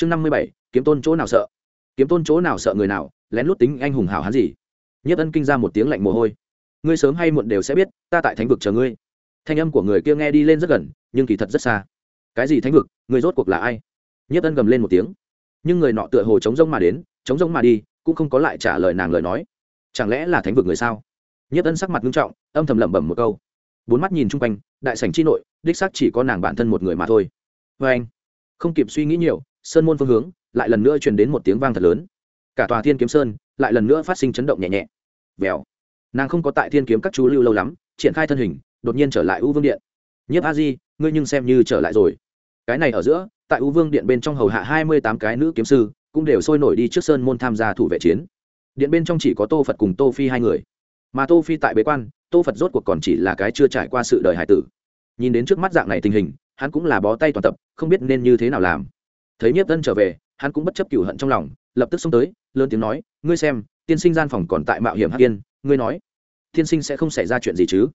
chương năm mươi bảy, kiếm tôn chỗ nào sợ? Kiếm tôn chỗ nào sợ người nào? Lén lút tính anh hùng hảo hán gì? Nhất ân kinh ra một tiếng lạnh mồ hôi. Ngươi sớm hay muộn đều sẽ biết, ta tại thánh vực chờ ngươi. Thanh âm của người kia nghe đi lên rất gần, nhưng kỳ thật rất xa. Cái gì thánh vực? Người rốt cuộc là ai? Nhất ân gầm lên một tiếng. Nhưng người nọ tựa hồ chống rông mà đến, chống rông mà đi, cũng không có lại trả lời nàng lời nói. Chẳng lẽ là thánh vực người sao? Nhất ân sắc mặt nghiêm trọng, âm thầm lẩm bẩm một câu. Bốn mắt nhìn chung quanh, đại sảnh chi nội, đích xác chỉ có nàng bản thân một người mà thôi. Vê anh không kịp suy nghĩ nhiều sơn môn phương hướng, lại lần nữa truyền đến một tiếng vang thật lớn. Cả tòa thiên kiếm sơn lại lần nữa phát sinh chấn động nhẹ nhẹ. Vèo. Nàng không có tại thiên kiếm các chú lưu lâu lắm, triển khai thân hình, đột nhiên trở lại u vương điện. Nhất a di, ngươi nhưng xem như trở lại rồi. Cái này ở giữa, tại u vương điện bên trong hầu hạ hai mươi tám cái nữ kiếm sư, cũng đều sôi nổi đi trước sơn môn tham gia thủ vệ chiến. Điện bên trong chỉ có tô phật cùng tô phi hai người. Mà tô phi tại bế quan, tô phật rốt cuộc còn chỉ là cái chưa trải qua sự đời hải tử. Nhìn đến trước mắt dạng này tình hình, hắn cũng là bó tay toàn tập, không biết nên như thế nào làm thấy nhiếp tân trở về, hắn cũng bất chấp cựu hận trong lòng, lập tức xông tới, lớn tiếng nói, ngươi xem, tiên sinh gian phòng còn tại mạo hiểm hắc tiên ngươi nói, tiên sinh sẽ không xảy ra chuyện gì chứ?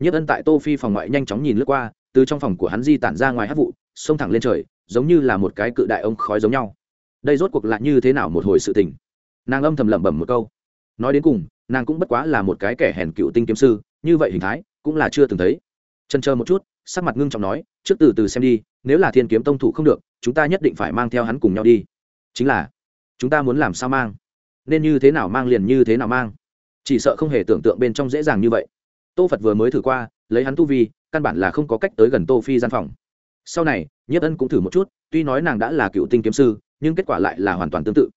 Nhiếp ân tại tô phi phòng ngoại nhanh chóng nhìn lướt qua, từ trong phòng của hắn di tản ra ngoài hát vụ, xông thẳng lên trời, giống như là một cái cự đại ông khói giống nhau. Đây rốt cuộc lại như thế nào một hồi sự tình? Nàng âm thầm lẩm bẩm một câu. Nói đến cùng, nàng cũng bất quá là một cái kẻ hèn cựu tinh kiếm sư, như vậy hình thái, cũng là chưa từng thấy. Chân chờ một chút sắc mặt ngưng trọng nói, trước từ từ xem đi, nếu là thiên kiếm tông thủ không được, chúng ta nhất định phải mang theo hắn cùng nhau đi. Chính là, chúng ta muốn làm sao mang? Nên như thế nào mang liền như thế nào mang? Chỉ sợ không hề tưởng tượng bên trong dễ dàng như vậy. Tô phật vừa mới thử qua, lấy hắn tu vi, căn bản là không có cách tới gần tô phi gian phòng. Sau này, nhất ân cũng thử một chút, tuy nói nàng đã là cựu tinh kiếm sư, nhưng kết quả lại là hoàn toàn tương tự.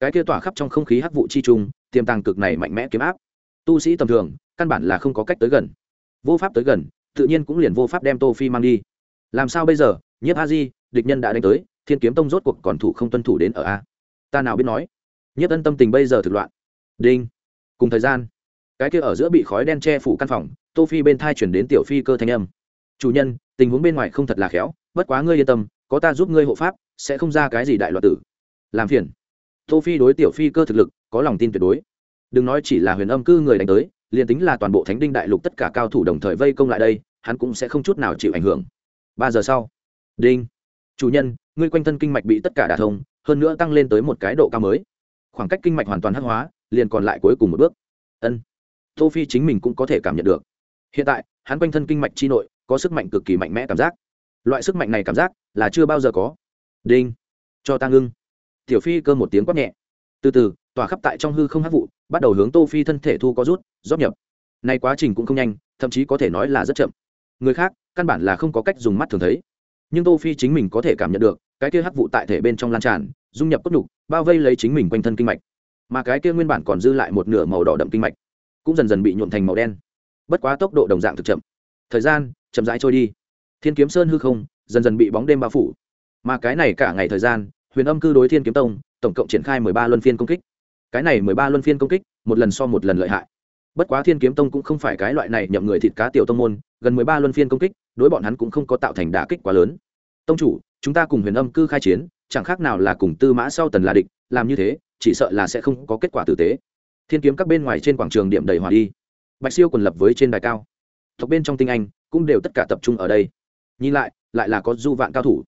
Cái kia tỏa khắp trong không khí hắc vụ chi trung, tiềm tàng cực này mạnh mẽ kiếm áp. Tu sĩ tầm thường, căn bản là không có cách tới gần. Vô pháp tới gần tự nhiên cũng liền vô pháp đem tô phi mang đi. Làm sao bây giờ? Nhiếp a di, địch nhân đã đánh tới, thiên kiếm tông rốt cuộc còn thủ không tuân thủ đến ở a. Ta nào biết nói. Nhiếp ân tâm tình bây giờ thực loạn. Đinh. Cùng thời gian, cái kia ở giữa bị khói đen che phủ căn phòng, tô phi bên thai chuyển đến tiểu phi cơ thanh âm. Chủ nhân, tình huống bên ngoài không thật là khéo, bất quá ngươi yên tâm, có ta giúp ngươi hộ pháp, sẽ không ra cái gì đại loạn tử. Làm phiền. Tô phi đối tiểu phi cơ thực lực, có lòng tin tuyệt đối. Đừng nói chỉ là huyền âm cư người đánh tới liền tính là toàn bộ thánh đinh đại lục tất cả cao thủ đồng thời vây công lại đây, hắn cũng sẽ không chút nào chịu ảnh hưởng. Ba giờ sau. Đinh. Chủ nhân, ngươi quanh thân kinh mạch bị tất cả đả thông, hơn nữa tăng lên tới một cái độ cao mới. Khoảng cách kinh mạch hoàn toàn hắc hóa, liền còn lại cuối cùng một bước. Ân. Tô phi chính mình cũng có thể cảm nhận được. Hiện tại, hắn quanh thân kinh mạch chi nội, có sức mạnh cực kỳ mạnh mẽ cảm giác. Loại sức mạnh này cảm giác, là chưa bao giờ có. Đinh. Cho ta ngưng. Tiểu phi cơ một tiếng quát nhẹ. Từ từ, tỏa khắp tại trong hư không hắc vụ bắt đầu hướng tô phi thân thể thu có rút, rót nhập. Nay quá trình cũng không nhanh, thậm chí có thể nói là rất chậm. Người khác, căn bản là không có cách dùng mắt thường thấy. Nhưng tô phi chính mình có thể cảm nhận được, cái kia hắc vụ tại thể bên trong lan tràn, dung nhập cốt nhục, bao vây lấy chính mình quanh thân kinh mạch. Mà cái kia nguyên bản còn dư lại một nửa màu đỏ đậm kinh mạch, cũng dần dần bị nhuộm thành màu đen. Bất quá tốc độ đồng dạng thực chậm. Thời gian, chậm rãi trôi đi. Thiên kiếm sơn hư không, dần dần bị bóng đêm bao phủ. Mà cái này cả ngày thời gian, huyền âm cư đối thiên kiếm tông, tổng cộng triển khai mười ba luân phiên công kích cái này mười ba luân phiên công kích, một lần so một lần lợi hại. Bất quá thiên kiếm tông cũng không phải cái loại này nhậm người thịt cá tiểu tông môn, gần mười ba luân phiên công kích, đối bọn hắn cũng không có tạo thành đả kích quá lớn. Tông chủ, chúng ta cùng huyền âm cư khai chiến, chẳng khác nào là cùng tư mã sau tần là địch, làm như thế, chỉ sợ là sẽ không có kết quả tử tế. Thiên kiếm các bên ngoài trên quảng trường điểm đầy hòa đi. Bạch siêu quần lập với trên đài cao. Thuộc bên trong tinh anh cũng đều tất cả tập trung ở đây. Nhìn lại lại là có du vạn cao thủ.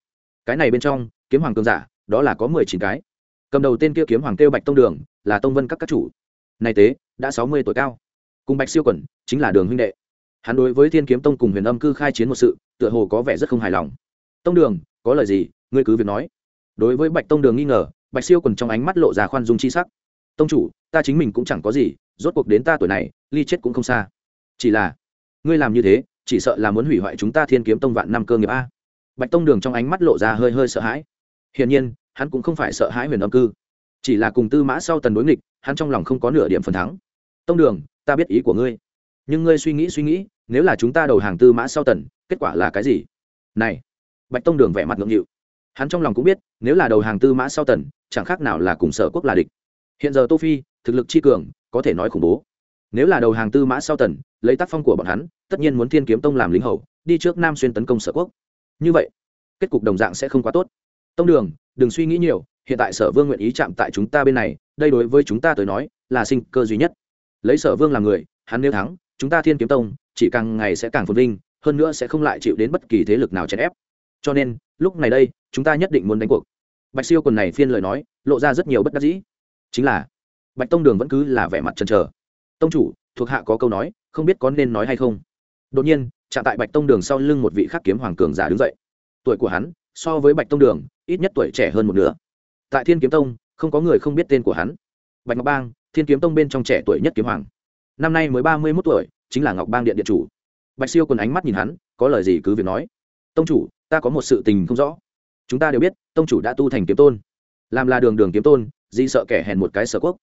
Cái này bên trong, kiếm hoàng cường giả, đó là có mười chín cái. Cầm đầu tên kia kiếm hoàng kêu bạch tông đường là tông vân các các chủ. Nay tế, đã sáu mươi tuổi cao. Cùng bạch siêu Quẩn, chính là đường huynh đệ. Hắn đối với thiên kiếm tông cùng huyền âm cư khai chiến một sự, tựa hồ có vẻ rất không hài lòng. Tông đường, có lời gì? Ngươi cứ việc nói. Đối với bạch tông đường nghi ngờ, bạch siêu Quẩn trong ánh mắt lộ ra khoan dung chi sắc. Tông chủ, ta chính mình cũng chẳng có gì, rốt cuộc đến ta tuổi này, ly chết cũng không xa. Chỉ là, ngươi làm như thế, chỉ sợ là muốn hủy hoại chúng ta thiên kiếm tông vạn năm cơ nghiệp a. Bạch tông đường trong ánh mắt lộ ra hơi hơi sợ hãi. Hiển nhiên, hắn cũng không phải sợ hãi huyền âm cư chỉ là cùng tư mã sau tần đối nghịch, hắn trong lòng không có nửa điểm phần thắng. Tông đường, ta biết ý của ngươi, nhưng ngươi suy nghĩ suy nghĩ, nếu là chúng ta đầu hàng tư mã sau tần, kết quả là cái gì? Này. Bạch tông đường vẻ mặt ngượng nghịu. Hắn trong lòng cũng biết, nếu là đầu hàng tư mã sau tần, chẳng khác nào là cùng sở quốc là địch. Hiện giờ tô phi, thực lực chi cường, có thể nói khủng bố. Nếu là đầu hàng tư mã sau tần, lấy tác phong của bọn hắn, tất nhiên muốn thiên kiếm tông làm lính hầu, đi trước nam xuyên tấn công sở quốc. Như vậy, kết cục đồng dạng sẽ không quá tốt. Tông đường, đừng suy nghĩ nhiều hiện tại sở vương nguyện ý chạm tại chúng ta bên này, đây đối với chúng ta tới nói, là sinh cơ duy nhất. Lấy sở vương làm người, hắn nếu thắng, chúng ta thiên kiếm tông, chỉ càng ngày sẽ càng phồn vinh, hơn nữa sẽ không lại chịu đến bất kỳ thế lực nào chèn ép. Cho nên, lúc này đây, chúng ta nhất định muốn đánh cuộc. Bạch siêu quần này phiên lời nói, lộ ra rất nhiều bất đắc dĩ. Chính là, bạch tông đường vẫn cứ là vẻ mặt chần trờ tông chủ, thuộc hạ có câu nói, không biết có nên nói hay không. Đột nhiên, chạm tại bạch tông đường sau lưng một vị khắc kiếm hoàng cường giả đứng dậy. Tuổi của hắn, so với bạch tông đường, ít nhất tuổi trẻ hơn một nửa tại thiên kiếm tông, không có người không biết tên của hắn. Bạch ngọc bang, thiên kiếm tông bên trong trẻ tuổi nhất kiếm hoàng. Năm nay mới ba mươi mốt tuổi, chính là ngọc bang điện điện chủ. Bạch siêu còn ánh mắt nhìn hắn, có lời gì cứ việc nói. Tông chủ, ta có một sự tình không rõ. Chúng ta đều biết, tông chủ đã tu thành kiếm tôn. Làm là đường đường kiếm tôn, di sợ kẻ hèn một cái sở quốc.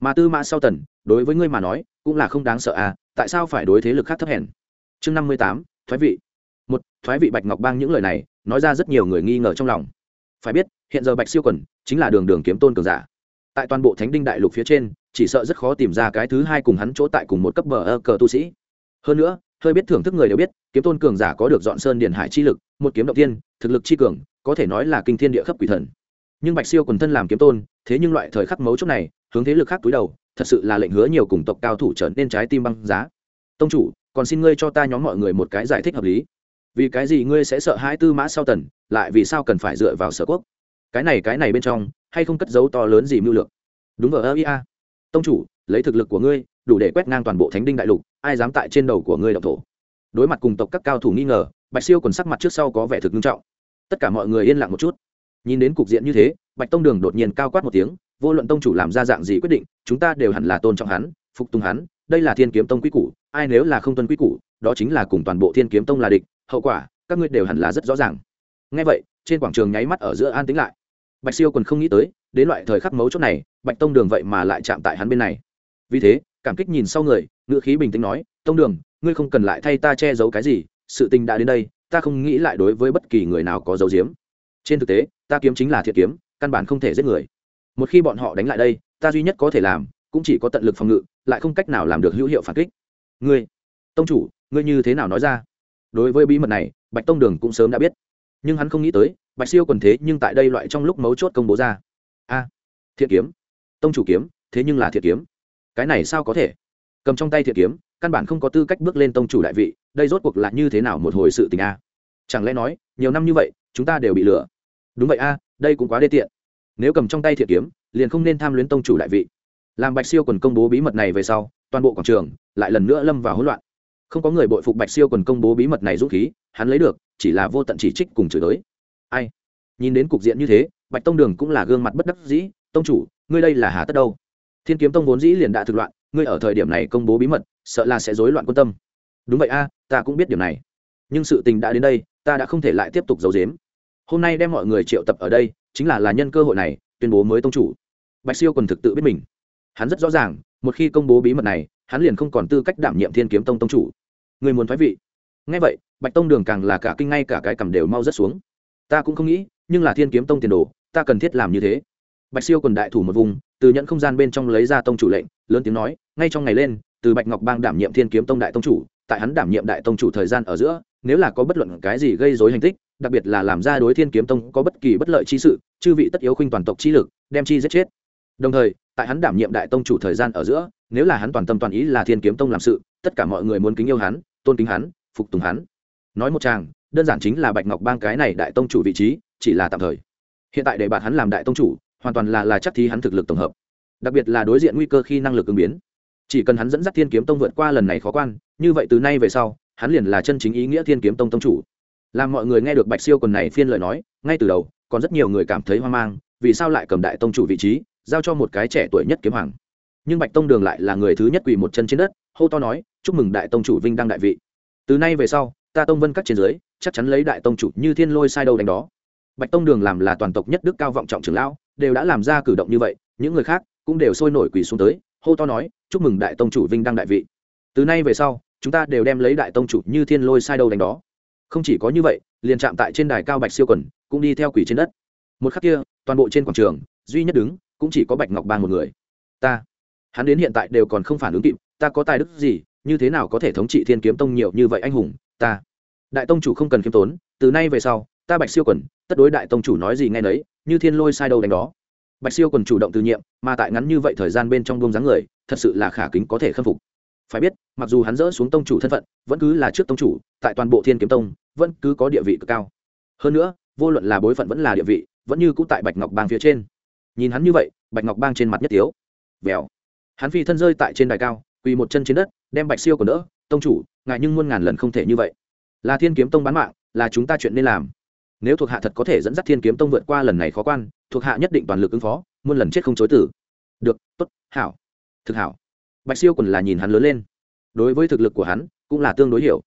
Mà tư mã sau tần, đối với ngươi mà nói, cũng là không đáng sợ à tại sao phải đối thế lực khác thấp hèn? Chương năm mươi tám, thoái vị. Một, thoái vị bạch ngọc bang những lời này, nói ra rất nhiều người nghi ngờ trong lòng phải biết, hiện giờ bạch siêu quần chính là đường đường kiếm tôn cường giả. Tại toàn bộ thánh đinh đại lục phía trên, chỉ sợ rất khó tìm ra cái thứ hai cùng hắn chỗ tại cùng một cấp bờ ơ cờ tu sĩ. Hơn nữa, hơi biết thưởng thức người đều biết, kiếm tôn cường giả có được dọn sơn điền hải chi lực, một kiếm động tiên thực lực chi cường, có thể nói là kinh thiên địa khắp quỷ thần. Nhưng bạch siêu quần thân làm kiếm tôn, thế nhưng loại thời khắc mấu chốt này, hướng thế lực khác túi đầu, thật sự là lệnh hứa nhiều cùng tộc cao thủ trở nên trái tim băng giá. Tông chủ, còn xin ngươi cho ta nhóm mọi người một cái giải thích hợp lý vì cái gì ngươi sẽ sợ hãi tư mã sau tần, lại vì sao cần phải dựa vào sở quốc? Cái này cái này bên trong, hay không cất dấu to lớn gì mưu lược? Đúng ở ơ ia tông chủ, lấy thực lực của ngươi, đủ để quét ngang toàn bộ thánh đinh đại lục, ai dám tại trên đầu của ngươi độc thổ? Đối mặt cùng tộc các cao thủ nghi ngờ, bạch siêu còn sắc mặt trước sau có vẻ thực nghiêm trọng. Tất cả mọi người yên lặng một chút. Nhìn đến cục diện như thế, bạch tông đường đột nhiên cao quát một tiếng, vô luận tông chủ làm ra dạng gì quyết định, chúng ta đều hẳn là tôn trọng hắn, phục tùng hắn, đây là thiên kiếm tông quy củ, ai nếu là không tuân quy củ, đó chính là cùng toàn bộ thiên kiếm tông là địch hậu quả, các ngươi đều hẳn là rất rõ ràng. Ngay vậy, trên quảng trường nháy mắt ở giữa an tĩnh lại. Bạch siêu còn không nghĩ tới, đến loại thời khắc mấu chốt này, bạch tông đường vậy mà lại chạm tại hắn bên này. Vì thế, cảm kích nhìn sau người, ngữ khí bình tĩnh nói, tông đường, ngươi không cần lại thay ta che giấu cái gì, sự tình đã đến đây, ta không nghĩ lại đối với bất kỳ người nào có dấu diếm. Trên thực tế, ta kiếm chính là thiệt kiếm, căn bản không thể giết người. Một khi bọn họ đánh lại đây, ta duy nhất có thể làm, cũng chỉ có tận lực phòng ngự, lại không cách nào làm được hữu hiệu phản kích. Ngươi, tông chủ, ngươi như thế nào nói ra? Đối với bí mật này, bạch tông đường cũng sớm đã biết. Nhưng hắn không nghĩ tới, bạch siêu còn thế nhưng tại đây loại trong lúc mấu chốt công bố ra. A, thiện kiếm. Tông chủ kiếm, thế nhưng là thiện kiếm. Cái này sao có thể? Cầm trong tay thiện kiếm, căn bản không có tư cách bước lên tông chủ đại vị, đây rốt cuộc là như thế nào một hồi sự tình a? Chẳng lẽ nói, nhiều năm như vậy, chúng ta đều bị lừa? Đúng vậy a, đây cũng quá đê tiện. Nếu cầm trong tay thiện kiếm, liền không nên tham luyến tông chủ đại vị. Làm bạch siêu còn công bố bí mật này về sau, toàn bộ quảng trường lại lần nữa lâm vào hỗn loạn không có người bội phục bạch siêu còn công bố bí mật này dũng khí, hắn lấy được, chỉ là vô tận chỉ trích cùng chửi tới ai? Nhìn đến cục diện như thế, bạch tông đường cũng là gương mặt bất đắc dĩ, tông chủ, ngươi đây là hà tất đâu? Thiên kiếm tông vốn dĩ liền đã thực loạn, ngươi ở thời điểm này công bố bí mật, sợ là sẽ rối loạn quan tâm. Đúng vậy a, ta cũng biết điều này. Nhưng sự tình đã đến đây, ta đã không thể lại tiếp tục giấu giếm. Hôm nay đem mọi người triệu tập ở đây, chính là là nhân cơ hội này, tuyên bố mới tông chủ. Bạch siêu còn thực tự biết mình. Hắn rất rõ ràng, một khi công bố bí mật này, hắn liền không còn tư cách đảm nhiệm thiên kiếm tông tông chủ người muốn thoái vị. Ngay vậy, bạch tông đường càng là cả kinh ngay cả cái cầm đều mau rất xuống. Ta cũng không nghĩ, nhưng là thiên kiếm tông tiền đồ, ta cần thiết làm như thế. Bạch siêu quần đại thủ một vùng, từ nhận không gian bên trong lấy ra tông chủ lệnh, lớn tiếng nói, ngay trong ngày lên, từ bạch ngọc bang đảm nhiệm thiên kiếm tông đại tông chủ, tại hắn đảm nhiệm đại tông chủ thời gian ở giữa, nếu là có bất luận cái gì gây dối hành tích, đặc biệt là làm ra đối thiên kiếm tông có bất kỳ bất lợi chi sự, chư vị tất yếu khuynh toàn tộc chi lực, đem chi giết chết. Đồng thời, tại hắn đảm nhiệm đại tông chủ thời gian ở giữa, nếu là hắn toàn tâm toàn ý là thiên kiếm tông làm sự, tất cả mọi người muốn kính yêu hắn tôn kính hắn, phục tùng hắn. Nói một chàng đơn giản chính là bạch ngọc bang cái này đại tông chủ vị trí, chỉ là tạm thời. Hiện tại để bạn hắn làm đại tông chủ, hoàn toàn là là chắc thi hắn thực lực tổng hợp. Đặc biệt là đối diện nguy cơ khi năng lực ứng biến. Chỉ cần hắn dẫn dắt thiên kiếm tông vượt qua lần này khó quan, như vậy từ nay về sau, hắn liền là chân chính ý nghĩa thiên kiếm tông tông chủ. Làm mọi người nghe được bạch siêu quần này phiên lời nói, ngay từ đầu, còn rất nhiều người cảm thấy hoang mang, vì sao lại cầm đại tông chủ vị trí, giao cho một cái trẻ tuổi nhất kiếm hoàng. Nhưng bạch tông đường lại là người thứ nhất quỳ một chân trên đất hô to nói, chúc mừng đại tông chủ vinh đăng đại vị. Từ nay về sau, ta tông vân các trên dưới, chắc chắn lấy đại tông chủ như thiên lôi sai đâu đánh đó. Bạch tông đường làm là toàn tộc nhất đức cao vọng trọng trưởng lão, đều đã làm ra cử động như vậy, những người khác cũng đều sôi nổi quỳ xuống tới, hô to nói, chúc mừng đại tông chủ vinh đăng đại vị. Từ nay về sau, chúng ta đều đem lấy đại tông chủ như thiên lôi sai đâu đánh đó. Không chỉ có như vậy, liền chạm tại trên đài cao bạch siêu quần, cũng đi theo quỷ trên đất. Một khắc kia, toàn bộ trên quảng trường, duy nhất đứng, cũng chỉ có bạch ngọc bang một người. Ta, hắn đến hiện tại đều còn không phản ứng kịp ta có tài đức gì, như thế nào có thể thống trị thiên kiếm tông nhiều như vậy anh hùng, ta. Đại tông chủ không cần khiêm tốn, từ nay về sau, ta bạch siêu quần, tất đối đại tông chủ nói gì nghe nấy, như thiên lôi sai đâu đánh đó. Bạch siêu quần chủ động từ nhiệm, mà tại ngắn như vậy thời gian bên trong buông dáng người, thật sự là khả kính có thể khâm phục. Phải biết, mặc dù hắn dỡ xuống tông chủ thân phận, vẫn cứ là trước tông chủ, tại toàn bộ thiên kiếm tông, vẫn cứ có địa vị cực cao. Hơn nữa, vô luận là bối phận vẫn là địa vị, vẫn như cũ tại bạch ngọc bang phía trên. Nhìn hắn như vậy, bạch ngọc bang trên mặt nhất tiếu. Vèo. Hắn phi thân rơi tại trên đài cao quỳ một chân trên đất, đem bạch siêu còn đỡ, tông chủ ngại nhưng muôn ngàn lần không thể như vậy. Là thiên kiếm tông bán mạng, là chúng ta chuyện nên làm. Nếu thuộc hạ thật có thể dẫn dắt thiên kiếm tông vượt qua lần này khó quan, thuộc hạ nhất định toàn lực ứng phó, muôn lần chết không chối tử được, tốt, hảo. Thực hảo. Bạch siêu còn là nhìn hắn lớn lên. Đối với thực lực của hắn, cũng là tương đối hiểu.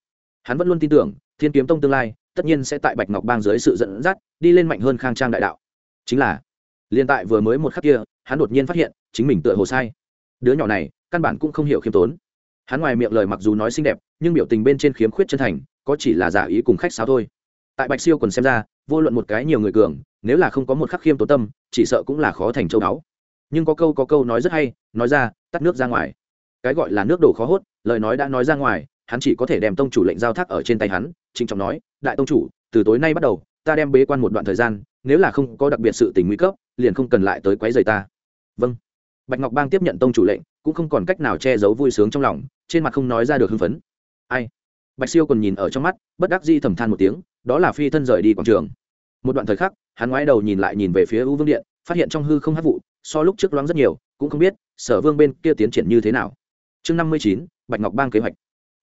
Hắn vẫn luôn tin tưởng, thiên kiếm tông tương lai, tất nhiên sẽ tại bạch ngọc bang dưới sự dẫn dắt, đi lên mạnh hơn khang trang đại đạo. Chính là liên tại vừa mới một khắc kia, hắn đột nhiên phát hiện, chính mình tựa hồ sai. Đứa nhỏ này căn bản cũng không hiểu khiêm tốn. Hắn ngoài miệng lời mặc dù nói xinh đẹp, nhưng biểu tình bên trên khiếm khuyết chân thành, có chỉ là giả ý cùng khách sao thôi. Tại bạch siêu còn xem ra, vô luận một cái nhiều người cường, nếu là không có một khắc khiêm tốn tâm, chỉ sợ cũng là khó thành châu đáo nhưng có câu có câu nói rất hay, nói ra, tắt nước ra ngoài. Cái gọi là nước đổ khó hốt, lời nói đã nói ra ngoài, hắn chỉ có thể đem tông chủ lệnh giao thác ở trên tay hắn, trịnh trọng nói, đại tông chủ, từ tối nay bắt đầu, ta đem bế quan một đoạn thời gian, nếu là không có đặc biệt sự tình nguy cấp, liền không cần lại tới quấy rầy ta. Vâng bạch ngọc bang tiếp nhận tông chủ lệnh, cũng không còn cách nào che giấu vui sướng trong lòng, trên mặt không nói ra được hưng phấn. Ai? Bạch siêu còn nhìn ở trong mắt, bất đắc di thầm than một tiếng, đó là phi thân rời đi quảng trường. Một đoạn thời khắc, hắn ngoái đầu nhìn lại nhìn về phía u vương điện, phát hiện trong hư không hát vụ, so lúc trước loáng rất nhiều, cũng không biết, sở vương bên kia tiến triển như thế nào. Chương năm mươi chín, bạch ngọc bang kế hoạch.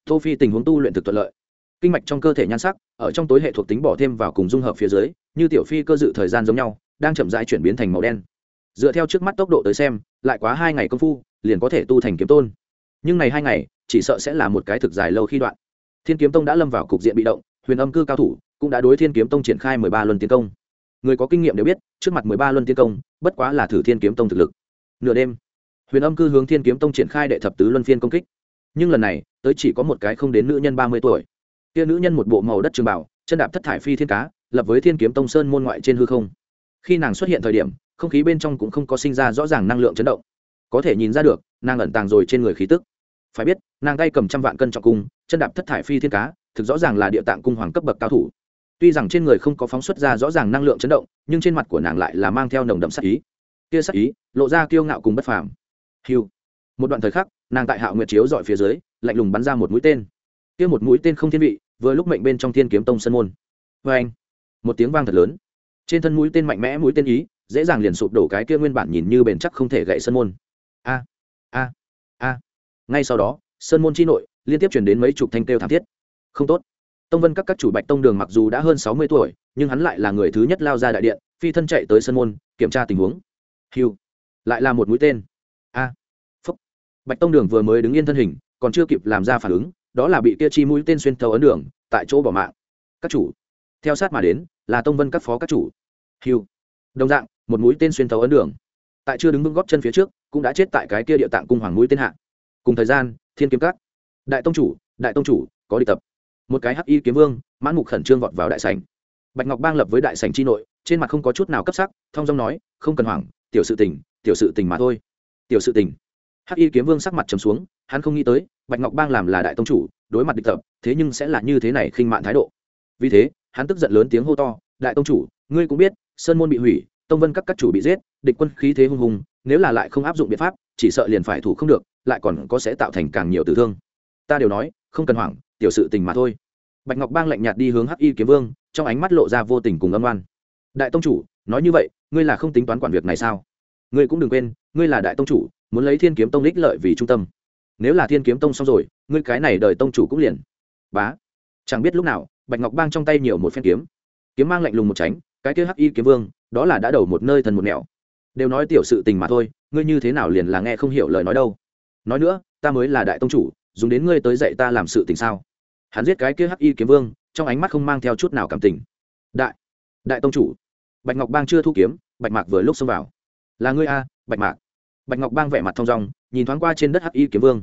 Tô phi tình huống tu luyện thực thuận lợi. Kinh mạch trong cơ thể nhan sắc, ở trong tối hệ thuộc tính bỏ thêm vào cùng dung hợp phía dưới, như tiểu phi cơ dự thời gian giống nhau, đang chậm rãi chuyển biến thành màu đen dựa theo trước mắt tốc độ tới xem, lại quá hai ngày công phu, liền có thể tu thành kiếm tôn. Nhưng này hai ngày, chỉ sợ sẽ là một cái thực dài lâu khi đoạn. Thiên kiếm tông đã lâm vào cục diện bị động, huyền âm cư cao thủ cũng đã đối thiên kiếm tông triển khai mười ba luân tiến công. Người có kinh nghiệm đều biết, trước mặt mười ba luân tiến công, bất quá là thử thiên kiếm tông thực lực. Nửa đêm, huyền âm cư hướng thiên kiếm tông triển khai đệ thập tứ luân phiên công kích. Nhưng lần này, tới chỉ có một cái không đến nữ nhân ba mươi tuổi. Kia nữ nhân một bộ màu đất trường bảo chân đạp thất thải phi thiên cá, lập với thiên kiếm tông sơn môn ngoại trên hư không. Khi nàng xuất hiện thời điểm không khí bên trong cũng không có sinh ra rõ ràng năng lượng chấn động. Có thể nhìn ra được, nàng ẩn tàng rồi trên người khí tức. Phải biết, nàng tay cầm trăm vạn cân trọng cung, chân đạp thất thải phi thiên cá, thực rõ ràng là địa tạng cung hoàng cấp bậc cao thủ. Tuy rằng trên người không có phóng xuất ra rõ ràng năng lượng chấn động, nhưng trên mặt của nàng lại là mang theo nồng đậm sắc ý. Kia sắc ý, lộ ra kiêu ngạo cùng bất phàm. Hiu một đoạn thời khắc, nàng tại hạo nguyệt chiếu dọi phía dưới, lạnh lùng bắn ra một mũi tên. Kia một mũi tên không thiên vị, vừa lúc mệnh bên trong thiên kiếm tông sân môn. Vê anh một tiếng vang thật lớn. Trên thân mũi tên mạnh mẽ mũi tên ý dễ dàng liền sụp đổ cái kia nguyên bản nhìn như bền chắc không thể gãy sân môn. A a a. Ngay sau đó sơn môn chi nội liên tiếp chuyển đến mấy chục thanh kêu thảm thiết. Không tốt. Tông vân các các chủ bạch tông đường mặc dù đã hơn sáu mươi tuổi, nhưng hắn lại là người thứ nhất lao ra đại điện, phi thân chạy tới sân môn, kiểm tra tình huống. Hiu lại là một mũi tên. A. Phúc. Bạch tông đường vừa mới đứng yên thân hình, còn chưa kịp làm ra phản ứng, đó là bị kia chi mũi tên xuyên thấu ấn đường, tại chỗ bỏ mạng. Các chủ. Theo sát mà đến, là tông vân các phó các chủ. Hiu đồng dạng một mũi tên xuyên thấu ấn đường. Tại chưa đứng vững góp chân phía trước, cũng đã chết tại cái kia địa tạng cung hoàng mũi tên hạ. Cùng thời gian, thiên kiếm các, đại tông chủ, đại tông chủ, có đi tập. Một cái hắc y kiếm vương, mãn mục khẩn trương vọt vào đại sảnh. Bạch ngọc bang lập với đại sảnh chi nội, trên mặt không có chút nào cấp sắc, thông dong nói, không cần hoảng, tiểu sự tình, tiểu sự tình mà thôi. Tiểu sự tình? Hắc y kiếm vương sắc mặt trầm xuống, hắn không nghĩ tới, bạch ngọc bang làm là đại tông chủ, đối mặt địch tập, thế nhưng sẽ là như thế này khinh mạn thái độ. Vì thế, hắn tức giận lớn tiếng hô to, đại tông chủ, ngươi cũng biết, sơn môn bị hủy tông vân các các chủ bị giết, địch quân khí thế hung hùng, nếu là lại không áp dụng biện pháp, chỉ sợ liền phải thủ không được, lại còn có sẽ tạo thành càng nhiều tử thương. Ta đều nói, không cần hoảng, tiểu sự tình mà thôi. Bạch ngọc bang lạnh nhạt đi hướng hắc y kiếm vương, trong ánh mắt lộ ra vô tình cùng âm oan. Đại tông chủ, nói như vậy, ngươi là không tính toán quản việc này sao? Ngươi cũng đừng quên, ngươi là đại tông chủ, muốn lấy thiên kiếm tông đích lợi vì trung tâm. Nếu là thiên kiếm tông xong rồi, ngươi cái này đời tông chủ cũng liền. Bá. Chẳng biết lúc nào, bạch ngọc bang trong tay nhiều một phen kiếm. Kiếm mang lạnh lùng một tránh, cái kia hắc y kiếm vương đó là đã đầu một nơi thần một nẻo. Đều nói tiểu sự tình mà thôi, ngươi như thế nào liền là nghe không hiểu lời nói đâu. Nói nữa, ta mới là đại tông chủ, dùng đến ngươi tới dạy ta làm sự tình sao? Hắn giết cái kia hắc y kiếm vương, trong ánh mắt không mang theo chút nào cảm tình. Đại đại tông chủ, bạch ngọc bang chưa thu kiếm, bạch mạc vừa lúc xông vào. Là ngươi a, bạch mạc. Bạch ngọc bang vẻ mặt thong dong, nhìn thoáng qua trên đất hắc y kiếm vương.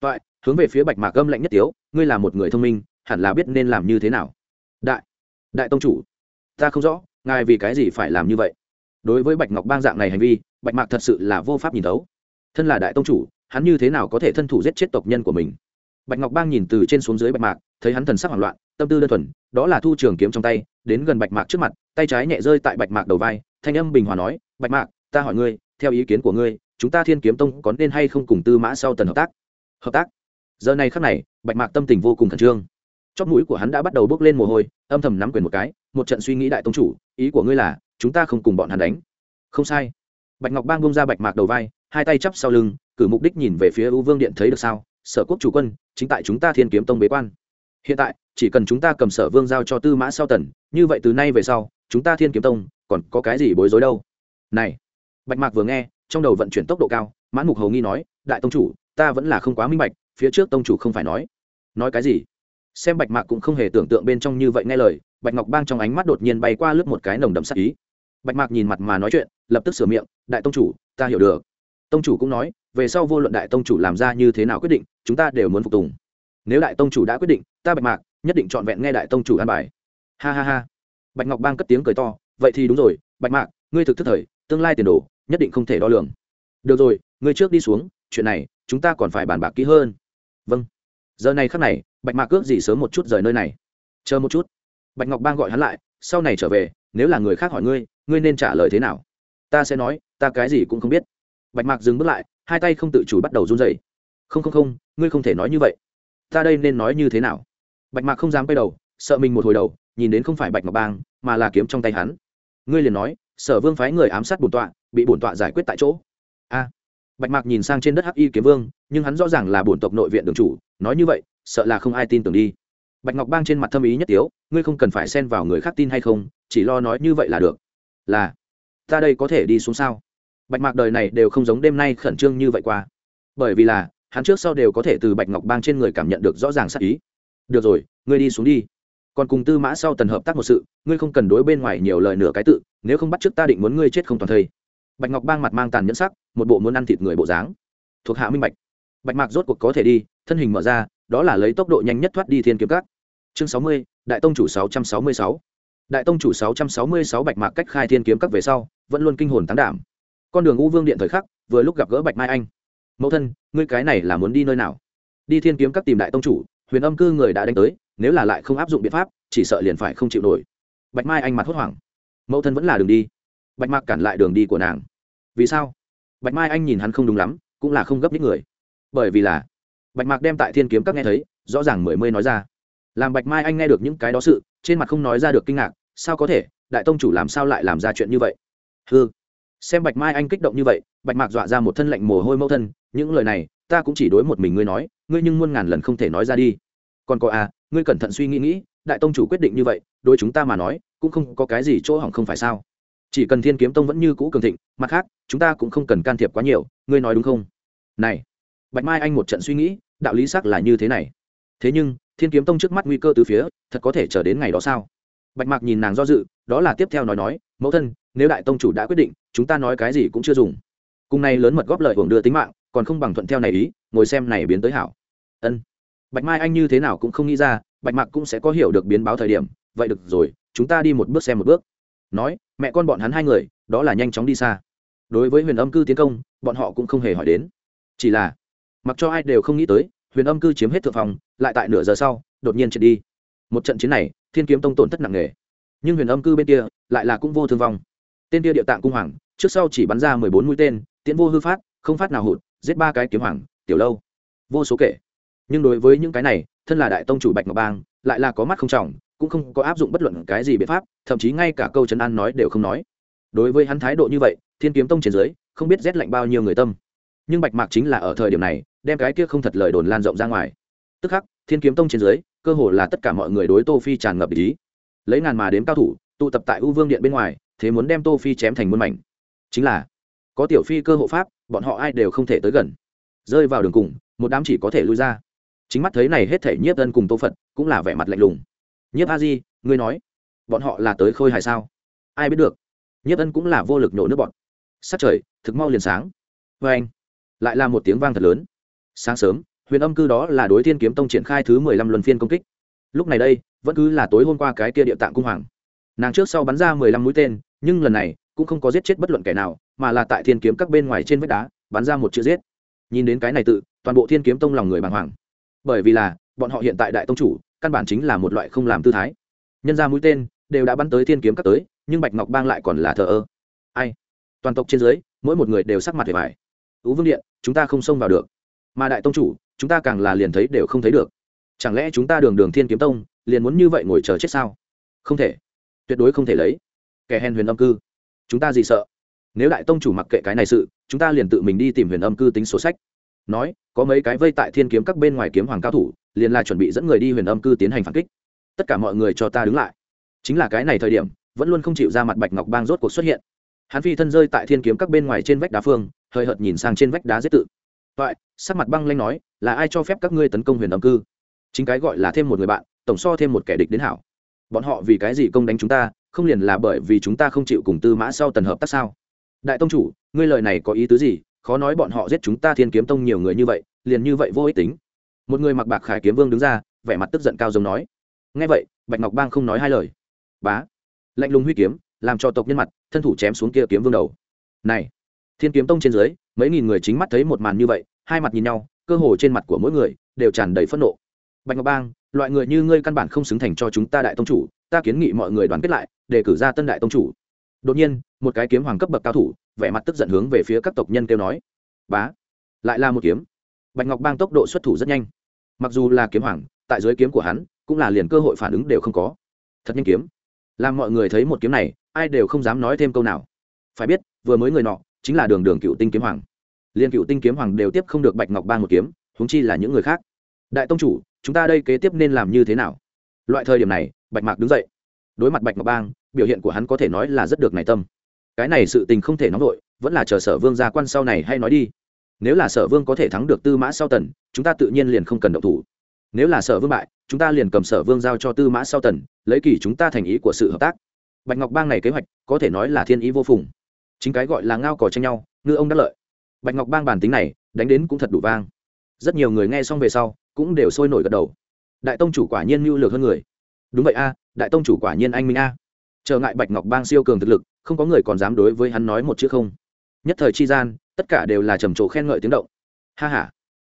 Toại, hướng về phía bạch mạc gâm lạnh nhất tiếu, ngươi là một người thông minh, hẳn là biết nên làm như thế nào. Đại đại tông chủ, ta không rõ ngài vì cái gì phải làm như vậy? Đối với bạch ngọc bang dạng này hành vi, bạch mạc thật sự là vô pháp nhìn thấu. Thân là đại tông chủ, hắn như thế nào có thể thân thủ giết chết tộc nhân của mình? Bạch ngọc bang nhìn từ trên xuống dưới bạch mạc, thấy hắn thần sắc hoảng loạn, tâm tư đơn thuần, đó là thu trường kiếm trong tay, đến gần bạch mạc trước mặt, tay trái nhẹ rơi tại bạch mạc đầu vai, thanh âm bình hòa nói, bạch mạc, ta hỏi ngươi, theo ý kiến của ngươi, chúng ta thiên kiếm tông có nên hay không cùng tư mã sau tần hợp tác? Hợp tác? Giờ này khắc này, bạch mạc tâm tình vô cùng khẩn trương chóp mũi của hắn đã bắt đầu bước lên mồ hôi, âm thầm nắm quyền một cái, một trận suy nghĩ đại tông chủ, ý của ngươi là, chúng ta không cùng bọn hắn đánh. Không sai. Bạch ngọc bang bông ra bạch mạc đầu vai, hai tay chắp sau lưng, cử mục đích nhìn về phía u vương điện thấy được sao? Sở quốc chủ quân, chính tại chúng ta thiên kiếm tông bế quan. Hiện tại, chỉ cần chúng ta cầm sở vương giao cho tư mã sau tần, như vậy từ nay về sau, chúng ta thiên kiếm tông, còn có cái gì bối rối đâu? Này! Bạch mạc vừa nghe, trong đầu vận chuyển tốc độ cao, mãn mục hầu nghi nói, đại tông chủ, ta vẫn là không quá minh bạch, phía trước tông chủ không phải nói. Nói cái gì? Xem bạch mạc cũng không hề tưởng tượng bên trong như vậy nghe lời, bạch ngọc bang trong ánh mắt đột nhiên bay qua lướt một cái nồng đậm sắc ý. Bạch mạc nhìn mặt mà nói chuyện, lập tức sửa miệng, đại tông chủ, ta hiểu được. Tông chủ cũng nói, về sau vô luận đại tông chủ làm ra như thế nào quyết định, chúng ta đều muốn phục tùng. Nếu đại tông chủ đã quyết định, ta bạch mạc nhất định trọn vẹn nghe đại tông chủ an bài. Ha ha ha. Bạch ngọc bang cất tiếng cười to, vậy thì đúng rồi, bạch mạc, ngươi thực thức thời, tương lai tiền đồ, nhất định không thể đo lường. Được rồi, ngươi trước đi xuống, chuyện này, chúng ta còn phải bàn bạc kỹ hơn. Vâng giờ này khắc này, bạch mạc ước gì sớm một chút rời nơi này. Chờ một chút. Bạch ngọc bang gọi hắn lại, sau này trở về, nếu là người khác hỏi ngươi ngươi nên trả lời thế nào? Ta sẽ nói, ta cái gì cũng không biết. Bạch mạc dừng bước lại, hai tay không tự chủ bắt đầu run dày không không không, ngươi không thể nói như vậy. Ta đây nên nói như thế nào? Bạch mạc không dám quay đầu, sợ mình một hồi đầu, nhìn đến không phải bạch ngọc bang, mà là kiếm trong tay hắn. Ngươi liền nói, sở vương phái người ám sát bổn tọa, bị bổn tọa giải quyết tại chỗ. A bạch mạc nhìn sang trên đất hắc y kiếm vương, nhưng hắn rõ ràng là bổn tộc nội viện đường chủ, nói như vậy, sợ là không ai tin tưởng đi. Bạch ngọc bang trên mặt thâm ý nhất tiếu, ngươi không cần phải xen vào người khác tin hay không, chỉ lo nói như vậy là được. Là, ta đây có thể đi xuống sao? Bạch mạc đời này đều không giống đêm nay khẩn trương như vậy qua. Bởi vì là, hắn trước sau đều có thể từ bạch ngọc bang trên người cảm nhận được rõ ràng sắc ý. Được rồi, ngươi đi xuống đi. Còn cùng tư mã sau tần hợp tác một sự, ngươi không cần đối bên ngoài nhiều lời nửa cái tự, nếu không bắt trước ta định muốn ngươi chết không toàn thây. Bạch ngọc bang mặt mang tàn nhẫn sắc một bộ muốn ăn thịt người bộ dáng. Thuộc hạ minh bạch. Bạch mạc rốt cuộc có thể đi, thân hình mở ra, đó là lấy tốc độ nhanh nhất thoát đi thiên kiếm các. Chương sáu mươi, đại tông chủ sáu trăm sáu mươi sáu. Đại tông chủ sáu trăm sáu mươi sáu bạch mạc cách khai thiên kiếm các về sau, vẫn luôn kinh hồn tán đảm. Con đường u vương điện thời khắc, vừa lúc gặp gỡ bạch mai anh. Mẫu thân, ngươi cái này là muốn đi nơi nào? Đi thiên kiếm các tìm đại tông chủ, huyền âm cư người đã đánh tới, nếu là lại không áp dụng biện pháp, chỉ sợ liền phải không chịu nổi. Bạch mai anh mặt hốt hoảng. Mẫu thân vẫn là đường đi. Bạch mạc cản lại đường đi của nàng. Vì sao? Bạch mai anh nhìn hắn không đúng lắm, cũng là không gấp những người. Bởi vì là, bạch mạc đem tại thiên kiếm các nghe thấy, rõ ràng mười mươi nói ra. Làm bạch mai anh nghe được những cái đó sự, trên mặt không nói ra được kinh ngạc, sao có thể, đại tông chủ làm sao lại làm ra chuyện như vậy? Hư xem bạch mai anh kích động như vậy, bạch mạc dọa ra một thân lạnh mồ hôi mẫu thân, những lời này, ta cũng chỉ đối một mình ngươi nói, ngươi nhưng muôn ngàn lần không thể nói ra đi. Còn có à ngươi cẩn thận suy nghĩ nghĩ, đại tông chủ quyết định như vậy, đối chúng ta mà nói, cũng không có cái gì chỗ hỏng không phải sao? Chỉ cần thiên kiếm tông vẫn như cũ cường thịnh, mặt khác, chúng ta cũng không cần can thiệp quá nhiều, ngươi nói đúng không? Này, bạch mai anh một trận suy nghĩ, đạo lý xác là như thế này. Thế nhưng, thiên kiếm tông trước mắt nguy cơ từ phía, thật có thể chờ đến ngày đó sao? Bạch mạc nhìn nàng do dự, đó là tiếp theo nói nói, mẫu thân, nếu đại tông chủ đã quyết định, chúng ta nói cái gì cũng chưa dùng. Cùng này lớn mật góp lợi hưởng đưa tính mạng, còn không bằng thuận theo này ý, ngồi xem này biến tới hảo. Ân. Bạch mai anh như thế nào cũng không nghĩ ra, bạch mạc cũng sẽ có hiểu được biến báo thời điểm, vậy được rồi, chúng ta đi một bước xem một bước. Nói mẹ con bọn hắn hai người, đó là nhanh chóng đi xa. Đối với huyền âm cư tiến công, bọn họ cũng không hề hỏi đến. Chỉ là, mặc cho ai đều không nghĩ tới, huyền âm cư chiếm hết thượng phòng, lại tại nửa giờ sau, đột nhiên triệt đi. Một trận chiến này, thiên kiếm tông tổn thất nặng nề. Nhưng huyền âm cư bên kia, lại là cũng vô thương vong. Tên kia địa tạng cung hoàng, trước sau chỉ bắn ra mười bốn mũi tên, tiễn vô hư phát, không phát nào hụt, giết ba cái kiếm hoàng, tiểu lâu. Vô số kể. Nhưng đối với những cái này, thân là đại tông chủ bạch ngọc bang, lại là có mắt không trọng cũng không có áp dụng bất luận cái gì biện pháp, thậm chí ngay cả câu trấn an nói đều không nói. Đối với hắn thái độ như vậy, thiên kiếm tông trên dưới, không biết rét lạnh bao nhiêu người tâm. Nhưng bạch mạc chính là ở thời điểm này, đem cái kia không thật lời đồn lan rộng ra ngoài. Tức khắc, thiên kiếm tông trên dưới, cơ hồ là tất cả mọi người đối tô phi tràn ngập ý. Lấy ngàn mà đếm cao thủ, tụ tập tại u vương điện bên ngoài, thế muốn đem tô phi chém thành muôn mảnh. Chính là, có tiểu phi cơ hộ pháp, bọn họ ai đều không thể tới gần. Rơi vào đường cùng, một đám chỉ có thể lui ra. Chính mắt thấy này hết thể nhiếp dân cùng tô phật, cũng là vẻ mặt lạnh lùng nhiếp a di, ngươi nói, bọn họ là tới khôi hài sao? Ai biết được, nhiếp ân cũng là vô lực nhổ nước bọn. Sắc trời, thực mau liền sáng. Vê anh, lại là một tiếng vang thật lớn. Sáng sớm, huyền âm cư đó là đối thiên kiếm tông triển khai thứ mười lăm luân phiên công kích. Lúc này đây, vẫn cứ là tối hôm qua cái kia địa tạng cung hoàng. Nàng trước sau bắn ra mười lăm mũi tên, nhưng lần này cũng không có giết chết bất luận kẻ nào, mà là tại thiên kiếm các bên ngoài trên vách đá, bắn ra một chữ giết. Nhìn đến cái này tự, toàn bộ thiên kiếm tông lòng người bàng hoàng. Bởi vì là, bọn họ hiện tại đại tông chủ căn bản chính là một loại không làm tư thái. Nhân ra mũi tên đều đã bắn tới thiên kiếm các tới, nhưng bạch ngọc bang lại còn là thờ ơ. Ai? Toàn tộc trên dưới, mỗi một người đều sắc mặt vẻ vải tú vương điện, chúng ta không xông vào được. Mà đại tông chủ, chúng ta càng là liền thấy đều không thấy được. Chẳng lẽ chúng ta đường đường thiên kiếm tông, liền muốn như vậy ngồi chờ chết sao? Không thể. Tuyệt đối không thể lấy. Kẻ hèn huyền âm cư. Chúng ta gì sợ? Nếu đại tông chủ mặc kệ cái này sự, chúng ta liền tự mình đi tìm huyền âm cư tính sổ sách. Nói, có mấy cái vây tại thiên kiếm các bên ngoài kiếm hoàng cao thủ liền là chuẩn bị dẫn người đi huyền âm cư tiến hành phản kích. Tất cả mọi người cho ta đứng lại. Chính là cái này thời điểm, vẫn luôn không chịu ra mặt bạch ngọc bang rốt cuộc xuất hiện. Hắn phi thân rơi tại thiên kiếm các bên ngoài trên vách đá phương, hơi hợt nhìn sang trên vách đá giết tự. Vậy sắc mặt băng lanh nói, là ai cho phép các ngươi tấn công huyền âm cư? Chính cái gọi là thêm một người bạn, tổng so thêm một kẻ địch đến hảo. Bọn họ vì cái gì công đánh chúng ta, không liền là bởi vì chúng ta không chịu cùng tư mã sau tần hợp tác sao? Đại tông chủ, ngươi lời này có ý tứ gì? Khó nói bọn họ giết chúng ta thiên kiếm tông nhiều người như vậy, liền như vậy vô ích tính một người mặc bạc khải kiếm vương đứng ra, vẻ mặt tức giận cao giống nói. Ngay vậy, bạch ngọc bang không nói hai lời. Bá. Lạnh lùng huy kiếm, làm cho tộc nhân mặt, thân thủ chém xuống kia kiếm vương đầu. Này. Thiên kiếm tông trên dưới, mấy nghìn người chính mắt thấy một màn như vậy, hai mặt nhìn nhau, cơ hồ trên mặt của mỗi người, đều tràn đầy phẫn nộ. Bạch ngọc bang, loại người như ngươi căn bản không xứng thành cho chúng ta đại tông chủ, ta kiến nghị mọi người đoàn kết lại, để cử ra tân đại tông chủ. Đột nhiên, một cái kiếm hoàng cấp bậc cao thủ, vẻ mặt tức giận hướng về phía các tộc nhân kêu nói. Bá. Lại là một kiếm bạch ngọc bang tốc độ xuất thủ rất nhanh. Mặc dù là kiếm hoàng, tại dưới kiếm của hắn, cũng là liền cơ hội phản ứng đều không có. Thật nhanh kiếm. Làm mọi người thấy một kiếm này, ai đều không dám nói thêm câu nào. Phải biết, vừa mới người nọ, chính là đường đường cựu tinh kiếm hoàng. Liền cựu tinh kiếm hoàng đều tiếp không được bạch ngọc bang một kiếm húng chi là những người khác. Đại tông chủ, chúng ta đây kế tiếp nên làm như thế nào? Loại thời điểm này, bạch mạc đứng dậy. Đối mặt bạch ngọc bang, biểu hiện của hắn có thể nói là rất được này tâm. Cái này sự tình không thể nóng vội, vẫn là chờ sở vương gia quan sau này hay nói đi nếu là sở vương có thể thắng được tư mã sau tần, chúng ta tự nhiên liền không cần động thủ. Nếu là sở vương bại, chúng ta liền cầm sở vương giao cho tư mã sau tần, lấy kỳ chúng ta thành ý của sự hợp tác. Bạch ngọc bang này kế hoạch, có thể nói là thiên ý vô phùng. Chính cái gọi là ngao cò tranh nhau, ngư ông đắc lợi. Bạch ngọc bang bản tính này, đánh đến cũng thật đủ vang. Rất nhiều người nghe xong về sau, cũng đều sôi nổi gật đầu. Đại tông chủ quả nhiên mưu lược hơn người. Đúng vậy a, đại tông chủ quả nhiên anh minh a. À. trở ngại bạch ngọc bang siêu cường thực lực, không có người còn dám đối với hắn nói một chữ không. Nhất thời chi gian tất cả đều là trầm trồ khen ngợi tiếng động. Ha h a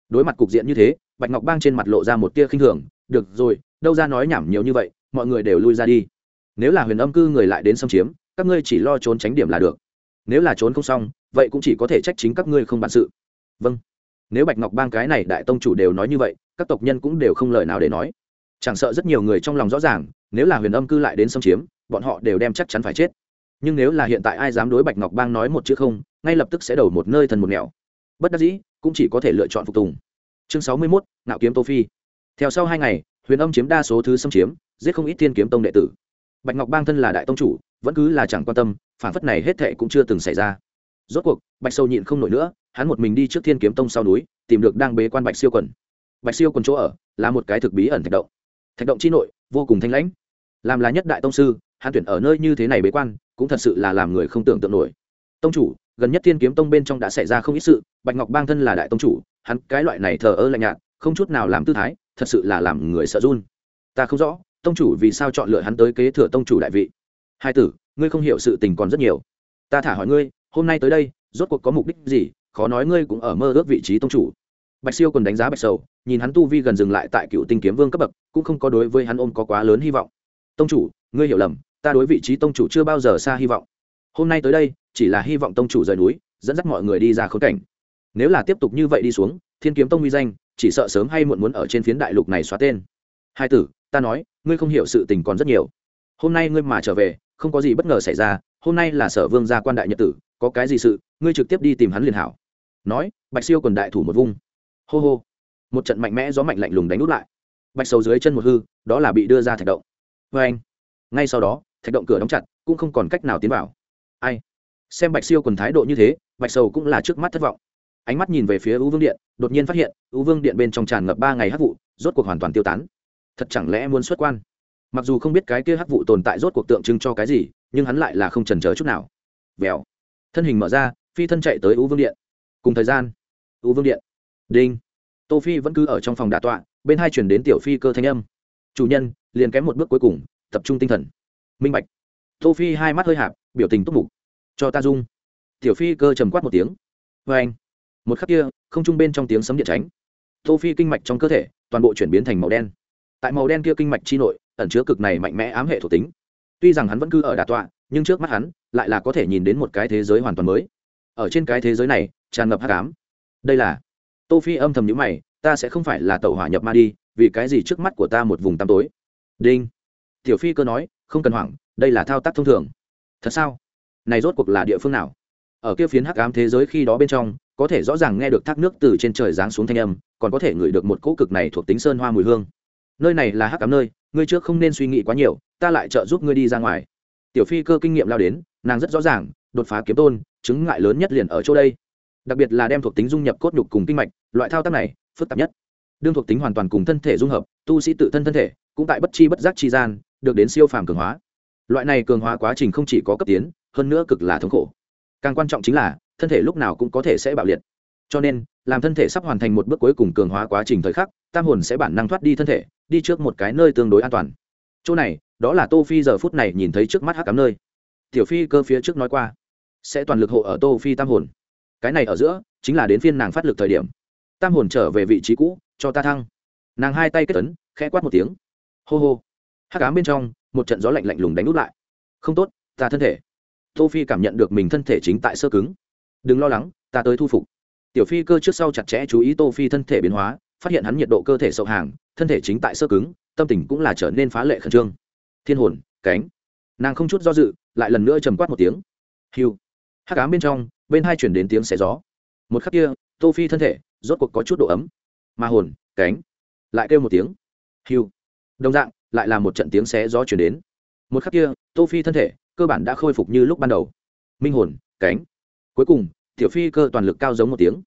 đối mặt cục diện như thế, bạch ngọc bang trên mặt lộ ra một tia khinh thường, được rồi, đâu ra nói nhảm nhiều như vậy, mọi người đều lui ra đi. Nếu là huyền âm cư người lại đến xâm chiếm, các ngươi chỉ lo trốn tránh điểm là được. Nếu là trốn không xong, vậy cũng chỉ có thể trách chính các ngươi không bản sự. Vâng. Nếu bạch ngọc bang cái này đại tông chủ đều nói như vậy, các tộc nhân cũng đều không lời nào để nói. Chẳng sợ rất nhiều người trong lòng rõ ràng, nếu là huyền âm cư lại đến xâm chiếm, bọn họ đều đem chắc chắn phải chết nhưng nếu là hiện tại ai dám đối bạch ngọc bang nói một chữ không, ngay lập tức sẽ đầu một nơi thần một nẻo. Bất đắc dĩ, cũng chỉ có thể lựa chọn phục tùng. Chương sáu mươi mốt nạo kiếm tô phi. Theo sau hai ngày, huyền âm chiếm đa số thứ xâm chiếm, giết không ít thiên kiếm tông đệ tử. Bạch ngọc bang thân là đại tông chủ, vẫn cứ là chẳng quan tâm, phản phất này hết thệ cũng chưa từng xảy ra. Rốt cuộc, bạch sâu nhịn không nổi nữa, hắn một mình đi trước thiên kiếm tông sau núi, tìm được đang bế quan bạch siêu quần. Bạch siêu quần chỗ ở là một cái thực bí ẩn thạch động. Thạch động chi nội, vô cùng thanh lãnh làm là nhất đại tông sư, hắn tuyển ở nơi như thế này bế quan, cũng thật sự là làm người không tưởng tượng nổi. Tông chủ, gần nhất thiên kiếm tông bên trong đã xảy ra không ít sự, bạch ngọc bang thân là đại tông chủ, hắn cái loại này thờ ơ lạnh nhạt, không chút nào làm tư thái, thật sự là làm người sợ run. Ta không rõ, tông chủ vì sao chọn lựa hắn tới kế thừa tông chủ đại vị. Hai tử, ngươi không hiểu sự tình còn rất nhiều. Ta thả hỏi ngươi, hôm nay tới đây, rốt cuộc có mục đích gì? Khó nói ngươi cũng ở mơ ước vị trí tông chủ. Bạch siêu còn đánh giá bạch sầu, nhìn hắn tu vi gần dừng lại tại cựu tinh kiếm vương cấp bậc, cũng không có đối với hắn ôm có quá lớn hy vọng tông chủ, ngươi hiểu lầm, ta đối vị trí tông chủ chưa bao giờ xa hy vọng. Hôm nay tới đây, chỉ là hy vọng tông chủ rời núi, dẫn dắt mọi người đi ra khốn cảnh. Nếu là tiếp tục như vậy đi xuống, thiên kiếm tông uy danh, chỉ sợ sớm hay muộn muốn ở trên phiến đại lục này xóa tên. Hai tử, ta nói, ngươi không hiểu sự tình còn rất nhiều. Hôm nay ngươi mà trở về, không có gì bất ngờ xảy ra, hôm nay là sở vương gia quan đại nhật tử, có cái gì sự, ngươi trực tiếp đi tìm hắn liền hảo. Nói, bạch siêu còn đại thủ một vung. Hô hô. Một trận mạnh mẽ gió mạnh lạnh lùng đánh nút lại. Bạch sầu dưới chân một hư, đó là bị đưa ra thạch động vê anh. Ngay sau đó, thạch động cửa đóng chặt, cũng không còn cách nào tiến vào. Ai? Xem bạch siêu còn thái độ như thế, bạch sầu cũng là trước mắt thất vọng. Ánh mắt nhìn về phía ưu vương điện, đột nhiên phát hiện ưu vương điện bên trong tràn ngập ba ngày hắc vụ, rốt cuộc hoàn toàn tiêu tán. Thật chẳng lẽ muốn xuất quan? Mặc dù không biết cái kia hắc vụ tồn tại rốt cuộc tượng trưng cho cái gì, nhưng hắn lại là không trần chờ chút nào. Vèo. Thân hình mở ra, phi thân chạy tới ưu vương điện. Cùng thời gian ưu vương điện. Đinh. Tô phi vẫn cứ ở trong phòng đà tọa, bên hai chuyển đến tiểu phi cơ thanh âm. Chủ nhân liền kém một bước cuối cùng, tập trung tinh thần. Minh bạch. Tô phi hai mắt hơi hạp, biểu tình túc mục. Cho ta dung. Tiểu phi cơ trầm quát một tiếng. Vê anh. Một khắc kia, không trung bên trong tiếng sấm điện tránh. Tô phi kinh mạch trong cơ thể, toàn bộ chuyển biến thành màu đen. Tại màu đen kia kinh mạch chi nội, ẩn chứa cực này mạnh mẽ ám hệ thuộc tính. Tuy rằng hắn vẫn cứ ở đà tọa, nhưng trước mắt hắn, lại là có thể nhìn đến một cái thế giới hoàn toàn mới. Ở trên cái thế giới này, tràn ngập hắc ám. Đây là tô phi âm thầm nhíu mày, ta sẽ không phải là tẩu hỏa nhập ma đi, vì cái gì trước mắt của ta một vùng tăm tối? Đinh. Tiểu phi cơ nói, không cần hoảng, đây là thao tác thông thường. Thật sao? Này rốt cuộc là địa phương nào? Ở kia phiến hắc ám thế giới khi đó bên trong, có thể rõ ràng nghe được thác nước từ trên trời giáng xuống thanh âm, còn có thể ngửi được một cỗ cực này thuộc tính sơn hoa mùi hương. Nơi này là hắc ám nơi, ngươi trước không nên suy nghĩ quá nhiều, ta lại trợ giúp ngươi đi ra ngoài. Tiểu phi cơ kinh nghiệm lao đến, nàng rất rõ ràng, đột phá kiếm tôn, chứng ngại lớn nhất liền ở chỗ đây. Đặc biệt là đem thuộc tính dung nhập cốt nhục cùng kinh mạch, loại thao tác này, phức tạp nhất. Đương thuộc tính hoàn toàn cùng thân thể dung hợp, tu sĩ tự thân thân thể cũng tại bất chi bất giác chi gian, được đến siêu phàm cường hóa. Loại này cường hóa quá trình không chỉ có cấp tiến, hơn nữa cực là thống khổ. Càng quan trọng chính là, thân thể lúc nào cũng có thể sẽ bạo liệt. Cho nên, làm thân thể sắp hoàn thành một bước cuối cùng cường hóa quá trình thời khắc, tam hồn sẽ bản năng thoát đi thân thể, đi trước một cái nơi tương đối an toàn. Chỗ này, đó là tô phi giờ phút này nhìn thấy trước mắt hắc cám nơi. Tiểu phi cơ phía trước nói qua, sẽ toàn lực hộ ở tô phi tam hồn. Cái này ở giữa, chính là đến phiên nàng phát lực thời điểm. Tam hồn trở về vị trí cũ, cho ta thăng. Nàng hai tay kết tấn khẽ quát một tiếng hô hô. Hắc ám bên trong, một trận gió lạnh lạnh lùng đánh út lại. Không tốt, ta thân thể. Tô phi cảm nhận được mình thân thể chính tại sơ cứng. Đừng lo lắng, ta tới thu phục. Tiểu phi cơ trước sau chặt chẽ chú ý tô phi thân thể biến hóa, phát hiện hắn nhiệt độ cơ thể sậu hàng, thân thể chính tại sơ cứng, tâm tình cũng là trở nên phá lệ khẩn trương. Thiên hồn, cánh. Nàng không chút do dự, lại lần nữa trầm quát một tiếng. Hiu hắc ám bên trong, bên hai chuyển đến tiếng xé gió. Một khắc kia, tô phi thân thể, rốt cuộc có chút độ ấm. Ma hồn, cánh. Lại kêu một tiếng. Hiu đồng dạng, lại là một trận tiếng xé gió chuyển đến. Một khắc kia, tô phi thân thể, cơ bản đã khôi phục như lúc ban đầu. Minh hồn, cánh. Cuối cùng, tiểu phi cơ toàn lực cao giống một tiếng.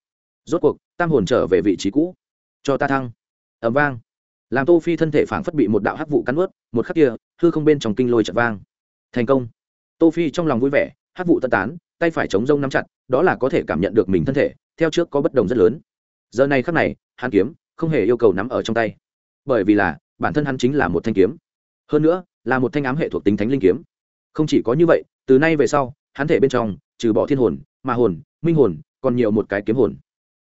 Rốt cuộc, tam hồn trở về vị trí cũ. Cho ta thăng. Ẩm vang. Làm tô phi thân thể phảng phất bị một đạo hắc vụ cắn ướt một khắc kia, hư không bên trong kinh lôi chật vang. Thành công. Tô phi trong lòng vui vẻ, hắc vụ tân tán, tay phải chống rông nắm chặt, đó là có thể cảm nhận được mình thân thể, theo trước có bất đồng rất lớn. Giờ này khắc này hàn kiếm, không hề yêu cầu nắm ở trong tay. Bởi vì là bản thân hắn chính là một thanh kiếm. Hơn nữa, là một thanh ám hệ thuộc tính thánh linh kiếm. Không chỉ có như vậy, từ nay về sau, hắn thể bên trong, trừ bỏ thiên hồn ma hồn, minh hồn, còn nhiều một cái kiếm hồn.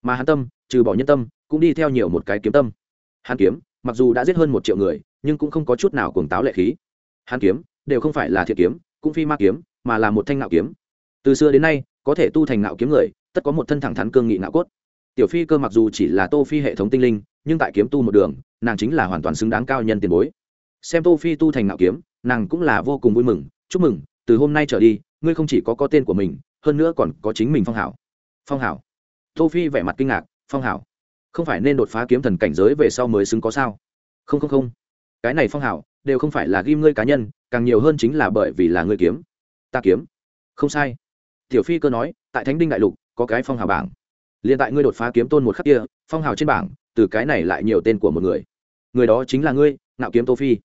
Mà hắn tâm, trừ bỏ nhân tâm, cũng đi theo nhiều một cái kiếm tâm. Hắn kiếm, mặc dù đã giết hơn một triệu người, nhưng cũng không có chút nào cuồng táo lệ khí. Hắn kiếm, đều không phải là thiệt kiếm, cũng phi ma kiếm, mà là một thanh ngạo kiếm. Từ xưa đến nay, có thể tu thành ngạo kiếm người, tất có một thân thẳng thắn cương nghị ngạo cốt. Tiểu phi cơ mặc dù chỉ là tô phi hệ thống tinh linh, nhưng tại kiếm tu một đường nàng chính là hoàn toàn xứng đáng cao nhân tiền bối. Xem tô phi tu thành ngạo kiếm, nàng cũng là vô cùng vui mừng, chúc mừng, từ hôm nay trở đi, ngươi không chỉ có có tên của mình, hơn nữa còn có chính mình phong hảo. Phong hảo. Tô phi vẻ mặt kinh ngạc, phong hảo? Không phải nên đột phá kiếm thần cảnh giới về sau mới xứng có sao? Không không không. Cái này phong hảo, đều không phải là ghim ngươi cá nhân, càng nhiều hơn chính là bởi vì là ngươi kiếm. Ta kiếm? Không sai. Tiểu phi cơ nói, tại thánh đinh đại lục, có cái phong hào bảng. Liền tại ngươi đột phá kiếm tôn một khắc kia, phong hào trên bảng, từ cái này lại nhiều tên của một người người đó chính là ngươi ngạo kiếm tô phi.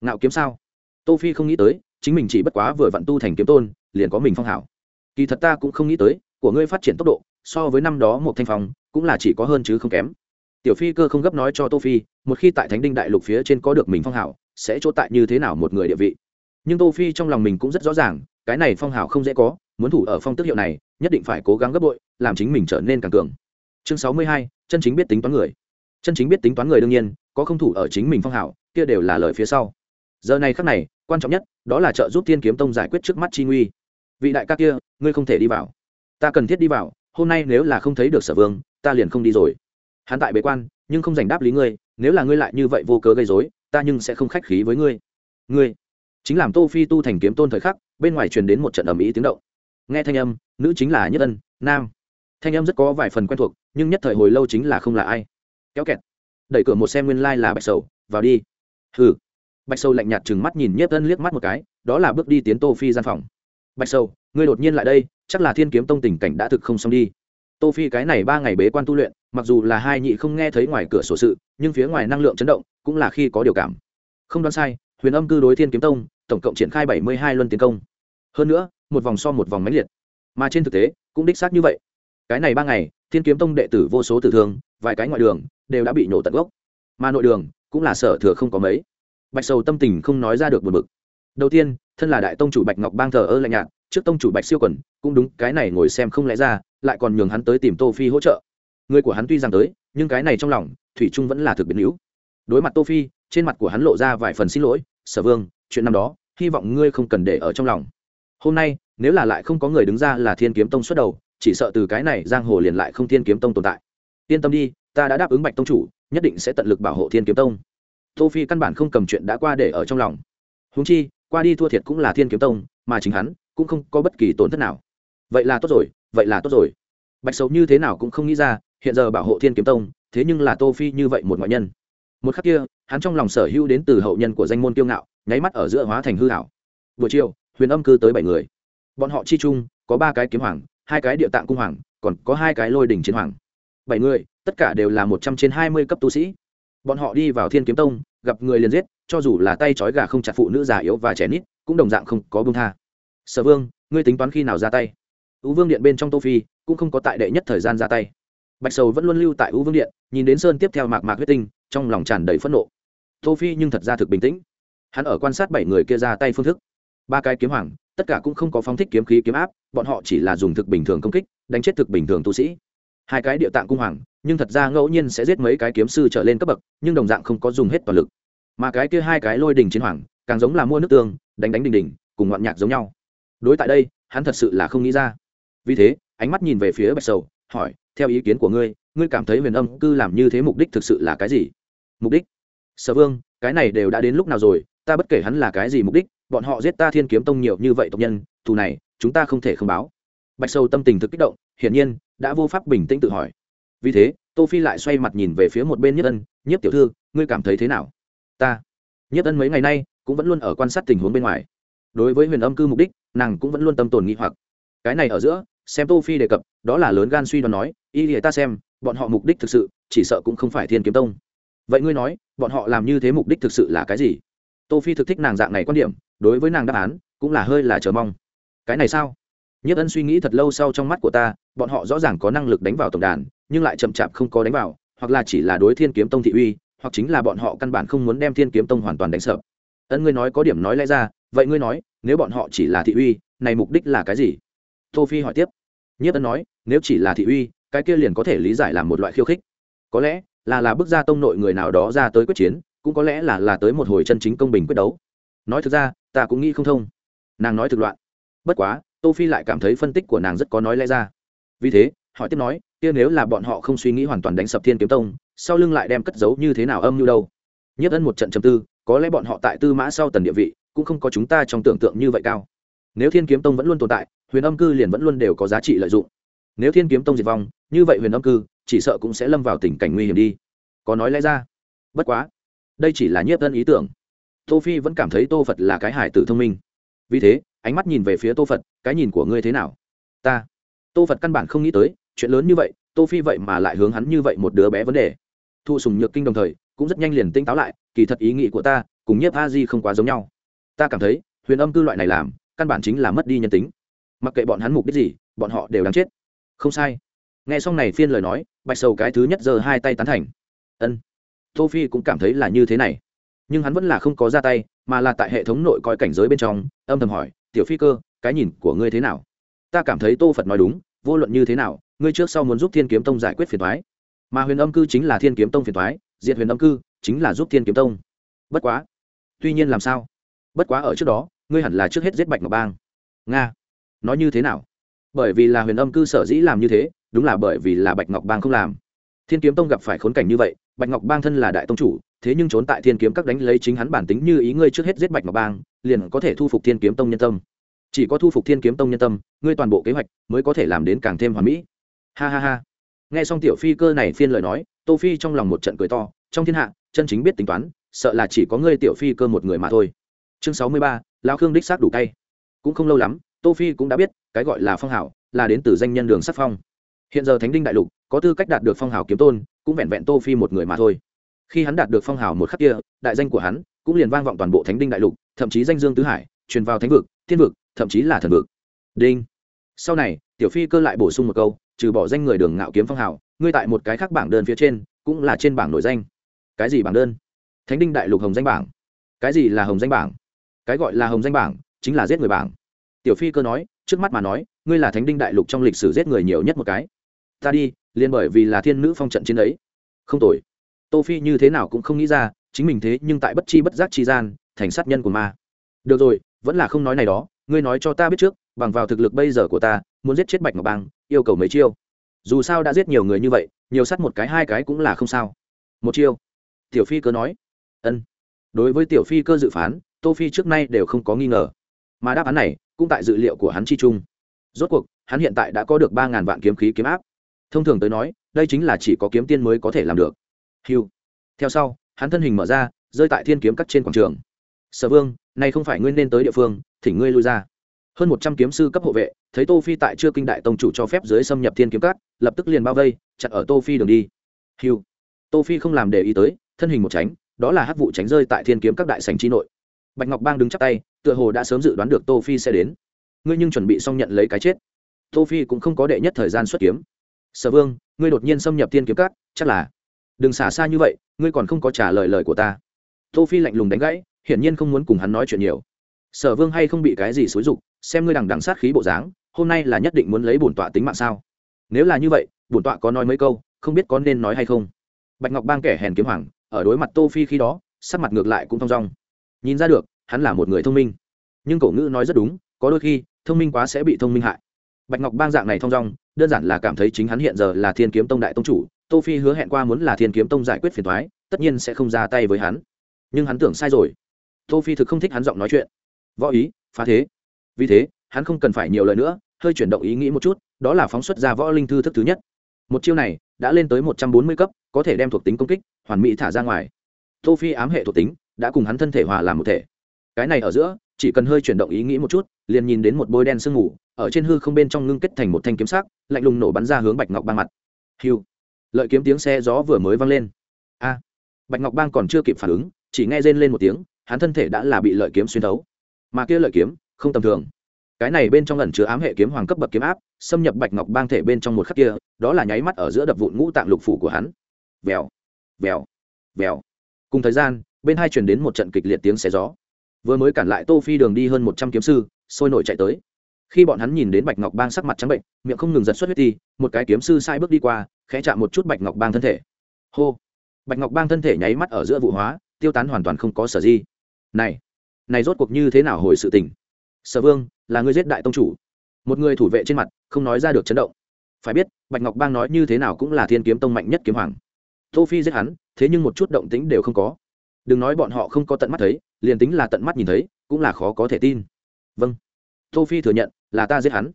Ngạo kiếm sao? Tô phi không nghĩ tới chính mình chỉ bất quá vừa vặn tu thành kiếm tôn liền có mình phong hảo. kỳ thật ta cũng không nghĩ tới của ngươi phát triển tốc độ so với năm đó một thanh phong cũng là chỉ có hơn chứ không kém. Tiểu phi cơ không gấp nói cho tô phi một khi tại thánh đinh đại lục phía trên có được mình phong hảo, sẽ chỗ tại như thế nào một người địa vị. Nhưng tô phi trong lòng mình cũng rất rõ ràng cái này phong hảo không dễ có muốn thủ ở phong tước hiệu này nhất định phải cố gắng gấp bội làm chính mình trở nên càng cường. Chương sáu mươi hai chân chính biết tính toán người chân chính biết tính toán người đương nhiên, có không thủ ở chính mình phong hảo, kia đều là lời phía sau. Giờ này khắc này, quan trọng nhất, đó là trợ giúp thiên kiếm tông giải quyết trước mắt chi nguy. Vị đại ca kia, ngươi không thể đi vào. Ta cần thiết đi vào, hôm nay nếu là không thấy được sở vương, ta liền không đi rồi. Hắn tại bế quan, nhưng không giành đáp lý ngươi, nếu là ngươi lại như vậy vô cớ gây dối ta nhưng sẽ không khách khí với ngươi. Ngươi, chính làm tô phi tu thành kiếm tôn thời khắc, bên ngoài truyền đến một trận ầm ĩ tiếng động. Nghe thanh âm, nữ chính là nhất ân, nam. Thanh âm rất có vài phần quen thuộc, nhưng nhất thời hồi lâu chính là không là ai kéo kẹt. Đẩy cửa một xem nguyên lai、like、là bạch sầu. Vào đi. Hừ. Bạch sầu lạnh nhạt chừng mắt nhìn nhiếp ân liếc mắt một cái, đó là bước đi tiến tô phi gian phòng. Bạch sầu, ngươi đột nhiên lại đây, chắc là thiên kiếm tông tình cảnh đã thực không xong đi. Tô phi cái này ba ngày bế quan tu luyện, mặc dù là hai nhị không nghe thấy ngoài cửa sổ sự, nhưng phía ngoài năng lượng chấn động, cũng là khi có điều cảm. Không đoán sai, huyền âm cư đối thiên kiếm tông, tổng cộng triển khai bảy mươi hai luân tiến công. Hơn nữa, một vòng so một vòng mãnh liệt. Mà trên thực tế, cũng đích xác như vậy. Cái này ba ngày, thiên kiếm tông đệ tử vô số tử thương vài cái ngoại đường đều đã bị nổ tận gốc. Mà nội đường cũng là sở thừa không có mấy. Bạch sầu tâm tình không nói ra được một bực. Đầu tiên, thân là đại tông chủ bạch ngọc bang thờ ơ lạnh nhạt, trước tông chủ bạch siêu quần, cũng đúng, cái này ngồi xem không lẽ ra, lại còn nhường hắn tới tìm tô phi hỗ trợ. Người của hắn tuy rằng tới, nhưng cái này trong lòng, thủy trung vẫn là thực biến hữu. Đối mặt tô phi, trên mặt của hắn lộ ra vài phần xin lỗi, sở vương, chuyện năm đó, hy vọng ngươi không cần để ở trong lòng. Hôm nay, nếu là lại không có người đứng ra là thiên kiếm tông xuất đầu, chỉ sợ từ cái này giang hồ liền lại không thiên kiếm tông tồn tại yên tâm đi, ta đã đáp ứng bạch tông chủ, nhất định sẽ tận lực bảo hộ thiên kiếm tông. Tô phi căn bản không cầm chuyện đã qua để ở trong lòng. Húng chi, qua đi thua thiệt cũng là thiên kiếm tông, mà chính hắn cũng không có bất kỳ tổn thất nào. Vậy là tốt rồi, vậy là tốt rồi. Bạch sầu như thế nào cũng không nghĩ ra, hiện giờ bảo hộ thiên kiếm tông, thế nhưng là tô phi như vậy một ngoại nhân. Một khắc kia, hắn trong lòng sở hữu đến từ hậu nhân của danh môn kiêu ngạo, nháy mắt ở giữa hóa thành hư hảo buổi chiều, huyền âm cư tới bảy người. Bọn họ chi chung, có ba cái kiếm hoàng, hai cái địa tạng cung hoàng, còn có hai cái lôi đỉnh chiến hoàng bảy người, tất cả đều là một trăm trên hai mươi cấp tu sĩ. Bọn họ đi vào thiên kiếm tông, gặp người liền giết, cho dù là tay trói gà không chặt phụ nữ già yếu và trẻ nít, cũng đồng dạng không có bông tha. Sở vương, ngươi tính toán khi nào ra tay? Ú vương điện bên trong tô phi cũng không có tại đệ nhất thời gian ra tay. Bạch sầu vẫn luôn lưu tại ú vương điện, nhìn đến sơn tiếp theo mạc mạc huyết tinh, trong lòng tràn đầy phẫn nộ. Tô phi nhưng thật ra thực bình tĩnh. Hắn ở quan sát bảy người kia ra tay phương thức. Ba cái kiếm hoàng, tất cả cũng không có phóng thích kiếm khí kiếm áp, bọn họ chỉ là dùng thực bình thường công kích, đánh chết thực bình thường tu sĩ hai cái địa tạng cung hoàng, nhưng thật ra ngẫu nhiên sẽ giết mấy cái kiếm sư trở lên cấp bậc, nhưng đồng dạng không có dùng hết toàn lực. Mà cái kia hai cái lôi đình chiến hoàng, càng giống là mua nước tương, đánh đánh đình đình cùng ngoạn nhạc giống nhau. Đối tại đây, hắn thật sự là không nghĩ ra. Vì thế, ánh mắt nhìn về phía bạch sầu, hỏi, theo ý kiến của ngươi ngươi cảm thấy huyền âm cư làm như thế mục đích thực sự là cái gì? Mục đích? Sở vương, cái này đều đã đến lúc nào rồi, ta bất kể hắn là cái gì mục đích, bọn họ giết ta thiên kiếm tông nhiều như vậy tộc nhân, thù này, chúng ta không thể không báo. Bạch sầu tâm tình thực kích động, hiển nhiên đã vô pháp bình tĩnh tự hỏi. Vì thế, tô phi lại xoay mặt nhìn về phía một bên nhất ân nhất tiểu thư, ngươi cảm thấy thế nào? Ta? Nhất ân mấy ngày nay cũng vẫn luôn ở quan sát tình huống bên ngoài. Đối với huyền âm cư mục đích, nàng cũng vẫn luôn tâm tồn nghi hoặc. Cái này ở giữa, xem tô phi đề cập, đó là lớn gan suy đoán nói, y thì ta xem, bọn họ mục đích thực sự, chỉ sợ cũng không phải thiên kiếm tông. Vậy ngươi nói, bọn họ làm như thế mục đích thực sự là cái gì? Tô phi thực thích nàng dạng này quan điểm, đối với nàng đáp án cũng là hơi là chờ mong. Cái này sao? Nhất ân suy nghĩ thật lâu sau trong mắt của ta bọn họ rõ ràng có năng lực đánh vào tổng đàn, nhưng lại chậm chạp không có đánh vào, hoặc là chỉ là đối thiên kiếm tông thị uy, hoặc chính là bọn họ căn bản không muốn đem thiên kiếm tông hoàn toàn đánh sập. ân ngươi nói có điểm nói lẽ ra, vậy ngươi nói, nếu bọn họ chỉ là thị uy, này mục đích là cái gì? Tô phi hỏi tiếp. Nhất ân nói, nếu chỉ là thị uy, cái kia liền có thể lý giải làm một loại khiêu khích. Có lẽ là là bước ra tông nội người nào đó ra tới quyết chiến, cũng có lẽ là là tới một hồi chân chính công bình quyết đấu. Nói thực ra, ta cũng nghĩ không thông. Nàng nói thực loạn. Bất quá, tô phi lại cảm thấy phân tích của nàng rất có nói lẽ ra vì thế hỏi tiếp nói, kia nếu là bọn họ không suy nghĩ hoàn toàn đánh sập thiên kiếm tông, sau lưng lại đem cất giấu như thế nào âm như đâu? Nhất ân một trận chầm tư, có lẽ bọn họ tại tư mã sau tần địa vị, cũng không có chúng ta trong tưởng tượng như vậy cao. Nếu thiên kiếm tông vẫn luôn tồn tại, huyền âm cư liền vẫn luôn đều có giá trị lợi dụng. Nếu thiên kiếm tông diệt vong, như vậy huyền âm cư, chỉ sợ cũng sẽ lâm vào tình cảnh nguy hiểm đi. Có nói lẽ ra. Bất quá, đây chỉ là nhiếp ân ý tưởng. Tô phi vẫn cảm thấy tô phật là cái hải tử thông minh. Vì thế, ánh mắt nhìn về phía tô phật, cái nhìn của ngươi thế nào? Ta tô phật căn bản không nghĩ tới, chuyện lớn như vậy, tô phi vậy mà lại hướng hắn như vậy một đứa bé vấn đề. Thu sùng nhược kinh đồng thời, cũng rất nhanh liền tinh táo lại, kỳ thật ý nghĩ của ta, cùng nhiếp a di không quá giống nhau. Ta cảm thấy, huyền âm cư loại này làm, căn bản chính là mất đi nhân tính. Mặc kệ bọn hắn mục đích gì, bọn họ đều đáng chết. Không sai. Nghe xong này phiên lời nói, bạch sầu cái thứ nhất giơ hai tay tán thành. Ân. Tô phi cũng cảm thấy là như thế này. Nhưng hắn vẫn là không có ra tay, mà là tại hệ thống nội coi cảnh giới bên trong, âm thầm hỏi, tiểu phi cơ, cái nhìn của ngươi thế nào? Ta cảm thấy tô phật nói đúng, vô luận như thế nào, ngươi trước sau muốn giúp thiên kiếm tông giải quyết phiền thoái mà huyền âm cư chính là thiên kiếm tông phiền thoái diệt huyền âm cư chính là giúp thiên kiếm tông. Bất quá, tuy nhiên làm sao? Bất quá ở trước đó, ngươi hẳn là trước hết giết bạch ngọc bang. Nga, nói như thế nào? Bởi vì là huyền âm cư sở dĩ làm như thế, đúng là bởi vì là bạch ngọc bang không làm. Thiên kiếm tông gặp phải khốn cảnh như vậy, bạch ngọc bang thân là đại tông chủ, thế nhưng trốn tại thiên kiếm các đánh lấy chính hắn bản tính như ý ngươi trước hết giết bạch ngọc bang, liền có thể thu phục thiên kiếm tông nhân tâm chỉ có thu phục thiên kiếm tông nhân tâm, ngươi toàn bộ kế hoạch mới có thể làm đến càng thêm hoàn mỹ. Ha ha ha. Nghe xong tiểu phi cơ này phiên lời nói, tô phi trong lòng một trận cười to, trong thiên hạ, chân chính biết tính toán, sợ là chỉ có ngươi tiểu phi cơ một người mà thôi. Chương sáu mươi ba, lão khương đích xác đủ tay cũng không lâu lắm, tô phi cũng đã biết, cái gọi là phong hảo là đến từ danh nhân đường sắc phong. Hiện giờ thánh đinh đại lục, có tư cách đạt được phong hào kiếm tôn, cũng vẹn vẹn tô phi một người mà thôi. Khi hắn đạt được phong hào một khắc kia, đại danh của hắn cũng liền vang vọng toàn bộ thánh đinh đại lục, thậm chí danh dương tứ hải, truyền vào thánh vực, thiên vực thậm chí là thần vực. Đinh. Sau này, tiểu phi cơ lại bổ sung một câu, trừ bỏ danh người đường ngạo kiếm phong hào, ngươi tại một cái khác bảng đơn phía trên, cũng là trên bảng nổi danh. Cái gì bảng đơn? Thánh đinh đại lục hồng danh bảng. Cái gì là hồng danh bảng? Cái gọi là hồng danh bảng chính là giết người bảng. Tiểu phi cơ nói, trước mắt mà nói, ngươi là thánh đinh đại lục trong lịch sử giết người nhiều nhất một cái. Ta đi, liền bởi vì là thiên nữ phong trận chiến ấy không tội tô phi như thế nào cũng không nghĩ ra, chính mình thế nhưng tại bất chi bất giác chi gian, thành sát nhân của ma. Được rồi, vẫn là không nói này đó ngươi nói cho ta biết trước, bằng vào thực lực bây giờ của ta, muốn giết chết bạch ngọc bang, yêu cầu mấy chiêu? Dù sao đã giết nhiều người như vậy, nhiều sát một cái hai cái cũng là không sao. Một chiêu. Tiểu phi cơ nói. Ân. Đối với tiểu phi cơ dự phán, tô phi trước nay đều không có nghi ngờ. Mà đáp án này cũng tại dự liệu của hắn chi chung. Rốt cuộc, hắn hiện tại đã có được ba ngàn vạn kiếm khí kiếm áp. Thông thường tới nói, đây chính là chỉ có kiếm tiên mới có thể làm được. Hiu theo sau, hắn thân hình mở ra, rơi tại thiên kiếm cắt trên quảng trường sở vương này không phải ngươi nên tới địa phương, thỉnh ngươi lui ra. Hơn một trăm kiếm sư cấp hộ vệ, thấy tô phi tại chưa kinh đại tông chủ cho phép dưới xâm nhập thiên kiếm cát lập tức liền bao vây chặt ở tô phi đường đi. Hiu tô phi không làm để ý tới, thân hình một tránh, đó là hắc vụ tránh rơi tại thiên kiếm các đại sành chi nội. Bạch ngọc bang đứng chắp tay, tựa hồ đã sớm dự đoán được tô phi sẽ đến. Ngươi nhưng chuẩn bị xong nhận lấy cái chết. Tô phi cũng không có đệ nhất thời gian xuất kiếm. Sở vương, ngươi đột nhiên xâm nhập thiên kiếm các, chắc là. Đừng xả xa như vậy, ngươi còn không có trả lời lời của ta. Tô phi lạnh lùng đánh gãy hiển nhiên không muốn cùng hắn nói chuyện nhiều. Sở vương hay không bị cái gì xúi dục, xem ngươi đằng đằng sát khí bộ dáng, hôm nay là nhất định muốn lấy bổn tọa tính mạng sao? Nếu là như vậy, bổn tọa có nói mấy câu, không biết có nên nói hay không? Bạch ngọc bang kẻ hèn kiếm hoàng, ở đối mặt tô phi khi đó, sắc mặt ngược lại cũng thong dong. Nhìn ra được, hắn là một người thông minh. Nhưng cổ ngữ nói rất đúng, có đôi khi, thông minh quá sẽ bị thông minh hại. Bạch ngọc bang dạng này thong dong, đơn giản là cảm thấy chính hắn hiện giờ là thiên kiếm tông đại tông chủ, tô phi hứa hẹn qua muốn là thiên kiếm tông giải quyết phiền toái, tất nhiên sẽ không ra tay với hắn. Nhưng hắn tưởng sai rồi tô phi thực không thích hắn giọng nói chuyện. Võ ý, phá thế. Vì thế, hắn không cần phải nhiều lời nữa, hơi chuyển động ý nghĩ một chút, đó là phóng xuất ra võ linh thư thức thứ nhất. Một chiêu này, đã lên tới một trăm bốn mươi cấp, có thể đem thuộc tính công kích, hoàn mỹ thả ra ngoài. Tô phi ám hệ thuộc tính, đã cùng hắn thân thể hòa làm một thể. Cái này ở giữa, chỉ cần hơi chuyển động ý nghĩ một chút, liền nhìn đến một bôi đen sương ngủ ở trên hư không bên trong ngưng kết thành một thanh kiếm sắc, lạnh lùng nổ bắn ra hướng bạch ngọc bang mặt. Hiu lợi kiếm tiếng xe gió vừa mới vang lên. A. Bạch ngọc bang còn chưa kịp phản ứng, chỉ nghe rên lên một tiếng hắn thân thể đã là bị lợi kiếm xuyên thấu. Mà kia lợi kiếm, không tầm thường. Cái này bên trong ẩn chứa ám hệ kiếm hoàng cấp bậc kiếm áp, xâm nhập bạch ngọc bang thể bên trong một khắc kia, đó là nháy mắt ở giữa đập vụn ngũ tạng lục phủ của hắn. Vèo vèo vèo. Cùng thời gian, bên hai chuyển đến một trận kịch liệt tiếng xé gió. Vừa mới cản lại tô phi đường đi hơn một trăm kiếm sư, sôi nổi chạy tới. Khi bọn hắn nhìn đến bạch ngọc bang sắc mặt trắng bệnh, miệng không ngừng giật xuất huyết ti, một cái kiếm sư sai bước đi qua, khẽ chạm một chút bạch ngọc bang thân thể. Hô! Bạch ngọc bang thân thể nháy mắt ở giữa vụ hóa, tiêu tán hoàn toàn không có sở di này này rốt cuộc như thế nào hồi sự tình? Sở vương, là người giết đại tông chủ. Một người thủ vệ trên mặt, không nói ra được chấn động. Phải biết, bạch ngọc bang nói như thế nào cũng là thiên kiếm tông mạnh nhất kiếm hoàng. Tô phi giết hắn, thế nhưng một chút động tĩnh đều không có. Đừng nói bọn họ không có tận mắt thấy, liền tính là tận mắt nhìn thấy, cũng là khó có thể tin. Vâng. Tô phi thừa nhận, là ta giết hắn.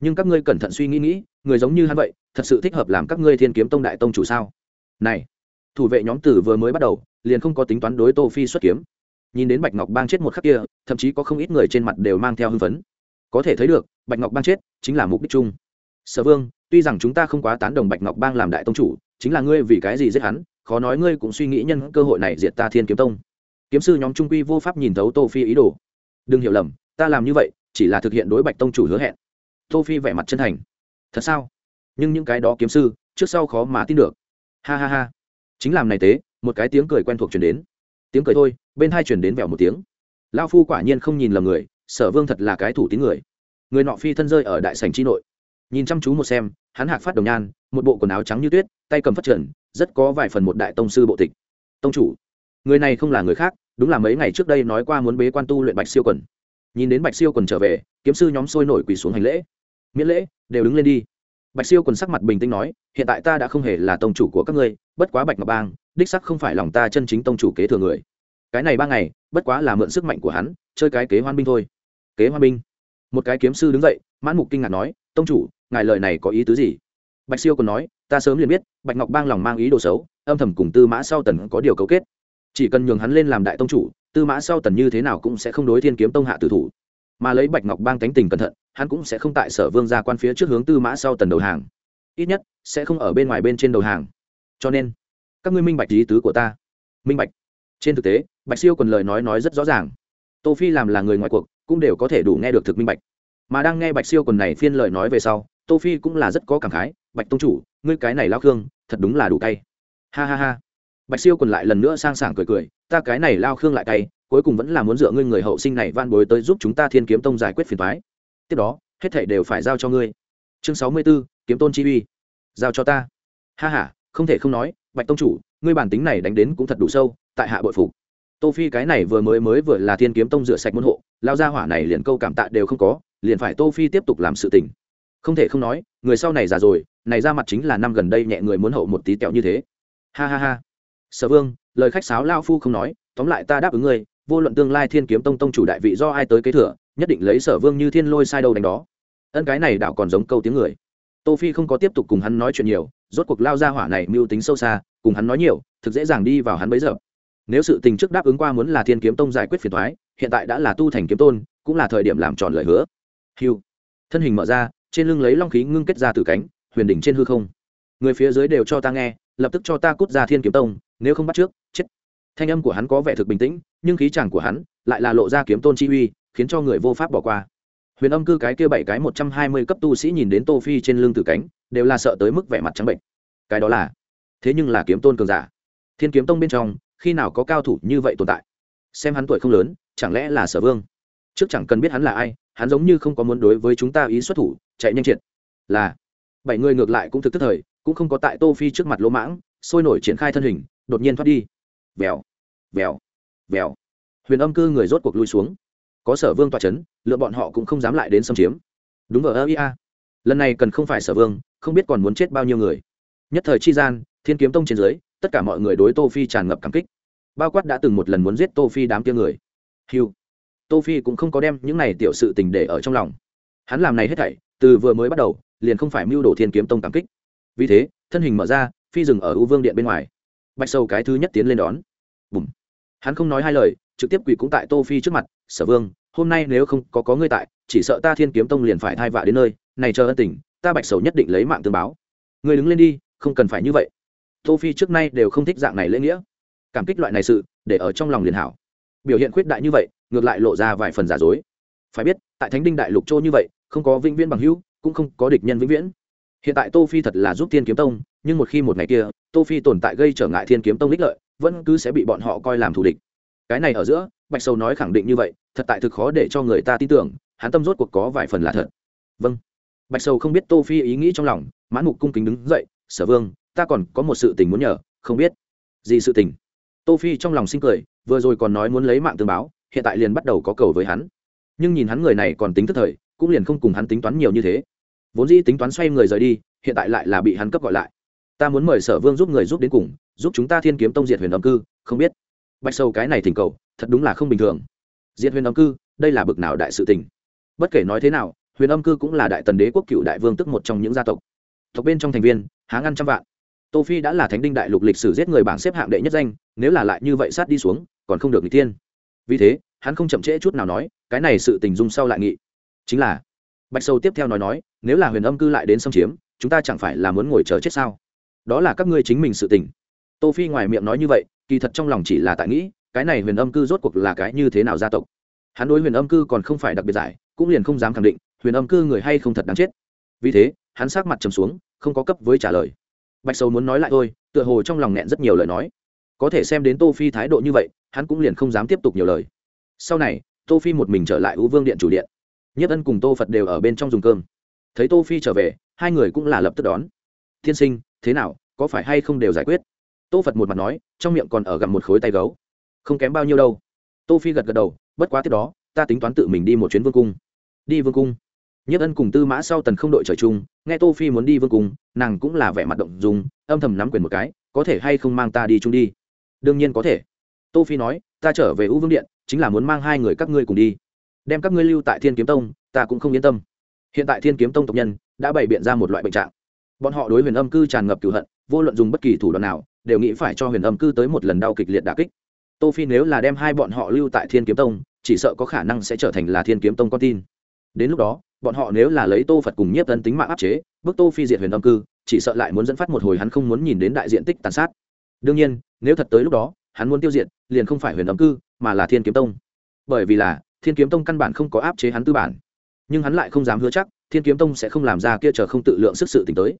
Nhưng các ngươi cẩn thận suy nghĩ nghĩ, người giống như hắn vậy, thật sự thích hợp làm các ngươi thiên kiếm tông đại tông chủ sao? Này, thủ vệ nhóm tử vừa mới bắt đầu, liền không có tính toán đối tô phi xuất kiếm nhìn đến bạch ngọc bang chết một khắc kia, thậm chí có không ít người trên mặt đều mang theo hưng phấn. Có thể thấy được, bạch ngọc bang chết chính là mục đích chung. Sở vương, tuy rằng chúng ta không quá tán đồng bạch ngọc bang làm đại tông chủ, chính là ngươi vì cái gì giết hắn, khó nói ngươi cũng suy nghĩ nhân cơ hội này diệt ta thiên kiếm tông. Kiếm sư nhóm trung quy vô pháp nhìn thấu tô phi ý đồ. Đừng hiểu lầm, ta làm như vậy, chỉ là thực hiện đối bạch tông chủ hứa hẹn. Tô phi vẻ mặt chân thành. Thật sao? Nhưng những cái đó kiếm sư, trước sau khó mà tin được. Ha ha ha. Chính làm này tế, một cái tiếng cười quen thuộc truyền đến. Tiếng cười thôi bên hai truyền đến vèo một tiếng. Lao phu quả nhiên không nhìn lầm người, sở vương thật là cái thủ tín người. Người nọ phi thân rơi ở đại sảnh chi nội. Nhìn chăm chú một xem, hắn hạc phát đồng nhan, một bộ quần áo trắng như tuyết, tay cầm phát trần rất có vài phần một đại tông sư bộ tịch. Tông chủ, người này không là người khác, đúng là mấy ngày trước đây nói qua muốn bế quan tu luyện bạch siêu quần. Nhìn đến bạch siêu quần trở về, kiếm sư nhóm sôi nổi quỳ xuống hành lễ. Miễn lễ, đều đứng lên đi. Bạch siêu quần sắc mặt bình tĩnh nói, hiện tại ta đã không hề là tông chủ của các ngươi, bất quá bạch ngọc bang, đích sắc không phải lòng ta chân chính tông chủ kế thừa người cái này ba ngày, bất quá là mượn sức mạnh của hắn, chơi cái kế hoan binh thôi. Kế hoan binh? Một cái kiếm sư đứng dậy, mãn mục kinh ngạc nói, tông chủ, ngài lời này có ý tứ gì? Bạch siêu còn nói, ta sớm liền biết, bạch ngọc bang lòng mang ý đồ xấu, âm thầm cùng tư mã sau tần có điều cấu kết. Chỉ cần nhường hắn lên làm đại tông chủ, tư mã sau tần như thế nào cũng sẽ không đối thiên kiếm tông hạ tử thủ. Mà lấy bạch ngọc bang tánh tình cẩn thận, hắn cũng sẽ không tại sở vương gia quan phía trước hướng tư mã sau tần đầu hàng. Ít nhất, sẽ không ở bên ngoài bên trên đầu hàng. Cho nên, các ngươi minh bạch ý tứ của ta. Minh bạch trên thực tế bạch siêu còn lời nói nói rất rõ ràng. Tô phi làm là người ngoài cuộc cũng đều có thể đủ nghe được thực minh bạch. Mà đang nghe bạch siêu còn này phiên lời nói về sau tô phi cũng là rất có cảm khái bạch tông chủ ngươi cái này lao khương thật đúng là đủ cay. Ha ha ha. Bạch siêu còn lại lần nữa sang sảng cười cười ta cái này lao khương lại cay cuối cùng vẫn là muốn dựa ngươi người hậu sinh này van bối tới giúp chúng ta thiên kiếm tông giải quyết phiền toái. Tiếp đó hết thảy đều phải giao cho ngươi. Chương sáu mươi 64, kiếm tôn chi uy. Giao cho ta. Ha ha không thể không nói bạch tông chủ ngươi bản tính này đánh đến cũng thật đủ sâu, tại hạ bội phục. Tô phi cái này vừa mới mới vừa là thiên kiếm tông rửa sạch môn hộ lao ra hỏa này liền câu cảm tạ đều không có, liền phải tô phi tiếp tục làm sự tình. Không thể không nói, người sau này già rồi, này ra mặt chính là năm gần đây nhẹ người muốn hậu một tí kẹo như thế. Ha ha ha. Sở vương, lời khách sáo lao phu không nói, tóm lại ta đáp ứng ngươi, vô luận tương lai thiên kiếm tông tông chủ đại vị do ai tới kế thừa, nhất định lấy sở vương như thiên lôi sai đâu đánh đó. Ân cái này đảo còn giống câu tiếng người. Tô phi không có tiếp tục cùng hắn nói chuyện nhiều rốt cuộc lao ra hỏa này mưu tính sâu xa, cùng hắn nói nhiều, thực dễ dàng đi vào hắn bấy giờ. Nếu sự tình trước đáp ứng qua muốn là thiên kiếm tông giải quyết phiền thoái hiện tại đã là tu thành kiếm tôn, cũng là thời điểm làm tròn lời hứa. Hiu thân hình mở ra, trên lưng lấy long khí ngưng kết ra từ cánh, huyền đỉnh trên hư không. Người phía dưới đều cho ta nghe, lập tức cho ta cút ra thiên kiếm tông, nếu không bắt trước, chết. Thanh âm của hắn có vẻ thực bình tĩnh, nhưng khí chàng của hắn lại là lộ ra kiếm tôn chi uy, khiến cho người vô pháp bỏ qua. Huyền âm cư cái kia bảy cái một trăm hai mươi cấp tu sĩ nhìn đến tô phi trên lưng tử cánh đều là sợ tới mức vẻ mặt trắng bệnh. Cái đó là thế nhưng là kiếm tôn cường giả. Thiên kiếm tông bên trong khi nào có cao thủ như vậy tồn tại? Xem hắn tuổi không lớn chẳng lẽ là sở vương? Trước chẳng cần biết hắn là ai hắn giống như không có muốn đối với chúng ta ý xuất thủ chạy nhanh triệt. Là bảy người ngược lại cũng thực tức thời cũng không có tại tô phi trước mặt lỗ mãng sôi nổi triển khai thân hình đột nhiên thoát đi. Vèo vèo vèo. Huyền âm cư người rốt cuộc lui xuống. Có sở vương tọa chấn, lựa bọn họ cũng không dám lại đến xâm chiếm. Đúng ở ơ ia lần này cần không phải sở vương, không biết còn muốn chết bao nhiêu người. Nhất thời chi gian, thiên kiếm tông trên dưới, tất cả mọi người đối tô phi tràn ngập cảm kích. Bao quát đã từng một lần muốn giết tô phi đám kia người. Hiu tô phi cũng không có đem những này tiểu sự tình để ở trong lòng. Hắn làm này hết thảy, từ vừa mới bắt đầu, liền không phải mưu đồ thiên kiếm tông cảm kích. Vì thế, thân hình mở ra, phi dừng ở u vương điện bên ngoài. Bạch sâu cái thứ nhất tiến lên đón. Bùm. Hắn không nói hai lời, trực tiếp quỳ cũng tại tô phi trước mặt, sở vương, hôm nay nếu không có có ngươi tại, chỉ sợ ta thiên kiếm tông liền phải thai vạ đến nơi này chờ ân tình, ta bạch sầu nhất định lấy mạng tương báo. Người đứng lên đi, không cần phải như vậy. Tô phi trước nay đều không thích dạng này lễ nghĩa. Cảm kích loại này sự, để ở trong lòng liền hảo. Biểu hiện khuyết đại như vậy, ngược lại lộ ra vài phần giả dối. Phải biết, tại thánh đinh đại lục châu như vậy, không có vĩnh viễn bằng hữu, cũng không có địch nhân vĩnh viễn. Hiện tại tô phi thật là giúp thiên kiếm tông, nhưng một khi một ngày kia, tô phi tồn tại gây trở ngại thiên kiếm tông ích lợi, vẫn cứ sẽ bị bọn họ coi làm thù địch. Cái này ở giữa, bạch sầu nói khẳng định như vậy, thật tại thực khó để cho người ta tin tưởng, hắn tâm rốt cuộc có vài phần là thật. Vâng bạch sầu không biết tô phi ý nghĩ trong lòng, mãn mục cung kính đứng dậy, sở vương, ta còn có một sự tình muốn nhờ, không biết. Gì sự tình? Tô phi trong lòng sinh cười, vừa rồi còn nói muốn lấy mạng tương báo, hiện tại liền bắt đầu có cầu với hắn. Nhưng nhìn hắn người này còn tính thức thời, cũng liền không cùng hắn tính toán nhiều như thế. Vốn dĩ tính toán xoay người rời đi, hiện tại lại là bị hắn cấp gọi lại. Ta muốn mời sở vương giúp người giúp đến cùng, giúp chúng ta thiên kiếm tông diệt huyền âm cư, không biết. Bạch sâu cái này thỉnh cầu, thật đúng là không bình thường. Diệt huyền âm cư, đây là bực nào đại sự tình? Bất kể nói thế nào huyền âm cư cũng là đại tần đế quốc cựu đại vương tức một trong những gia tộc. Tộc bên trong thành viên, há ngăn trăm vạn. Tô phi đã là thánh đinh đại lục lịch sử giết người bảng xếp hạng đệ nhất danh, nếu là lại như vậy sát đi xuống, còn không được n tiên vì thế, hắn không chậm trễ chút nào nói, cái này sự tình dung sau lại nghị. Chính là, bạch sâu tiếp theo nói nói, nếu là huyền âm cư lại đến xâm chiếm, chúng ta chẳng phải là muốn ngồi chờ chết sao? Đó là các ngươi chính mình sự tình. Tô phi ngoài miệng nói như vậy, kỳ thật trong lòng chỉ là tại nghĩ, cái này huyền âm cư rốt cuộc là cái như thế nào gia tộc? Hắn đối huyền âm cư còn không phải đặc biệt giải, cũng liền không dám khẳng định huyền âm cư người hay không thật đáng chết. Vì thế, hắn sát mặt trầm xuống, không có cấp với trả lời. Bạch sầu muốn nói lại thôi, tựa hồ trong lòng nghẹn rất nhiều lời nói. Có thể xem đến tô phi thái độ như vậy, hắn cũng liền không dám tiếp tục nhiều lời. Sau này, tô phi một mình trở lại ưu vương điện chủ điện. Nhất ân cùng tô phật đều ở bên trong dùng cơm. Thấy tô phi trở về, hai người cũng là lập tức đón. Thiên sinh, thế nào, có phải hay không đều giải quyết? Tô phật một mặt nói, trong miệng còn ở gặm một khối tay gấu. Không kém bao nhiêu đâu. Tô phi gật gật đầu, bất quá tiếp đó, ta tính toán tự mình đi một chuyến vương cung. Đi vương cung? Nhất ân cùng tư mã sau tần không đội trời chung, nghe tô phi muốn đi vương cung, nàng cũng là vẻ mặt động dùng âm thầm nắm quyền một cái, có thể hay không mang ta đi chung đi? Đương nhiên có thể. Tô phi nói, ta trở về u vương điện, chính là muốn mang hai người các ngươi cùng đi. Đem các ngươi lưu tại thiên kiếm tông, ta cũng không yên tâm. Hiện tại thiên kiếm tông tộc nhân, đã bày biện ra một loại bệnh trạng. Bọn họ đối huyền âm cư tràn ngập cửu hận, vô luận dùng bất kỳ thủ đoạn nào, đều nghĩ phải cho huyền âm cư tới một lần đau kịch liệt đà kích. Tô phi nếu là đem hai bọn họ lưu tại thiên kiếm tông, chỉ sợ có khả năng sẽ trở thành là thiên kiếm tông con tin đến lúc đó, bọn họ nếu là lấy tô phật cùng nhiếp tân tính mạng áp chế bước tô phi diệt huyền âm cư, chỉ sợ lại muốn dẫn phát một hồi hắn không muốn nhìn đến đại diện tích tàn sát. Đương nhiên, nếu thật tới lúc đó, hắn muốn tiêu diệt, liền không phải huyền âm cư, mà là thiên kiếm tông. Bởi vì là, thiên kiếm tông căn bản không có áp chế hắn tư bản. Nhưng hắn lại không dám hứa chắc, thiên kiếm tông sẽ không làm ra kia chờ không tự lượng sức sự tình tới.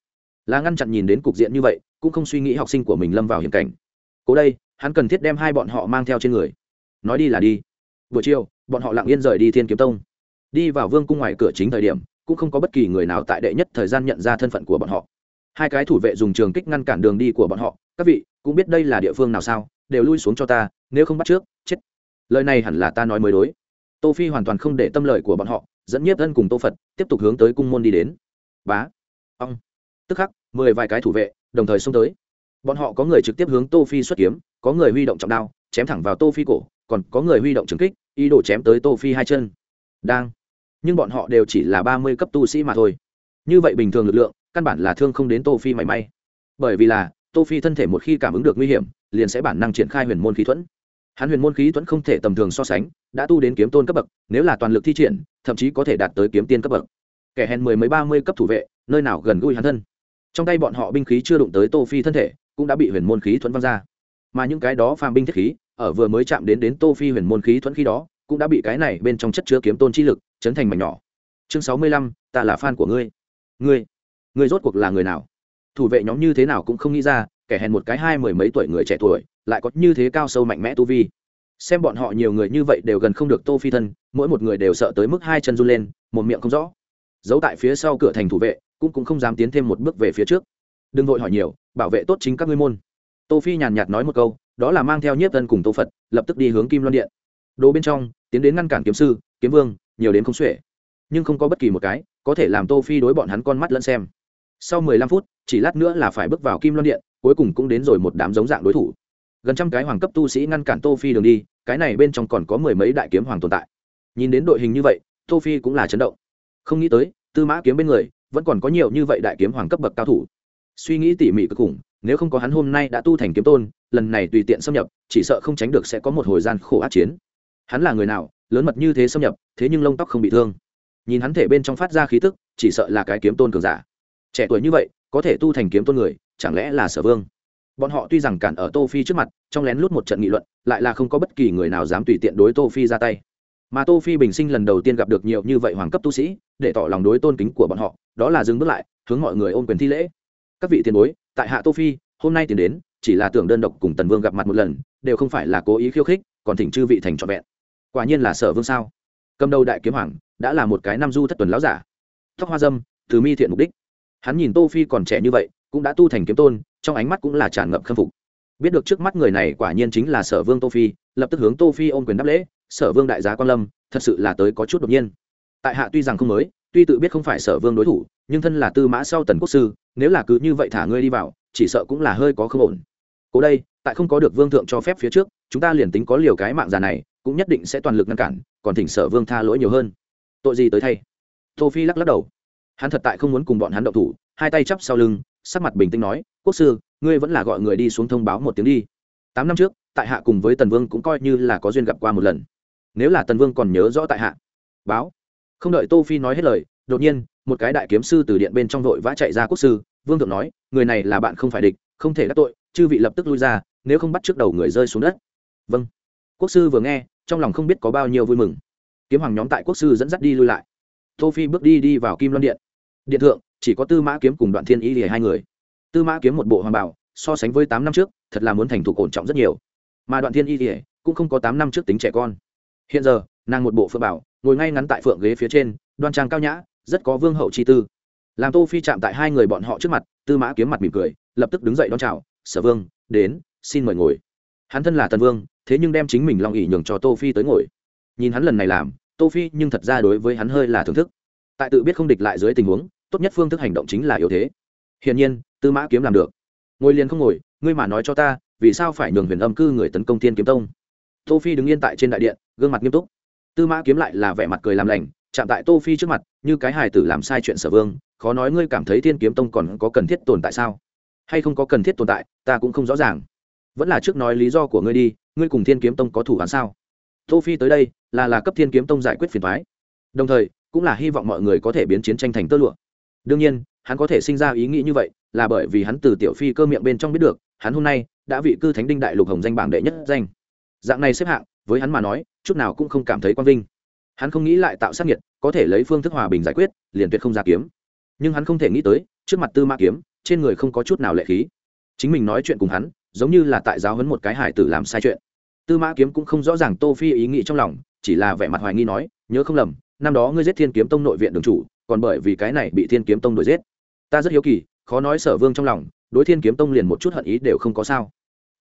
Là ngăn chặn nhìn đến cục diện như vậy, cũng không suy nghĩ học sinh của mình lâm vào hiểm cảnh. Cố đây, hắn cần thiết đem hai bọn họ mang theo trên người. Nói đi là đi. Buổi chiều, bọn họ lặng yên rời đi thiên kiếm tông đi vào vương cung ngoài cửa chính thời điểm, cũng không có bất kỳ người nào tại đệ nhất thời gian nhận ra thân phận của bọn họ. Hai cái thủ vệ dùng trường kích ngăn cản đường đi của bọn họ, các vị, cũng biết đây là địa phương nào sao? Đều lui xuống cho ta, nếu không bắt trước, chết. Lời này hẳn là ta nói mới đối. Tô phi hoàn toàn không để tâm lời của bọn họ, dẫn nhiếp thân cùng tô phật, tiếp tục hướng tới cung môn đi đến. Bá. Ông tức khắc, mười vài cái thủ vệ, đồng thời xông tới. Bọn họ có người trực tiếp hướng tô phi xuất kiếm, có người huy động trọng đao, chém thẳng vào tô phi cổ, còn có người huy động trường kích, ý đồ chém tới tô phi hai chân. Đang nhưng bọn họ đều chỉ là ba mươi cấp tu sĩ mà thôi. Như vậy bình thường lực lượng, căn bản là thương không đến tô phi mảy may. Bởi vì là, tô phi thân thể một khi cảm ứng được nguy hiểm, liền sẽ bản năng triển khai huyền môn khí thuẫn. Hắn huyền môn khí thuẫn không thể tầm thường so sánh, đã tu đến kiếm tôn cấp bậc, nếu là toàn lực thi triển, thậm chí có thể đạt tới kiếm tiên cấp bậc. Kẻ hèn mười mấy ba mươi cấp thủ vệ, nơi nào gần gũi hắn thân. Trong tay bọn họ binh khí chưa đụng tới tô phi thân thể, cũng đã bị huyền môn khí thuẫn văng ra. Mà những cái đó phàm binh thiết khí, ở vừa mới chạm đến đến tô phi huyền môn khí thuẫn khi đó, cũng đã bị cái này bên trong chất chứa kiếm tôn chi lực chấn thành mảnh nhỏ. Chương sáu mươi lăm, ta là fan của ngươi. Ngươi ngươi rốt cuộc là người nào? Thủ vệ nhóm như thế nào cũng không nghĩ ra, kẻ hèn một cái hai mười mấy tuổi người trẻ tuổi, lại có như thế cao sâu mạnh mẽ tu vi. Xem bọn họ nhiều người như vậy đều gần không được tô phi thân, mỗi một người đều sợ tới mức hai chân run lên, một miệng không rõ. Giấu tại phía sau cửa thành thủ vệ, cũng cũng không dám tiến thêm một bước về phía trước. Đừng vội hỏi nhiều, bảo vệ tốt chính các ngươi môn. Tô phi nhàn nhạt nói một câu, đó là mang theo nhiếp tân cùng tô phật, lập tức đi hướng kim loan điện. Đồ bên trong, tiến đến ngăn cản kiếm sư, kiếm vương nhiều đến không xuể. Nhưng không có bất kỳ một cái có thể làm tô phi đối bọn hắn con mắt lẫn xem. Sau mười lăm phút, chỉ lát nữa là phải bước vào kim loan điện, cuối cùng cũng đến rồi một đám giống dạng đối thủ. Gần trăm cái hoàng cấp tu sĩ ngăn cản tô phi đường đi, cái này bên trong còn có mười mấy đại kiếm hoàng tồn tại. Nhìn đến đội hình như vậy, tô phi cũng là chấn động. Không nghĩ tới, tư mã kiếm bên người vẫn còn có nhiều như vậy đại kiếm hoàng cấp bậc cao thủ. Suy nghĩ tỉ mỉ cực khủng, nếu không có hắn hôm nay đã tu thành kiếm tôn, lần này tùy tiện xâm nhập, chỉ sợ không tránh được sẽ có một hồi gian khổ át chiến hắn là người nào, lớn mật như thế xâm nhập, thế nhưng lông tóc không bị thương. Nhìn hắn thể bên trong phát ra khí tức, chỉ sợ là cái kiếm tôn cường giả. Trẻ tuổi như vậy, có thể tu thành kiếm tôn người, chẳng lẽ là sở vương? Bọn họ tuy rằng cản ở tô phi trước mặt, trong lén lút một trận nghị luận, lại là không có bất kỳ người nào dám tùy tiện đối tô phi ra tay. Mà tô phi bình sinh lần đầu tiên gặp được nhiều như vậy hoàng cấp tu sĩ, để tỏ lòng đối tôn kính của bọn họ, đó là dừng bước lại, hướng mọi người ôm quyền thi lễ. Các vị tiền bối, tại hạ tô phi, hôm nay tiền đến, chỉ là tưởng đơn độc cùng tần vương gặp mặt một lần, đều không phải là cố ý khiêu khích, còn thỉnh chư vị thành trọn vẹn quả nhiên là sở vương sao? Cầm đầu đại kiếm hoàng, đã là một cái Nam du thất tuần lão giả. Tóc hoa dâm, từ mi thiện mục đích. Hắn nhìn tô phi còn trẻ như vậy, cũng đã tu thành kiếm tôn, trong ánh mắt cũng là tràn ngập khâm phục. Biết được trước mắt người này quả nhiên chính là sở vương tô phi, lập tức hướng tô phi ôm quyền đáp lễ, sở vương đại giá quan lâm, thật sự là tới có chút đột nhiên. Tại hạ tuy rằng không mới, tuy tự biết không phải sở vương đối thủ, nhưng thân là tư mã sau tần quốc sư, nếu là cứ như vậy thả ngươi đi vào, chỉ sợ cũng là hơi có không ổn. Cố đây, tại không có được vương thượng cho phép phía trước, chúng ta liền tính có liều cái mạng già này cũng nhất định sẽ toàn lực ngăn cản, còn thỉnh sở vương tha lỗi nhiều hơn. Tội gì tới thay? Tô phi lắc lắc đầu. Hắn thật tại không muốn cùng bọn hắn động thủ, hai tay chắp sau lưng, sắc mặt bình tĩnh nói, quốc sư, ngươi vẫn là gọi người đi xuống thông báo một tiếng đi. Tám năm trước, tại hạ cùng với tần vương cũng coi như là có duyên gặp qua một lần. Nếu là tần vương còn nhớ rõ tại hạ. Báo. Không đợi tô phi nói hết lời, đột nhiên, một cái đại kiếm sư từ điện bên trong vội vã chạy ra quốc sư, vương thượng nói, người này là bạn không phải địch, không thể đắc tội, chư vị lập tức lui ra, nếu không bắt trước đầu người rơi xuống đất. Vâng quốc sư vừa nghe, trong lòng không biết có bao nhiêu vui mừng. Kiếm hoàng nhóm tại quốc sư dẫn dắt đi lui lại. Tô phi bước đi đi vào kim loan điện. Điện thượng, chỉ có tư mã kiếm cùng đoạn thiên y lìa hai người. Tư mã kiếm một bộ hoàng bảo so sánh với tám năm trước, thật là muốn thành thục ổn trọng rất nhiều. Mà đoạn thiên y lìa cũng không có tám năm trước tính trẻ con. Hiện giờ, nàng một bộ phượng bảo ngồi ngay ngắn tại phượng ghế phía trên, đoan trang cao nhã, rất có vương hậu chi tư. Làm tô phi chạm tại hai người bọn họ trước mặt, tư mã kiếm mặt mỉm cười, lập tức đứng dậy đón chào, sở vương, đến, xin mời ngồi. Hắn thân là tần vương thế nhưng đem chính mình long ỉ nhường cho tô phi tới ngồi. Nhìn hắn lần này làm, tô phi nhưng thật ra đối với hắn hơi là thưởng thức. Tại tự biết không địch lại dưới tình huống, tốt nhất phương thức hành động chính là yếu thế. Hiển nhiên, tư mã kiếm làm được. Ngồi liền không ngồi, ngươi mà nói cho ta, vì sao phải nhường huyền âm cư người tấn công thiên kiếm tông? Tô phi đứng yên tại trên đại điện, gương mặt nghiêm túc. Tư mã kiếm lại là vẻ mặt cười làm lành, chạm tại tô phi trước mặt, như cái hài tử làm sai chuyện sở vương, khó nói ngươi cảm thấy thiên kiếm tông còn có cần thiết tồn tại sao? Hay không có cần thiết tồn tại, ta cũng không rõ ràng vẫn là trước nói lý do của ngươi đi, ngươi cùng thiên kiếm tông có thủ án sao? Tô phi tới đây, là là cấp thiên kiếm tông giải quyết phiền toái. Đồng thời, cũng là hy vọng mọi người có thể biến chiến tranh thành tơ lụa. Đương nhiên, hắn có thể sinh ra ý nghĩ như vậy, là bởi vì hắn từ tiểu phi cơ miệng bên trong biết được, hắn hôm nay đã vị cư thánh đinh đại lục hồng danh bảng đệ nhất danh. Dạng này xếp hạng, với hắn mà nói, chút nào cũng không cảm thấy quang vinh. Hắn không nghĩ lại tạo sát nhiệt có thể lấy phương thức hòa bình giải quyết, liền tuyệt không ra kiếm. Nhưng hắn không thể nghĩ tới, trước mặt tư Ma kiếm, trên người không có chút nào lệ khí. Chính mình nói chuyện cùng hắn giống như là tại giáo huấn một cái hải tử làm sai chuyện. Tư mã kiếm cũng không rõ ràng tô phi ý nghĩ trong lòng, chỉ là vẻ mặt hoài nghi nói, nhớ không lầm, năm đó ngươi giết thiên kiếm tông nội viện đường chủ, còn bởi vì cái này bị thiên kiếm tông đuổi giết. Ta rất hiếu kỳ, khó nói sở vương trong lòng, đối thiên kiếm tông liền một chút hận ý đều không có sao.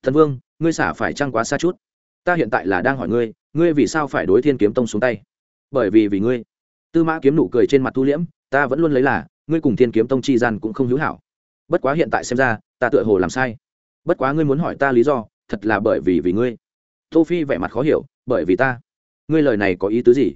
Thần vương, ngươi xả phải trăng quá xa chút? Ta hiện tại là đang hỏi ngươi ngươi vì sao phải đối thiên kiếm tông xuống tay? Bởi vì vì ngươi. Tư mã kiếm nụ cười trên mặt thu liễm, ta vẫn luôn lấy là, ngươi cùng thiên kiếm tông chi gian cũng không hữu hảo. Bất quá hiện tại xem ra, ta tựa hồ làm sai bất quá ngươi muốn hỏi ta lý do, thật là bởi vì vì ngươi. Tô phi vẻ mặt khó hiểu, bởi vì ta. Ngươi lời này có ý tứ gì?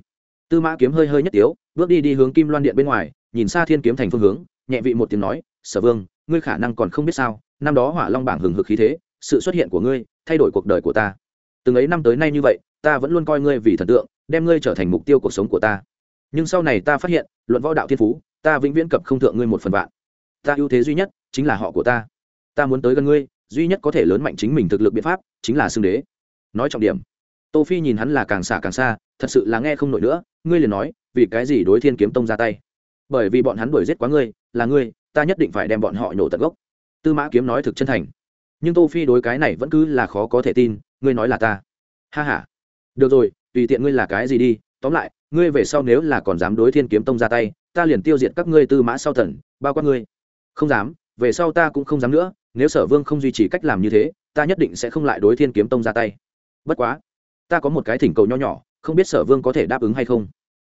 Tư mã kiếm hơi hơi nhất tiếu, bước đi đi hướng kim loan điện bên ngoài, nhìn xa thiên kiếm thành phương hướng, nhẹ vị một tiếng nói, sở vương, ngươi khả năng còn không biết sao, năm đó hỏa long bảng hừng hực khí thế, sự xuất hiện của ngươi, thay đổi cuộc đời của ta. Từng ấy năm tới nay như vậy, ta vẫn luôn coi ngươi vì thần tượng, đem ngươi trở thành mục tiêu cuộc sống của ta. Nhưng sau này ta phát hiện, luận võ đạo thiên phú, ta vĩnh viễn cập không thượng ngươi một phần vạn. Ta ưu thế duy nhất chính là họ của ta. Ta muốn tới gần ngươi duy nhất có thể lớn mạnh chính mình thực lực biện pháp chính là xưng đế. Nói trọng điểm, tô phi nhìn hắn là càng xả càng xa, thật sự là nghe không nổi nữa, ngươi liền nói, vì cái gì đối thiên kiếm tông ra tay? Bởi vì bọn hắn đuổi giết quá ngươi, là ngươi, ta nhất định phải đem bọn họ nhổ tận gốc. Tư mã kiếm nói thực chân thành. Nhưng tô phi đối cái này vẫn cứ là khó có thể tin, ngươi nói là ta. Ha ha. Được rồi, tùy tiện ngươi là cái gì đi, tóm lại, ngươi về sau nếu là còn dám đối thiên kiếm tông ra tay, ta liền tiêu diệt các ngươi tư mã sau thần bao quát ngươi. Không dám về sau ta cũng không dám nữa, nếu sở vương không duy trì cách làm như thế, ta nhất định sẽ không lại đối thiên kiếm tông ra tay. Bất quá, ta có một cái thỉnh cầu nho nhỏ, không biết sở vương có thể đáp ứng hay không.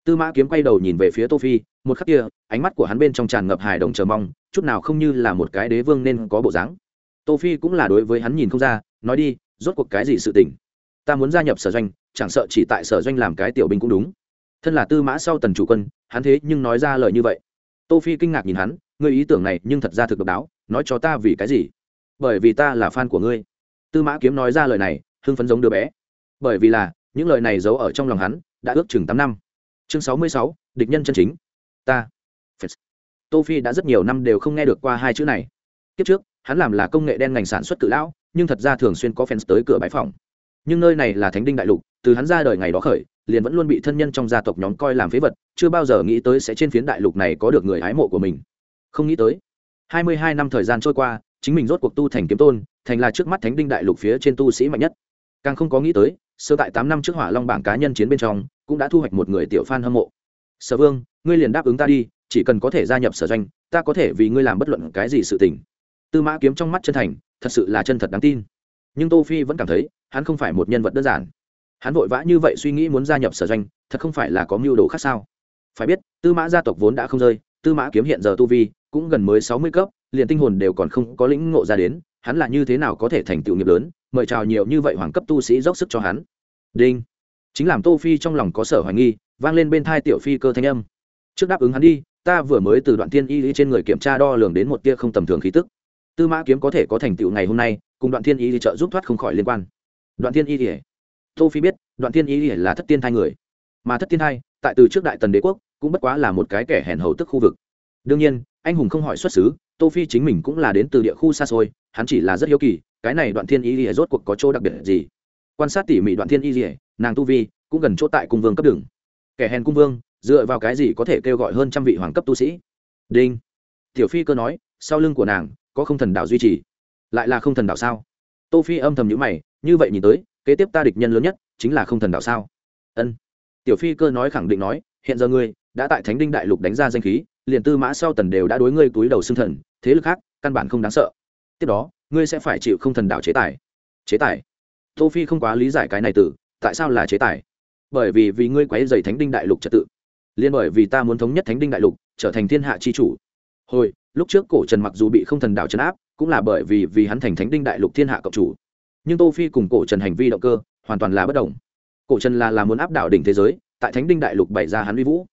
Tư mã kiếm quay đầu nhìn về phía tô phi, một khắc kia, ánh mắt của hắn bên trong tràn ngập hài đồng chờ mong, chút nào không như là một cái đế vương nên có bộ dáng. Tô phi cũng là đối với hắn nhìn không ra, nói đi, rốt cuộc cái gì sự tình? Ta muốn gia nhập sở doanh, chẳng sợ chỉ tại sở doanh làm cái tiểu binh cũng đúng. Thân là tư mã sau tần chủ quân, hắn thế nhưng nói ra lời như vậy. Tô phi kinh ngạc nhìn hắn ngươi ý tưởng này nhưng thật ra thực độc đáo, nói cho ta vì cái gì? Bởi vì ta là fan của ngươi. Tư mã kiếm nói ra lời này, hưng phấn giống đứa bé. Bởi vì là, những lời này giấu ở trong lòng hắn, đã ước chừng tám năm. Chương sáu mươi sáu, địch nhân chân chính. Ta. Tô phi đã rất nhiều năm đều không nghe được qua hai chữ này. Kiếp trước, hắn làm là công nghệ đen ngành sản xuất cự lão, nhưng thật ra thường xuyên có fans tới cửa bãi phòng. Nhưng nơi này là thánh đinh đại lục, từ hắn ra đời ngày đó khởi, liền vẫn luôn bị thân nhân trong gia tộc nhóm coi làm phế vật, chưa bao giờ nghĩ tới sẽ trên phiến đại lục này có được người hái mộ của mình không nghĩ tới. Hai mươi hai năm thời gian trôi qua, chính mình rốt cuộc tu thành kiếm tôn, thành là trước mắt thánh đinh đại lục phía trên tu sĩ mạnh nhất. Càng không có nghĩ tới, sơ tại tám năm trước hỏa long bảng cá nhân chiến bên trong, cũng đã thu hoạch một người tiểu fan hâm mộ. Sở vương, ngươi liền đáp ứng ta đi, chỉ cần có thể gia nhập sở doanh, ta có thể vì ngươi làm bất luận cái gì sự tình. Tư mã kiếm trong mắt chân thành, thật sự là chân thật đáng tin. Nhưng tô phi vẫn cảm thấy, hắn không phải một nhân vật đơn giản. Hắn vội vã như vậy suy nghĩ muốn gia nhập sở doanh, thật không phải là có mưu đồ khác sao? Phải biết, tư mã gia tộc vốn đã không rơi, tư mã kiếm hiện giờ tu vi cũng gần mới sáu mươi cấp, liền tinh hồn đều còn không có lĩnh ngộ ra đến, hắn là như thế nào có thể thành tựu nghiệp lớn, mời chào nhiều như vậy hoàng cấp tu sĩ dốc sức cho hắn. Đinh. Chính làm tô phi trong lòng có sở hoài nghi, vang lên bên thai tiểu phi cơ thanh âm. Trước đáp ứng hắn đi, ta vừa mới từ đoạn thiên y trên người kiểm tra đo lường đến một tia không tầm thường khí tức. Tư mã kiếm có thể có thành tựu ngày hôm nay, cùng đoạn thiên y trợ giúp thoát không khỏi liên quan. Đoạn thiên y ỉa tô phi biết, đoạn thiên y là thất tiên thai người. Mà thất tiên thai, tại từ trước đại tần đế quốc, cũng bất quá là một cái kẻ hèn hầu tức khu vực. Đương nhiên anh hùng không hỏi xuất xứ, tô phi chính mình cũng là đến từ địa khu xa xôi, hắn chỉ là rất hiếu kỳ, cái này đoạn thiên y lìa rốt cuộc có chỗ đặc biệt gì? Quan sát tỉ mỉ đoạn thiên y lìa, nàng tu vi cũng gần chỗ tại cung vương cấp đường. Kẻ hèn cung vương, dựa vào cái gì có thể kêu gọi hơn trăm vị hoàng cấp tu sĩ? Đinh. Tiểu phi cơ nói, sau lưng của nàng, có không thần đạo duy trì. Lại là không thần đạo sao? Tô phi âm thầm nhíu mày, như vậy nhìn tới, kế tiếp ta địch nhân lớn nhất chính là không thần đạo sao? Ân. Tiểu phi cơ nói khẳng định nói, hiện giờ ngươi đã tại thánh đinh đại lục đánh ra danh khí liền tư mã sau tần đều đã đối ngươi túi đầu xương thần, thế lực khác, căn bản không đáng sợ. Tiếp đó, ngươi sẽ phải chịu không thần đạo chế tài. Chế tài? Tô phi không quá lý giải cái này từ, tại sao là chế tài? Bởi vì vì ngươi quấy dày thánh đinh đại lục trật tự. Liên bởi vì ta muốn thống nhất thánh đinh đại lục, trở thành thiên hạ chi chủ. Hồi, lúc trước cổ trần mặc dù bị không thần đạo trấn áp, cũng là bởi vì vì hắn thành thánh đinh đại lục thiên hạ cộng chủ. Nhưng tô phi cùng cổ trần hành vi động cơ, hoàn toàn là bất đồng. Cổ trần là là muốn áp đảo đỉnh thế giới, tại thánh đinh đại lục bày ra hắn uy vũ.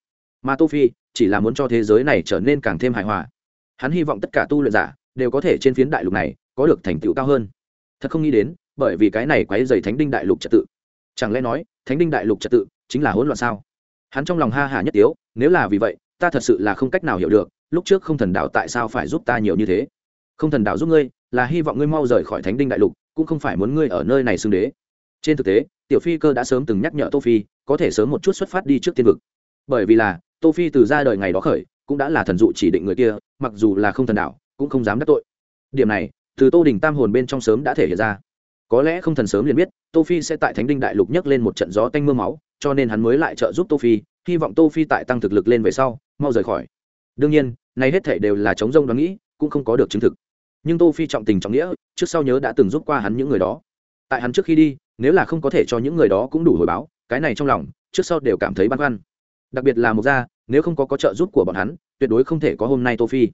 Mà tô phi chỉ là muốn cho thế giới này trở nên càng thêm hài hòa. Hắn hy vọng tất cả tu luyện giả đều có thể trên phiến đại lục này có được thành tựu cao hơn. Thật không nghĩ đến, bởi vì cái này quấy dày thánh đinh đại lục trật tự. Chẳng lẽ nói, thánh đinh đại lục trật tự chính là hỗn loạn sao? Hắn trong lòng ha hà nhất tiếu, nếu là vì vậy, ta thật sự là không cách nào hiểu được, lúc trước không thần đạo tại sao phải giúp ta nhiều như thế? Không thần đạo giúp ngươi, là hy vọng ngươi mau rời khỏi thánh đinh đại lục, cũng không phải muốn ngươi ở nơi này xưng đế. Trên thực tế, tiểu phi cơ đã sớm từng nhắc nhở tô phi, có thể sớm một chút xuất phát đi trước tiên vực. Bởi vì là tô phi từ ra đời ngày đó khởi, cũng đã là thần dụ chỉ định người kia, mặc dù là không thần đạo, cũng không dám đắc tội. Điểm này, từ tô đình tam hồn bên trong sớm đã thể hiện ra. Có lẽ không thần sớm liền biết, tô phi sẽ tại thánh đinh đại lục nhấc lên một trận gió tanh mưa máu, cho nên hắn mới lại trợ giúp tô phi, hy vọng tô phi tại tăng thực lực lên về sau, mau rời khỏi. Đương nhiên nay hết thảy đều là chống rông đoán nghĩ, cũng không có được chứng thực. Nhưng tô phi trọng tình trọng nghĩa, trước sau nhớ đã từng giúp qua hắn những người đó. Tại hắn trước khi đi, nếu là không có thể cho những người đó cũng đủ hồi báo, cái này trong lòng, trước sau đều cảm thấy băn khoăn đặc biệt là mục gia, nếu không có có trợ giúp của bọn hắn, tuyệt đối không thể có hôm nay tô phi.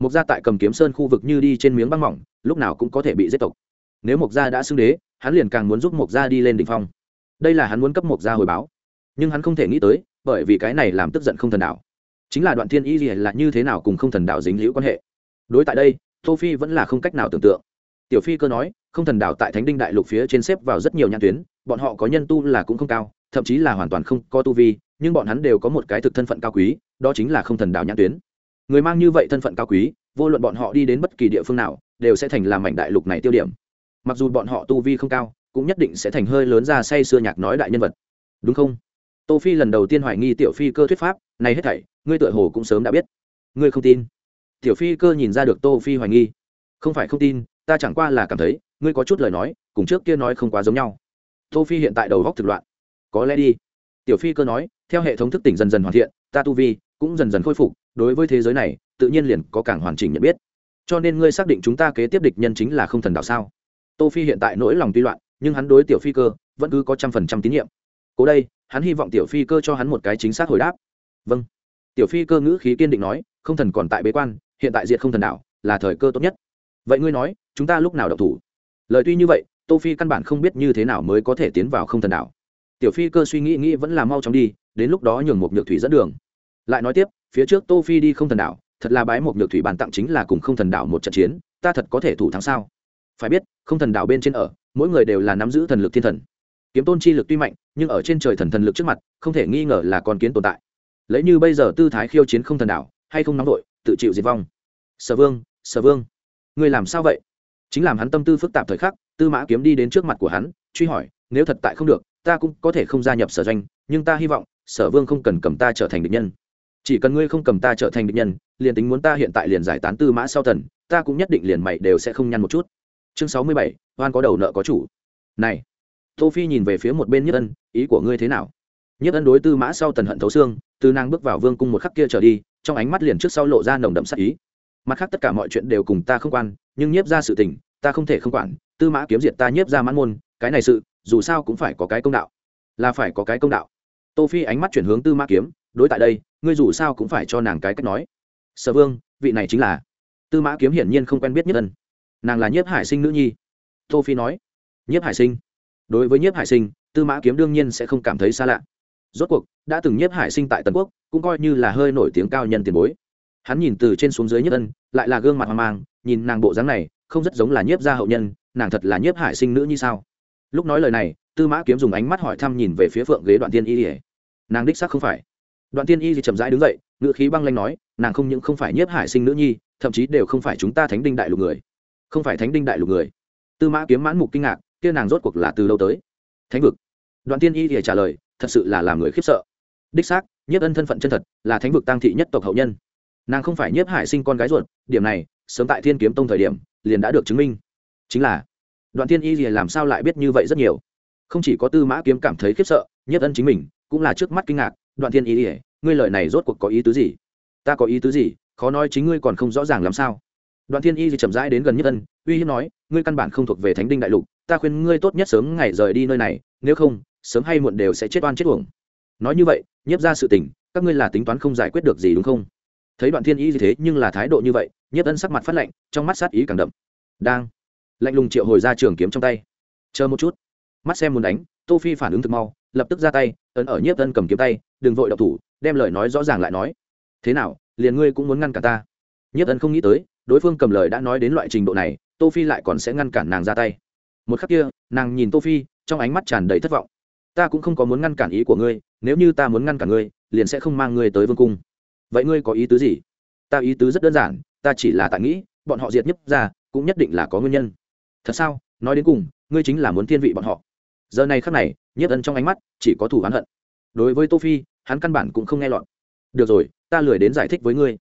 Mục gia tại cầm kiếm sơn khu vực như đi trên miếng băng mỏng, lúc nào cũng có thể bị giết tộc. Nếu mục gia đã xưng đế, hắn liền càng muốn giúp mục gia đi lên đỉnh phong. Đây là hắn muốn cấp mục gia hồi báo. Nhưng hắn không thể nghĩ tới, bởi vì cái này làm tức giận không thần đạo. Chính là đoạn thiên y gì là như thế nào cùng không thần đạo dính liễu quan hệ. Đối tại đây, tô phi vẫn là không cách nào tưởng tượng. Tiểu phi cơ nói, không thần đạo tại thánh đinh đại lục phía trên xếp vào rất nhiều nhãn tuyến, bọn họ có nhân tu là cũng không cao, thậm chí là hoàn toàn không có tu vi nhưng bọn hắn đều có một cái thực thân phận cao quý, đó chính là không thần đạo nhãn tuyến. Người mang như vậy thân phận cao quý, vô luận bọn họ đi đến bất kỳ địa phương nào, đều sẽ thành làm mảnh đại lục này tiêu điểm. Mặc dù bọn họ tu vi không cao, cũng nhất định sẽ thành hơi lớn ra say xưa nhạc nói đại nhân vật. Đúng không? Tô phi lần đầu tiên hoài nghi tiểu phi cơ thuyết pháp, này hết thảy, ngươi tựa hồ cũng sớm đã biết. Ngươi không tin. Tiểu phi cơ nhìn ra được tô phi hoài nghi. Không phải không tin, ta chẳng qua là cảm thấy, ngươi có chút lời nói, cùng trước kia nói không quá giống nhau. Tô phi hiện tại đầu góc thực loạn. Có lẽ đi. Tiểu phi cơ nói theo hệ thống thức tỉnh dần dần hoàn thiện, ta tu vi cũng dần dần khôi phục, đối với thế giới này, tự nhiên liền có càng hoàn chỉnh nhận biết. Cho nên ngươi xác định chúng ta kế tiếp địch nhân chính là không thần đạo sao? Tô phi hiện tại nỗi lòng tuy loạn, nhưng hắn đối tiểu phi cơ vẫn cứ có trăm phần trăm tín nhiệm. Cố đây, hắn hy vọng tiểu phi cơ cho hắn một cái chính xác hồi đáp. Vâng. Tiểu phi cơ ngữ khí kiên định nói, không thần còn tại bế quan, hiện tại diệt không thần đạo là thời cơ tốt nhất. Vậy ngươi nói, chúng ta lúc nào đậu thủ? Lời tuy như vậy, tô phi căn bản không biết như thế nào mới có thể tiến vào không thần đạo. Tiểu phi cơ suy nghĩ nghĩ vẫn là mau chóng đi đến lúc đó nhường một nhược thủy dẫn đường. Lại nói tiếp phía trước tô phi đi không thần đảo, thật là bái một nhược thủy bàn tặng chính là cùng không thần đảo một trận chiến ta thật có thể thủ thắng sao? Phải biết không thần đảo bên trên ở mỗi người đều là nắm giữ thần lực thiên thần. Kiếm tôn chi lực tuy mạnh nhưng ở trên trời thần thần lực trước mặt không thể nghi ngờ là con kiến tồn tại. Lấy như bây giờ tư thái khiêu chiến không thần đảo, hay không nóng đội tự chịu diệt vong. Sở vương sở vương người làm sao vậy? Chính làm hắn tâm tư phức tạp thời khắc tư mã kiếm đi đến trước mặt của hắn truy hỏi nếu thật tại không được ta cũng có thể không gia nhập sở doanh nhưng ta hy vọng sở vương không cần cầm ta trở thành địch nhân. Chỉ cần ngươi không cầm ta trở thành địch nhân, liền tính muốn ta hiện tại liền giải tán tư mã sau thần, ta cũng nhất định liền mày đều sẽ không nhăn một chút. Chương sáu mươi bảy, oan có đầu nợ có chủ. Này, tô phi nhìn về phía một bên nhất ân, ý của ngươi thế nào? Nhất ân đối tư mã sau tần hận thấu xương, từ nàng bước vào vương cung một khắc kia trở đi, trong ánh mắt liền trước sau lộ ra nồng đậm sắc ý. Mặt khác tất cả mọi chuyện đều cùng ta không quan, nhưng nhiếp ra sự tình, ta không thể không quản, tư mã kiếm diệt ta nhiếp ra mãn môn, cái này sự, dù sao cũng phải có cái công đạo. Là phải có cái công đạo tô phi ánh mắt chuyển hướng tư mã kiếm, đối tại đây, ngươi dù sao cũng phải cho nàng cái cách nói. Sở vương, vị này chính là tư mã kiếm hiển nhiên không quen biết nhất ân. Nàng là nhiếp hải sinh nữ nhi. Tô phi nói. Nhiếp hải sinh? Đối với nhiếp hải sinh, tư mã kiếm đương nhiên sẽ không cảm thấy xa lạ. Rốt cuộc, đã từng nhiếp hải sinh tại tần quốc, cũng coi như là hơi nổi tiếng cao nhân tiền bối. Hắn nhìn từ trên xuống dưới nhất ân, lại là gương mặt hoang mang, nhìn nàng bộ dáng này, không rất giống là nhiếp gia hậu nhân, nàng thật là nhiếp hải sinh nữ như sao? Lúc nói lời này, tư mã kiếm dùng ánh mắt hỏi thăm nhìn về phía phượng ghế đoạn tiên y ỉa nàng đích xác không phải. Đoạn tiên y thì chậm rãi đứng dậy ngựa khí băng lanh nói, nàng không những không phải nhiếp hải sinh nữ nhi, thậm chí đều không phải chúng ta thánh đinh đại lục người. Không phải thánh đinh đại lục người. Tư mã kiếm mãn mục kinh ngạc, kia nàng rốt cuộc là từ đâu tới? Thánh vực. Đoạn tiên y thì trả lời, thật sự là làm người khiếp sợ. Đích xác, nhiếp ân thân phận chân thật, là thánh vực tăng thị nhất tộc hậu nhân. Nàng không phải nhiếp hải sinh con gái ruột, điểm này, sớm tại thiên kiếm tông thời điểm, liền đã được chứng minh. Chính là, đoạn tiên y thì làm sao lại biết như vậy rất nhiều? Không chỉ có tư mã kiếm cảm thấy khiếp sợ, nhiếp ân chính mình cũng là trước mắt kinh ngạc, đoạn Thiên y ỉa ngươi lời này rốt cuộc có ý tứ gì? Ta có ý tứ gì? Khó nói chính ngươi còn không rõ ràng làm sao. Đoạn thiên y thì chậm rãi đến gần nhất ân, uy hiếp nói, ngươi căn bản không thuộc về thánh đinh đại lục, ta khuyên ngươi tốt nhất sớm ngày rời đi nơi này, nếu không, sớm hay muộn đều sẽ chết oan chết uổng. Nói như vậy, nhiếp ra sự tình, các ngươi là tính toán không giải quyết được gì đúng không? Thấy đoạn thiên y như thế nhưng là thái độ như vậy, nhiếp ân sắc mặt phát lạnh, trong mắt sát ý càng đậm. Đang. Lạnh lùng triệu hồi ra trường kiếm trong tay. Chờ một chút. Mắt xem muốn đánh tô phi phản ứng thực mau, lập tức ra tay, ấn ở nhiếp thân cầm kiếm tay, đừng vội đọc thủ, đem lời nói rõ ràng lại nói. Thế nào, liền ngươi cũng muốn ngăn cả ta? Nhiếp thân không nghĩ tới, đối phương cầm lời đã nói đến loại trình độ này, tô phi lại còn sẽ ngăn cản nàng ra tay. Một khắc kia, nàng nhìn tô phi, trong ánh mắt tràn đầy thất vọng. Ta cũng không có muốn ngăn cản ý của ngươi, nếu như ta muốn ngăn cản ngươi, liền sẽ không mang ngươi tới vương cung. Vậy ngươi có ý tứ gì? Ta ý tứ rất đơn giản, ta chỉ là tại nghĩ, bọn họ diệt nhất ra, cũng nhất định là có nguyên nhân. Thật sao? Nói đến cùng, ngươi chính là muốn thiên vị bọn họ giờ này khắc này nhất ân trong ánh mắt chỉ có thủ oán hận. Đối với tô phi, hắn căn bản cũng không nghe lọt. Được rồi, ta lười đến giải thích với ngươi.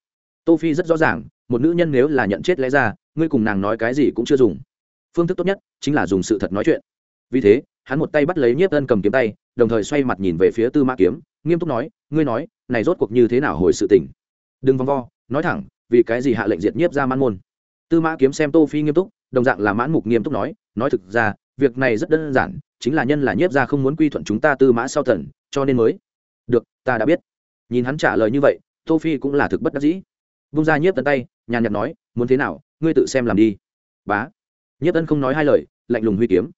Tô phi rất rõ ràng, một nữ nhân nếu là nhận chết lẽ ra, ngươi cùng nàng nói cái gì cũng chưa dùng. Phương thức tốt nhất chính là dùng sự thật nói chuyện. Vì thế, hắn một tay bắt lấy nhiếp ân cầm kiếm tay, đồng thời xoay mặt nhìn về phía tư mã kiếm, nghiêm túc nói, ngươi nói, này rốt cuộc như thế nào hồi sự tình? Đừng vòng vo, nói thẳng, vì cái gì hạ lệnh diệt nhiếp ra mãn môn? Tư mã kiếm xem tô phi nghiêm túc, đồng dạng là mãn mục nghiêm túc nói nói thực ra, việc này rất đơn giản chính là nhân là nhiếp ra không muốn quy thuận chúng ta tư mã sau thần, cho nên mới. Được, ta đã biết. Nhìn hắn trả lời như vậy, tô phi cũng là thực bất đắc dĩ. Vung ra nhiếp tấn tay, nhàn nhạt nói, muốn thế nào, ngươi tự xem làm đi. Bá. Nhiếp tấn không nói hai lời, lạnh lùng huy kiếm.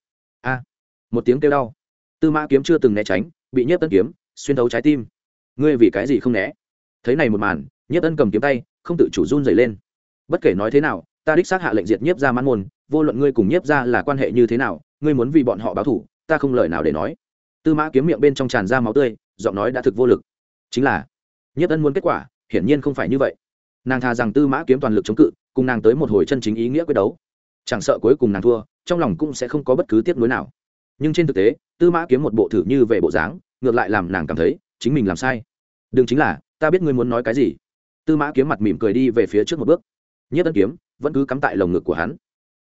A. Một tiếng kêu đau. Tư mã kiếm chưa từng né tránh, bị nhiếp tấn kiếm xuyên thấu trái tim. Ngươi vì cái gì không né? Thấy này một màn, nhiếp tân cầm kiếm tay, không tự chủ run dày lên. Bất kể nói thế nào, ta đích xác hạ lệnh diệt nhiếp ra mãn môn, vô luận ngươi cùng nhiếp ra là quan hệ như thế nào, ngươi muốn vì bọn họ báo thủ ta không lời nào để nói. Tư mã kiếm miệng bên trong tràn ra máu tươi, giọng nói đã thực vô lực. Chính là nhất ân muốn kết quả, hiển nhiên không phải như vậy. Nàng thà rằng tư mã kiếm toàn lực chống cự, cùng nàng tới một hồi chân chính ý nghĩa quyết đấu. Chẳng sợ cuối cùng nàng thua, trong lòng cũng sẽ không có bất cứ tiếc nuối nào. Nhưng trên thực tế, tư mã kiếm một bộ thử như về bộ dáng, ngược lại làm nàng cảm thấy, chính mình làm sai. Đừng chính là, ta biết ngươi muốn nói cái gì. Tư mã kiếm mặt mỉm cười đi về phía trước một bước. Nhất ân kiếm, vẫn cứ cắm tại lồng ngực của hắn.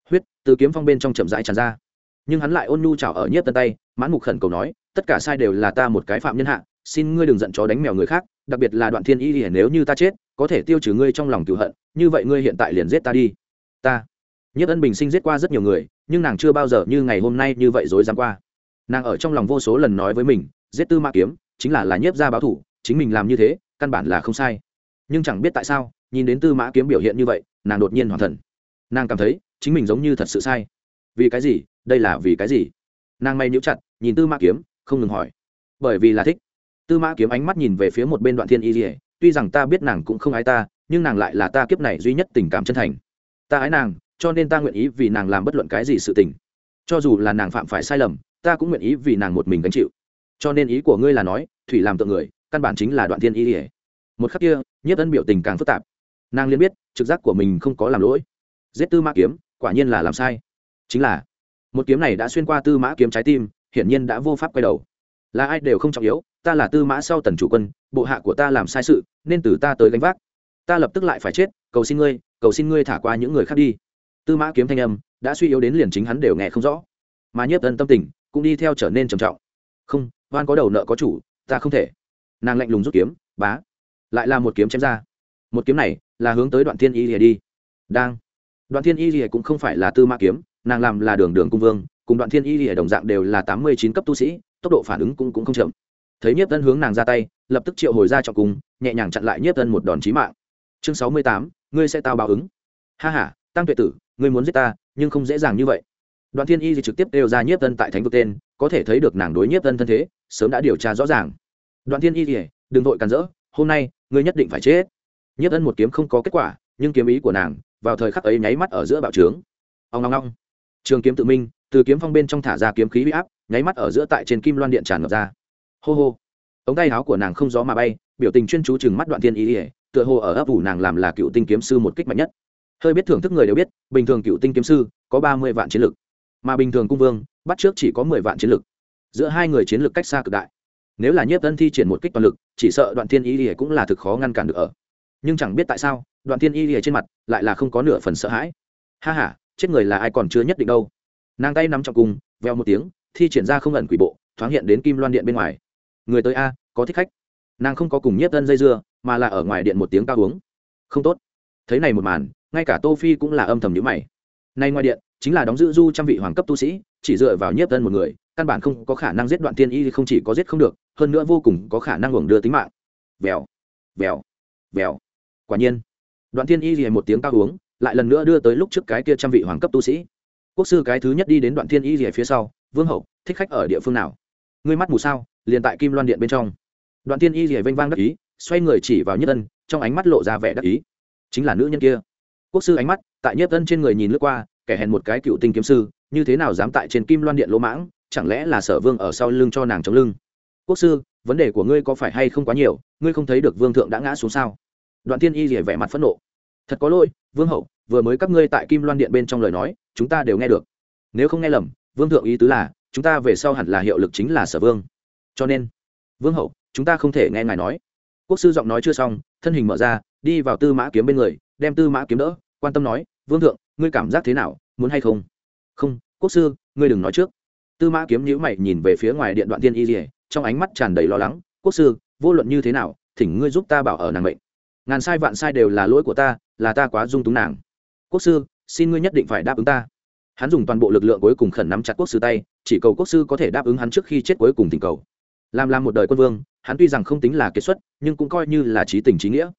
Huyết, từ kiếm phong bên trong chậm rãi tràn ra nhưng hắn lại ôn nhu chảo ở nhiếp tân tay, mãn mục khẩn cầu nói, tất cả sai đều là ta một cái phạm nhân hạ, xin ngươi đừng giận chó đánh mèo người khác, đặc biệt là đoạn thiên y hiển nếu như ta chết, có thể tiêu trừ ngươi trong lòng cựu hận, như vậy ngươi hiện tại liền giết ta đi. Ta. Nhất ân bình sinh giết qua rất nhiều người, nhưng nàng chưa bao giờ như ngày hôm nay như vậy dối dám qua. Nàng ở trong lòng vô số lần nói với mình, giết tư mã kiếm, chính là là nhiếp ra báo thủ, chính mình làm như thế, căn bản là không sai. Nhưng chẳng biết tại sao, nhìn đến tư mã kiếm biểu hiện như vậy, nàng đột nhiên hoàn thần. Nàng cảm thấy, chính mình giống như thật sự sai vì cái gì? Đây là vì cái gì? Nàng may níu chặt, nhìn tư mã kiếm, không ngừng hỏi. Bởi vì là thích. Tư mã kiếm ánh mắt nhìn về phía một bên đoạn thiên y dỉa tuy rằng ta biết nàng cũng không ái ta, nhưng nàng lại là ta kiếp này duy nhất tình cảm chân thành. Ta ái nàng, cho nên ta nguyện ý vì nàng làm bất luận cái gì sự tình. Cho dù là nàng phạm phải sai lầm, ta cũng nguyện ý vì nàng một mình gánh chịu. Cho nên ý của ngươi là nói, thủy làm tượng người, căn bản chính là đoạn thiên y ỉa một khắc kia nhất ân biểu tình càng phức tạp. Nàng liên biết, trực giác của mình không có làm lỗi. Giết tư mã kiếm, quả nhiên là làm sai chính là, một kiếm này đã xuyên qua tư mã kiếm trái tim, hiển nhiên đã vô pháp quay đầu. Là ai đều không trọng yếu, ta là tư mã sau tần chủ quân, bộ hạ của ta làm sai sự, nên từ ta tới gánh vác. Ta lập tức lại phải chết, cầu xin ngươi, cầu xin ngươi thả qua những người khác đi. Tư mã kiếm thanh âm, đã suy yếu đến liền chính hắn đều nghe không rõ. Mà nhiếp thân tâm tình, cũng đi theo trở nên trầm trọng. Không, oan có đầu nợ có chủ, ta không thể. Nàng lạnh lùng rút kiếm, bá. Lại là một kiếm chém ra. Một kiếm này, là hướng tới đoạn thiên y lìa đi. Đang. Đoạn thiên y lìa cũng không phải là tư mã kiếm nàng làm là đường đường cung vương cùng đoạn thiên y lìa đồng dạng đều là tám mươi chín cấp tu sĩ tốc độ phản ứng cũng, cũng không chậm. Thấy nhiếp tân hướng nàng ra tay lập tức triệu hồi ra trọng cung nhẹ nhàng chặn lại nhiếp tân một đòn chí mạng. Chương sáu mươi tám ngươi sẽ tao báo ứng. Ha h a tăng tuệ tử ngươi muốn giết ta nhưng không dễ dàng như vậy. Đoạn thiên y thì trực tiếp đều ra nhiếp tân tại thánh vực tên có thể thấy được nàng đối nhiếp tân thân thế sớm đã điều tra rõ ràng. Đoạn thiên y thì đừng vội cản rỡ hôm nay ngươi nhất định phải chết. Nhiếp tân một kiếm không có kết quả nhưng kiếm ý của nàng vào thời khắc ấy nháy mắt ở giữa bạo trướng. Ông ngong ngong trường kiếm tự minh, từ kiếm phong bên trong thả ra kiếm khí huy áp, nháy mắt ở giữa tại trên kim loan điện tràn ngập ra. Hô hô. Ống tay áo của nàng không gió mà bay, biểu tình chuyên chú chừng mắt đoạn thiên ý ỉa tựa hồ ở ấp ủ nàng làm là cựu tinh kiếm sư một kích mạnh nhất. Hơi biết thưởng thức người đều biết, bình thường cựu tinh kiếm sư có ba mươi vạn chiến lực, mà bình thường cung vương, bắt trước chỉ có mười vạn chiến lực. Giữa hai người chiến lực cách xa cực đại. Nếu là nhiếp tân thi triển một kích toàn lực, chỉ sợ đoạn thiên ý ỉa cũng là thực khó ngăn cản được ở. Nhưng chẳng biết tại sao, đoạn thiên y ỉa trên mặt lại là không có nửa phần sợ hãi. Ha h a chết người là ai còn chưa nhất định đâu. Nàng tay nắm trong cung, veo một tiếng, thi triển ra không ẩn quỷ bộ, thoáng hiện đến kim loan điện bên ngoài. Người tới a, có thích khách. Nàng không có cùng nhiếp tân dây dưa, mà là ở ngoài điện một tiếng cao uống. Không tốt. Thấy này một màn, ngay cả tô phi cũng là âm thầm nhíu mày. Nay ngoài điện, chính là đóng giữ du trăm vị hoàng cấp tu sĩ, chỉ dựa vào nhiếp tân một người, căn bản không có khả năng giết đoạn tiên y không chỉ có giết không được, hơn nữa vô cùng có khả năng hưởng đưa tính mạng. Vèo vèo vèo. Quả nhiên, đoạn tiên y liền một tiếng cao uống lại lần nữa đưa tới lúc trước cái kia trăm vị hoàng cấp tu sĩ. Quốc sư cái thứ nhất đi đến đoạn thiên y rìa phía sau, vương hậu, thích khách ở địa phương nào? Ngươi mắt mù sao, liền tại kim loan điện bên trong. Đoạn thiên y rìa vênh vang đắc ý, xoay người chỉ vào nhất ân, trong ánh mắt lộ ra vẻ đắc ý. Chính là nữ nhân kia. Quốc sư ánh mắt tại nhất ân trên người nhìn lướt qua, kẻ hèn một cái cựu tinh kiếm sư, như thế nào dám tại trên kim loan điện lỗ mãng, chẳng lẽ là sở vương ở sau lưng cho nàng chống lưng? Quốc sư, vấn đề của ngươi có phải hay không quá nhiều, ngươi không thấy được vương thượng đã ngã xuống sao? Đoạn thiên y rỉa vẻ mặt phẫn nộ. Thật có lỗi vương hậu, vừa mới các ngươi tại kim loan điện bên trong lời nói, chúng ta đều nghe được. Nếu không nghe lầm, vương thượng ý tứ là, chúng ta về sau hẳn là hiệu lực chính là sở vương. Cho nên, vương hậu, chúng ta không thể nghe ngài nói. Quốc sư giọng nói chưa xong, thân hình mở ra, đi vào tư mã kiếm bên người, đem tư mã kiếm đỡ, quan tâm nói, vương thượng, ngươi cảm giác thế nào, muốn hay không? Không, quốc sư, ngươi đừng nói trước. Tư mã kiếm nhữ mày nhìn về phía ngoài điện đoạn tiên y dỉa trong ánh mắt tràn đầy lo lắng, quốc sư, vô luận như thế nào, thỉnh ngươi giúp ta bảo ở nàng mệnh. Ngàn sai vạn sai đều là lỗi của ta là ta quá dung túng nàng. Quốc sư, xin ngươi nhất định phải đáp ứng ta. Hắn dùng toàn bộ lực lượng cuối cùng khẩn nắm chặt quốc sư tay, chỉ cầu quốc sư có thể đáp ứng hắn trước khi chết cuối cùng tình cầu. Làm làm một đời quân vương, hắn tuy rằng không tính là kiệt xuất, nhưng cũng coi như là trí tình trí nghĩa.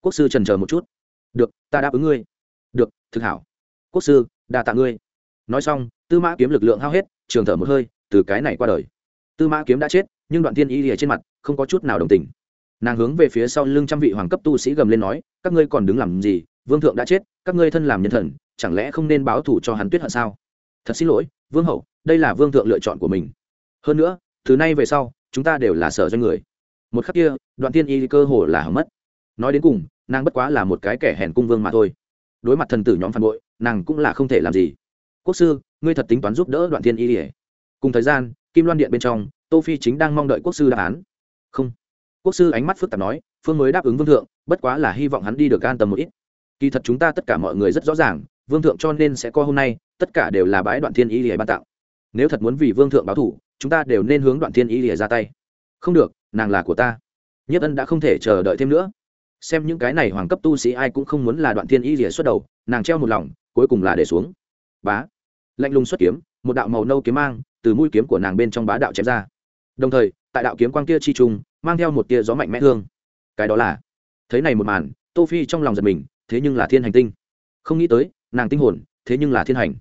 Quốc sư trần chờ một chút. Được, ta đáp ứng ngươi. Được, thực hảo. Quốc sư, đa tạ ngươi. Nói xong, tư mã kiếm lực lượng hao hết, trường thở một hơi, từ cái này qua đời. Tư mã kiếm đã chết, nhưng đoạn tiên y lìa trên mặt, không có chút nào đồng tình nàng hướng về phía sau lưng trăm vị hoàng cấp tu sĩ gầm lên nói, các ngươi còn đứng làm gì? Vương thượng đã chết, các ngươi thân làm nhân thần, chẳng lẽ không nên báo thủ cho hắn tuyết hận sao? Thật xin lỗi, vương hậu, đây là vương thượng lựa chọn của mình. Hơn nữa, từ nay về sau, chúng ta đều là sở doanh người. Một khắc kia, đoạn tiên y cơ hồ là hỏng mất. Nói đến cùng, nàng bất quá là một cái kẻ hèn cung vương mà thôi. Đối mặt thần tử nhóm phản bội, nàng cũng là không thể làm gì. Quốc sư, ngươi thật tính toán giúp đỡ đoạn tiên y cùng thời gian, kim loan điện bên trong, tô phi chính đang mong đợi quốc sư đáp án. Không quốc sư ánh mắt phức tạp nói, phương mới đáp ứng vương thượng, bất quá là hy vọng hắn đi được an tâm một ít. Kỳ thật chúng ta tất cả mọi người rất rõ ràng, vương thượng cho nên sẽ có hôm nay, tất cả đều là bãi đoạn thiên ý lìa ban tặng. nếu thật muốn vì vương thượng báo thủ chúng ta đều nên hướng đoạn thiên ý lìa ra tay. Không được, nàng là của ta. Nhất ân đã không thể chờ đợi thêm nữa. Xem những cái này hoàng cấp tu sĩ ai cũng không muốn là đoạn thiên ý lìa xuất đầu, nàng treo một lòng, cuối cùng là để xuống. Bá. Lạnh lùng xuất kiếm, một đạo màu nâu kiếm mang từ mũi kiếm của nàng bên trong bá đạo chém ra. Đồng thời, tại đạo kiếm quang kia chi trùng mang theo một tia gió mạnh mẽ thương, cái đó là thấy này một màn tô phi trong lòng giật mình thế nhưng là thiên hành tinh. Không nghĩ tới nàng tinh hồn thế nhưng là thiên hành.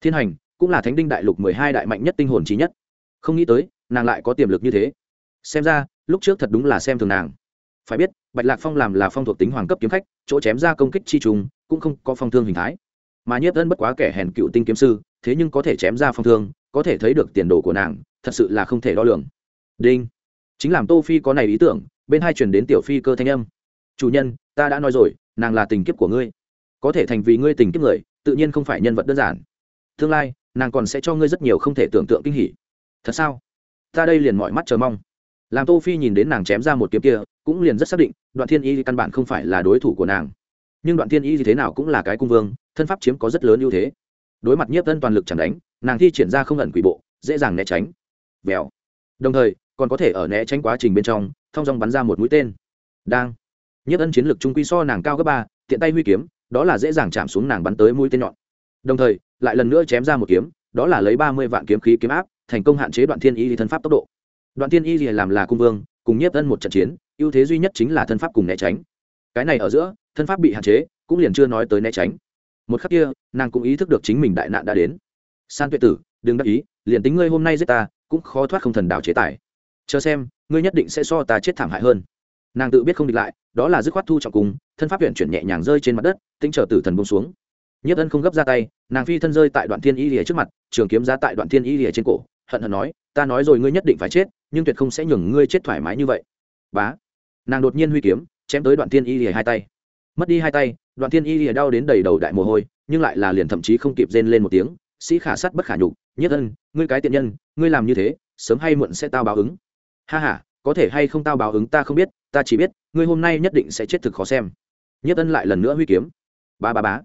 Thiên hành cũng là thánh đinh đại lục mười hai đại mạnh nhất tinh hồn trí nhất. Không nghĩ tới nàng lại có tiềm lực như thế. Xem ra lúc trước thật đúng là xem thường nàng. Phải biết bạch lạc phong làm là phong thuộc tính hoàng cấp kiếm khách chỗ chém ra công kích chi trùng cũng không có phong thương hình thái. Mà nhiếp ân bất quá kẻ hèn cựu tinh kiếm sư thế nhưng có thể chém ra phong thương có thể thấy được tiền đồ của nàng thật sự là không thể đo lường. Đinh chính làm tô phi có này ý tưởng, bên hai chuyển đến tiểu phi cơ thanh âm. Chủ nhân, ta đã nói rồi, nàng là tình kiếp của ngươi. Có thể thành vì ngươi tình kiếp người, tự nhiên không phải nhân vật đơn giản. Tương lai, nàng còn sẽ cho ngươi rất nhiều không thể tưởng tượng kinh hỉ. Thật sao? Ta đây liền mọi mắt chờ mong. Làm tô phi nhìn đến nàng chém ra một kiếm kia, cũng liền rất xác định, đoạn thiên y căn bản không phải là đối thủ của nàng. Nhưng đoạn thiên y thế nào cũng là cái cung vương, thân pháp chiếm có rất lớn ưu thế. Đối mặt nhiếp thân toàn lực chẳng đánh, nàng thi triển ra không ẩn quỷ bộ, dễ dàng né tránh. Vèo. Đồng thời còn có thể ở né tránh quá trình bên trong thông dong bắn ra một mũi tên. Đang. Nhất ân chiến lược trung quy so nàng cao gấp ba, tiện tay huy kiếm, đó là dễ dàng chạm xuống nàng bắn tới mũi tên nhọn. Đồng thời, lại lần nữa chém ra một kiếm, đó là lấy ba mươi vạn kiếm khí kiếm áp, thành công hạn chế đoạn thiên y thân pháp tốc độ. Đoạn thiên y làm là cung vương, cùng nhiếp ân một trận chiến, ưu thế duy nhất chính là thân pháp cùng né tránh. Cái này ở giữa, thân pháp bị hạn chế, cũng liền chưa nói tới né tránh. Một khắc kia, nàng cũng ý thức được chính mình đại nạn đã đến. San tuệ tử, đừng đắc ý, liền tính ngươi hôm nay giết ta, cũng khó thoát không thần đào chế tài chờ xem, ngươi nhất định sẽ so ta chết thảm hại hơn. Nàng tự biết không địch lại, đó là dứt khoát thu trọng cùng, thân pháp huyện chuyển nhẹ nhàng rơi trên mặt đất tinh trở tử thần bông xuống. Nhất ân không gấp ra tay, nàng phi thân rơi tại đoạn thiên y lìa trước mặt, trường kiếm ra tại đoạn thiên y lìa trên cổ, hận hận nói, ta nói rồi ngươi nhất định phải chết, nhưng tuyệt không sẽ nhường ngươi chết thoải mái như vậy. Bá. Nàng đột nhiên huy kiếm, chém tới đoạn thiên y lìa hai tay. Mất đi hai tay, đoạn thiên y lìa đau đến đầy đầu đại mồ hôi, nhưng lại là liền thậm chí không kịp rên lên một tiếng, sĩ khả sắt bất khả nhục nhất ân, ngươi cái tiện nhân, ngươi làm như thế, sớm hay muộn sẽ tao báo ứng ha ha, có thể hay không tao báo ứng ta không biết, ta chỉ biết, ngươi hôm nay nhất định sẽ chết thực khó xem. Nhất ân lại lần nữa huy kiếm. Ba ba bá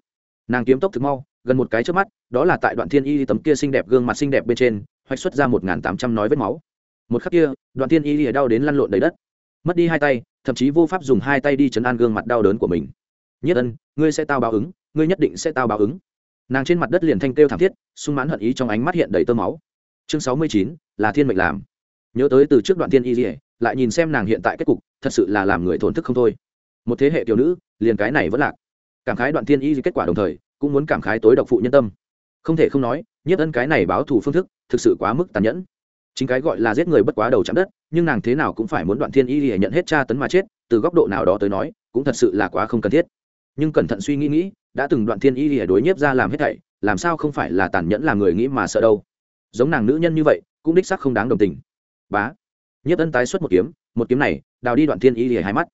nàng kiếm tốc thực mau, gần một cái trước mắt, đó là tại đoạn thiên y tấm kia xinh đẹp gương mặt xinh đẹp bên trên, hoạch xuất ra một tám trăm nói vết máu. Một khắc kia, đoạn thiên y đau đến lăn lộn đầy đất. Mất đi hai tay, thậm chí vô pháp dùng hai tay đi chấn an gương mặt đau đớn của mình. Nhất ân, ngươi sẽ tao báo ứng, ngươi nhất định sẽ tao báo ứng. Nàng trên mặt đất liền thanh kêu thảm thiết, sung mãn hận ý trong ánh mắt hiện đầy tơ máu. Chương sáu mươi chín, là thiên mệnh làm nhớ tới từ trước đoạn thiên y dỉa lại nhìn xem nàng hiện tại kết cục, thật sự là làm người thổn thức không thôi. Một thế hệ tiểu nữ, liền cái này vẫn lạc. Cảm khái đoạn thiên y kết quả đồng thời, cũng muốn cảm khái tối độc phụ nhân tâm. Không thể không nói nhất ân cái này báo thù phương thức, thực sự quá mức tàn nhẫn. Chính cái gọi là giết người bất quá đầu chạm đất, nhưng nàng thế nào cũng phải muốn đoạn thiên y để nhận hết tra tấn mà chết, từ góc độ nào đó tới nói, cũng thật sự là quá không cần thiết. Nhưng cẩn thận suy nghĩ nghĩ, đã từng đoạn thiên y để đối nhiếp ra làm hết thảy, làm sao không phải là tàn nhẫn làm người nghĩ mà sợ đâu. Giống nàng nữ nhân như vậy, cũng đích sắc không đáng đồng tình bá. Nhiếp ân tái xuất một kiếm một kiếm này, đào đi đoạn thiên y lìa hai mắt.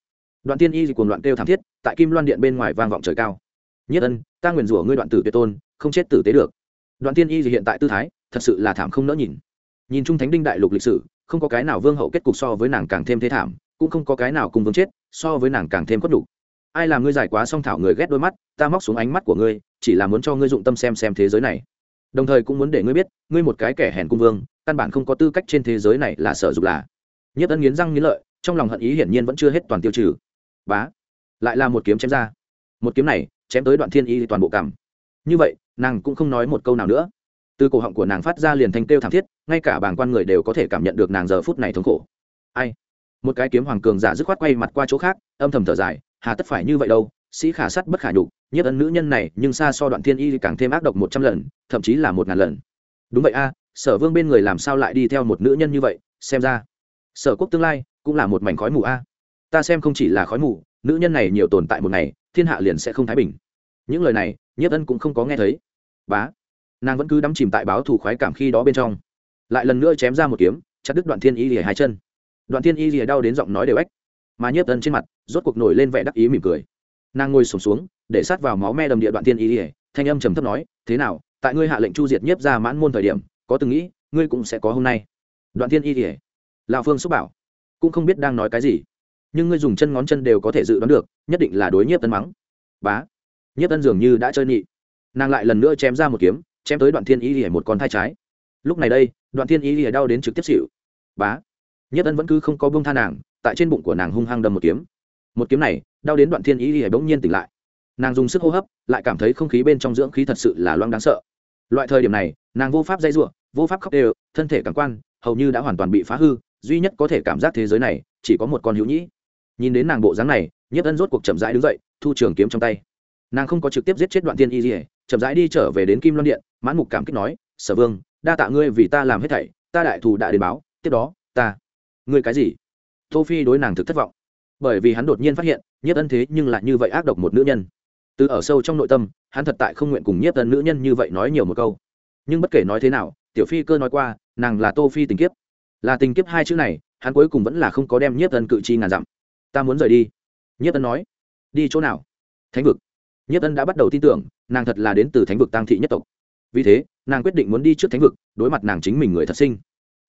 Đoạn thiên y cuồng loạn kêu thảm thiết, tại kim loan điện bên ngoài vang vọng trời cao. Nhiếp ân, ta nguyền rủa ngươi đoạn tử tuyệt tôn, không chết tử tế được. Đoạn thiên y hiện tại tư thái, thật sự là thảm không nỡ nhìn. Nhìn chung thánh đinh đại lục lịch sử, không có cái nào vương hậu kết cục so với nàng càng thêm thế thảm, cũng không có cái nào cùng vương chết so với nàng càng thêm khuất đủ ai làm ngươi giải quá song thảo người ghét đôi mắt, ta móc xuống ánh mắt của ngươi, chỉ là muốn cho ngươi dụng tâm xem xem thế giới này. Đồng thời cũng muốn để ngươi biết, ngươi một cái kẻ hèn cung vương căn bản không có tư cách trên thế giới này là sở dục là. Nhất ân nghiến răng nghiến lợi, trong lòng hận ý hiển nhiên vẫn chưa hết toàn tiêu trừ. Bá, lại là một kiếm chém ra. Một kiếm này, chém tới đoạn thiên y toàn bộ cằm như vậy, nàng cũng không nói một câu nào nữa. Từ cổ họng của nàng phát ra liền thanh kêu thảm thiết, ngay cả bàng quan người đều có thể cảm nhận được nàng giờ phút này thống khổ. Ai? Một cái kiếm hoàng cường giả dứt khoát quay mặt qua chỗ khác, âm thầm thở dài, hà tất phải như vậy đâu, sĩ khả sắt bất khả nhục, nhất ân nữ nhân này nhưng xa so đoạn thiên y càng thêm ác độc một trăm lần, thậm chí là một ngàn lần. Đúng vậy a sở vương bên người làm sao lại đi theo một nữ nhân như vậy xem ra. Sở quốc tương lai cũng là một mảnh khói mù a. Ta xem không chỉ là khói mù nữ nhân này nhiều tồn tại một ngày thiên hạ liền sẽ không thái bình. Những lời này nhiếp ân cũng không có nghe thấy. Bá. Nàng vẫn cứ đắm chìm tại báo thủ khoái cảm khi đó bên trong. Lại lần nữa chém ra một kiếm chặt đứt đoạn thiên y lìa hai chân. Đoạn thiên y lìa đau đến giọng nói đều ếch. Mà nhiếp ân trên mặt rốt cuộc nổi lên vẻ đắc ý mỉm cười. Nàng ngồi sùng xuống, xuống để sát vào máu me đầm địa đoạn thiên y lìa thanh âm trầm thấp nói thế nào tại ngươi hạ lệnh chu diệt nhiếp ra mãn môn thời điểm có từng nghĩ, ngươi cũng sẽ có hôm nay. Đoạn thiên y lìa lão phương xúc bảo, cũng không biết đang nói cái gì. Nhưng ngươi dùng chân ngón chân đều có thể dự đoán được, nhất định là đối nhiếp tân mắng. Bá. Nhiếp tân dường như đã chơi nhị. Nàng lại lần nữa chém ra một kiếm, chém tới đoạn thiên y lìa một con thai trái. Lúc này đây, đoạn thiên y lìa đau đến trực tiếp xịu bá. Nhiếp tân vẫn cứ không có bông tha nàng, tại trên bụng của nàng hung hăng đâm một kiếm. Một kiếm này, đau đến đoạn thiên y lìa bỗng nhiên tỉnh lại. Nàng dùng sức hô hấp, lại cảm thấy không khí bên trong dưỡng khí thật sự là loang đáng sợ. Loại thời điểm này, nàng vô pháp dây r vô pháp khóc đều, thân thể cảm quan, hầu như đã hoàn toàn bị phá hư, duy nhất có thể cảm giác thế giới này, chỉ có một con hữu nhĩ. Nhìn đến nàng bộ dáng này nhất ân rốt cuộc chậm rãi đứng dậy, thu trường kiếm trong tay. Nàng không có trực tiếp giết chết đoạn tiên y dỉa chậm rãi đi trở về đến kim loan điện, mãn mục cảm kích nói, sở vương, đa tạ ngươi vì ta làm hết thảy, ta đại thù đã đến báo, tiếp đó, ta, ngươi cái gì? Tô phi đối nàng thực thất vọng. Bởi vì hắn đột nhiên phát hiện nhất ân thế nhưng lại như vậy ác độc một nữ nhân. Từ ở sâu trong nội tâm, hắn thật tại không nguyện cùng nhất ân nữ nhân như vậy nói nhiều một câu. Nhưng bất kể nói thế nào tiểu phi cơ nói qua, nàng là tô phi tình kiếp. Là tình kiếp hai chữ này, hắn cuối cùng vẫn là không có đem nhất ân cự chi ngàn dặm. Ta muốn rời đi. Nhất ân nói, đi chỗ nào? Thánh vực. Nhất ân đã bắt đầu tin tưởng, nàng thật là đến từ thánh vực tăng thị nhất tộc. Vì thế, nàng quyết định muốn đi trước thánh vực, đối mặt nàng chính mình người thật sinh.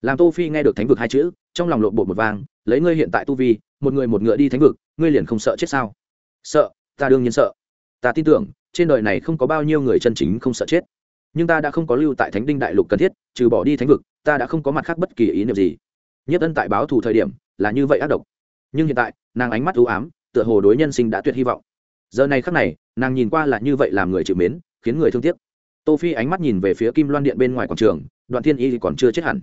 Làm tô phi nghe được thánh vực hai chữ, trong lòng lộn bột một vang lấy ngươi hiện tại tu vi, một người một ngựa đi thánh vực, ngươi liền không sợ chết sao? Sợ, ta đương nhiên sợ. Ta tin tưởng, trên đời này không có bao nhiêu người chân chính không sợ chết nhưng ta đã không có lưu tại thánh đinh đại lục cần thiết, trừ bỏ đi thánh vực, ta đã không có mặt khác bất kỳ ý niệm gì. Nhất ân tại báo thù thời điểm, là như vậy ác độc. Nhưng hiện tại, nàng ánh mắt ưu ám, tựa hồ đối nhân sinh đã tuyệt hy vọng. Giờ này khắc này, nàng nhìn qua là như vậy làm người chịu mến, khiến người thương tiếc. Tô phi ánh mắt nhìn về phía kim loan điện bên ngoài quảng trường, đoạn thiên y còn chưa chết hẳn.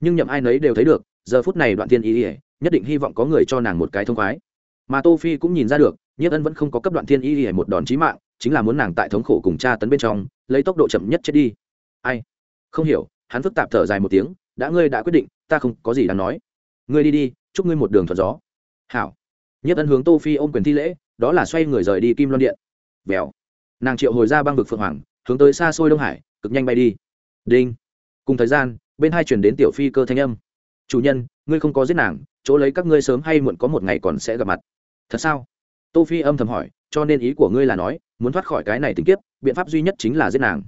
Nhưng nhậm ai nấy đều thấy được, giờ phút này đoạn thiên y nhất định hy vọng có người cho nàng một cái thông khoái. Mà tô phi cũng nhìn ra được, nhất ân vẫn không có cấp đoạn thiên y một đòn chí mạng chính là muốn nàng tại thống khổ cùng cha tấn bên trong, lấy tốc độ chậm nhất chết đi. Ai? Không hiểu, hắn phức tạp thở dài một tiếng, đã ngươi đã quyết định, ta không có gì đáng nói. Ngươi đi đi, chúc ngươi một đường thuận gió. Hảo. Nhất ân hướng tô phi ôm quyền thi lễ, đó là xoay người rời đi kim loan điện. Vèo. Nàng triệu hồi ra băng vực phượng hoàng, hướng tới xa xôi đông hải, cực nhanh bay đi. Đinh. Cùng thời gian, bên hai chuyển đến tiểu phi cơ thanh âm. Chủ nhân, ngươi không có giết nàng, chỗ lấy các ngươi sớm hay muộn có một ngày còn sẽ gặp mặt. Thật sao? Tô phi âm thầm hỏi, cho nên ý của ngươi là nói, muốn thoát khỏi cái này tình kiếp, biện pháp duy nhất chính là giết nàng.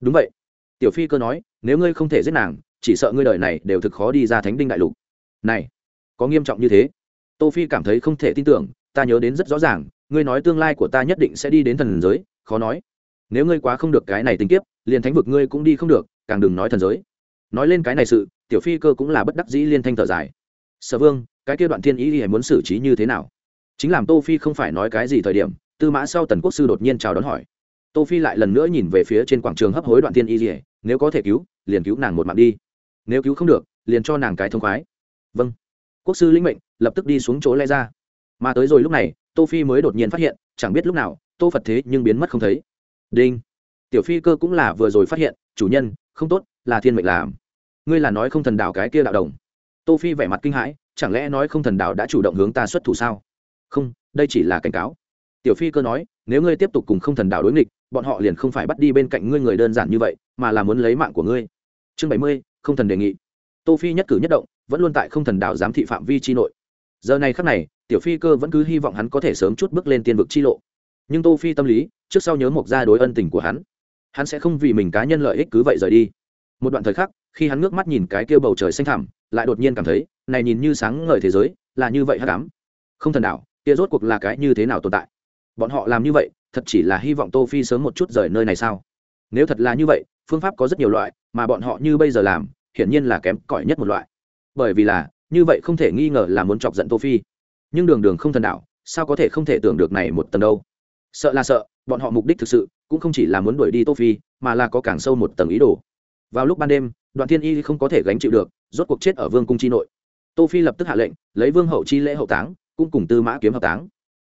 Đúng vậy. Tiểu phi cơ nói, nếu ngươi không thể giết nàng, chỉ sợ ngươi đời này đều thực khó đi ra thánh đinh đại lục. Này, có nghiêm trọng như thế? Tô phi cảm thấy không thể tin tưởng, ta nhớ đến rất rõ ràng, ngươi nói tương lai của ta nhất định sẽ đi đến thần giới, khó nói. Nếu ngươi quá không được cái này tình kiếp, liền thánh vực ngươi cũng đi không được, càng đừng nói thần giới. Nói lên cái này sự, tiểu phi cơ cũng là bất đắc dĩ liên thanh thở dài. Sở vương, cái kia đoạn thiên ý thì muốn xử trí như thế nào? Chính làm tô phi không phải nói cái gì thời điểm, tư mã sau tần quốc sư đột nhiên chào đón hỏi. Tô phi lại lần nữa nhìn về phía trên quảng trường hấp hối đoạn tiên y dỉa nếu có thể cứu, liền cứu nàng một mạng đi. Nếu cứu không được, liền cho nàng cái thông khoái. Vâng. Quốc sư lĩnh mệnh, lập tức đi xuống chỗ lẽ ra. Mà tới rồi lúc này, tô phi mới đột nhiên phát hiện, chẳng biết lúc nào, tô phật thế nhưng biến mất không thấy. Đinh. Tiểu phi cơ cũng là vừa rồi phát hiện, chủ nhân, không tốt, là thiên mệnh làm. Ngươi là nói không thần đạo cái kia đạo đồng. Tô phi vẻ mặt kinh hãi, chẳng lẽ nói không thần đạo đã chủ động hướng ta xuất thủ sao? Không, đây chỉ là cảnh cáo. Tiểu phi cơ nói, nếu ngươi tiếp tục cùng không thần đạo đối nghịch, bọn họ liền không phải bắt đi bên cạnh ngươi người đơn giản như vậy, mà là muốn lấy mạng của ngươi. Chương bảy mươi, không thần đề nghị. Tô phi nhất cử nhất động, vẫn luôn tại không thần đạo giám thị phạm vi chi nội. Giờ này khắc này, tiểu phi cơ vẫn cứ hy vọng hắn có thể sớm chút bước lên tiên vực chi lộ. Nhưng tô phi tâm lý, trước sau nhớ một gia đối ân tình của hắn. Hắn sẽ không vì mình cá nhân lợi ích cứ vậy rời đi. Một đoạn thời khắc, khi hắn ngước mắt nhìn cái kia bầu trời xanh thẳm, lại đột nhiên cảm thấy, này nhìn như sáng ngời thế giới, là như vậy hắc ám. Không thần đạo kia rốt cuộc là cái như thế nào tồn tại? Bọn họ làm như vậy, thật chỉ là hy vọng tô phi sớm một chút rời nơi này sao? Nếu thật là như vậy, phương pháp có rất nhiều loại, mà bọn họ như bây giờ làm, hiển nhiên là kém cỏi nhất một loại. Bởi vì là, như vậy không thể nghi ngờ là muốn chọc giận tô phi. Nhưng đường đường không thần đạo, sao có thể không thể tưởng được này một tầng đâu? Sợ là sợ, bọn họ mục đích thực sự, cũng không chỉ là muốn đuổi đi tô phi, mà là có càng sâu một tầng ý đồ. Vào lúc ban đêm đoàn thiên y không có thể gánh chịu được, rốt cuộc chết ở vương cung chi nội. Tô phi lập tức hạ lệnh, lấy vương hậu chi lễ hậu táng cũng cùng tư mã kiếm hợp táng.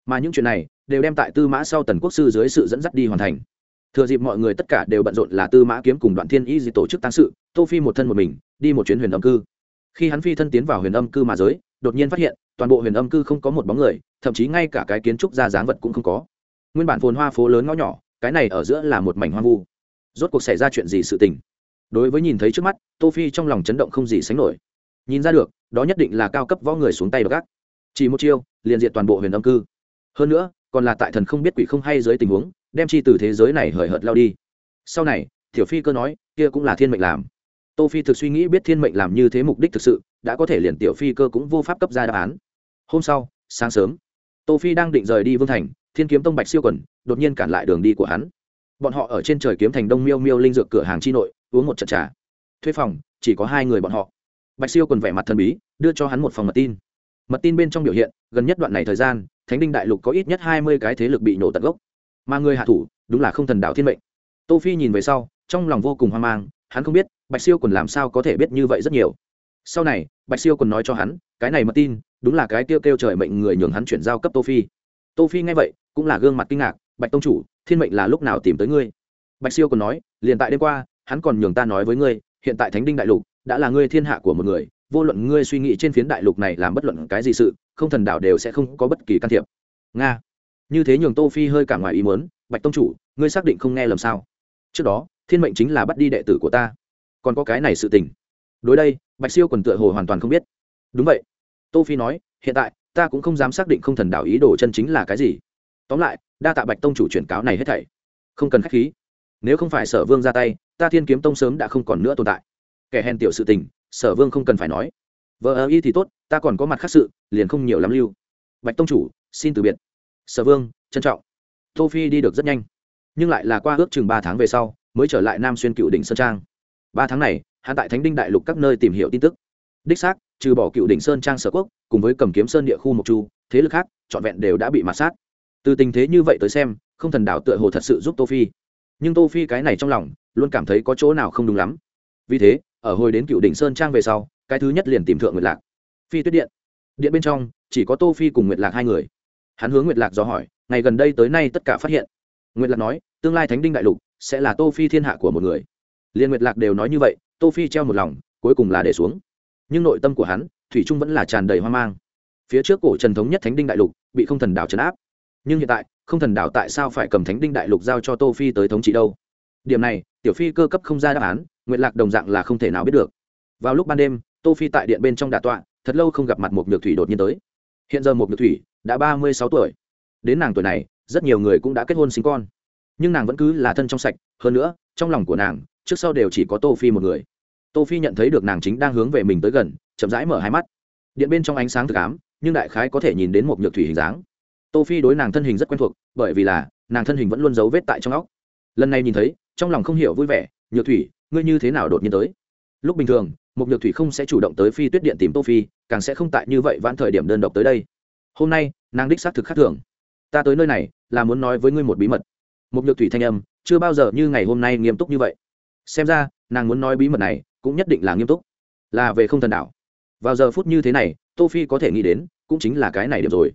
Mà những chuyện này đều đem tại tư mã sau tần quốc sư dưới sự dẫn dắt đi hoàn thành. Thừa dịp mọi người tất cả đều bận rộn là tư mã kiếm cùng đoạn thiên y di tổ chức tăng sự, tô phi một thân một mình đi một chuyến huyền âm cư. Khi hắn phi thân tiến vào huyền âm cư mà giới, đột nhiên phát hiện, toàn bộ huyền âm cư không có một bóng người, thậm chí ngay cả cái kiến trúc ra dáng vật cũng không có. Nguyên bản phồn hoa phố lớn ngõ nhỏ, cái này ở giữa là một mảnh hoang vu. Rốt cuộc xảy ra chuyện gì sự tình? Đối với nhìn thấy trước mắt, tô phi trong lòng chấn động không gì sánh nổi. Nhìn ra được, đó nhất định là cao cấp võ người xuống tay đ gác chỉ một chiêu, liền diện toàn bộ huyền âm cư. Hơn nữa, còn là tại thần không biết quỷ không hay dưới tình huống, đem chi từ thế giới này hời hợt lao đi. Sau này, tiểu phi cơ nói, kia cũng là thiên mệnh làm. Tô phi thực suy nghĩ biết thiên mệnh làm như thế mục đích thực sự, đã có thể liền tiểu phi cơ cũng vô pháp cấp ra đáp án. Hôm sau, sáng sớm, tô phi đang định rời đi vương thành, thiên kiếm tông bạch siêu quần, đột nhiên cản lại đường đi của hắn. Bọn họ ở trên trời kiếm thành đông miêu miêu linh dược cửa hàng chi nội, uống một trận trà. Thuê phòng, chỉ có hai người bọn họ. Bạch siêu quần vẻ mặt thần bí, đưa cho hắn một phòng mật tin mật tin bên trong biểu hiện, gần nhất đoạn này thời gian, thánh đinh đại lục có ít nhất hai mươi cái thế lực bị nổ tận gốc. Mà người hạ thủ, đúng là không thần đạo thiên mệnh. Tô phi nhìn về sau, trong lòng vô cùng hoang mang, hắn không biết, bạch siêu quần làm sao có thể biết như vậy rất nhiều. Sau này, bạch siêu quần nói cho hắn, cái này mật tin, đúng là cái kêu kêu trời mệnh người nhường hắn chuyển giao cấp tô phi. Tô phi nghe vậy, cũng là gương mặt kinh ngạc, bạch tông chủ, thiên mệnh là lúc nào tìm tới ngươi? Bạch siêu còn nói, liền tại đêm qua, hắn còn nhường ta nói với ngươi, hiện tại thánh đinh đại lục đã là ngươi thiên hạ của một người vô luận ngươi suy nghĩ trên phiến đại lục này làm bất luận cái gì sự, không thần đạo đều sẽ không có bất kỳ can thiệp. Nga. Như thế nhường tô phi hơi cả ngoài ý muốn, bạch tông chủ, ngươi xác định không nghe lầm sao? Trước đó, thiên mệnh chính là bắt đi đệ tử của ta. Còn có cái này sự tình. Đối đây, bạch siêu quần tựa hồ hoàn toàn không biết. Đúng vậy. Tô phi nói, hiện tại, ta cũng không dám xác định không thần đạo ý đồ chân chính là cái gì. Tóm lại, đa tạ bạch tông chủ chuyển cáo này hết thảy. Không cần khách khí. Nếu không phải sở vương ra tay, ta thiên kiếm tông sớm đã không còn nữa tồn tại. Kẻ hèn tiểu sự tình sở vương không cần phải nói. Vợ ơ y thì tốt, ta còn có mặt khác sự, liền không nhiều lắm lưu. Bạch tông chủ, xin từ biệt. Sở vương, trân trọng. Tô phi đi được rất nhanh, nhưng lại là qua ước chừng ba tháng về sau, mới trở lại nam xuyên cựu đỉnh sơn trang. Ba tháng này, hắn tại thánh đinh đại lục các nơi tìm hiểu tin tức. Đích xác, trừ bỏ cựu đỉnh sơn trang sở quốc, cùng với cầm kiếm sơn địa khu mộc chu, thế lực khác, trọn vẹn đều đã bị mạt sát. Từ tình thế như vậy tới xem, không thần đạo tựa hồ thật sự giúp tô phi. Nhưng tô phi cái này trong lòng, luôn cảm thấy có chỗ nào không đúng lắm. Vì thế ở hồi đến cựu đỉnh sơn trang về sau, cái thứ nhất liền tìm thượng nguyệt lạc. Phi tuyết điện. Điện bên trong, chỉ có tô phi cùng nguyệt lạc hai người. Hắn hướng nguyệt lạc do hỏi, ngày gần đây tới nay tất cả phát hiện. Nguyệt lạc nói, tương lai thánh đinh đại lục sẽ là tô phi thiên hạ của một người. Liên nguyệt lạc đều nói như vậy, tô phi treo một lòng, cuối cùng là để xuống. Nhưng nội tâm của hắn, thủy trung vẫn là tràn đầy hoang mang. Phía trước cổ trần thống nhất thánh đinh đại lục, bị không thần đảo trấn áp. Nhưng hiện tại, không thần đảo tại sao phải cầm thánh đinh đại lục giao cho tô phi tới thống trị đâu? Điểm này, tiểu phi cơ cấp không ra đáp án nguyện lạc đồng dạng là không thể nào biết được. Vào lúc ban đêm, tô phi tại điện bên trong đà tọa, thật lâu không gặp mặt một nhược thủy đột nhiên tới. Hiện giờ một nhược thủy đã ba mươi sáu tuổi. Đến nàng tuổi này, rất nhiều người cũng đã kết hôn sinh con. Nhưng nàng vẫn cứ là thân trong sạch, hơn nữa, trong lòng của nàng, trước sau đều chỉ có tô phi một người. Tô phi nhận thấy được nàng chính đang hướng về mình tới gần, chậm rãi mở hai mắt. Điện bên trong ánh sáng thực ám, nhưng đại khái có thể nhìn đến một nhược thủy hình dáng. Tô phi đối nàng thân hình rất quen thuộc, bởi vì là nàng thân hình vẫn luôn giấu vết tại trong óc. Lần này nhìn thấy, trong lòng không hiểu vui vẻ, nhược thủy ngươi như thế nào đột nhiên tới? Lúc bình thường Mục nhược thủy không sẽ chủ động tới phi tuyết điện tìm tô phi, càng sẽ không tại như vậy vãn thời điểm đơn độc tới đây. Hôm nay, nàng đích xác thực khác thường. Ta tới nơi này là muốn nói với ngươi một bí mật. Mục nhược thủy thanh âm, chưa bao giờ như ngày hôm nay nghiêm túc như vậy. Xem ra, nàng muốn nói bí mật này cũng nhất định là nghiêm túc. Là về không thần đảo vào giờ phút như thế này, tô phi có thể nghĩ đến, cũng chính là cái này điểm rồi.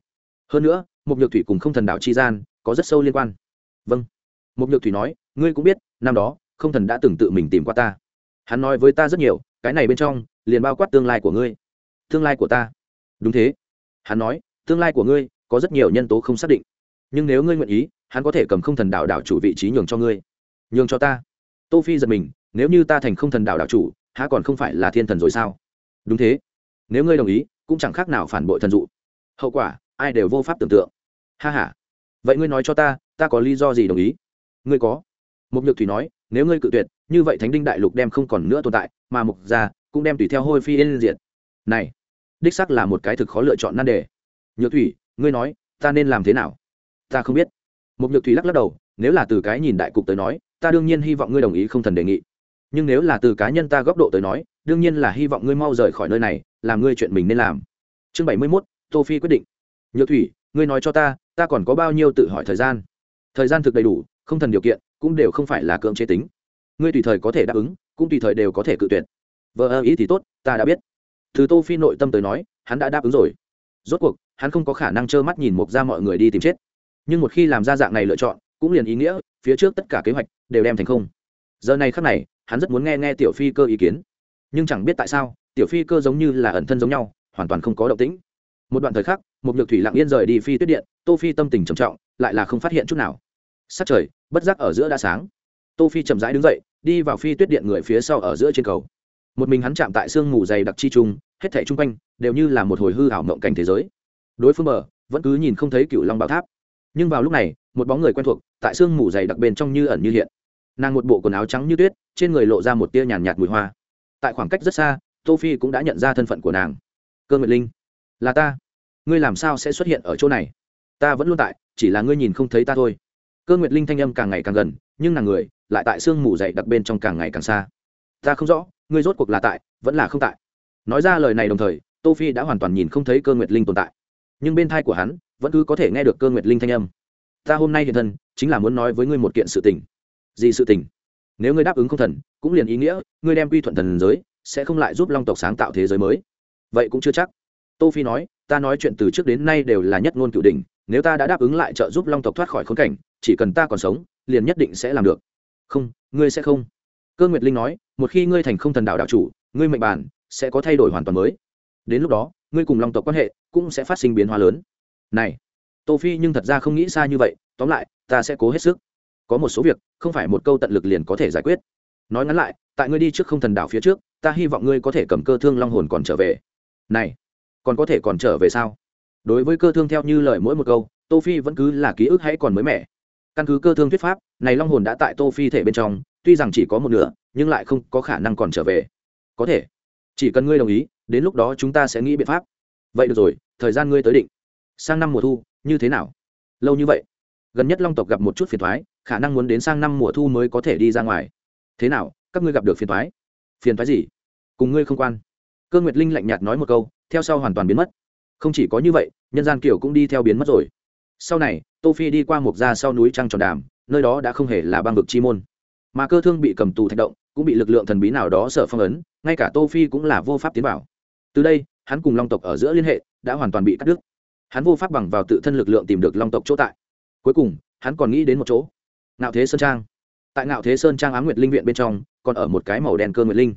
Hơn nữa Mục nhược thủy cùng không thần đảo chi gian có rất sâu liên quan. Vâng. Mục nhược thủy nói, ngươi cũng biết, năm đó không thần đã từng tự mình tìm qua ta. Hắn nói với ta rất nhiều, cái này bên trong liền bao quát tương lai của ngươi. Tương lai của ta. Đúng thế. Hắn nói, tương lai của ngươi có rất nhiều nhân tố không xác định. Nhưng nếu ngươi nguyện ý, hắn có thể cầm không thần đạo đảo chủ vị trí nhường cho ngươi. Nhường cho ta. Tô phi giật mình, nếu như ta thành không thần đạo đảo chủ, há còn không phải là thiên thần rồi sao? Đúng thế. Nếu ngươi đồng ý, cũng chẳng khác nào phản bội thần dụ. Hậu quả, ai đều vô pháp tưởng tượng. Ha ha. Vậy ngươi nói cho ta ta có lý do gì đồng ý? Ngươi có. Một nhược thủy nói nếu ngươi cự tuyệt, như vậy thánh đinh đại lục đem không còn nữa tồn tại, mà mục gia cũng đem tùy theo hôi phi yên diệt. Này, đích xác là một cái thực khó lựa chọn nan đề. Nhược thủy, ngươi nói, ta nên làm thế nào? Ta không biết. Mục nhược thủy lắc lắc đầu, nếu là từ cái nhìn đại cục tới nói, ta đương nhiên hy vọng ngươi đồng ý không thần đề nghị. Nhưng nếu là từ cá nhân ta góc độ tới nói, đương nhiên là hy vọng ngươi mau rời khỏi nơi này, làm ngươi chuyện mình nên làm. Chương bảy mươi mốt, tô phi quyết định. Nhược thủy, ngươi nói cho ta ta còn có bao nhiêu tự hỏi thời gian? Thời gian thực đầy đủ, không thần điều kiện cũng đều không phải là cưỡng chế tính. Ngươi tùy thời có thể đáp ứng, cũng tùy thời đều có thể cự tuyệt. Vợ ơ ý thì tốt, ta đã biết. Từ tô phi nội tâm tới nói, hắn đã đáp ứng rồi. Rốt cuộc, hắn không có khả năng trơ mắt nhìn mục ra mọi người đi tìm chết. Nhưng một khi làm ra dạng này lựa chọn, cũng liền ý nghĩa, phía trước tất cả kế hoạch đều đem thành không. Giờ này khắc này, hắn rất muốn nghe nghe tiểu phi cơ ý kiến. Nhưng chẳng biết tại sao, tiểu phi cơ giống như là ẩn thân giống nhau, hoàn toàn không có động tĩnh. Một đoạn thời khắc, một nhược thủy lặng yên rời đi phi tuyết điện, tô phi tâm tình trầm trọng, lại là không phát hiện chút nào sắc trời, bất giác ở giữa đã sáng. Tô phi chậm rãi đứng dậy, đi vào phi tuyết điện người phía sau ở giữa trên cầu. Một mình hắn chạm tại sương mù dày đặc chi trung, hết thảy chung quanh đều như là một hồi hư ảo mộng cảnh thế giới. Đối phương bờ, vẫn cứ nhìn không thấy cựu long bảo tháp. Nhưng vào lúc này, một bóng người quen thuộc tại sương mù dày đặc bên trong như ẩn như hiện. Nàng một bộ quần áo trắng như tuyết, trên người lộ ra một tia nhàn nhạt mùi hoa. Tại khoảng cách rất xa, tô phi cũng đã nhận ra thân phận của nàng. Cơ nguyệt linh, là ta. Ngươi làm sao sẽ xuất hiện ở chỗ này? Ta vẫn luôn tại, chỉ là ngươi nhìn không thấy ta thôi cơ nguyệt linh thanh âm càng ngày càng gần, nhưng nàng người lại tại sương mù dày đặc bên trong càng ngày càng xa. Ta không rõ, ngươi rốt cuộc là tại, vẫn là không tại. Nói ra lời này đồng thời, tô phi đã hoàn toàn nhìn không thấy cơ nguyệt linh tồn tại. Nhưng bên thai của hắn, vẫn cứ có thể nghe được cơ nguyệt linh thanh âm. Ta hôm nay hiện thân, chính là muốn nói với ngươi một kiện sự tình. Gì sự tình? Nếu ngươi đáp ứng không thần, cũng liền ý nghĩa, ngươi đem quy thuận thần giới, sẽ không lại giúp long tộc sáng tạo thế giới mới. Vậy cũng chưa chắc. Tô phi nói, ta nói chuyện từ trước đến nay đều là nhất ngôn cựu đỉnh nếu ta đã đáp ứng lại trợ giúp long tộc thoát khỏi khốn cảnh, chỉ cần ta còn sống, liền nhất định sẽ làm được. Không, ngươi sẽ không. Cơ nguyệt linh nói, một khi ngươi thành không thần đạo đạo chủ, ngươi mệnh bản sẽ có thay đổi hoàn toàn mới. Đến lúc đó, ngươi cùng long tộc quan hệ cũng sẽ phát sinh biến hóa lớn. Này, tô phi nhưng thật ra không nghĩ xa như vậy, tóm lại, ta sẽ cố hết sức. Có một số việc, không phải một câu tận lực liền có thể giải quyết. Nói ngắn lại, tại ngươi đi trước không thần đảo phía trước, ta hy vọng ngươi có thể cầm cơ thương long hồn còn trở về. Này, còn có thể còn trở về sao? Đối với cơ thương theo như lời mỗi một câu, tô phi vẫn cứ là ký ức hãy còn mới mẻ. Căn cứ cơ thương thuyết pháp, này long hồn đã tại tô phi thể bên trong, tuy rằng chỉ có một nửa, nhưng lại không có khả năng còn trở về. Có thể. Chỉ cần ngươi đồng ý, đến lúc đó chúng ta sẽ nghĩ biện pháp. Vậy được rồi, thời gian ngươi tới định. Sang năm mùa thu, như thế nào? Lâu như vậy. Gần nhất long tộc gặp một chút phiền thoái khả năng muốn đến sang năm mùa thu mới có thể đi ra ngoài. Thế nào, các ngươi gặp được phiền thoái phiền thoái gì? Cùng ngươi không quan. Cơ nguyệt linh lạnh nhạt nói một câu, theo sau hoàn toàn biến mất không chỉ có như vậy, nhân gian kiều cũng đi theo biến mất rồi. Sau này, tô phi đi qua một ra sau núi trăng tròn đàm, nơi đó đã không hề là băng vực chi môn. Mà cơ thương bị cầm tù thạch động, cũng bị lực lượng thần bí nào đó sợ phong ấn, ngay cả tô phi cũng là vô pháp tiến vào. Từ đây, hắn cùng long tộc ở giữa liên hệ, đã hoàn toàn bị cắt đứt. Hắn vô pháp bằng vào tự thân lực lượng tìm được long tộc chỗ tại. Cuối cùng, hắn còn nghĩ đến một chỗ. Ngạo thế sơn trang. Tại ngạo thế sơn trang á m nguyệt linh viện bên trong, còn ở một cái màu đen cơ nguyệt linh.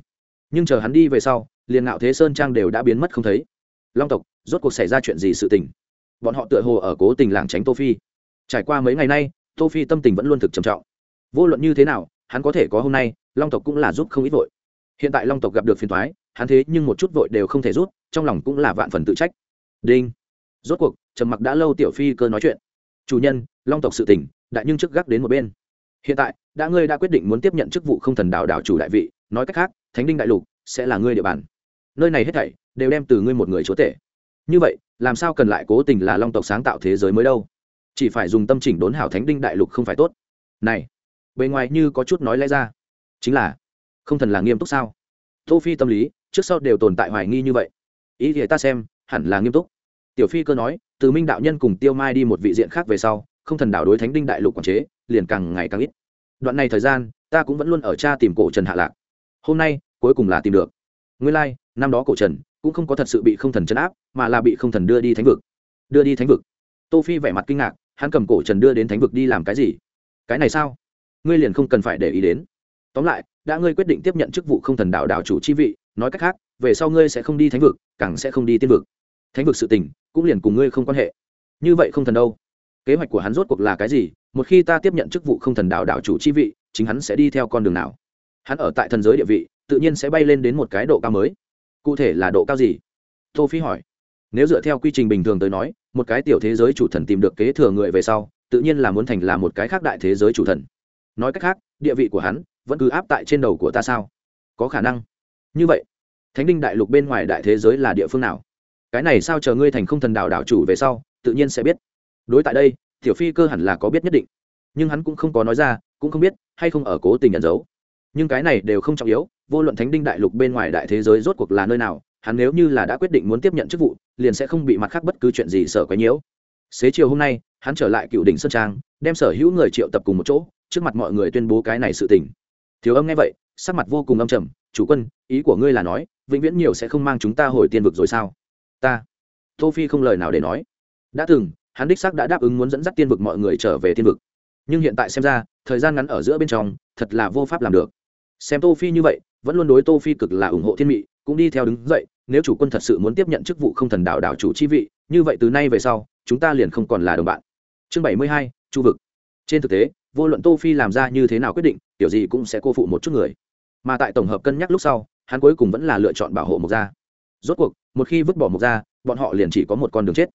Nhưng chờ hắn đi về sau, liền ngạo thế sơn trang đều đã biến mất không thấy long tộc, rốt cuộc xảy ra chuyện gì sự tình? Bọn họ tựa hồ ở cố tình làng tránh tô phi. Trải qua mấy ngày nay, tô phi tâm tình vẫn luôn thực trầm trọng. Vô luận như thế nào, hắn có thể có hôm nay, long tộc cũng là giúp không ít vội. Hiện tại long tộc gặp được phiền thoái hắn thế nhưng một chút vội đều không thể rút trong lòng cũng là vạn phần tự trách. Đinh. Rốt cuộc, trầm mặc đã lâu tiểu phi cơ nói chuyện. Chủ nhân, long tộc sự tỉnh đại nhưng trước gác đến một bên. Hiện tại, đã ngươi đã quyết định muốn tiếp nhận chức vụ không thần đạo đảo chủ đại vị, nói cách khác, thánh đinh đại lục sẽ là ngươi địa bàn. Nơi này hết thảy đều đem từ ngươi một người chúa tể. Như vậy làm sao cần lại cố tình là long tộc sáng tạo thế giới mới đâu? Chỉ phải dùng tâm chỉnh đốn hảo thánh đinh đại lục không phải tốt. Này bề ngoài như có chút nói lẽ ra. Chính là không thần là nghiêm túc sao? Tô phi tâm lý trước sau đều tồn tại hoài nghi như vậy. Ý thì ta xem hẳn là nghiêm túc. Tiểu phi cơ nói từ minh đạo nhân cùng tiêu mai đi một vị diện khác về sau không thần đảo đối thánh đinh đại lục quản chế liền càng ngày càng ít. Đoạn này thời gian ta cũng vẫn luôn ở cha tìm cổ trần hạ lạc. Hôm nay cuối cùng là tìm được. Nguyên lai、like, năm đó cổ trần cũng không có thật sự bị không thần chấn áp, mà là bị không thần đưa đi thánh vực. Đưa đi thánh vực. Tô phi vẻ mặt kinh ngạc, hắn cầm cổ trần đưa đến thánh vực đi làm cái gì? Cái này sao? Ngươi liền không cần phải để ý đến. Tóm lại, đã ngươi quyết định tiếp nhận chức vụ không thần đạo đạo chủ chi vị, nói cách khác, về sau ngươi sẽ không đi thánh vực, càng sẽ không đi tiên vực. Thánh vực sự tình, cũng liền cùng ngươi không quan hệ. Như vậy không thần đâu. Kế hoạch của hắn rốt cuộc là cái gì? Một khi ta tiếp nhận chức vụ không thần đạo đạo chủ chi vị, chính hắn sẽ đi theo con đường nào? Hắn ở tại thần giới địa vị, tự nhiên sẽ bay lên đến một cái độ cao mới cụ thể là độ cao gì? Tô phi hỏi. Nếu dựa theo quy trình bình thường tới nói, một cái tiểu thế giới chủ thần tìm được kế thừa người về sau, tự nhiên là muốn thành là một cái khác đại thế giới chủ thần. Nói cách khác, địa vị của hắn vẫn cứ áp tại trên đầu của ta sao? Có khả năng. Như vậy, thánh đinh đại lục bên ngoài đại thế giới là địa phương nào? Cái này sao chờ ngươi thành không thần đạo đảo chủ về sau, tự nhiên sẽ biết. Đối tại đây, tiểu phi cơ hẳn là có biết nhất định. Nhưng hắn cũng không có nói ra, cũng không biết, hay không ở cố tình nhận giấu. Nhưng cái này đều không trọng yếu vô luận thánh đinh đại lục bên ngoài đại thế giới rốt cuộc là nơi nào, hắn nếu như là đã quyết định muốn tiếp nhận chức vụ, liền sẽ không bị mặt khác bất cứ chuyện gì sợ quấy nhiễu. Xế chiều hôm nay, hắn trở lại cựu đỉnh sơn trang, đem sở hữu người triệu tập cùng một chỗ, trước mặt mọi người tuyên bố cái này sự tình. Thiếu âm nghe vậy, sắc mặt vô cùng âm trầm, chủ quân, ý của ngươi là nói, vĩnh viễn nhiều sẽ không mang chúng ta hồi tiên vực rồi sao? Ta. Tô phi không lời nào để nói. Đã từng, hắn đích xác đã đáp ứng muốn dẫn dắt tiên vực mọi người trở về tiên vực. Nhưng hiện tại xem ra, thời gian ngắn ở giữa bên trong, thật là vô pháp làm được. Xem tô phi như vậy vẫn luôn đối tô phi cực là ủng hộ thiên mị, cũng đi theo đứng dậy, nếu chủ quân thật sự muốn tiếp nhận chức vụ không thần đạo đảo chủ chi vị, như vậy từ nay về sau, chúng ta liền không còn là đồng bạn. Chương bảy mươi hai, chu vực. Trên thực tế, vô luận tô phi làm ra như thế nào quyết định tiểu gì cũng sẽ cô phụ một chút người. Mà tại tổng hợp cân nhắc lúc sau, hắn cuối cùng vẫn là lựa chọn bảo hộ mộc gia. Rốt cuộc, một khi vứt bỏ mộc gia, bọn họ liền chỉ có một con đường chết.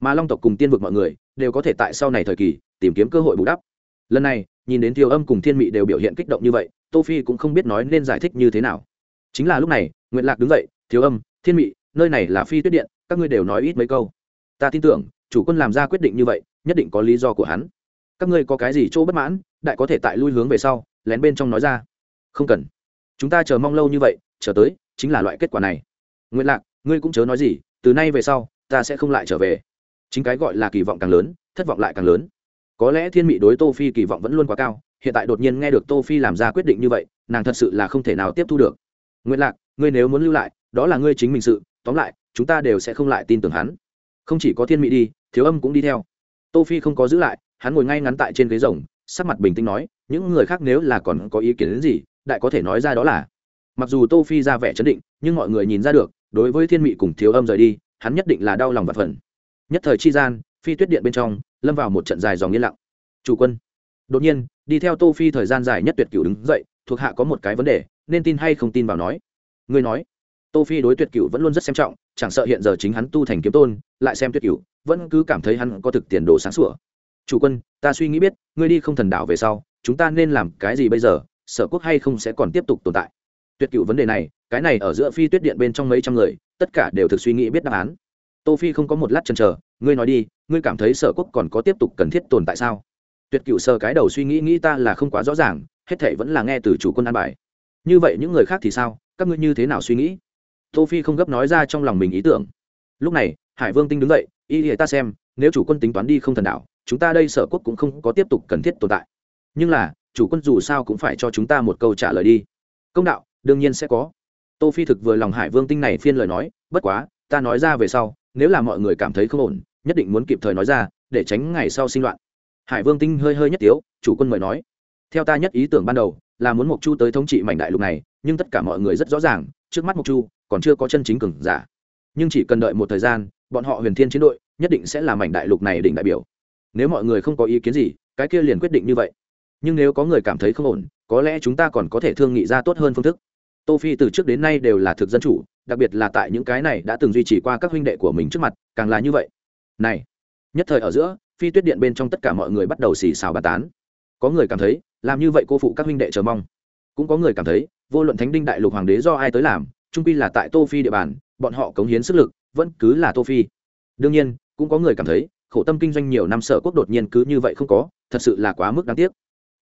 Mà long tộc cùng tiên vực mọi người đều có thể tại sau này thời kỳ tìm kiếm cơ hội bù đắp. Lần này nhìn đến thiếu âm cùng thiên mị đều biểu hiện kích động như vậy, tô phi cũng không biết nói nên giải thích như thế nào. Chính là lúc này nguyện lạc đứng dậy thiếu âm, thiên mị, nơi này là phi tuyết điện, các ngươi đều nói ít mấy câu. Ta tin tưởng, chủ quân làm ra quyết định như vậy, nhất định có lý do của hắn. Các ngươi có cái gì chỗ bất mãn, đại có thể tại lui hướng về sau, lén bên trong nói ra. Không cần. Chúng ta chờ mong lâu như vậy, chờ tới, chính là loại kết quả này. Nguyện lạc, ngươi cũng chớ nói gì, từ nay về sau, ta sẽ không lại trở về. Chính cái gọi là kỳ vọng càng lớn, thất vọng lại càng lớn có lẽ thiên mị đối tô phi kỳ vọng vẫn luôn quá cao, hiện tại đột nhiên nghe được tô phi làm ra quyết định như vậy, nàng thật sự là không thể nào tiếp thu được. Nguyễn lạc, ngươi nếu muốn lưu lại, đó là ngươi chính mình sự, tóm lại, chúng ta đều sẽ không lại tin tưởng hắn. Không chỉ có thiên mị đi, thiếu âm cũng đi theo. Tô phi không có giữ lại, hắn ngồi ngay ngắn tại trên ghế rồng, sắc mặt bình tĩnh nói, những người khác nếu là còn có ý kiến đến gì, đại có thể nói ra đó là. Mặc dù tô phi ra vẻ chấn định, nhưng mọi người nhìn ra được, đối với thiên mị cùng thiếu âm rời đi, hắn nhất định là đau lòng và phần nhất thời chi gian, phi tuyết điện bên trong lâm vào một trận dài dòng yên lặng. Chủ quân, đột nhiên, đi theo tô phi thời gian dài nhất tuyệt cửu đứng dậy, thuộc hạ có một cái vấn đề, nên tin hay không tin vào nói. Ngươi nói. Tô phi đối tuyệt cửu vẫn luôn rất xem trọng, chẳng sợ hiện giờ chính hắn tu thành kiếm tôn, lại xem tuyệt cửu, vẫn cứ cảm thấy hắn có thực tiền đồ sáng sủa. Chủ quân, ta suy nghĩ biết, ngươi đi không thần đạo về sau, chúng ta nên làm cái gì bây giờ, sở quốc hay không sẽ còn tiếp tục tồn tại? Tuyệt cựu vấn đề này, cái này ở giữa phi tuyết điện bên trong mấy trăm người, tất cả đều thực suy nghĩ biết đáp án. Tô phi không có một lát chần chờ, ngươi nói đi ngươi cảm thấy sở quốc còn có tiếp tục cần thiết tồn tại sao? Tuyệt cựu sơ cái đầu suy nghĩ nghĩ ta là không quá rõ ràng, hết thệ vẫn là nghe từ chủ quân an bài. Như vậy những người khác thì sao? Các ngươi như thế nào suy nghĩ? Tô phi không gấp nói ra trong lòng mình ý tưởng. Lúc này, hải vương tinh đứng dậy, y thì ta xem, nếu chủ quân tính toán đi không thần đạo, chúng ta đây sở quốc cũng không có tiếp tục cần thiết tồn tại. Nhưng là, chủ quân dù sao cũng phải cho chúng ta một câu trả lời đi. Công đạo, đương nhiên sẽ có. Tô phi thực vừa lòng hải vương tinh này phiên lời nói, bất quá, ta nói ra về sau, nếu là mọi người cảm thấy không ổn nhất định muốn kịp thời nói ra, để tránh ngày sau sinh loạn. Hải vương tinh hơi hơi nhất tiếu, chủ quân mời nói. Theo ta nhất ý tưởng ban đầu, là muốn mộc chu tới thống trị mảnh đại lục này, nhưng tất cả mọi người rất rõ ràng, trước mắt mộc chu còn chưa có chân chính cường giả. Nhưng chỉ cần đợi một thời gian, bọn họ huyền thiên chiến đội nhất định sẽ là mảnh đại lục này đỉnh đại biểu. Nếu mọi người không có ý kiến gì, cái kia liền quyết định như vậy. Nhưng nếu có người cảm thấy không ổn, có lẽ chúng ta còn có thể thương nghị ra tốt hơn phương thức. Tô phi từ trước đến nay đều là thực dân chủ, đặc biệt là tại những cái này đã từng duy trì qua các huynh đệ của mình trước mặt, càng là như vậy này, nhất thời ở giữa, phi tuyết điện bên trong tất cả mọi người bắt đầu xì xào bàn tán. Có người cảm thấy, làm như vậy cô phụ các huynh đệ chờ mong. Cũng có người cảm thấy, vô luận thánh đinh đại lục hoàng đế do ai tới làm, trung pi là tại tô phi địa bàn, bọn họ cống hiến sức lực, vẫn cứ là tô phi. Đương nhiên, cũng có người cảm thấy, khổ tâm kinh doanh nhiều năm sở quốc đột nhiên cứ như vậy không có, thật sự là quá mức đáng tiếc.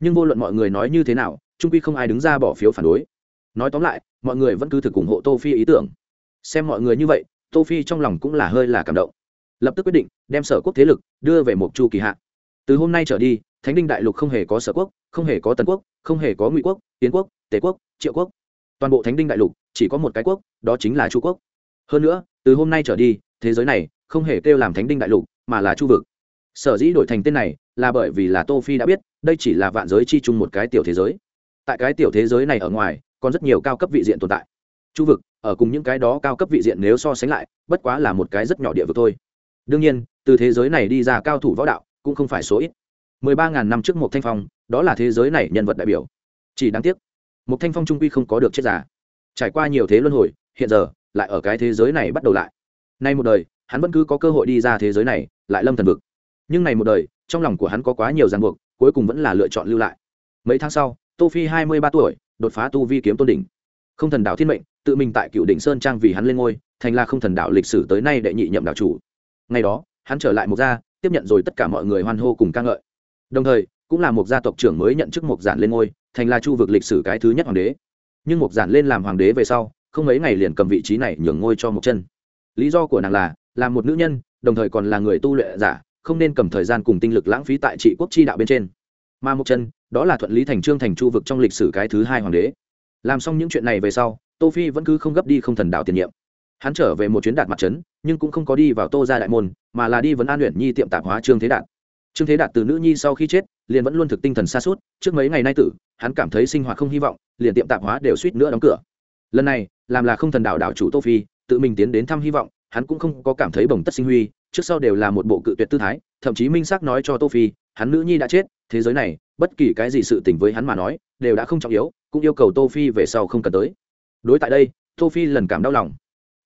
Nhưng vô luận mọi người nói như thế nào, trung quy không ai đứng ra bỏ phiếu phản đối. Nói tóm lại, mọi người vẫn cứ thực ủng hộ tô phi ý tưởng. Xem mọi người như vậy, tô phi trong lòng cũng là hơi là cảm động lập tức quyết định đem sở quốc thế lực đưa về một chu kỳ hạ. từ hôm nay trở đi, thánh đinh đại lục không hề có sở quốc, không hề có tần quốc, không hề có ngụy quốc, tiến quốc, tề quốc, triệu quốc. Toàn bộ thánh đinh đại lục chỉ có một cái quốc, đó chính là chu quốc. Hơn nữa, từ hôm nay trở đi, thế giới này không hề kêu làm thánh đinh đại lục, mà là chu vực. Sở dĩ đổi thành tên này là bởi vì là tô phi đã biết, đây chỉ là vạn giới chi chung một cái tiểu thế giới. Tại cái tiểu thế giới này ở ngoài, còn rất nhiều cao cấp vị diện tồn tại. Chu vực, ở cùng những cái đó cao cấp vị diện nếu so sánh lại, bất quá là một cái rất nhỏ địa vực thôi đương nhiên, từ thế giới này đi ra cao thủ võ đạo cũng không phải số ít. Mười ba ngàn năm trước một thanh phong, đó là thế giới này nhân vật đại biểu. Chỉ đáng tiếc một thanh phong trung quy không có được chết giả trải qua nhiều thế luân hồi, hiện giờ lại ở cái thế giới này bắt đầu lại. Nay một đời, hắn vẫn cứ có cơ hội đi ra thế giới này, lại lâm thần vực. Nhưng này một đời, trong lòng của hắn có quá nhiều ràng buộc, cuối cùng vẫn là lựa chọn lưu lại. Mấy tháng sau, tô phi hai mươi ba tuổi, đột phá tu vi kiếm tôn đỉnh. Không thần đạo thiên mệnh, tự mình tại cựu đỉnh sơn trang vì hắn lên ngôi, thành là không thần đạo lịch sử tới nay đệ nhị nhậm đạo chủ ngày đó, hắn trở lại một gia, tiếp nhận rồi tất cả mọi người hoan hô cùng ca ngợi. Đồng thời, cũng là một gia tộc trưởng mới nhận chức mục giản lên ngôi, thành là chu vực lịch sử cái thứ nhất hoàng đế. Nhưng mục giản lên làm hoàng đế về sau, không mấy ngày liền cầm vị trí này nhường ngôi cho mục chân. Lý do của nàng là làm một nữ nhân, đồng thời còn là người tu luyện giả, không nên cầm thời gian cùng tinh lực lãng phí tại trị quốc chi đạo bên trên. Mà mục chân, đó là thuận lý thành trương thành chu vực trong lịch sử cái thứ hai hoàng đế. Làm xong những chuyện này về sau, tô phi vẫn cứ không gấp đi không thần đạo tiền nhiệm hắn trở về một chuyến đạt mặt trấn, nhưng cũng không có đi vào tô gia đại môn, mà là đi vấn an luyện nhi tiệm tạp hóa trương thế đạt. Trương thế đạt từ nữ nhi sau khi chết, liền vẫn luôn thực tinh thần xa suốt trước mấy ngày nay tử, hắn cảm thấy sinh hoạt không hy vọng, liền tiệm tạp hóa đều suýt nữa đóng cửa. Lần này, làm là không thần đạo đạo chủ tô phi, tự mình tiến đến thăm hy vọng, hắn cũng không có cảm thấy bồng tất sinh huy, trước sau đều là một bộ cự tuyệt tư thái, thậm chí minh xác nói cho tô phi, hắn nữ nhi đã chết, thế giới này, bất kỳ cái gì sự tình với hắn mà nói, đều đã không trọng yếu, cũng yêu cầu tô phi về sau không cần tới. Đối tại đây, tô phi lần cảm đau lòng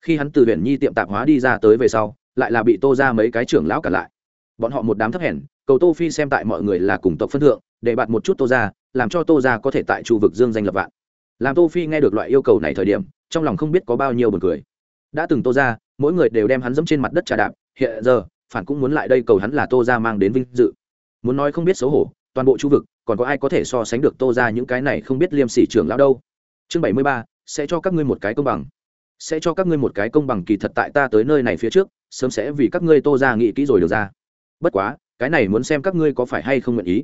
khi hắn từ huyện nhi tiệm tạp hóa đi ra tới về sau, lại là bị tô ra mấy cái trưởng lão cả lại. Bọn họ một đám thấp hèn, cầu tô phi xem tại mọi người là cùng tộc phân thượng, để bạt một chút tô ra, làm cho tô ra có thể tại chu vực dương danh lập vạn. Làm tô phi nghe được loại yêu cầu này thời điểm, trong lòng không biết có bao nhiêu buồn cười. Đã từng tô ra, mỗi người đều đem hắn dẫm trên mặt đất trà đạp, hiện giờ, phản cũng muốn lại đây cầu hắn là tô ra mang đến vinh dự. Muốn nói không biết xấu hổ, toàn bộ chu vực, còn có ai có thể so sánh được tô ra những cái này không biết liêm sỉ trưởng lão đâu? Chương bảy mươi ba, sẽ cho các ngươi một cái công bằng sẽ cho các ngươi một cái công bằng kỳ thật tại ta tới nơi này phía trước, sớm sẽ vì các ngươi tô ra nghĩ kỹ rồi được ra. Bất quá, cái này muốn xem các ngươi có phải hay không nguyện ý.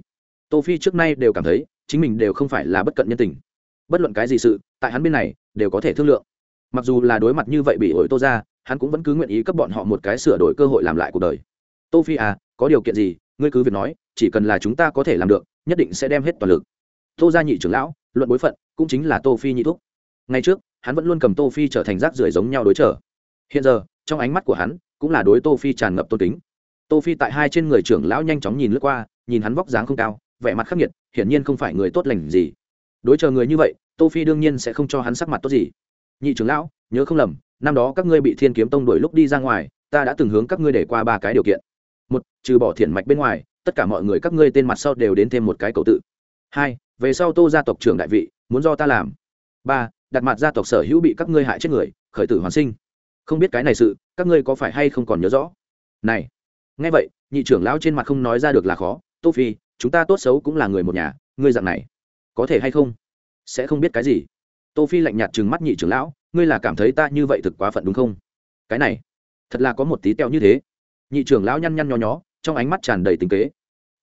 Tô phi trước nay đều cảm thấy, chính mình đều không phải là bất cận nhân tình. Bất luận cái gì sự, tại hắn bên này, đều có thể thương lượng. Mặc dù là đối mặt như vậy bị ổi tô ra, hắn cũng vẫn cứ nguyện ý cấp bọn họ một cái sửa đổi cơ hội làm lại cuộc đời. Tô phi à có điều kiện gì, ngươi cứ việc nói, chỉ cần là chúng ta có thể làm được, nhất định sẽ đem hết toàn lực. Tô gia nhị trưởng lão, luận bối phận, cũng chính là tô phi nhị thúc. Ngày trước hắn vẫn luôn cầm tô phi trở thành rác rưởi giống nhau đối trở. Hiện giờ, trong ánh mắt của hắn, cũng là đối tô phi tràn ngập tôn kính. Tô phi tại hai trên người trưởng lão nhanh chóng nhìn lướt qua, nhìn hắn vóc dáng không cao, vẻ mặt khắc nghiệt, hiển nhiên không phải người tốt lành gì. Đối chờ người như vậy, tô phi đương nhiên sẽ không cho hắn sắc mặt tốt gì. Nhị trưởng lão, nhớ không lầm, năm đó các ngươi bị thiên kiếm tông đuổi lúc đi ra ngoài, ta đã từng hướng các ngươi để qua ba cái điều kiện. Một, trừ bỏ thiện mạch bên ngoài, tất cả mọi người các ngươi tên mặt sau đều đến thêm một cái cầu tự. Hai, về sau tô gia tộc trưởng đại vị, muốn do ta làm. Ba đặt mặt gia tộc sở hữu bị các ngươi hại chết người, khởi tử hoàn sinh. Không biết cái này sự, các ngươi có phải hay không còn nhớ rõ? Này, nghe vậy, nhị trưởng lão trên mặt không nói ra được là khó. Tô phi, chúng ta tốt xấu cũng là người một nhà, ngươi dạng này, có thể hay không? Sẽ không biết cái gì. Tô phi lạnh nhạt trừng mắt nhị trưởng lão, ngươi là cảm thấy ta như vậy thực quá phận đúng không? Cái này, thật là có một tí teo như thế. Nhị trưởng lão nhăn nhăn nho nhó, trong ánh mắt tràn đầy tình kế.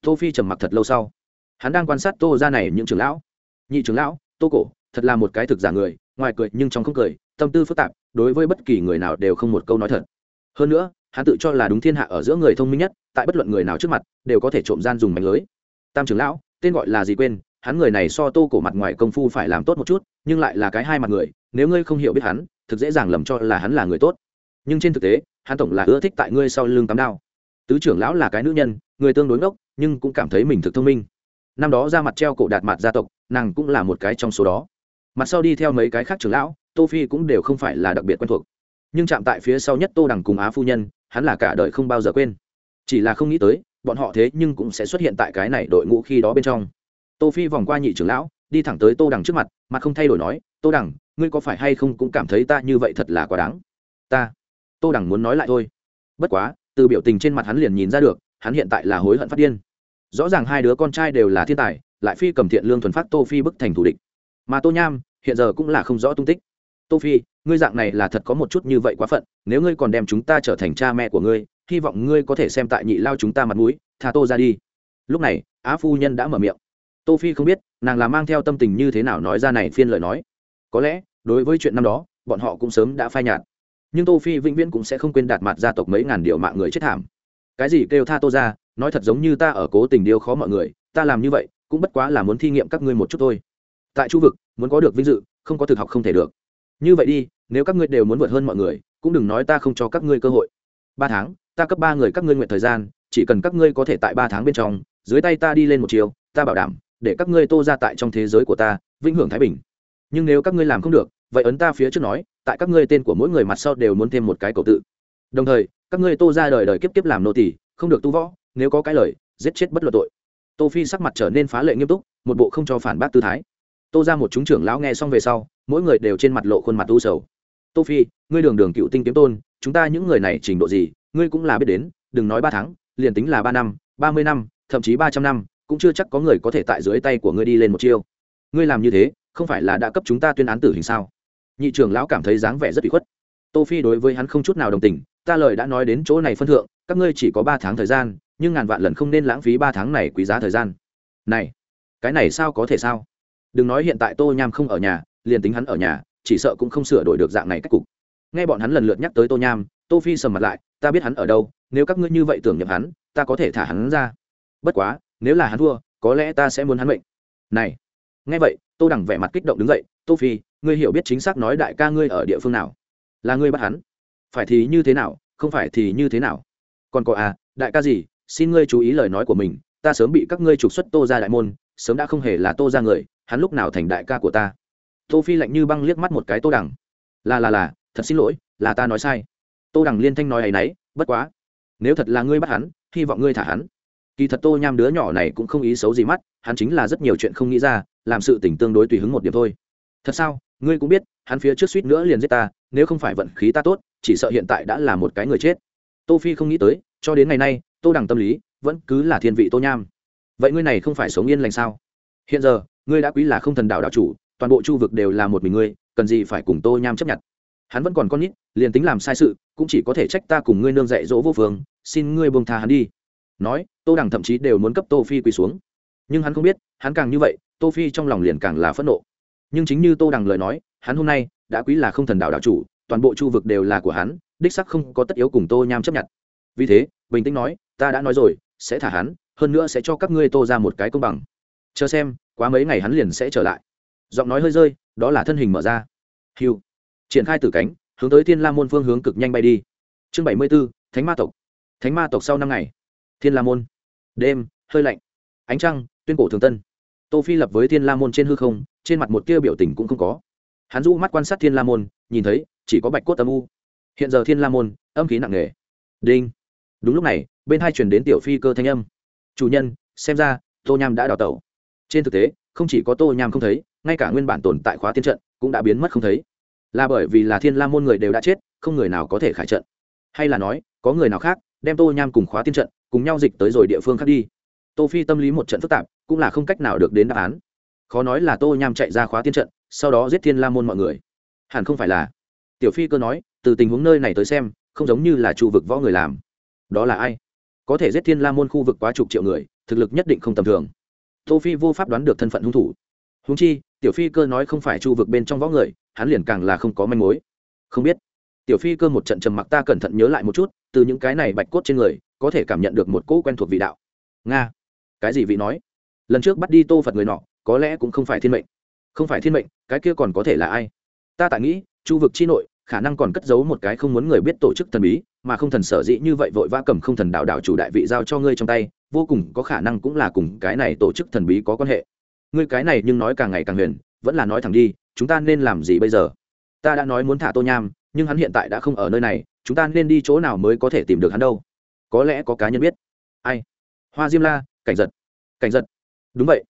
Tô phi trầm mặc thật lâu sau. Hắn đang quan sát tô ra này những trưởng lão. Nhị trưởng lão, tô cổ, thật là một cái thực giả người ngoài cười nhưng trong không cười, tâm tư phức tạp, đối với bất kỳ người nào đều không một câu nói thật. Hơn nữa, hắn tự cho là đúng thiên hạ ở giữa người thông minh nhất, tại bất luận người nào trước mặt, đều có thể trộm gian dùng mánh lưới. Tam trưởng lão, tên gọi là gì quên, hắn người này so tô cổ mặt ngoài công phu phải làm tốt một chút, nhưng lại là cái hai mặt người, nếu ngươi không hiểu biết hắn, thực dễ dàng lầm cho là hắn là người tốt. Nhưng trên thực tế, hắn tổng là ưa thích tại ngươi sau lưng tắm đao. Tứ trưởng lão là cái nữ nhân, người tương đối ngốc, nhưng cũng cảm thấy mình thực thông minh. Năm đó ra mặt treo cổ đạt mặt gia tộc, nàng cũng là một cái trong số đó mặt sau đi theo mấy cái khác trưởng lão, tô phi cũng đều không phải là đặc biệt quen thuộc. Nhưng chạm tại phía sau nhất tô đằng cùng á phu nhân, hắn là cả đời không bao giờ quên. Chỉ là không nghĩ tới, bọn họ thế nhưng cũng sẽ xuất hiện tại cái này đội ngũ khi đó bên trong. Tô phi vòng qua nhị trưởng lão, đi thẳng tới tô đằng trước mặt mà không thay đổi nói, tô đằng, ngươi có phải hay không cũng cảm thấy ta như vậy thật là quá đáng? Ta. Tô đằng muốn nói lại thôi. Bất quá, từ biểu tình trên mặt hắn liền nhìn ra được, hắn hiện tại là hối hận phát điên. Rõ ràng hai đứa con trai đều là thiên tài, lại phi cầm thiện lương thuần phát tô phi bức thành thủ địch mà tô nham hiện giờ cũng là không rõ tung tích. Tô phi, ngươi dạng này là thật có một chút như vậy quá phận, nếu ngươi còn đem chúng ta trở thành cha mẹ của ngươi, hy vọng ngươi có thể xem tại nhị lao chúng ta mặt mũi, tha tô ra đi. Lúc này, á phu nhân đã mở miệng. Tô phi không biết, nàng là mang theo tâm tình như thế nào nói ra này phiên lời nói. Có lẽ, đối với chuyện năm đó, bọn họ cũng sớm đã phai nhạt. Nhưng tô phi vĩnh viễn cũng sẽ không quên đạt mặt gia tộc mấy ngàn điều mạng người chết thảm. Cái gì kêu tha tô ra, nói thật giống như ta ở cố tình điêu khó mọi người, ta làm như vậy, cũng bất quá là muốn thi nghiệm các ngươi một chút thôi tại chu vực, muốn có được vinh dự, không có thực học không thể được. Như vậy đi, nếu các ngươi đều muốn vượt hơn mọi người, cũng đừng nói ta không cho các ngươi cơ hội. Ba tháng, ta cấp ba người các ngươi nguyện thời gian, chỉ cần các ngươi có thể tại ba tháng bên trong, dưới tay ta đi lên một chiều, ta bảo đảm, để các ngươi tô ra tại trong thế giới của ta vĩnh hưởng thái bình. Nhưng nếu các ngươi làm không được, vậy ấn ta phía trước nói, tại các ngươi tên của mỗi người mặt sau đều muốn thêm một cái cầu tự. Đồng thời, các ngươi tô ra đời đời kiếp kiếp làm nô tỳ, không được tu võ, nếu có cái lời, giết chết bất luận tội. Tô phi sắc mặt trở nên phá lệ nghiêm túc, một bộ không cho phản bác tư thái tô ra một chúng trưởng lão nghe xong về sau, mỗi người đều trên mặt lộ khuôn mặt u sầu. Tô phi, ngươi đường đường cựu tinh kiếm tôn, chúng ta những người này trình độ gì, ngươi cũng là biết đến, đừng nói ba tháng, liền tính là ba năm, ba mươi năm, thậm chí ba trăm năm, cũng chưa chắc có người có thể tại dưới tay của ngươi đi lên một chiêu. Ngươi làm như thế, không phải là đã cấp chúng ta tuyên án tử hình sao? Nhị trưởng lão cảm thấy dáng vẻ rất bị khuất. Tô phi đối với hắn không chút nào đồng tình, ta lời đã nói đến chỗ này phân thượng, các ngươi chỉ có ba tháng thời gian, nhưng ngàn vạn lần không nên lãng phí ba tháng này quý giá thời gian. Này, cái này sao có thể sao? Đừng nói hiện tại tô nham không ở nhà, liền tính hắn ở nhà, chỉ sợ cũng không sửa đổi được dạng này cách cục. Nghe bọn hắn lần lượt nhắc tới tô nham, tô phi sầm mặt lại, ta biết hắn ở đâu, nếu các ngươi như vậy tưởng nhập hắn, ta có thể thả hắn ra. Bất quá, nếu là hắn thua, có lẽ ta sẽ muốn hắn mệnh. Này. Nghe vậy, tô đằng vẻ mặt kích động đứng dậy, tô phi, ngươi hiểu biết chính xác nói đại ca ngươi ở địa phương nào? Là ngươi bắt hắn? Phải thì như thế nào, không phải thì như thế nào? Còn có à đại ca gì, xin ngươi chú ý lời nói của mình, ta sớm bị các ngươi trục xuất tô ra đại môn, sớm đã không hề là tô ra người hắn lúc nào thành đại ca của ta? Tô phi lạnh như băng liếc mắt một cái tô đằng. Là là là, thật xin lỗi, là ta nói sai. Tô đằng liên thanh nói ấ y n ấ y bất quá, nếu thật là ngươi bắt hắn, hy vọng ngươi thả hắn. Kỳ thật tô nham đứa nhỏ này cũng không ý xấu gì mắt, hắn chính là rất nhiều chuyện không nghĩ ra, làm sự tình tương đối tùy hứng một điểm thôi. Thật sao? Ngươi cũng biết, hắn phía trước suýt nữa liền giết ta, nếu không phải vận khí ta tốt, chỉ sợ hiện tại đã là một cái người chết. Tô phi không nghĩ tới, cho đến ngày nay, tô đằng tâm lý vẫn cứ là thiên vị tô nham. Vậy ngươi này không phải sống yên lành sao? Hiện giờ ngươi đã quý là không thần đạo đạo chủ, toàn bộ chu vực đều là một mình ngươi, cần gì phải cùng tô nham chấp nhận? Hắn vẫn còn con nít, liền tính làm sai sự, cũng chỉ có thể trách ta cùng ngươi nương dạy dỗ vô phương, xin ngươi buông tha hắn đi. Nói, tô đằng thậm chí đều muốn cấp tô phi quỳ xuống. Nhưng hắn không biết, hắn càng như vậy, tô phi trong lòng liền càng là phẫn nộ. Nhưng chính như tô đằng lời nói, hắn hôm nay đã quý là không thần đạo đạo chủ, toàn bộ chu vực đều là của hắn, đích sắc không có tất yếu cùng tô nham chấp nhận. Vì thế, bình tĩnh nói, ta đã nói rồi, sẽ thả hắn, hơn nữa sẽ cho các ngươi tô ra một cái công bằng. Chờ xem quá mấy ngày hắn liền sẽ trở lại. Giọng nói hơi rơi, đó là thân hình mở ra. Hiu triển khai tử cánh, hướng tới thiên la môn phương hướng cực nhanh bay đi. Chương bảy mươi b ố thánh ma tộc. Thánh ma tộc sau năm ngày. Thiên la môn. Đêm, hơi lạnh. Ánh trăng, tuyên cổ thường tân. Tô phi lập với thiên la môn trên hư không, trên mặt một tia biểu tình cũng không có. Hắn rũ mắt quan sát thiên la môn, nhìn thấy, chỉ có bạch cốt âm u. Hiện giờ thiên la môn, âm khí nặng nề. Đinh. Đúng lúc này, bên hai chuyển đến tiểu phi cơ thanh âm. Chủ nhân, xem ra, tô nham đã đào tẩu trên thực tế, không chỉ có tô nham không thấy, ngay cả nguyên bản tồn tại khóa tiên trận cũng đã biến mất không thấy. Là bởi vì là thiên la môn người đều đã chết, không người nào có thể khải trận. Hay là nói, có người nào khác đem tô nham cùng khóa tiên trận cùng nhau dịch tới rồi địa phương khác đi. Tô phi tâm lý một trận phức tạp, cũng là không cách nào được đến đáp án. Khó nói là tô nham chạy ra khóa tiên trận, sau đó giết thiên la môn mọi người. Hẳn không phải là. Tiểu phi cơ nói, từ tình huống nơi này tới xem, không giống như là chu vực võ người làm. Đó là ai? Có thể giết thiên la môn khu vực quá chục triệu người, thực lực nhất định không tầm thường tô phi vô pháp đoán được thân phận hung thủ. Húng chi, tiểu phi cơ nói không phải chu vực bên trong võ người, hắn liền càng là không có manh mối. Không biết. Tiểu phi cơ một trận trầm mặc ta cẩn thận nhớ lại một chút, từ những cái này bạch cốt trên người, có thể cảm nhận được một cỗ quen thuộc vị đạo. Nga. Cái gì vị nói? Lần trước bắt đi tô phật người nọ, có lẽ cũng không phải thiên mệnh. Không phải thiên mệnh, cái kia còn có thể là ai? Ta tại nghĩ, chu vực chi nội, khả năng còn cất giấu một cái không muốn người biết tổ chức thần bí, mà không thần sở dĩ như vậy vội vã cầm không thần đạo đạo chủ đại vị giao cho ngươi trong tay vô cùng có khả năng cũng là cùng cái này tổ chức thần bí có quan hệ. Ngươi cái này nhưng nói càng ngày càng huyền, vẫn là nói thẳng đi, chúng ta nên làm gì bây giờ? Ta đã nói muốn thả tô nham, nhưng hắn hiện tại đã không ở nơi này, chúng ta nên đi chỗ nào mới có thể tìm được hắn đâu? Có lẽ có cá nhân biết. Ai? Hoa diêm la, cảnh giật. Cảnh giật. Đúng vậy.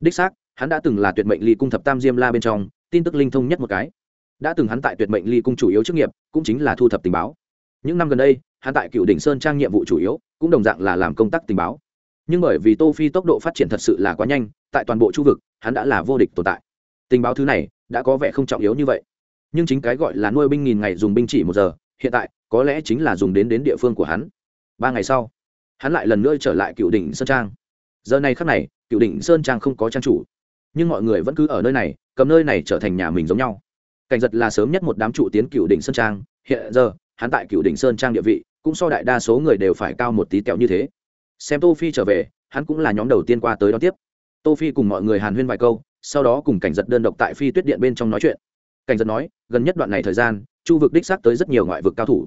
Đích xác, hắn đã từng là tuyệt mệnh ly cung thập tam diêm la bên trong, tin tức linh thông nhất một cái. Đã từng hắn tại tuyệt mệnh ly cung chủ yếu chức nghiệp, cũng chính là thu thập tình báo. Những năm gần đây, hắn tại cựu đỉnh sơn trang nhiệm vụ chủ yếu, cũng đồng dạng là làm công tác tình báo nhưng bởi vì tô phi tốc độ phát triển thật sự là quá nhanh, tại toàn bộ chu vực, hắn đã là vô địch tồn tại. Tình báo thứ này đã có vẻ không trọng yếu như vậy. Nhưng chính cái gọi là nuôi binh nghìn ngày dùng binh chỉ một giờ, hiện tại, có lẽ chính là dùng đến đến địa phương của hắn. Ba ngày sau, hắn lại lần nữa trở lại cựu đỉnh sơn trang. Giờ này khắc này, cựu đỉnh sơn trang không có trang chủ. Nhưng mọi người vẫn cứ ở nơi này, cầm nơi này trở thành nhà mình giống nhau. Cảnh giật là sớm nhất một đám trụ tiến cựu đỉnh sơn trang. Hiện giờ, hắn tại cựu đỉnh sơn trang địa vị, cũng so đại đa số người đều phải cao một tí kẹo như thế xem tô phi trở về, hắn cũng là nhóm đầu tiên qua tới đón tiếp. Tô phi cùng mọi người hàn huyên vài câu, sau đó cùng cảnh giật đơn độc tại phi tuyết điện bên trong nói chuyện. Cảnh giật nói, gần nhất đoạn này thời gian, chu vực đích xác tới rất nhiều ngoại vực cao thủ.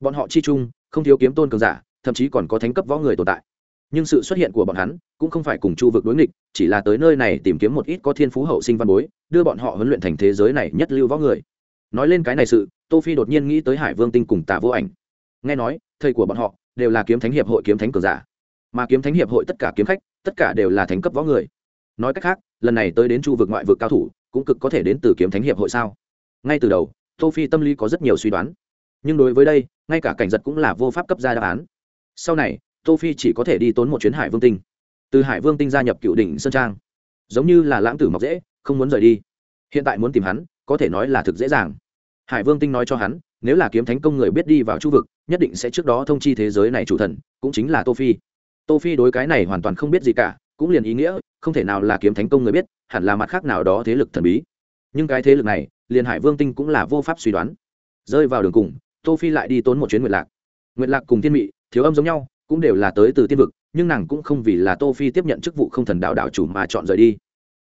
Bọn họ chi chung, không thiếu kiếm tôn cường giả, thậm chí còn có thánh cấp võ người tồn tại. Nhưng sự xuất hiện của bọn hắn, cũng không phải cùng chu vực đối nghịch, chỉ là tới nơi này tìm kiếm một ít có thiên phú hậu sinh văn bối, đưa bọn họ huấn luyện thành thế giới này nhất lưu võ người. Nói lên cái này sự, tô phi đột nhiên nghĩ tới hải vương tinh cùng tả vô ảnh. Nghe nói, thầy của bọn họ đều là kiếm thánh hiệp hội kiếm thánh cường giả mà kiếm thánh hiệp hội tất cả kiếm khách, tất cả đều là thánh cấp võ người. Nói cách khác, lần này tới đến chu vực ngoại vực cao thủ, cũng cực có thể đến từ kiếm thánh hiệp hội sao? Ngay từ đầu, tô phi tâm lý có rất nhiều suy đoán. Nhưng đối với đây, ngay cả cảnh giật cũng là vô pháp cấp ra đáp án. Sau này, tô phi chỉ có thể đi tốn một chuyến hải vương tinh. Từ hải vương tinh gia nhập cựu đỉnh sơn trang. Giống như là lãng tử mọc dễ, không muốn rời đi. Hiện tại muốn tìm hắn, có thể nói là thực dễ dàng. Hải vương tinh nói cho hắn, nếu là kiếm thánh công người biết đi vào chu vực, nhất định sẽ trước đó thông chi thế giới này chủ thần, cũng chính là tô phi tô phi đối cái này hoàn toàn không biết gì cả, cũng liền ý nghĩa, không thể nào là kiếm thánh công người biết, hẳn là mặt khác nào đó thế lực thần bí. Nhưng cái thế lực này, liền hải vương tinh cũng là vô pháp suy đoán. Rơi vào đường cùng, tô phi lại đi tốn một chuyến nguyệt lạc. Nguyệt lạc cùng thiên mị, thiếu âm giống nhau, cũng đều là tới từ tiên vực, nhưng nàng cũng không vì là tô phi tiếp nhận chức vụ không thần đạo đạo chủ mà chọn rời đi.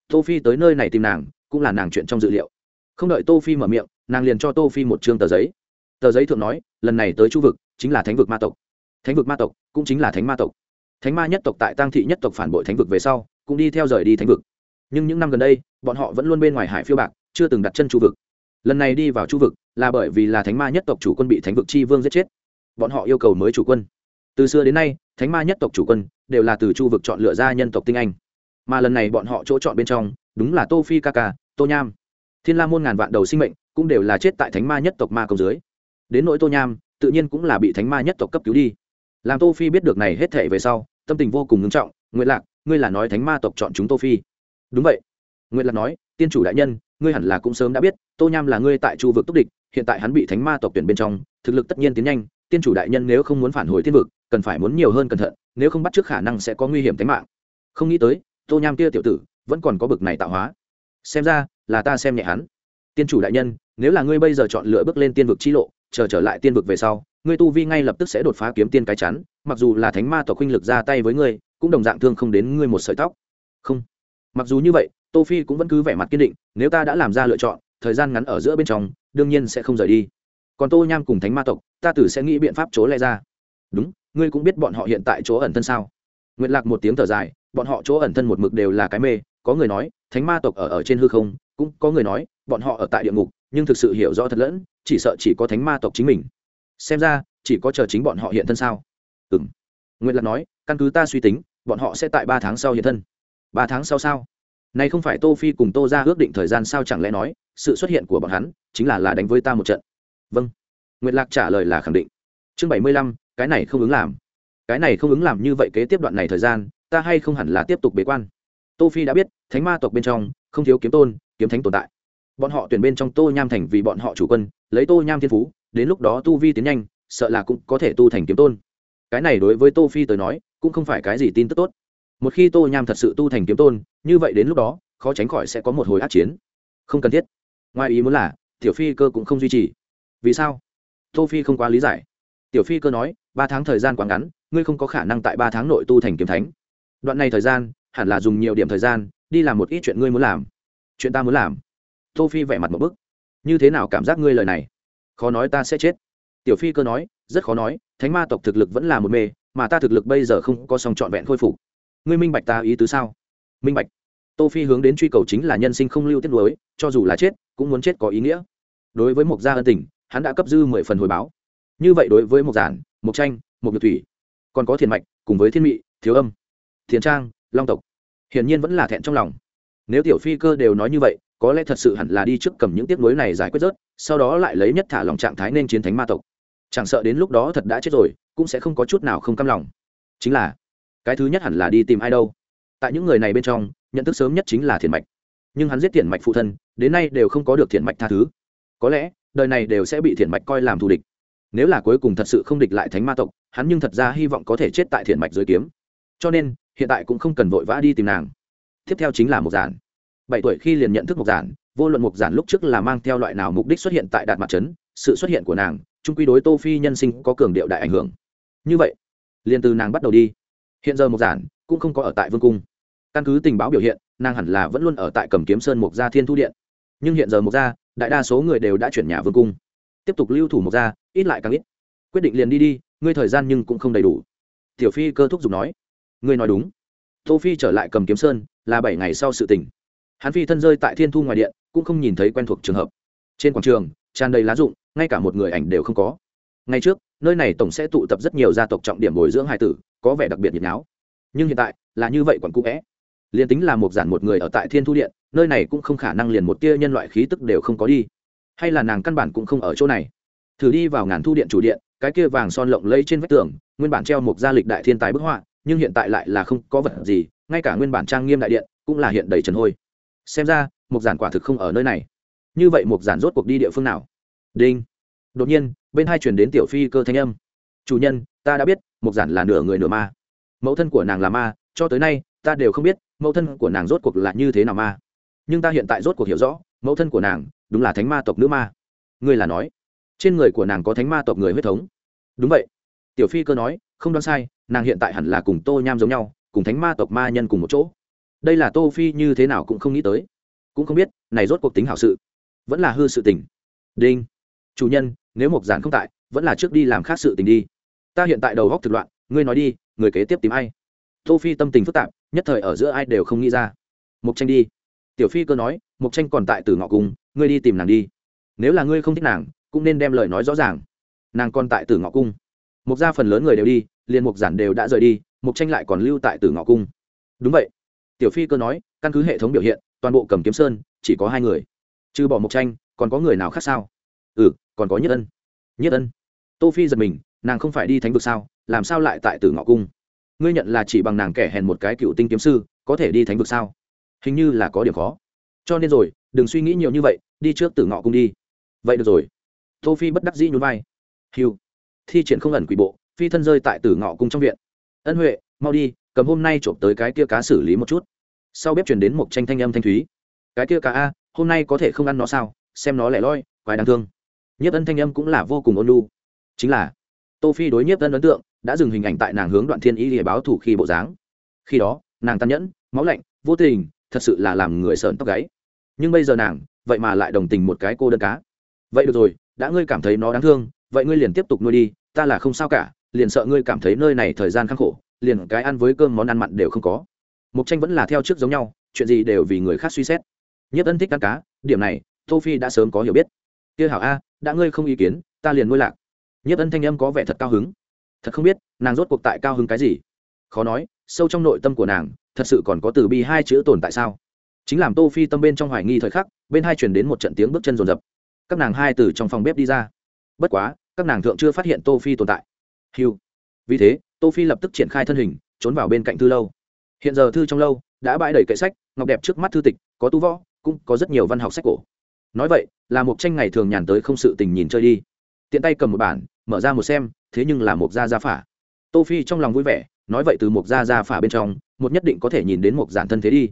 Tô phi tới nơi này tìm nàng, cũng là nàng chuyện trong dự liệu. Không đợi tô phi mở miệng, nàng liền cho tô phi một chương tờ giấy. Tờ giấy thượng nói, lần này tới chu vực, chính là thánh vực ma tộc. Thánh vực ma tộc cũng chính là thánh ma tộc thánh ma nhất tộc tại tăng thị nhất tộc phản bội thánh vực về sau, cũng đi theo rời đi thánh vực. Nhưng những năm gần đây, bọn họ vẫn luôn bên ngoài hải phiêu bạc, chưa từng đặt chân chu vực. Lần này đi vào chu vực là bởi vì là thánh ma nhất tộc chủ quân bị thánh vực chi vương giết chết. Bọn họ yêu cầu mới chủ quân. Từ xưa đến nay, thánh ma nhất tộc chủ quân đều là từ chu vực chọn lựa ra nhân tộc tinh anh. Mà lần này bọn họ chỗ chọn bên trong, đúng là tô phi ca ca, tô nham. Thiên la môn ngàn vạn đầu sinh mệnh cũng đều là chết tại thánh ma nhất tộc ma công dưới. Đến nỗi tô nham, tự nhiên cũng là bị thánh ma nhất tộc cấp cứu đi làm tô phi biết được này hết thể về sau, tâm tình vô cùng ngưng trọng. Nguyện lạc, ngươi là nói thánh ma tộc chọn chúng tô phi. Đúng vậy. Nguyện lạc nói, tiên chủ đại nhân, ngươi hẳn là cũng sớm đã biết, tô nham là ngươi tại chu vực túc địch, hiện tại hắn bị thánh ma tộc tuyển bên trong, thực lực tất nhiên tiến nhanh. Tiên chủ đại nhân nếu không muốn phản hồi thiên vực, cần phải muốn nhiều hơn cẩn thận, nếu không bắt trước khả năng sẽ có nguy hiểm tính mạng. Không nghĩ tới, tô nham kia tiểu tử, vẫn còn có bực này tạo hóa. Xem ra, là ta xem nhẹ hắn. Tiên chủ đại nhân, nếu là ngươi bây giờ chọn lựa bước lên tiên vực chi lộ, chờ trở lại tiên vực về sau ngươi tu vi ngay lập tức sẽ đột phá kiếm tiên cái chắn, mặc dù là thánh ma tộc huynh lực ra tay với ngươi, cũng đồng dạng thương không đến ngươi một sợi tóc. Không. Mặc dù như vậy, tô phi cũng vẫn cứ vẻ mặt kiên định, nếu ta đã làm ra lựa chọn, thời gian ngắn ở giữa bên trong, đương nhiên sẽ không rời đi. Còn tô nham cùng thánh ma tộc, ta tử sẽ nghĩ biện pháp trốn lẽ ra. Đúng, ngươi cũng biết bọn họ hiện tại chỗ ẩn thân sao? Nguyện lạc một tiếng thở dài, bọn họ chỗ ẩn thân một mực đều là cái mê, có người nói, thánh ma tộc ở ở trên hư không, cũng có người nói, bọn họ ở tại địa ngục, nhưng thực sự hiểu rõ thật lẫn, chỉ sợ chỉ có thánh ma tộc chính mình xem ra, chỉ có chờ chính bọn họ hiện thân sao? Ừ m lạc nói, căn cứ ta suy tính, bọn họ sẽ tại ba tháng sau hiện thân. Ba tháng sau sao? Này không phải tô phi cùng tô ra ước định thời gian sao chẳng lẽ nói, sự xuất hiện của bọn hắn chính là là đánh với ta một trận? Vâng. Nguyệt lạc trả lời là khẳng định. Chương bảy mươi lăm, cái này không ứng làm. Cái này không ứng làm như vậy kế tiếp đoạn này thời gian, ta hay không hẳn là tiếp tục bế quan? Tô phi đã biết, thánh ma tộc bên trong, không thiếu kiếm tôn, kiếm thánh tồn tại. Bọn họ tuyển bên trong tô nham thành vì bọn họ chủ quân, lấy tô nham thiên phú đến lúc đó tu vi tiến nhanh, sợ là cũng có thể tu thành kiếm tôn. Cái này đối với tô phi tới nói, cũng không phải cái gì tin tức tốt. Một khi tô nham thật sự tu thành kiếm tôn, như vậy đến lúc đó, khó tránh khỏi sẽ có một hồi át chiến. Không cần thiết. Ngoài ý muốn là, tiểu phi cơ cũng không duy trì. Vì sao? Tô phi không quá lý giải. Tiểu phi cơ nói, ba tháng thời gian quá ngắn, ngươi không có khả năng tại ba tháng nội tu thành kiếm thánh. Đoạn này thời gian, hẳn là dùng nhiều điểm thời gian, đi làm một ít chuyện ngươi muốn làm. Chuyện ta muốn làm. Tô phi vẻ mặt một bức. Như thế nào cảm giác ngươi lời này? Khó nói ta sẽ chết. Tiểu phi cơ nói, rất khó nói, thánh ma tộc thực lực vẫn là một mê, mà ta thực lực bây giờ không có song trọn vẹn khôi phục. Ngươi minh bạch ta ý tứ sao? Minh bạch. Tô phi hướng đến truy cầu chính là nhân sinh không lưu tiết lối cho dù là chết, cũng muốn chết có ý nghĩa. Đối với mục gia ân tình, hắn đã cấp dư mười phần hồi báo. Như vậy đối với mục giản mục tranh mục nhược thủy, còn có thiền mạch, cùng với thiên mị, thiếu âm, thiền trang, long tộc, hiển nhiên vẫn là thẹn trong lòng. Nếu tiểu phi cơ đều nói như vậy, có lẽ thật sự hẳn là đi trước cầm những tiếc nuối này giải quyết rớt sau đó lại lấy nhất thả lòng trạng thái nên chiến thánh ma tộc. Chẳng sợ đến lúc đó thật đã chết rồi, cũng sẽ không có chút nào không căm lòng. Chính là, cái thứ nhất hẳn là đi tìm ai đâu. Tại những người này bên trong, nhận thức sớm nhất chính là thiền mạch. Nhưng hắn giết thiền mạch phụ thân, đến nay đều không có được thiền mạch tha thứ. Có lẽ, đời này đều sẽ bị thiền mạch coi làm thù địch. Nếu là cuối cùng thật sự không địch lại thánh ma tộc, hắn nhưng thật ra hy vọng có thể chết tại thiền mạch dưới kiếm. Cho nên, hiện tại cũng không cần vội vã đi tìm nàng. Tiếp theo chính là một giản. Bảy tuổi khi liền nhận thức một giản vô luận mục giản lúc trước là mang theo loại nào mục đích xuất hiện tại đạt mặt trấn, sự xuất hiện của nàng trung quy đối tô phi nhân sinh có cường điệu đại ảnh hưởng. Như vậy, liền từ nàng bắt đầu đi. Hiện giờ mục giản cũng không có ở tại vương cung. Căn cứ tình báo biểu hiện, nàng hẳn là vẫn luôn ở tại cầm kiếm sơn mục gia thiên thu điện. Nhưng hiện giờ mục gia, đại đa số người đều đã chuyển nhà vương cung. Tiếp tục lưu thủ mục gia, ít lại càng ít. Quyết định liền đi đi, ngươi thời gian nhưng cũng không đầy đủ. Tiểu phi cơ thúc giục nói. Ngươi nói đúng. Tô phi trở lại cầm kiếm sơn là bảy ngày sau sự tình. Hắn phi thân rơi tại thiên thu ngoài điện cũng không nhìn thấy quen thuộc trường hợp. Trên quảng trường, tràn đầy lá rụng, ngay cả một người ảnh đều không có. Ngay trước, nơi này tổng sẽ tụ tập rất nhiều gia tộc trọng điểm bồi dưỡng hải tử, có vẻ đặc biệt nhiệt náo nhưng hiện tại, là như vậy còn cũ vẽ. Liền tính là một giản một người ở tại thiên thu điện, nơi này cũng không khả năng liền một tia nhân loại khí tức đều không có đi. Hay là nàng căn bản cũng không ở chỗ này. Thử đi vào ngàn thu điện chủ điện, cái kia vàng son lộng lẫy trên vách tường, nguyên bản treo một gia lịch đại thiên tài bức họa, nhưng hiện tại lại là không có vật gì, ngay cả nguyên bản trang nghiêm đại điện, cũng là hiện đầy trần hôi. Xem ra Mục giản quả thực không ở nơi này. Như vậy Mục giản rốt cuộc đi địa phương nào? Đinh. Đột nhiên, bên hai chuyển đến tiểu phi cơ thanh âm. Chủ nhân, ta đã biết, Mục giản là nửa người nửa ma. Mẫu thân của nàng là ma, cho tới nay, ta đều không biết, mẫu thân của nàng rốt cuộc là như thế nào ma. Nhưng ta hiện tại rốt cuộc hiểu rõ, mẫu thân của nàng đúng là thánh ma tộc nữ ma. Ngươi là nói, trên người của nàng có thánh ma tộc người huyết thống. Đúng vậy. Tiểu phi cơ nói, không đoán sai, nàng hiện tại hẳn là cùng tô nham giống nhau, cùng thánh ma tộc ma nhân cùng một chỗ. Đây là tô phi như thế nào cũng không nghĩ tới cũng không biết, này rốt cuộc tính hảo sự. Vẫn là hư sự tình. Đinh. Chủ nhân, nếu mộc giản không tại, vẫn là trước đi làm khác sự tình đi. Ta hiện tại đầu góc thực loạn, ngươi nói đi, người kế tiếp tìm ai? Tô phi tâm tình phức tạp, nhất thời ở giữa ai đều không nghĩ ra. Mộc tranh đi. Tiểu phi cơ nói, mộc tranh còn tại từ ngọ cung, ngươi đi tìm nàng đi. Nếu là ngươi không thích nàng, cũng nên đem lời nói rõ ràng. Nàng còn tại tử ngọ cung. Mục gia phần lớn người đều đi, liền mục giản đều đã rời đi mục tranh lại còn lưu tại tử ngọ cung. Đúng vậy. Tiểu phi cơ nói, căn cứ hệ thống biểu hiện toàn bộ cầm kiếm sơn, chỉ có hai người. Trừ bỏ mục tranh, còn có người nào khác sao? Ừ còn có nhất ân. Nhất ân. Tô phi giật mình, nàng không phải đi thánh vực sao? Làm sao lại tại tử ngọ cung? Ngươi nhận là chỉ bằng nàng kẻ hèn một cái cựu tinh kiếm sư, có thể đi thánh vực sao? Hình như là có điểm khó. Cho nên rồi, đừng suy nghĩ nhiều như vậy, đi trước tử ngọ cung đi. Vậy được rồi. Tô phi bất đắc dĩ nhún vai. Hiu thi triển không ẩn quỷ bộ, phi thân rơi tại tử ngọ cung trong viện. Ân huệ, mau đi, cầm hôm nay trộm tới cái kia cá xử lý một chút sau bếp chuyển đến một tranh thanh âm thanh thúy. Cái kia cả a, hôm nay có thể không ăn nó sao? Xem nó lẻ loi, quái đáng thương. Nhiếp ân thanh âm cũng là vô cùng ôn lu chính là, tô phi đối nhiếp ân ấn tượng, đã dừng hình ảnh tại nàng hướng đoạn thiên ý để báo thủ khi bộ dáng. Khi đó, nàng tàn nhẫn, máu lạnh, vô tình, thật sự là làm người sợn tóc gáy. Nhưng bây giờ nàng, vậy mà lại đồng tình một cái cô đơn cá. Vậy được rồi, đã ngươi cảm thấy nó đáng thương, vậy ngươi liền tiếp tục nuôi đi, ta là không sao cả, liền sợ ngươi cảm thấy nơi này thời gian khắc khổ, liền cái ăn với cơm món ăn mặn đều không có mục tranh vẫn là theo trước giống nhau, chuyện gì đều vì người khác suy xét. Nhất ân thích ăn cá, điểm này, tô phi đã sớm có hiểu biết. Kia hảo a, đã ngươi không ý kiến, ta liền nuôi lạc. Nhất ân thanh âm có vẻ thật cao hứng. Thật không biết, nàng rốt cuộc tại cao hứng cái gì. Khó nói, sâu trong nội tâm của nàng, thật sự còn có từ bi hai chữ tồn tại sao? Chính làm tô phi tâm bên trong hoài nghi thời khắc, bên hai truyền đến một trận tiếng bước chân rồn rập các nàng hai từ trong phòng bếp đi ra. Bất quá, các nàng thượng chưa phát hiện tô phi tồn tại. Hiu vì thế, tô phi lập tức triển khai thân hình, trốn vào bên cạnh thư lâu hiện giờ thư trong lâu, đã bãi đầy kệ sách, ngọc đẹp trước mắt thư tịch, có tu võ, cũng có rất nhiều văn học sách cổ. Nói vậy, là một tranh ngày thường nhàn tới không sự tình nhìn chơi đi. Tiện tay cầm một bản, mở ra một xem, thế nhưng là một gia gia phả. Tô phi trong lòng vui vẻ, nói vậy từ một gia gia phả bên trong, một nhất định có thể nhìn đến một giản thân thế đi.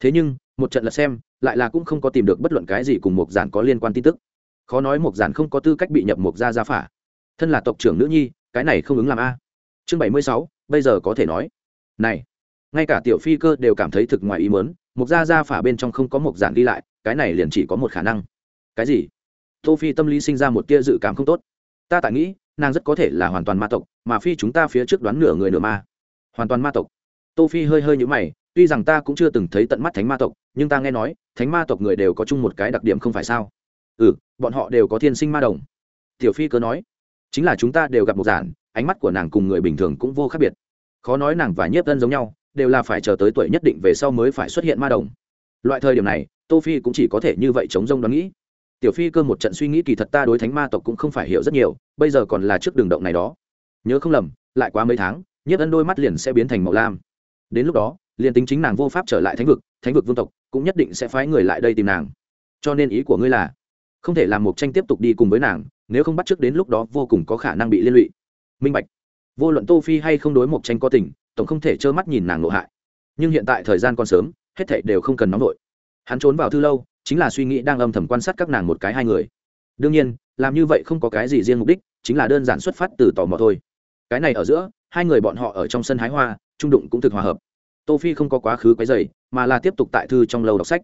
Thế nhưng, một trận lật xem, lại là cũng không có tìm được bất luận cái gì cùng một giản có liên quan tin tức. Khó nói một giản không có tư cách bị nhập một gia gia phả. Thân là tộc trưởng nữ nhi, cái này không ứng làm a. Chương bảy mươi sáu, bây giờ có thể nói. Này ngay cả tiểu phi cơ đều cảm thấy thực ngoài ý mớn mục gia gia phả bên trong không có một giản đi lại, cái này liền chỉ có một khả năng. Cái gì? Tô phi tâm lý sinh ra một tia dự cảm không tốt. Ta tại nghĩ, nàng rất có thể là hoàn toàn ma tộc, mà phi chúng ta phía trước đoán nửa người nửa ma. Hoàn toàn ma tộc. Tô phi hơi hơi nhũ mày, tuy rằng ta cũng chưa từng thấy tận mắt thánh ma tộc, nhưng ta nghe nói, thánh ma tộc người đều có chung một cái đặc điểm không phải sao? Ừ bọn họ đều có thiên sinh ma đồng. Tiểu phi cứ nói, chính là chúng ta đều gặp một giản ánh mắt của nàng cùng người bình thường cũng vô khác biệt. Khó nói nàng và nhiếp tân giống nhau đều là phải chờ tới tuổi nhất định về sau mới phải xuất hiện ma đồng. Loại thời điểm này, tô phi cũng chỉ có thể như vậy chống rông đoán nghĩ. Tiểu phi cơ một trận suy nghĩ kỳ thật ta đối thánh ma tộc cũng không phải hiểu rất nhiều, bây giờ còn là trước đường động này đó. Nhớ không lầm, lại quá mấy tháng nhất ân đôi mắt liền sẽ biến thành màu lam. Đến lúc đó, liền tính chính nàng vô pháp trở lại thánh vực thánh vực vương tộc cũng nhất định sẽ phái người lại đây tìm nàng. Cho nên ý của ngươi là, không thể làm một tranh tiếp tục đi cùng với nàng, nếu không bắt trước đến lúc đó vô cùng có khả năng bị liên lụy. Minh bạch. Vô luận tô phi hay không đối một tranh có tình tổng không thể trơ mắt nhìn nàng nội hại. Nhưng hiện tại thời gian còn sớm, hết thảy đều không cần nóng nổi hắn trốn vào thư lâu, chính là suy nghĩ đang âm thầm quan sát các nàng một cái hai người. Đương nhiên, làm như vậy không có cái gì riêng mục đích, chính là đơn giản xuất phát từ tò mò thôi. Cái này ở giữa, hai người bọn họ ở trong sân hái hoa, trung đụng cũng thực hòa hợp. Tô phi không có quá khứ quấy dày mà là tiếp tục tại thư trong lâu đọc sách.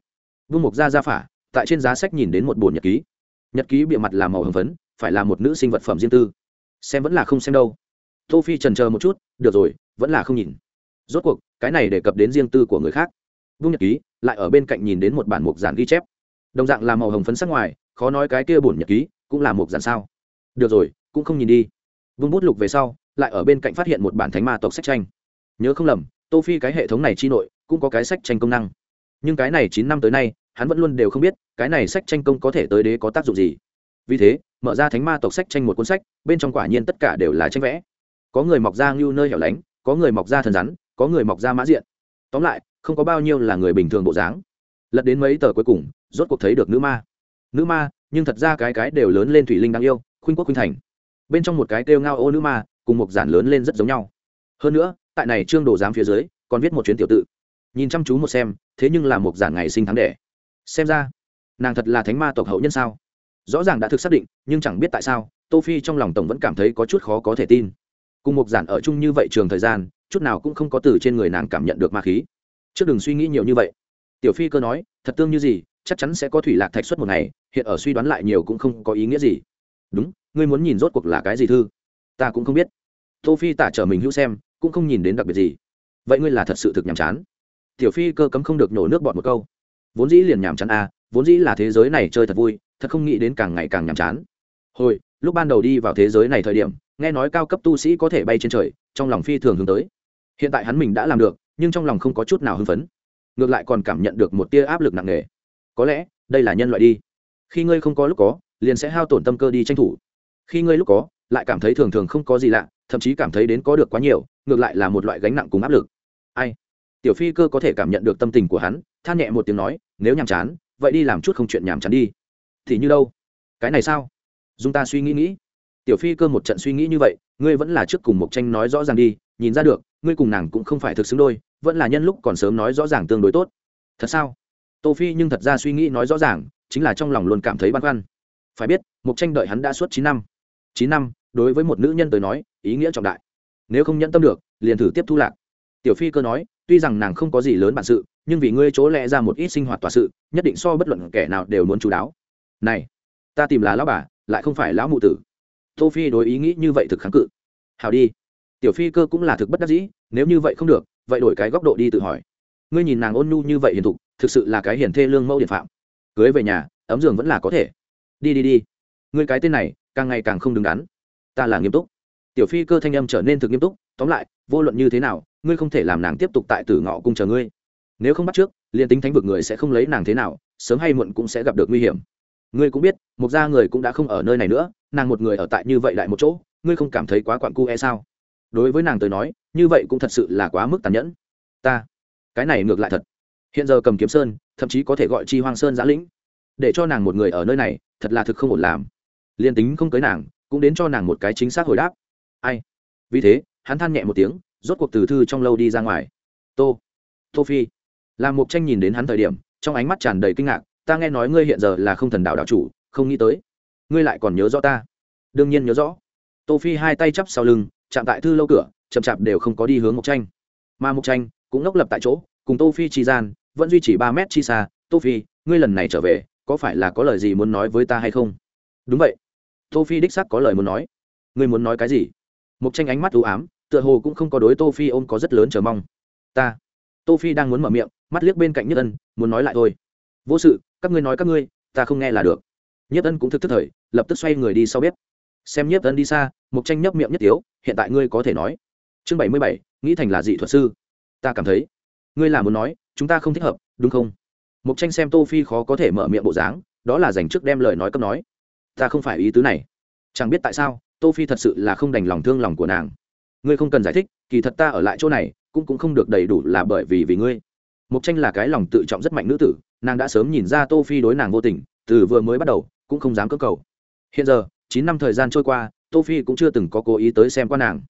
Vương mục gia gia phả, tại trên giá sách nhìn đến một bồn nhật ký. Nhật ký bìa mặt là màu hồng phấn, phải là một nữ sinh vật phẩm riêng tư. Xem vẫn là không xem đâu tô phi trần chờ một chút, được rồi, vẫn là không nhìn. Rốt cuộc, cái này đề cập đến riêng tư của người khác. Vương nhật ký lại ở bên cạnh nhìn đến một bản mục giản ghi chép. Đồng dạng là màu hồng phấn sắc ngoài, khó nói cái kia bổn nhật ký cũng là mục giản sao. Được rồi, cũng không nhìn đi. Vương bút lục về sau, lại ở bên cạnh phát hiện một bản thánh ma tộc sách tranh. Nhớ không lầm, tô phi cái hệ thống này chi nội cũng có cái sách tranh công năng. Nhưng cái này chín năm tới nay, hắn vẫn luôn đều không biết cái này sách tranh công có thể tới đế có tác dụng gì. Vì thế, mở ra thánh ma tộc sách tranh một cuốn sách, bên trong quả nhiên tất cả đều là tranh vẽ có người mọc ra ngưu nơi hẻo lánh, có người mọc ra thần rắn, có người mọc ra mã diện. Tóm lại, không có bao nhiêu là người bình thường bộ dáng. Lật đến mấy tờ cuối cùng, rốt cuộc thấy được nữ ma. Nữ ma, nhưng thật ra cái cái đều lớn lên thủy linh đáng yêu, khuynh quốc khuynh thành. Bên trong một cái kêu ngao ô nữ ma, cùng một giản lớn lên rất giống nhau. Hơn nữa, tại này trương đồ giám phía dưới, còn viết một chuyến tiểu tự. Nhìn chăm chú một xem, thế nhưng là một giản ngày sinh tháng đẻ. Xem ra, nàng thật là thánh ma tộc hậu nhân sao? Rõ ràng đã thực xác định, nhưng chẳng biết tại sao, tô phi trong lòng tổng vẫn cảm thấy có chút khó có thể tin cùng một giản ở chung như vậy trường thời gian chút nào cũng không có từ trên người nàng cảm nhận được ma khí. Trước đừng suy nghĩ nhiều như vậy. Tiểu phi cơ nói thật tương như gì chắc chắn sẽ có thủy lạc thạch xuất một ngày hiện ở suy đoán lại nhiều cũng không có ý nghĩa gì. Đúng ngươi muốn nhìn rốt cuộc là cái gì thư? Ta cũng không biết. Tô phi tả trở mình hữu xem cũng không nhìn đến đặc biệt gì. Vậy ngươi là thật sự thực nhàm chán? Tiểu phi cơ cấm không được nhổ nước bọt một câu. Vốn dĩ liền nhàm chán a à, vốn dĩ là thế giới này chơi thật vui thật không nghĩ đến càng ngày càng nhàm chán. Hồi lúc ban đầu đi vào thế giới này thời điểm nghe nói cao cấp tu sĩ có thể bay trên trời, trong lòng phi thường hướng tới. Hiện tại hắn mình đã làm được, nhưng trong lòng không có chút nào hưng phấn. Ngược lại còn cảm nhận được một tia áp lực nặng nề. Có lẽ, đây là nhân loại đi. Khi ngươi không có lúc có, liền sẽ hao tổn tâm cơ đi tranh thủ. Khi ngươi lúc có, lại cảm thấy thường thường không có gì lạ, thậm chí cảm thấy đến có được quá nhiều, ngược lại là một loại gánh nặng cùng áp lực. Ai? Tiểu phi cơ có thể cảm nhận được tâm tình của hắn, than nhẹ một tiếng nói, nếu nhàm chán, vậy đi làm chút không chuyện nhàm chán đi. Thì như đâu? Cái này sao? Dùng ta suy nghĩ nghĩ tiểu phi cơ một trận suy nghĩ như vậy, ngươi vẫn là trước cùng Mộc tranh nói rõ ràng đi, nhìn ra được, ngươi cùng nàng cũng không phải thực xứng đôi, vẫn là nhân lúc còn sớm nói rõ ràng tương đối tốt. Thật sao? Tô phi nhưng thật ra suy nghĩ nói rõ ràng, chính là trong lòng luôn cảm thấy băn khoăn. Phải biết, Mộc tranh đợi hắn đã suốt chín năm. Chín năm, đối với một nữ nhân tới nói, ý nghĩa trọng đại. Nếu không nhẫn tâm được, liền thử tiếp thu lạc. Tiểu phi cơ nói, tuy rằng nàng không có gì lớn bản sự, nhưng vì ngươi chỗ lẽ ra một ít sinh hoạt tòa sự, nhất định so bất luận kẻ nào đều muốn chú đáo. Này, ta tìm là lão bà, lại không phải lão mụ tử tô phi đối ý nghĩ như vậy thực kháng cự. Hào đi. Tiểu phi cơ cũng là thực bất đắc dĩ, nếu như vậy không được, vậy đổi cái góc độ đi tự hỏi. Ngươi nhìn nàng ôn nhu như vậy hiền thục, thực sự là cái hiền thê lương mẫu điện phạm. Cưới về nhà, ấm giường vẫn là có thể. Đi đi đi. Ngươi cái tên này, càng ngày càng không đứng đắn. Ta là nghiêm túc. Tiểu phi cơ thanh âm trở nên thực nghiêm túc, tóm lại, vô luận như thế nào, ngươi không thể làm nàng tiếp tục tại tử ngọ cung chờ ngươi. Nếu không bắt trước, liền tính thánh vực người sẽ không lấy nàng thế nào, sớm hay muộn cũng sẽ gặp được nguy hiểm ngươi cũng biết, một gia người cũng đã không ở nơi này nữa, nàng một người ở tại như vậy lại một chỗ, ngươi không cảm thấy quá quặn cu e sao? Đối với nàng tới nói, như vậy cũng thật sự là quá mức tàn nhẫn. Ta, cái này ngược lại thật. Hiện giờ cầm kiếm sơn, thậm chí có thể gọi chi hoang sơn giã lĩnh. Để cho nàng một người ở nơi này, thật là thực không ổn làm. Liền tính không cưới nàng, cũng đến cho nàng một cái chính xác hồi đáp. Ai? Vì thế, hắn than nhẹ một tiếng, rốt cuộc từ thư trong lâu đi ra ngoài. Tô. Tô phi. Làm mục tranh nhìn đến hắn thời điểm, trong ánh mắt tràn đầy kinh ngạc ta nghe nói ngươi hiện giờ là không thần đạo đạo chủ, không nghĩ tới. Ngươi lại còn nhớ rõ ta. Đương nhiên nhớ rõ. Tô phi hai tay chắp sau lưng, chạm tại thư lâu cửa, chậm chạp đều không có đi hướng mục tranh mà mục tranh cũng ngốc lập tại chỗ, cùng tô phi chi gian, vẫn duy trì ba mét chi xa. Tô phi, ngươi lần này trở về, có phải là có lời gì muốn nói với ta hay không? Đúng vậy. Tô phi đích xác có lời muốn nói. Ngươi muốn nói cái gì? Mục tranh ánh mắt u ám, tựa hồ cũng không có đối tô phi ôm có rất lớn chờ mong. Ta. Tô phi đang muốn mở miệng, mắt liếc bên cạnh nhất ân, muốn nói lại thôi vô sự, các ngươi nói các ngươi, ta không nghe là được. Nhất ân cũng thực thức thời, lập tức xoay người đi sau bếp. Xem nhất ân đi xa mục tranh nhấp miệng nhất tiếu, hiện tại ngươi có thể nói. Chương bảy mươi bảy, nghĩ thành là dị thuật sư. Ta cảm thấy, ngươi là muốn nói, chúng ta không thích hợp, đúng không? Mục tranh xem tô phi khó có thể mở miệng bộ dáng, đó là dành trước đem lời nói cấp nói. Ta không phải ý tứ này. Chẳng biết tại sao, tô phi thật sự là không đành lòng thương lòng của nàng. Ngươi không cần giải thích, kỳ thật ta ở lại chỗ này, cũng cũng không được đầy đủ là bởi vì vì ngươi. Mục tranh là cái lòng tự trọng rất mạnh nữ tử nàng đã sớm nhìn ra tô phi đối nàng vô tình, từ vừa mới bắt đầu, cũng không dám cưỡng cầu. Hiện giờ, chín năm thời gian trôi qua, tô phi cũng chưa từng có cố ý tới xem qua nàng.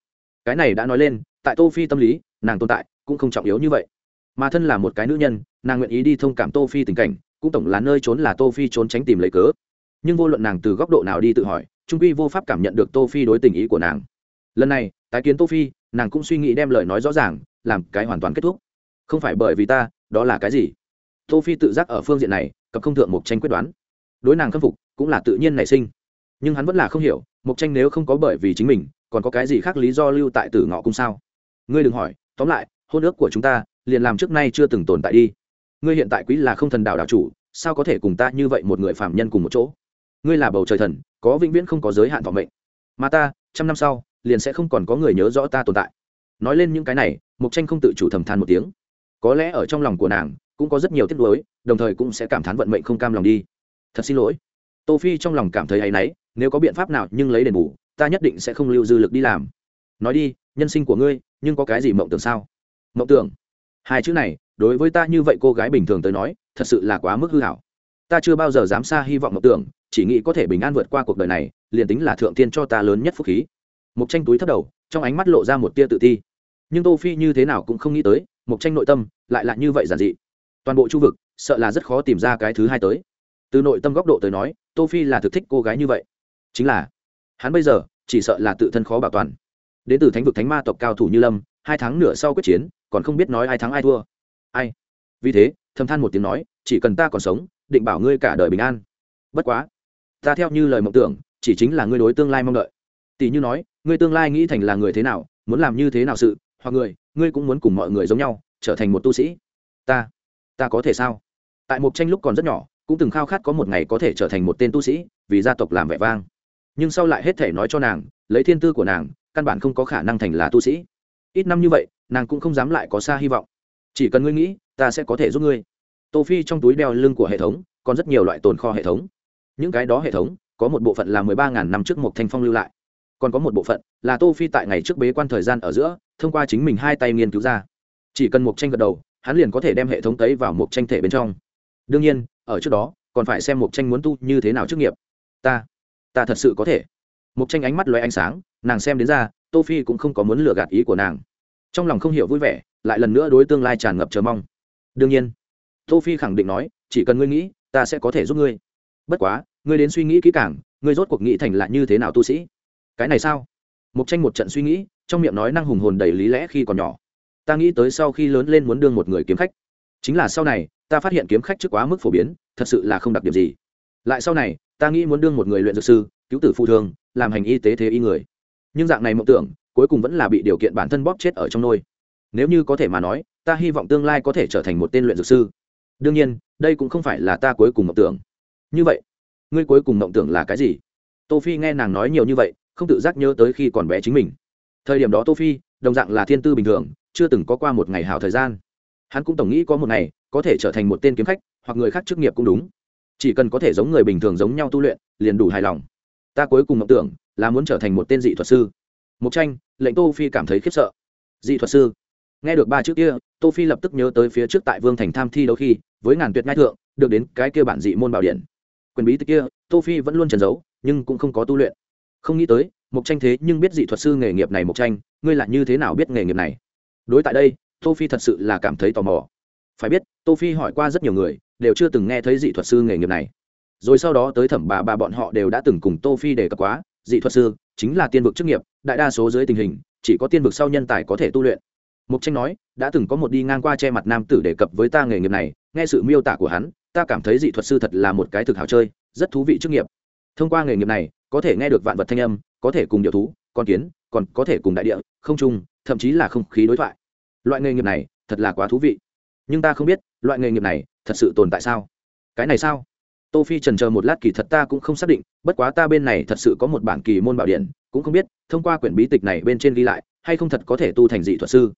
Cái này đã nói lên, tại tô phi tâm lý, nàng tồn tại cũng không trọng yếu như vậy. Mà thân là một cái nữ nhân, nàng nguyện ý đi thông cảm tô phi tình cảnh, cũng tổng là nơi trốn là tô phi trốn tránh tìm lấy cớ. Nhưng vô luận nàng từ góc độ nào đi tự hỏi, trung quy vô pháp cảm nhận được tô phi đối tình ý của nàng. Lần này, tái kiến tô phi, nàng cũng suy nghĩ đem lời nói rõ ràng, làm cái hoàn toàn kết thúc. Không phải bởi vì ta, đó là cái gì? Tô phi tự giác ở phương diện này cập không thượng mục tranh quyết đoán. Đối nàng khâm phục, cũng là tự nhiên nảy sinh. Nhưng hắn vẫn là không hiểu mục tranh nếu không có bởi vì chính mình, còn có cái gì khác lý do lưu tại tử ngọ cung sao? Ngươi đừng hỏi, tóm lại, hôn ước của chúng ta, liền làm trước nay chưa từng tồn tại đi. Ngươi hiện tại quý là không thần đạo đạo chủ, sao có thể cùng ta như vậy một người phạm nhân cùng một chỗ? Ngươi là bầu trời thần, có vĩnh viễn không có giới hạn vọng mệnh. Mà ta, trăm năm sau, liền sẽ không còn có người nhớ rõ ta tồn tại. Nói lên những cái này mục tranh không tự chủ thầm than một tiếng. Có lẽ ở trong lòng của nàng cũng có rất nhiều tiếc nuối, đồng thời cũng sẽ cảm thán vận mệnh không cam lòng đi. Thật xin lỗi. Tô phi trong lòng cảm thấy áy náy, nếu có biện pháp nào nhưng lấy đền bù, ta nhất định sẽ không lưu dư lực đi làm. Nói đi, nhân sinh của ngươi, nhưng có cái gì mộng tưởng sao? Mộng tưởng? Hai chữ này, đối với ta như vậy cô gái bình thường tới nói, thật sự là quá mức hư hảo. Ta chưa bao giờ dám xa hy vọng mộng tưởng, chỉ nghĩ có thể bình an vượt qua cuộc đời này, liền tính là thượng tiên cho ta lớn nhất phúc khí. Mộc tranh túi thấp đầu, trong ánh mắt lộ ra một tia tự ti. Nhưng tô phi như thế nào cũng không nghĩ tới, mộc tranh nội tâm lại là như vậy giản dị toàn bộ chu vực, sợ là rất khó tìm ra cái thứ hai tới. Từ nội tâm góc độ tới nói, tô phi là thực thích cô gái như vậy. Chính là, hắn bây giờ, chỉ sợ là tự thân khó bảo toàn. Đến từ thánh vực thánh ma tộc cao thủ như lâm, hai tháng nửa sau quyết chiến, còn không biết nói ai thắng ai thua. Ai? Vì thế, thầm than một tiếng nói, chỉ cần ta còn sống, định bảo ngươi cả đời bình an. Bất quá, ta theo như lời mộng tưởng, chỉ chính là ngươi đối tương lai mong đợi. Tỷ như nói, ngươi tương lai nghĩ thành là người thế nào, muốn làm như thế nào sự, hoặc người, ngươi cũng muốn cùng mọi người giống nhau, trở thành một tu sĩ. Ta ta có thể sao? Tại một tranh lúc còn rất nhỏ, cũng từng khao khát có một ngày có thể trở thành một tên tu sĩ, vì gia tộc làm vẻ vang. Nhưng sau lại hết thể nói cho nàng, lấy thiên tư của nàng, căn bản không có khả năng thành là tu sĩ. Ít năm như vậy, nàng cũng không dám lại có xa hy vọng. Chỉ cần ngươi nghĩ, ta sẽ có thể giúp ngươi. Tô phi trong túi đeo lưng của hệ thống, còn rất nhiều loại tồn kho hệ thống. Những cái đó hệ thống, có một bộ phận là mười ba ngàn năm trước một thanh phong lưu lại. Còn có một bộ phận là tô phi tại ngày trước bế quan thời gian ở giữa, thông qua chính mình hai tay nghiên cứu ra. Chỉ cần một tranh gật đầu hắn liền có thể đem hệ thống tấy vào một tranh thể bên trong. Đương nhiên, ở trước đó, còn phải xem một tranh muốn tu như thế nào trước nghiệp. Ta ta thật sự có thể. Một tranh ánh mắt loay ánh sáng, nàng xem đến ra, tô phi cũng không có muốn lừa gạt ý của nàng. Trong lòng không hiểu vui vẻ, lại lần nữa đối tương lai tràn ngập chờ mong. Đương nhiên, tô phi khẳng định nói, chỉ cần ngươi nghĩ, ta sẽ có thể giúp ngươi. Bất quá, ngươi đến suy nghĩ kỹ càng, ngươi rốt cuộc nghĩ thành là như thế nào tu sĩ? Cái này sao? Mục tranh một trận suy nghĩ, trong miệng nói năng hùng hồn đầy lý lẽ khi còn nhỏ ta nghĩ tới sau khi lớn lên muốn đương một người kiếm khách. Chính là sau này, ta phát hiện kiếm khách trước quá mức phổ biến, thật sự là không đặc điểm gì. Lại sau này, ta nghĩ muốn đương một người luyện dược sư, cứu tử phụ thương làm hành y tế thế y người. Nhưng dạng này mộng tưởng, cuối cùng vẫn là bị điều kiện bản thân bóp chết ở trong nôi. Nếu như có thể mà nói, ta hy vọng tương lai có thể trở thành một tên luyện dược sư. Đương nhiên, đây cũng không phải là ta cuối cùng mộng tưởng. Như vậy, ngươi cuối cùng mộng tưởng là cái gì? Tô phi nghe nàng nói nhiều như vậy, không tự giác nhớ tới khi còn bé chính mình. Thời điểm đó tô phi, đồng dạng là thiên tư bình thường chưa từng có qua một ngày hảo thời gian. Hắn cũng tổng nghĩ có một ngày, có thể trở thành một tên kiếm khách, hoặc người khác chức nghiệp cũng đúng. Chỉ cần có thể giống người bình thường giống nhau tu luyện, liền đủ hài lòng. Ta cuối cùng mộng tưởng, là muốn trở thành một tên dị thuật sư. Mục tranh, lệnh tô phi cảm thấy khiếp sợ. Dị thuật sư? Nghe được ba chữ kia, tô phi lập tức nhớ tới phía trước tại vương thành tham thi đấu khi, với ngàn tuyệt ngai thượng, được đến cái kia bản dị môn bảo điện. Quyền bí tịch kia, tô phi vẫn luôn trần giấu, nhưng cũng không có tu luyện. Không nghĩ tới mục tranh thế nhưng biết dị thuật sư nghề nghiệp này mục tranh, ngươi là như thế nào biết nghề nghiệp này? Đối tại đây, tô phi thật sự là cảm thấy tò mò. Phải biết, tô phi hỏi qua rất nhiều người, đều chưa từng nghe thấy dị thuật sư nghề nghiệp này. Rồi sau đó tới thẩm bà bà bọn họ đều đã từng cùng tô phi đề cập quá, dị thuật sư chính là tiên vực chức nghiệp, đại đa số dưới tình hình, chỉ có tiên vực sau nhân tài có thể tu luyện. Mục tranh nói, đã từng có một đi ngang qua che mặt nam tử đề cập với ta nghề nghiệp này, nghe sự miêu tả của hắn, ta cảm thấy dị thuật sư thật là một cái thực hào chơi, rất thú vị chức nghiệp. Thông qua nghề nghiệp này, có thể nghe được vạn vật thanh âm, có thể cùng điệu thú, con kiến, còn có thể cùng đại địa, không trung thậm chí là không khí đối thoại. Loại nghề nghiệp này thật là quá thú vị. Nhưng ta không biết, loại nghề nghiệp này thật sự tồn tại sao? Cái này sao? Tô phi trần chờ một lát kỳ thật ta cũng không xác định, bất quá ta bên này thật sự có một bản kỳ môn bảo điện, cũng không biết, thông qua quyển bí tịch này bên trên ghi lại, hay không thật có thể tu thành dị thuật sư.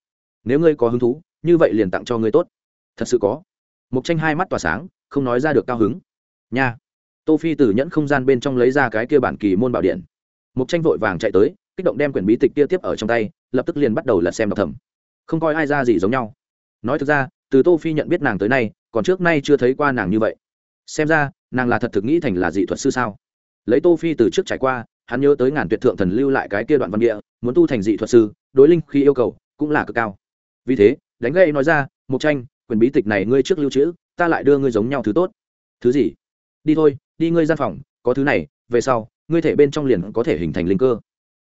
Nếu ngươi có hứng thú, như vậy liền tặng cho ngươi tốt. Thật sự có. Mục tranh hai mắt tỏa sáng, không nói ra được cao hứng. Nha. Tô phi từ nhẫn không gian bên trong lấy ra cái kia bản kỳ môn bảo điện. Mục tranh vội vàng chạy tới, kích động đem quyển bí tịch kia tiếp ở trong tay lập tức liền bắt đầu lật xem đọc thầm. Không coi ai ra gì giống nhau. Nói thực ra, từ tô phi nhận biết nàng tới nay, còn trước nay chưa thấy qua nàng như vậy. Xem ra, nàng là thật thực nghĩ thành là dị thuật sư sao? Lấy tô phi từ trước trải qua, hắn nhớ tới ngàn tuyệt thượng thần lưu lại cái kia đoạn văn địa, muốn tu thành dị thuật sư, đối linh khi yêu cầu cũng là cực cao. Vì thế, đánh gây nói ra mục tranh, quyền bí tịch này ngươi trước lưu trữ, ta lại đưa ngươi giống nhau thứ tốt. Thứ gì? Đi thôi, đi ngươi gian phòng, có thứ này, về sau, ngươi thể bên trong liền có thể hình thành linh cơ.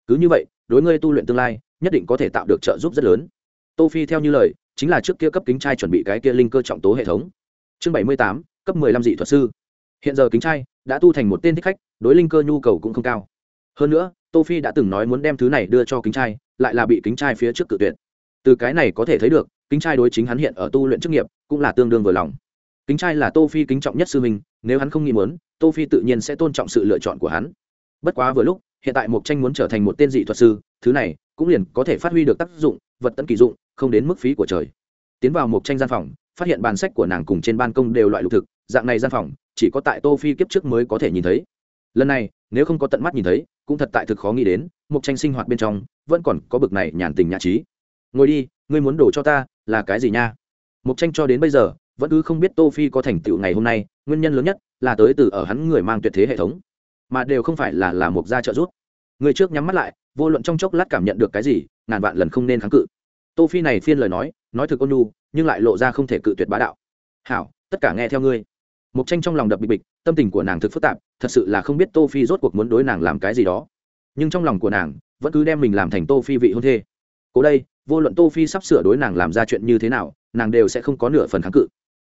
Cứ như vậy, đối ngươi tu luyện tương lai nhất định có thể tạo được trợ giúp rất lớn. Tô phi theo như lời, chính là trước kia cấp kính trai chuẩn bị cái kia linh cơ trọng tố hệ thống. Chương bảy mươi tám, cấp mười lăm dị thuật sư. Hiện giờ kính trai đã tu thành một tên thích khách, đối linh cơ nhu cầu cũng không cao. Hơn nữa, tô phi đã từng nói muốn đem thứ này đưa cho kính trai, lại là bị kính trai phía trước cự tuyệt. Từ cái này có thể thấy được, kính trai đối chính hắn hiện ở tu luyện chức nghiệp cũng là tương đương vừa lòng. Kính trai là tô phi kính trọng nhất sư mình nếu hắn không nghĩ muốn, tô phi tự nhiên sẽ tôn trọng sự lựa chọn của hắn. Bất quá vừa lúc, hiện tại mục tranh muốn trở thành một tên dị thuật sư, thứ này cũng liền có thể phát huy được tác dụng, vật tận kỳ dụng, không đến mức phí của trời. Tiến vào một tranh gian phòng, phát hiện bàn sách của nàng cùng trên ban công đều loại lục thực, dạng này gian phòng, chỉ có tại tô phi kiếp trước mới có thể nhìn thấy. Lần này, nếu không có tận mắt nhìn thấy, cũng thật tại thực khó nghĩ đến, một tranh sinh hoạt bên trong, vẫn còn có bực này nhàn tình nhã trí. Ngồi đi, ngươi muốn đổ cho ta, là cái gì nha? Một tranh cho đến bây giờ, vẫn cứ không biết tô phi có thành tựu ngày hôm nay, nguyên nhân lớn nhất là tới từ ở hắn người mang tuyệt thế hệ thống, mà đều không phải là là một gia trợ giúp. Người trước nhắm mắt lại vô luận trong chốc lát cảm nhận được cái gì, ngàn vạn lần không nên kháng cự. Tô phi này phiên lời nói nói thực ôn nhu, nhưng lại lộ ra không thể cự tuyệt bá đạo. Hảo, tất cả nghe theo ngươi. Mục tranh trong lòng đập bịch bịch, tâm tình của nàng thực phức tạp, thật sự là không biết tô phi rốt cuộc muốn đối nàng làm cái gì đó. Nhưng trong lòng của nàng, vẫn cứ đem mình làm thành tô phi vị hôn thê. Cố đây, vô luận tô phi sắp sửa đối nàng làm ra chuyện như thế nào, nàng đều sẽ không có nửa phần kháng cự.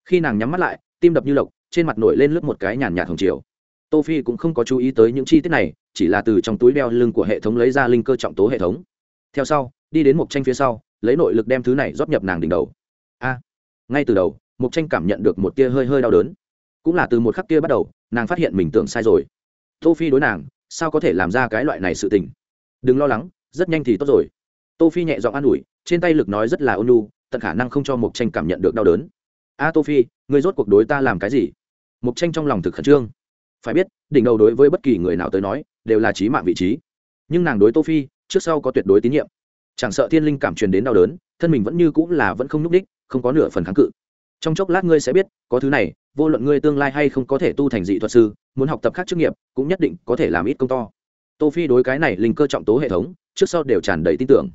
Khi nàng nhắm mắt lại, tim đập như lộc, trên mặt nổi lên lướt một cái nhàn nhạt hồng chiều. Tô phi cũng không có chú ý tới những chi tiết này chỉ là từ trong túi đeo lưng của hệ thống lấy ra linh cơ trọng tố hệ thống. Theo sau, đi đến một tranh phía sau, lấy nội lực đem thứ này rót nhập nàng đỉnh đầu. A, ngay từ đầu một tranh cảm nhận được một tia hơi hơi đau đớn. Cũng là từ một khắc kia bắt đầu, nàng phát hiện mình tưởng sai rồi. Tô phi đối nàng, sao có thể làm ra cái loại này sự tình? Đừng lo lắng, rất nhanh thì tốt rồi. Tô phi nhẹ giọng an ủi, trên tay lực nói rất là ôn nhu, tận khả năng không cho mục tranh cảm nhận được đau đớn. A tô phi ngươi rốt cuộc đối ta làm cái gì? Mục tranh trong lòng thực khẩn trương phải biết, đỉnh đầu đối với bất kỳ người nào tới nói, đều là trí mạng vị trí. Nhưng nàng đối tô phi, trước sau có tuyệt đối tín nhiệm. Chẳng sợ thiên linh cảm truyền đến đau đớn, thân mình vẫn như cũng là vẫn không nhúc đích không có nửa phần kháng cự. Trong chốc lát ngươi sẽ biết, có thứ này, vô luận ngươi tương lai hay không có thể tu thành dị thuật sư, muốn học tập khác chức nghiệp, cũng nhất định có thể làm ít công to. Tô phi đối cái này linh cơ trọng tố hệ thống, trước sau đều tràn đầy tin tưởng.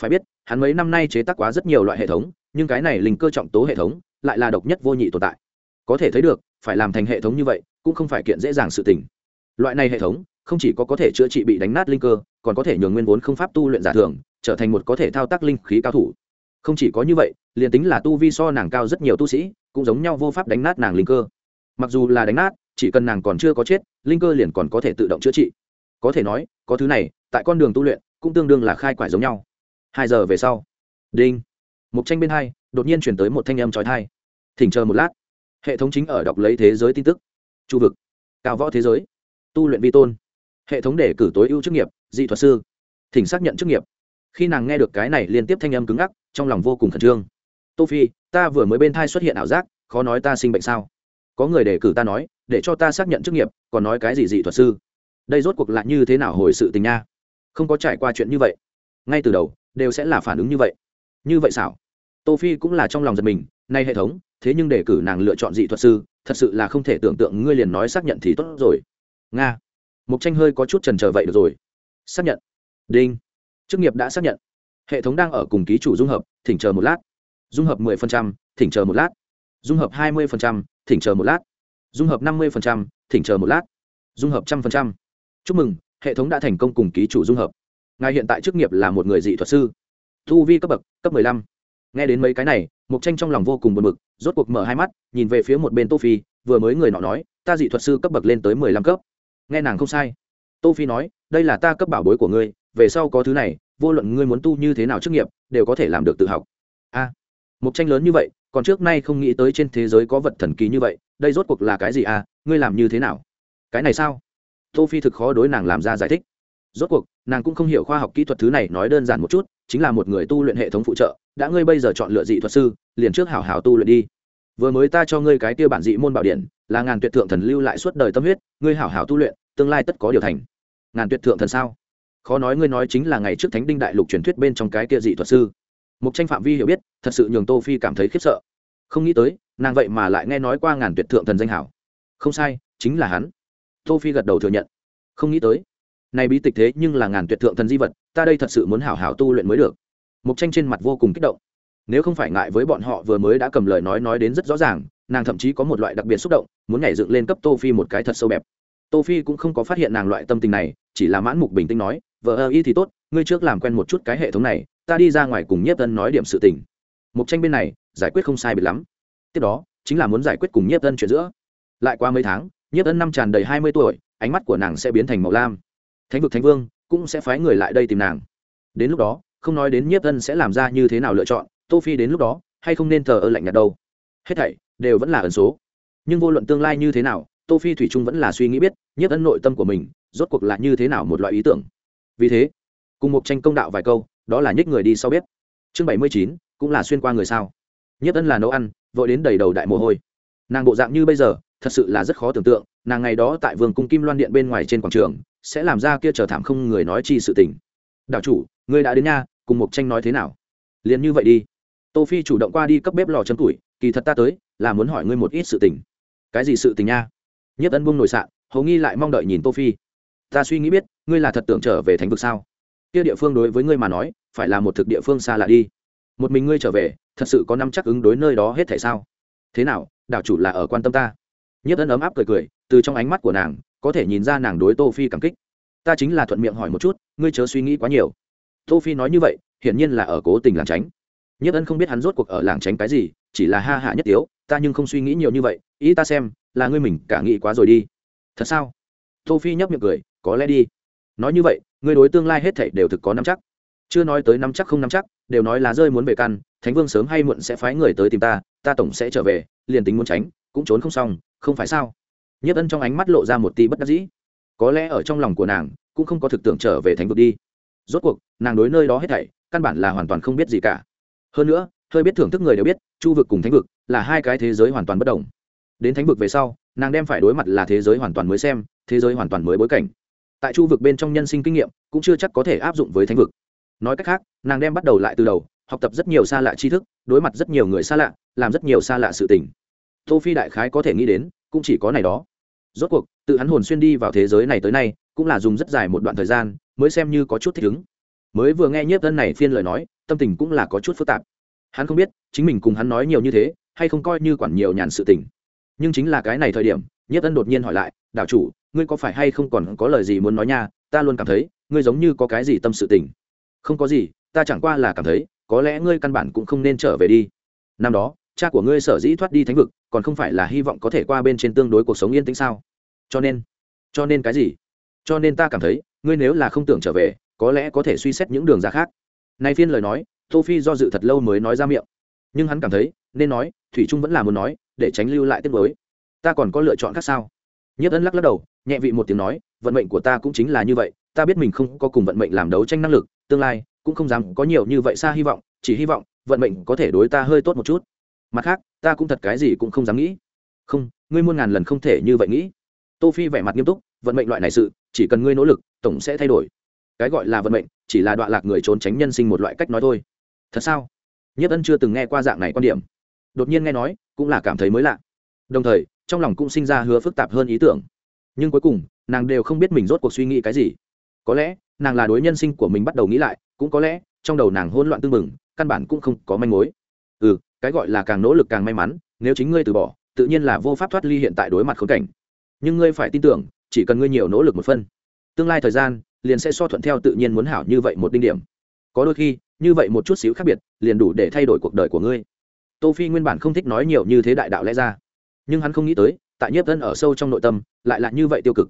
Phải biết, hắn mấy năm nay chế tác quá rất nhiều loại hệ thống, nhưng cái này linh cơ trọng tố hệ thống, lại là độc nhất vô nhị tồn tại. Có thể thấy được, phải làm thành hệ thống như vậy cũng không phải kiện dễ dàng sự tình. Loại này hệ thống, không chỉ có có thể chữa trị bị đánh nát linh cơ, còn có thể nhường nguyên vốn không pháp tu luyện giả thường, trở thành một có thể thao tác linh khí cao thủ. Không chỉ có như vậy, liền tính là tu vi so nàng cao rất nhiều tu sĩ, cũng giống nhau vô pháp đánh nát nàng linh cơ. Mặc dù là đánh nát, chỉ cần nàng còn chưa có chết, linh cơ liền còn có thể tự động chữa trị. Có thể nói, có thứ này, tại con đường tu luyện, cũng tương đương là khai quải giống nhau. Hai giờ về sau. Đinh. Một tranh bên hai, đột nhiên chuyển tới một thanh âm trói thai thỉnh chờ một lát. Hệ thống chính ở đọc lấy thế giới tin tức chu vực, cao võ thế giới, tu luyện vi tôn, hệ thống để cử tối ưu chức nghiệp, dị thuật sư, thỉnh xác nhận chức nghiệp. Khi nàng nghe được cái này liên tiếp thanh âm cứng ngắc, trong lòng vô cùng khẩn trương. Tô phi, ta vừa mới bên thai xuất hiện ảo giác, khó nói ta sinh bệnh sao? Có người để cử ta nói, để cho ta xác nhận chức nghiệp, còn nói cái gì dị thuật sư? Đây rốt cuộc lại như thế nào hồi sự tình nha? Không có trải qua chuyện như vậy. Ngay từ đầu, đều sẽ là phản ứng như vậy. Như vậy xảo tô phi cũng là trong lòng giật mình nay hệ thống thế nhưng để cử nàng lựa chọn dị thuật sư thật sự là không thể tưởng tượng ngươi liền nói xác nhận thì tốt rồi. Nga. Mục tranh hơi có chút trần chờ vậy được rồi. Xác nhận. Đinh. Chức nghiệp đã xác nhận. Hệ thống đang ở cùng ký chủ dung hợp thỉnh chờ một lát. Dung hợp 10%, thỉnh chờ một lát. Dung hợp 20%, thỉnh chờ một lát. Dung hợp 50%, thỉnh chờ một lát. Dung hợp 100%. chúc mừng hệ thống đã thành công cùng ký chủ dung hợp. Ngài hiện tại chức nghiệp là một người dị thuật sư. Thu vi cấp bậc cấp 15 nghe đến mấy cái này mục tranh trong lòng vô cùng buồn bực, rốt cuộc mở hai mắt, nhìn về phía một bên tô phi, vừa mới người nọ nói, ta dị thuật sư cấp bậc lên tới 15 cấp. Nghe nàng không sai. Tô phi nói, đây là ta cấp bảo bối của ngươi, về sau có thứ này, vô luận ngươi muốn tu như thế nào chức nghiệp, đều có thể làm được tự học. A. Mục tranh lớn như vậy, còn trước nay không nghĩ tới trên thế giới có vật thần kỳ như vậy, đây rốt cuộc là cái gì à? Ngươi làm như thế nào? Cái này sao? Tô phi thực khó đối nàng làm ra giải thích rốt cuộc, nàng cũng không hiểu khoa học kỹ thuật thứ này nói đơn giản một chút, chính là một người tu luyện hệ thống phụ trợ, đã ngươi bây giờ chọn lựa dị thuật sư, liền trước hảo hảo tu luyện đi. Vừa mới ta cho ngươi cái tiêu bản dị môn bảo điện, là ngàn tuyệt thượng thần lưu lại suốt đời tâm huyết, ngươi hảo hảo tu luyện, tương lai tất có điều thành. Ngàn tuyệt thượng thần sao? Khó nói ngươi nói chính là ngày trước thánh đinh đại lục truyền thuyết bên trong cái kia dị thuật sư. Mục tranh phạm vi hiểu biết, thật sự nhường tô phi cảm thấy khiếp sợ. Không nghĩ tới, nàng vậy mà lại nghe nói qua ngàn tuyệt thượng thần danh hảo. Không sai, chính là hắn. Tô phi gật đầu thừa nhận. Không nghĩ tới này bí tịch thế nhưng là ngàn tuyệt thượng thần di vật, ta đây thật sự muốn hảo hảo tu luyện mới được. Mục tranh trên mặt vô cùng kích động. Nếu không phải ngại với bọn họ vừa mới đã cầm lời nói nói đến rất rõ ràng, nàng thậm chí có một loại đặc biệt xúc động, muốn nhảy dựng lên cấp tô phi một cái thật sâu bẹp. Tô phi cũng không có phát hiện nàng loại tâm tình này, chỉ là mãn mục bình tĩnh nói, vợ ơ y thì tốt, ngươi trước làm quen một chút cái hệ thống này, ta đi ra ngoài cùng nhiếp tân nói điểm sự tình. Mục tranh bên này, giải quyết không sai biệt lắm. Tiếp đó, chính là muốn giải quyết cùng nhiếp tân chuyện giữa. Lại qua mấy tháng, nhiếp tân năm tràn đầy hai mươi tuổi, ánh mắt của nàng sẽ biến thành màu lam thánh vực thánh vương cũng sẽ phái người lại đây tìm nàng. Đến lúc đó, không nói đến nhiếp thân sẽ làm ra như thế nào lựa chọn, tô phi đến lúc đó, hay không nên thờ ơ lạnh nhạt đâu. Hết thảy đều vẫn là ẩn số. Nhưng vô luận tương lai như thế nào, tô phi thủy trung vẫn là suy nghĩ biết nhiếp ân nội tâm của mình rốt cuộc là như thế nào một loại ý tưởng. Vì thế, cùng một tranh công đạo vài câu, đó là nhích người đi sau bếp. Chương bảy mươi chín, cũng là xuyên qua người sao. Nhiếp ân là nấu ăn, vội đến đầy đầu đại mồ hôi. Nàng bộ dạng như bây giờ, thật sự là rất khó tưởng tượng, nàng ngày đó tại vườn cung kim loan điện bên ngoài trên quảng trường sẽ làm ra kia trở thảm không người nói chi sự tình. Đạo chủ, ngươi đã đến nha, cùng một tranh nói thế nào? Liền như vậy đi. Tô phi chủ động qua đi cấp bếp lò chấm tuổi kỳ thật ta tới, là muốn hỏi ngươi một ít sự tình. Cái gì sự tình nha? Nhất ân buông nổi sạn, hầu nghi lại mong đợi nhìn tô phi. Ta suy nghĩ biết, ngươi là thật tưởng trở về thánh vực sao? Kia địa phương đối với ngươi mà nói, phải là một thực địa phương xa lạ đi. Một mình ngươi trở về, thật sự có năm chắc ứng đối nơi đó hết thể sao? Thế nào đạo chủ là ở quan tâm ta? Nhất ân ấm áp cười cười, từ trong ánh mắt của nàng có thể nhìn ra nàng đối tô phi cảm kích. Ta chính là thuận miệng hỏi một chút, ngươi chớ suy nghĩ quá nhiều. Tô phi nói như vậy, hiển nhiên là ở cố tình làng tránh. Nhất ân không biết hắn rốt cuộc ở làng tránh cái gì, chỉ là ha hạ nhất tiếu, ta nhưng không suy nghĩ nhiều như vậy, ý ta xem, là ngươi mình cả nghĩ quá rồi đi. Thật sao? Tô phi nhấp miệng cười, có lẽ đi. Nói như vậy, ngươi đối tương lai hết thảy đều thực có nắm chắc. Chưa nói tới nắm chắc không nắm chắc, đều nói là rơi muốn về căn, thánh vương sớm hay muộn sẽ phái người tới tìm ta ta tổng sẽ trở về, liền tính muốn tránh, cũng trốn không xong, không phải sao? Nhiếp ân trong ánh mắt lộ ra một tí bất đắc dĩ. Có lẽ ở trong lòng của nàng, cũng không có thực tưởng trở về thánh vực đi. Rốt cuộc, nàng đối nơi đó hết thảy, căn bản là hoàn toàn không biết gì cả. Hơn nữa, hơi biết thưởng thức người đều biết, chu vực cùng thánh vực là hai cái thế giới hoàn toàn bất đồng. Đến thánh vực về sau, nàng đem phải đối mặt là thế giới hoàn toàn mới xem, thế giới hoàn toàn mới bối cảnh. Tại chu vực bên trong nhân sinh kinh nghiệm, cũng chưa chắc có thể áp dụng với thánh vực. Nói cách khác, nàng đem bắt đầu lại từ đầu, học tập rất nhiều xa lạ tri thức, đối mặt rất nhiều người xa lạ, làm rất nhiều xa lạ sự tình. Tô phi đại khái có thể nghĩ đến, cũng chỉ có này đó rốt cuộc, tự hắn hồn xuyên đi vào thế giới này tới nay, cũng là dùng rất dài một đoạn thời gian, mới xem như có chút thích ứng. Mới vừa nghe nhiếp thân này phiên lời nói, tâm tình cũng là có chút phức tạp. Hắn không biết, chính mình cùng hắn nói nhiều như thế, hay không coi như quản nhiều nhàn sự tình. Nhưng chính là cái này thời điểm, nhiếp thân đột nhiên hỏi lại, đảo chủ, ngươi có phải hay không còn có lời gì muốn nói nha? Ta luôn cảm thấy, ngươi giống như có cái gì tâm sự tình. Không có gì, ta chẳng qua là cảm thấy, có lẽ ngươi căn bản cũng không nên trở về đi. Năm đó cha của ngươi sở dĩ thoát đi thánh vực, còn không phải là hy vọng có thể qua bên trên tương đối cuộc sống yên tĩnh sao? Cho nên cho nên cái gì? Cho nên ta cảm thấy, ngươi nếu là không tưởng trở về, có lẽ có thể suy xét những đường ra khác. Nay phiên lời nói tô phi do dự thật lâu mới nói ra miệng. Nhưng hắn cảm thấy, nên nói, thủy trung vẫn là muốn nói, để tránh lưu lại tiết mới ta còn có lựa chọn khác sao? Nhất ân lắc lắc đầu, nhẹ vị một tiếng nói, vận mệnh của ta cũng chính là như vậy, ta biết mình không có cùng vận mệnh làm đấu tranh năng lực, tương lai cũng không dám có nhiều như vậy xa hy vọng, chỉ hy vọng vận mệnh có thể đối ta hơi tốt một chút mặt khác, ta cũng thật cái gì cũng không dám nghĩ. Không, ngươi muôn ngàn lần không thể như vậy nghĩ. Tô phi vẻ mặt nghiêm túc, vận mệnh loại này sự, chỉ cần ngươi nỗ lực, tổng sẽ thay đổi. Cái gọi là vận mệnh, chỉ là đoạn lạc người trốn tránh nhân sinh một loại cách nói thôi. Thật sao? Nhất ân chưa từng nghe qua dạng này quan điểm. Đột nhiên nghe nói, cũng là cảm thấy mới lạ. Đồng thời, trong lòng cũng sinh ra hứa phức tạp hơn ý tưởng. Nhưng cuối cùng, nàng đều không biết mình rốt cuộc suy nghĩ cái gì. Có lẽ, nàng là đối nhân sinh của mình bắt đầu nghĩ lại, cũng có lẽ, trong đầu nàng hỗn loạn tương mừng căn bản cũng không có manh mối ừ cái gọi là càng nỗ lực càng may mắn, nếu chính ngươi từ bỏ, tự nhiên là vô pháp thoát ly hiện tại đối mặt khốn cảnh. Nhưng ngươi phải tin tưởng, chỉ cần ngươi nhiều nỗ lực một phân, tương lai thời gian liền sẽ so thuận theo tự nhiên muốn hảo như vậy một đinh điểm. Có đôi khi, như vậy một chút xíu khác biệt, liền đủ để thay đổi cuộc đời của ngươi. Tô phi nguyên bản không thích nói nhiều như thế đại đạo lẽ ra, nhưng hắn không nghĩ tới, tại nhiếp thân ở sâu trong nội tâm, lại là như vậy tiêu cực.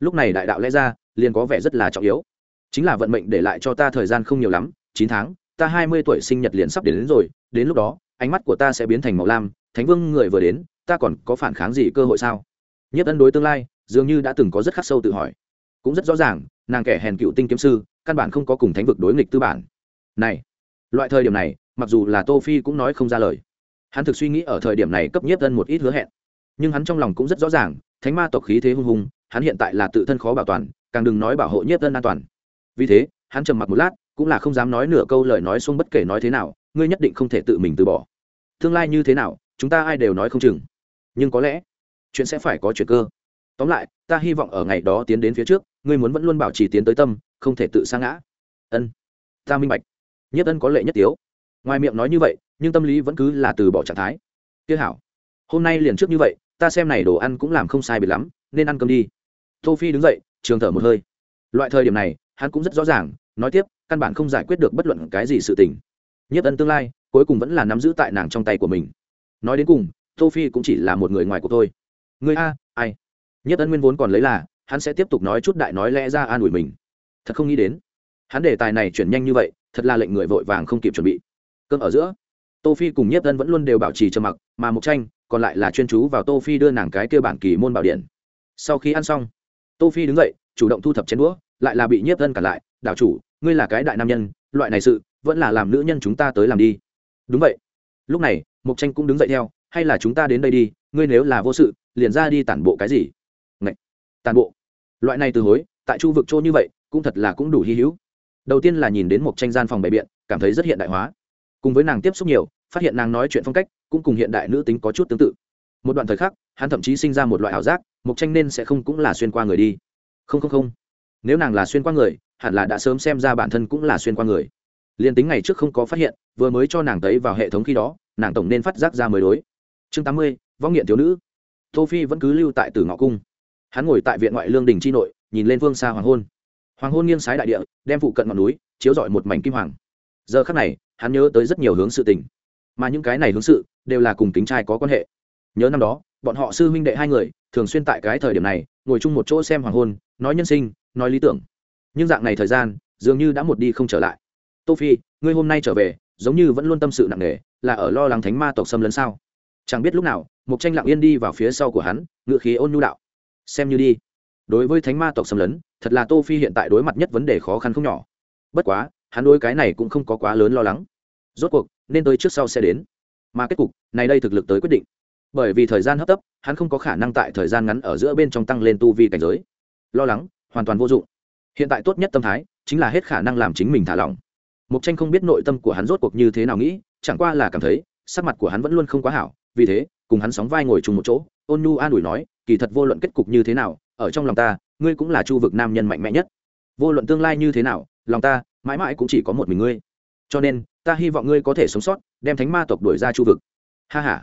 Lúc này đại đạo lẽ ra, liền có vẻ rất là trọng yếu. Chính là vận mệnh để lại cho ta thời gian không nhiều lắm, chín tháng ta hai mươi tuổi sinh nhật liền sắp đến, đến rồi đến lúc đó ánh mắt của ta sẽ biến thành màu lam thánh vương người vừa đến ta còn có phản kháng gì cơ hội sao? Nhất ân đối tương lai dường như đã từng có rất khắc sâu tự hỏi. Cũng rất rõ ràng nàng kẻ hèn cựu tinh kiếm sư căn bản không có cùng thánh vực đối nghịch tư bản. Này loại thời điểm này mặc dù là tô phi cũng nói không ra lời. Hắn thực suy nghĩ ở thời điểm này cấp nhất ân một ít hứa hẹn. Nhưng hắn trong lòng cũng rất rõ ràng thánh ma tộc khí thế hung hùng hắn hiện tại là tự thân khó bảo toàn càng đừng nói bảo hộ nhất ân an toàn. Vì thế hắn trầm mặc một lát cũng là không dám nói nửa câu lời nói xuống bất kể nói thế nào, ngươi nhất định không thể tự mình từ bỏ. Tương lai như thế nào, chúng ta ai đều nói không chừng. Nhưng có lẽ, chuyện sẽ phải có chuyện cơ. Tóm lại, ta hy vọng ở ngày đó tiến đến phía trước, ngươi muốn vẫn luôn bảo trì tiến tới tâm, không thể tự sa ngã. Ân, ta minh bạch. Nhất ân có lệ nhất tiếu. Ngoài miệng nói như vậy, nhưng tâm lý vẫn cứ là từ bỏ trạng thái. Tiếc hảo. Hôm nay liền trước như vậy, ta xem này đồ ăn cũng làm không sai biệt lắm, nên ăn cơm đi. Tô phi đứng dậy, trường thở một hơi. Loại thời điểm này, hắn cũng rất rõ ràng, nói tiếp căn bản không giải quyết được bất luận cái gì sự tình. Nhất ân tương lai, cuối cùng vẫn là nắm giữ tại nàng trong tay của mình. Nói đến cùng tô phi cũng chỉ là một người ngoài của tôi người a, ai? Nhất ân nguyên vốn còn lấy là, hắn sẽ tiếp tục nói chút đại nói lẽ ra an ủi mình. Thật không nghĩ đến. Hắn đề tài này chuyển nhanh như vậy, thật là lệnh người vội vàng không kịp chuẩn bị. Cơm ở giữa tô phi cùng nhất ân vẫn luôn đều bảo trì trầm mặc, mà mục tranh còn lại là chuyên chú vào tô phi đưa nàng cái kia bản kỳ môn bảo điện. Sau khi ăn xong tô phi đứng dậy, chủ động thu thập chén đũa, lại là bị nhiếp ân cả lại, đảo chủ ngươi là cái đại nam nhân, loại này sự, vẫn là làm nữ nhân chúng ta tới làm đi. Đúng vậy. Lúc này mục tranh cũng đứng dậy theo, hay là chúng ta đến đây đi, ngươi nếu là vô sự, liền ra đi tản bộ cái gì? Ngậy! tản bộ. Loại này từ hối, tại chu vực chỗ như vậy, cũng thật là cũng đủ hy hữu. Đầu tiên là nhìn đến một tranh gian phòng bày biện, cảm thấy rất hiện đại hóa. Cùng với nàng tiếp xúc nhiều, phát hiện nàng nói chuyện phong cách, cũng cùng hiện đại nữ tính có chút tương tự. Một đoạn thời khắc, hắn thậm chí sinh ra một loại ảo giác, mộc tranh nên sẽ không cũng là xuyên qua người đi. Không không không. Nếu nàng là xuyên qua người hẳn là đã sớm xem ra bản thân cũng là xuyên qua người. Liền tính ngày trước không có phát hiện, vừa mới cho nàng tấy vào hệ thống khi đó, nàng tổng nên phát giác ra mới đối. Chương tám mươi vong nghiện thiếu nữ. Tô phi vẫn cứ lưu tại tử ngọ cung. Hắn ngồi tại viện ngoại lương đình chi nội, nhìn lên phương xa hoàng hôn. Hoàng hôn nghiêng sái đại địa, đem phụ cận ngọn núi, chiếu rọi một mảnh kim hoàng. Giờ khắc này, hắn nhớ tới rất nhiều hướng sự tình. Mà những cái này hướng sự, đều là cùng kính trai có quan hệ. Nhớ năm đó, bọn họ sư huynh đệ hai người, thường xuyên tại cái thời điểm này, ngồi chung một chỗ xem hoàng hôn, nói nhân sinh, nói lý tưởng nhưng dạng này thời gian, dường như đã một đi không trở lại. Tô phi, ngươi hôm nay trở về, giống như vẫn luôn tâm sự nặng nề, là ở lo lắng thánh ma tộc xâm lấn sao? Chẳng biết lúc nào một tranh lặng yên đi vào phía sau của hắn, ngựa khí ôn nhu đạo. Xem như đi. Đối với thánh ma tộc xâm lấn, thật là tô phi hiện tại đối mặt nhất vấn đề khó khăn không nhỏ. Bất quá, hắn đối cái này cũng không có quá lớn lo lắng. Rốt cuộc, nên tới trước sau sẽ đến. Mà kết cục, này đây thực lực tới quyết định. Bởi vì thời gian hấp tấp, hắn không có khả năng tại thời gian ngắn ở giữa bên trong tăng lên tu vi cảnh giới. Lo lắng, hoàn toàn vô dụng hiện tại tốt nhất tâm thái chính là hết khả năng làm chính mình thả lỏng. Mục tranh không biết nội tâm của hắn rốt cuộc như thế nào nghĩ, chẳng qua là cảm thấy, sắc mặt của hắn vẫn luôn không quá hảo, vì thế, cùng hắn sóng vai ngồi chung một chỗ, ôn nhu an ủi nói, kỳ thật vô luận kết cục như thế nào, ở trong lòng ta, ngươi cũng là chu vực nam nhân mạnh mẽ nhất. Vô luận tương lai như thế nào, lòng ta, mãi mãi cũng chỉ có một mình ngươi. Cho nên, ta hy vọng ngươi có thể sống sót, đem thánh ma tộc đuổi ra chu vực. Ha h a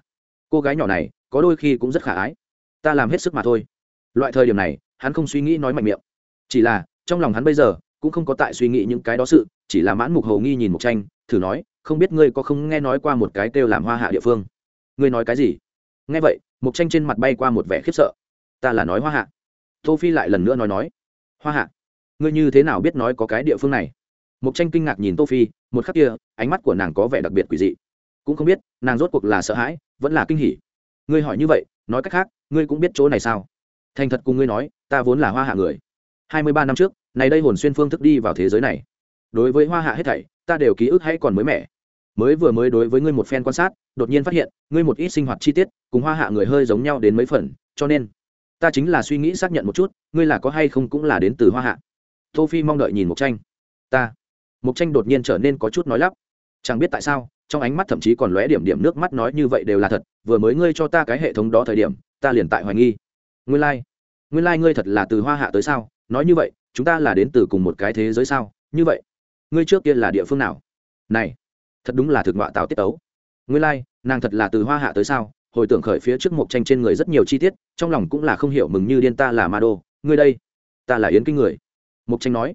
cô gái nhỏ này, có đôi khi cũng rất khả ái. Ta làm hết sức mà thôi. Loại thời điểm này, hắn không suy nghĩ nói mạnh miệng. Chỉ là trong lòng hắn bây giờ cũng không có tại suy nghĩ những cái đó sự, chỉ là mãn mục hầu nghi nhìn một tranh, thử nói, không biết ngươi có không nghe nói qua một cái kêu làm hoa hạ địa phương. Ngươi nói cái gì? Nghe vậy, mục tranh trên mặt bay qua một vẻ khiếp sợ. Ta là nói hoa hạ. Tô phi lại lần nữa nói nói. Hoa hạ? Ngươi như thế nào biết nói có cái địa phương này? Mục tranh kinh ngạc nhìn tô phi, một khắc kia, ánh mắt của nàng có vẻ đặc biệt quỷ dị. Cũng không biết, nàng rốt cuộc là sợ hãi, vẫn là kinh hỉ. Ngươi hỏi như vậy, nói cách khác, ngươi cũng biết chỗ này sao? Thành thật cùng ngươi nói, ta vốn là hoa hạ người hai mươi ba năm trước, này đây hồn xuyên phương thức đi vào thế giới này. Đối với hoa hạ hết thảy, ta đều ký ức hay còn mới mẻ. Mới vừa mới đối với ngươi một phen quan sát, đột nhiên phát hiện, ngươi một ít sinh hoạt chi tiết, cùng hoa hạ người hơi giống nhau đến mấy phần, cho nên, ta chính là suy nghĩ xác nhận một chút, ngươi là có hay không cũng là đến từ hoa hạ. Tô phi mong đợi nhìn một tranh ta. Một tranh đột nhiên trở nên có chút nói lắp. Chẳng biết tại sao, trong ánh mắt thậm chí còn lóe điểm điểm nước mắt nói như vậy đều là thật, vừa mới ngươi cho ta cái hệ thống đó thời điểm, ta liền tại hoài nghi. Nguyên lai、like. nguyên lai ngươi thật là từ hoa hạ tới sao? Nói như vậy chúng ta là đến từ cùng một cái thế giới sao? Như vậy ngươi trước kia là địa phương nào? Này thật đúng là thực ngoại tạo tiết tấu. Nguyên lai、like, nàng thật là từ hoa hạ tới sao? Hồi tưởng khởi phía trước một tranh trên người rất nhiều chi tiết trong lòng cũng là không hiểu mừng như điên ta là ma đô. Ngươi đây ta là yến kinh người. Mục tranh nói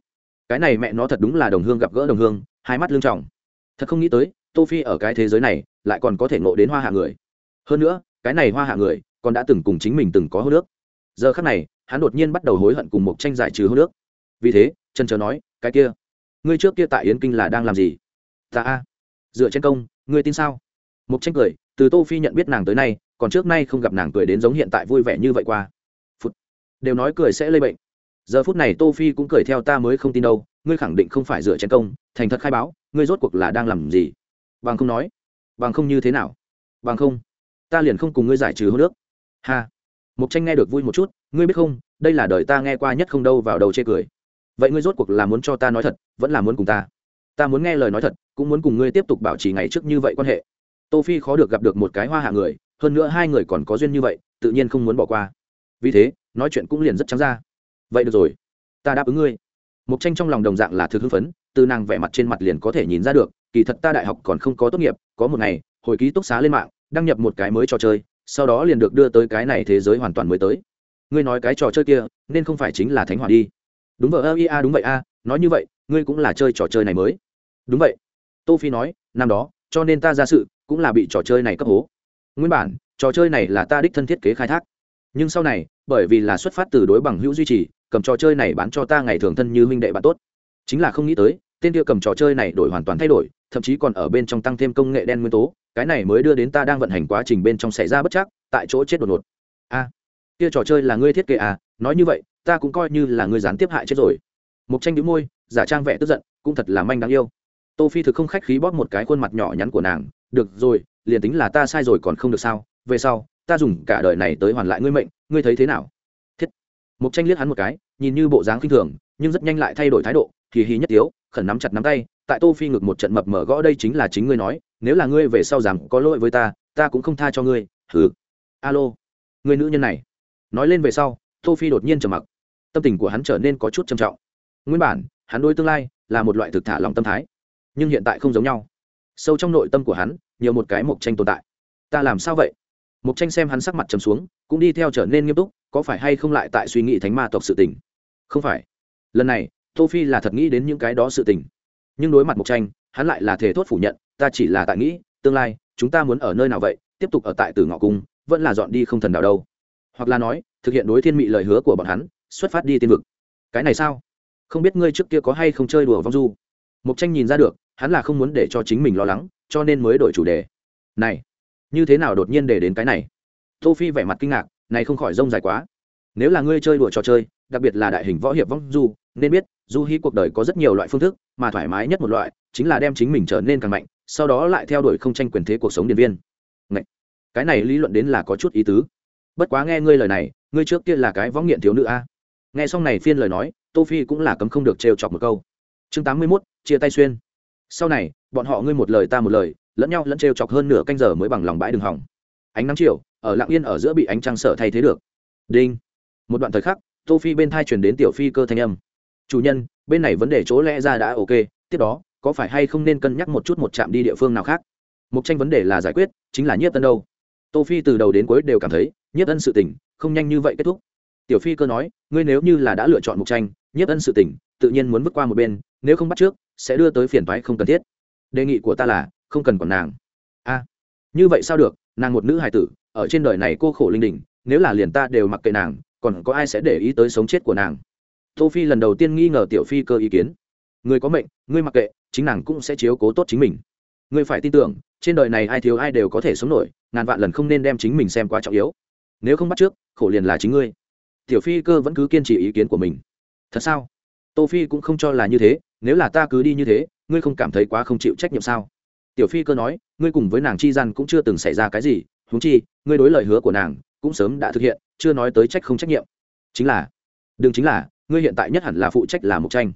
cái này mẹ nó thật đúng là đồng hương gặp gỡ đồng hương hai mắt lương trọng thật không nghĩ tới tô phi ở cái thế giới này lại còn có thể ngộ đến hoa hạ người. Hơn nữa cái này hoa hạ người còn đã từng cùng chính mình từng có hô nước giờ khắc này, hắn đột nhiên bắt đầu hối hận cùng một tranh giải trừ hô nước vì thế chân trờ nói, cái kia, ngươi trước kia tại yến kinh là đang làm gì? Ta a, dựa trên công, ngươi tin sao? Một tranh cười, từ tô phi nhận biết nàng tới nay, còn trước nay không gặp nàng cười đến giống hiện tại vui vẻ như vậy qua. Phút đều nói cười sẽ lây bệnh. Giờ phút này tô phi cũng cười theo ta mới không tin đâu, ngươi khẳng định không phải dựa trên công, thành thật khai báo, ngươi rốt cuộc là đang làm gì? Bằng không nói, bằng không như thế nào? Bằng không, ta liền không cùng ngươi giải trừ hô nước ha mục tranh nghe được vui một chút, ngươi biết không, đây là đời ta nghe qua nhất không đâu vào đầu chê cười. Vậy ngươi rốt cuộc là muốn cho ta nói thật, vẫn là muốn cùng ta? Ta muốn nghe lời nói thật, cũng muốn cùng ngươi tiếp tục bảo trì ngày trước như vậy quan hệ. Tô phi khó được gặp được một cái hoa hạ người, hơn nữa hai người còn có duyên như vậy, tự nhiên không muốn bỏ qua. Vì thế, nói chuyện cũng liền rất trắng ra. Vậy được rồi, ta đáp ứng ngươi. Mục tranh trong lòng đồng dạng là thực hưng phấn, từ nàng vẻ mặt trên mặt liền có thể nhìn ra được, kỳ thật ta đại học còn không có tốt nghiệp, có một ngày, hồi ký túc xá lên mạng, đăng nhập một cái mới trò chơi sau đó liền được đưa tới cái này thế giới hoàn toàn mới tới. Ngươi nói cái trò chơi kia, nên không phải chính là thánh hỏa đi. Đúng vậy ơ ia đúng vậy, a, nói như vậy, ngươi cũng là chơi trò chơi này mới. Đúng vậy. Tô phi nói, năm đó, cho nên ta ra sự, cũng là bị trò chơi này cấp hố. Nguyên bản, trò chơi này là ta đích thân thiết kế khai thác. Nhưng sau này, bởi vì là xuất phát từ đối bằng hữu duy trì, cầm trò chơi này bán cho ta ngày thường thân như huynh đệ bạn tốt. Chính là không nghĩ tới tên kia cầm trò chơi này đổi hoàn toàn thay đổi, thậm chí còn ở bên trong tăng thêm công nghệ đen nguyên tố, cái này mới đưa đến ta đang vận hành quá trình bên trong xảy ra bất chắc, tại chỗ chết đột ngột. A, kia trò chơi là ngươi thiết kế à? Nói như vậy, ta cũng coi như là ngươi gián tiếp hại chết rồi. Mục tranh đĩu môi, giả trang vẻ tức giận, cũng thật là manh đáng yêu. Tô phi thực không khách khí bóp một cái khuôn mặt nhỏ nhắn của nàng, được rồi, liền tính là ta sai rồi còn không được sao? Về sau, ta dùng cả đời này tới hoàn lại ngươi mệnh, ngươi thấy thế nào? Thiết. Mục tranh liếc hắn một cái, nhìn như bộ dáng khinh thường, nhưng rất nhanh lại thay đổi thái độ kỳ hí nhất tiếu, khẩn nắm chặt nắm tay, tại tô phi ngực một trận mập mở gõ đây chính là chính ngươi nói, nếu là ngươi về sau rằng có lỗi với ta ta cũng không tha cho ngươi, hừ. Alo. Người nữ nhân này. Nói lên về sau, tô phi đột nhiên trầm mặc. Tâm tình của hắn trở nên có chút trầm trọng. Nguyên bản, hắn đối tương lai là một loại thực thả lòng tâm thái, nhưng hiện tại không giống nhau. Sâu trong nội tâm của hắn, nhiều một cái mộc tranh tồn tại. Ta làm sao vậy? Mộc tranh xem hắn sắc mặt trầm xuống, cũng đi theo trở nên nghiêm túc, có phải hay không lại tại suy nghĩ thánh ma tộc sự tình? Không phải. Lần này tô phi là thật nghĩ đến những cái đó sự tình. Nhưng đối mặt mộc tranh, hắn lại là thể thốt phủ nhận, ta chỉ là tại nghĩ, tương lai, chúng ta muốn ở nơi nào vậy, tiếp tục ở tại tử ngọ cung, vẫn là dọn đi không thần đạo đâu. Hoặc là nói, thực hiện đối thiên mị lời hứa của bọn hắn, xuất phát đi tiên vực. Cái này sao? Không biết ngươi trước kia có hay không chơi đùa vong du? Mục tranh nhìn ra được, hắn là không muốn để cho chính mình lo lắng, cho nên mới đổi chủ đề. Này, như thế nào đột nhiên để đến cái này? Tô phi vẻ mặt kinh ngạc, này không khỏi rông dài quá. Nếu là ngươi chơi đùa trò chơi, đặc biệt là đại hình võ hiệp vong du nên biết du hí cuộc đời có rất nhiều loại phương thức mà thoải mái nhất một loại chính là đem chính mình trở nên càng mạnh sau đó lại theo đuổi không tranh quyền thế cuộc sống điện viên. Ngậy! cái này lý luận đến là có chút ý tứ. Bất quá nghe ngươi lời này ngươi trước kia là cái võng nghiện thiếu nữ a. Nghe xong này phiên lời nói tô phi cũng là cấm không được trêu chọc một câu. Chương tám mươi 81, chia tay xuyên. Sau này bọn họ ngươi một lời ta một lời lẫn nhau lẫn trêu chọc hơn nửa canh giờ mới bằng lòng bãi đường hỏng. Ánh nắng chiều ở lặng yên ở giữa bị ánh trăng sợ thay thế được. Đinh! Một đoạn thời khắc tô phi bên thai truyền đến tiểu phi cơ thanh âm chủ nhân, bên này vấn đề chỗ lẽ ra đã ok, tiếp đó, có phải hay không nên cân nhắc một chút một chạm đi địa phương nào khác? Mục tranh vấn đề là giải quyết, chính là nhiếp tân đâu? Tô phi từ đầu đến cuối đều cảm thấy, nhiếp ân sự tình, không nhanh như vậy kết thúc. Tiểu phi cơ nói, ngươi nếu như là đã lựa chọn mục tranh, nhiếp ân sự tình, tự nhiên muốn vứt qua một bên, nếu không bắt trước, sẽ đưa tới phiền toái không cần thiết. Đề nghị của ta là, không cần còn nàng. A, như vậy sao được, nàng một nữ hài tử, ở trên đời này cô khổ linh đình, nếu là liền ta đều mặc kệ nàng, còn có ai sẽ để ý tới sống chết của nàng? Tô phi lần đầu tiên nghi ngờ tiểu phi cơ ý kiến. Người có mệnh ngươi mặc kệ, chính nàng cũng sẽ chiếu cố tốt chính mình. Ngươi phải tin tưởng, trên đời này ai thiếu ai đều có thể sống nổi, ngàn vạn lần không nên đem chính mình xem quá trọng yếu. Nếu không bắt trước, khổ liền là chính ngươi. Tiểu phi cơ vẫn cứ kiên trì ý kiến của mình. Thật sao? Tô phi cũng không cho là như thế, nếu là ta cứ đi như thế, ngươi không cảm thấy quá không chịu trách nhiệm sao? Tiểu phi cơ nói, ngươi cùng với nàng chi gian cũng chưa từng xảy ra cái gì, huống chi, ngươi đối lời hứa của nàng cũng sớm đã thực hiện, chưa nói tới trách không trách nhiệm. Chính là, đừng chính là ngươi hiện tại nhất hẳn là phụ trách là Mộc tranh.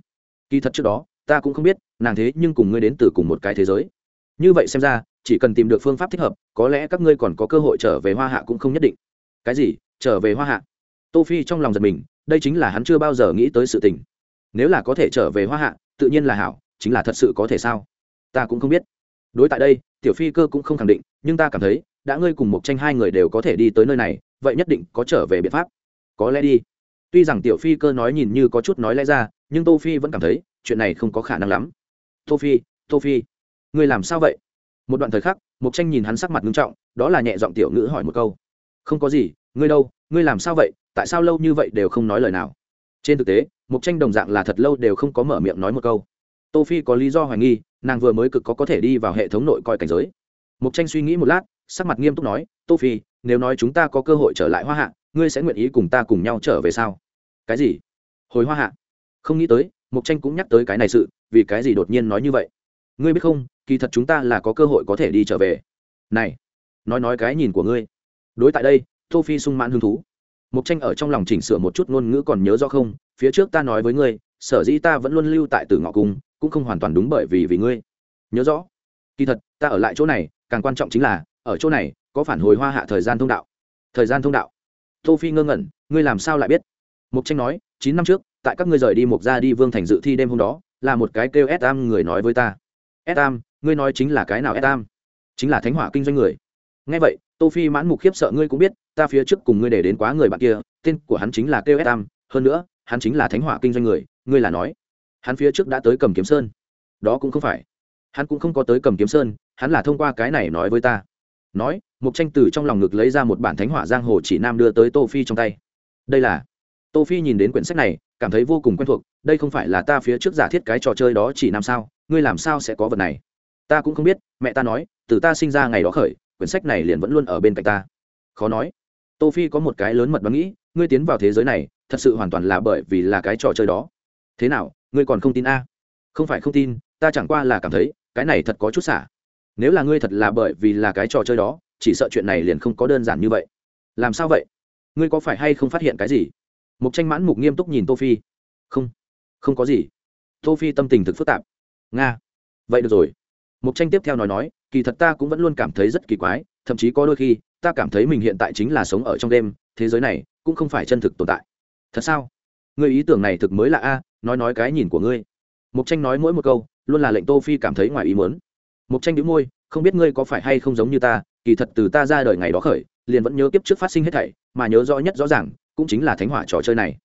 Kỳ thật trước đó, ta cũng không biết, nàng thế nhưng cùng ngươi đến từ cùng một cái thế giới. Như vậy xem ra, chỉ cần tìm được phương pháp thích hợp, có lẽ các ngươi còn có cơ hội trở về hoa hạ cũng không nhất định. Cái gì? Trở về hoa hạ? Tô phi trong lòng giật mình, đây chính là hắn chưa bao giờ nghĩ tới sự tình. Nếu là có thể trở về hoa hạ, tự nhiên là hảo, chính là thật sự có thể sao? Ta cũng không biết. Đối tại đây, tiểu phi cơ cũng không khẳng định, nhưng ta cảm thấy, đã ngươi cùng một tranh hai người đều có thể đi tới nơi này, vậy nhất định có trở về biện pháp. Có lẽ đi tuy rằng tiểu phi cơ nói nhìn như có chút nói lẽ ra, nhưng tô phi vẫn cảm thấy, chuyện này không có khả năng lắm. Tô phi tô phi, ngươi làm sao vậy? Một đoạn thời khắc mục tranh nhìn hắn sắc mặt nghiêm trọng, đó là nhẹ giọng tiểu ngữ hỏi một câu. Không có gì, ngươi đâu, ngươi làm sao vậy, tại sao lâu như vậy đều không nói lời nào? Trên thực tế mục tranh đồng dạng là thật lâu đều không có mở miệng nói một câu. Tô phi có lý do hoài nghi, nàng vừa mới cực có có thể đi vào hệ thống nội coi cảnh giới. Mục tranh suy nghĩ một lát, sắc mặt nghiêm túc nói, tô phi, nếu nói chúng ta có cơ hội trở lại hoa hạ ngươi sẽ nguyện ý cùng ta cùng nhau trở về sao? Cái gì? Hồi hoa hạ? Không nghĩ tới, Mộc tranh cũng nhắc tới cái này sự, vì cái gì đột nhiên nói như vậy? Ngươi biết không, kỳ thật chúng ta là có cơ hội có thể đi trở về. Này, nói nói cái nhìn của ngươi. Đối tại đây, tô phi sung mãn hứng thú. Mộc tranh ở trong lòng chỉnh sửa một chút ngôn ngữ còn nhớ rõ không? Phía trước ta nói với ngươi, sở dĩ ta vẫn luôn lưu tại tử ngọ cung, cũng không hoàn toàn đúng bởi vì vì ngươi. Nhớ rõ. Kỳ thật, ta ở lại chỗ này, càng quan trọng chính là, ở chỗ này, có phản hồi hoa hạ thời gian thông đạo. Thời gian thông đạo tô phi ngơ ngẩn, ngươi làm sao lại biết? Mục tranh nói, chín năm trước, tại các ngươi rời đi mục ra đi vương thành dự thi đêm hôm đó, là một cái kêu s người nói với ta. S ngươi nói chính là cái nào s chính là thánh hỏa kinh doanh người. Nghe vậy, tô phi mãn mục khiếp sợ ngươi cũng biết, ta phía trước cùng ngươi để đến quá người bạn kia, tên của hắn chính là kêu s hơn nữa, hắn chính là thánh hỏa kinh doanh người, ngươi là nói. Hắn phía trước đã tới cầm kiếm sơn. Đó cũng không phải. Hắn cũng không có tới cầm kiếm sơn, hắn là thông qua cái này nói với ta nói mục tranh từ trong lòng ngực lấy ra một bản thánh hỏa giang hồ chỉ nam đưa tới tô phi trong tay. Đây là, tô phi nhìn đến quyển sách này, cảm thấy vô cùng quen thuộc, đây không phải là ta phía trước giả thiết cái trò chơi đó chỉ nam sao, ngươi làm sao sẽ có vật này? Ta cũng không biết, mẹ ta nói, từ ta sinh ra ngày đó khởi, quyển sách này liền vẫn luôn ở bên cạnh ta. Khó nói. Tô phi có một cái lớn mật bằng nghĩ, ngươi tiến vào thế giới này, thật sự hoàn toàn là bởi vì là cái trò chơi đó. Thế nào, ngươi còn không tin a? Không phải không tin, ta chẳng qua là cảm thấy, cái này thật có chút xả nếu là ngươi thật là bởi vì là cái trò chơi đó, chỉ sợ chuyện này liền không có đơn giản như vậy. Làm sao vậy? Ngươi có phải hay không phát hiện cái gì? Mục tranh mãn mục nghiêm túc nhìn tô phi. Không không có gì. Tô phi tâm tình thực phức tạp. Nga, vậy được rồi. Mục tranh tiếp theo nói nói, kỳ thật ta cũng vẫn luôn cảm thấy rất kỳ quái, thậm chí có đôi khi, ta cảm thấy mình hiện tại chính là sống ở trong đêm, thế giới này cũng không phải chân thực tồn tại. Thật sao? Ngươi ý tưởng này thực mới là a, nói nói cái nhìn của ngươi. Mục tranh nói mỗi một câu, luôn là lệnh tô phi cảm thấy ngoài ý muốn mục tranh đĩu môi, không biết ngươi có phải hay không giống như ta, kỳ thật từ ta ra đời ngày đó khởi, liền vẫn nhớ kiếp trước phát sinh hết thảy, mà nhớ rõ nhất rõ ràng, cũng chính là thánh hỏa trò chơi này.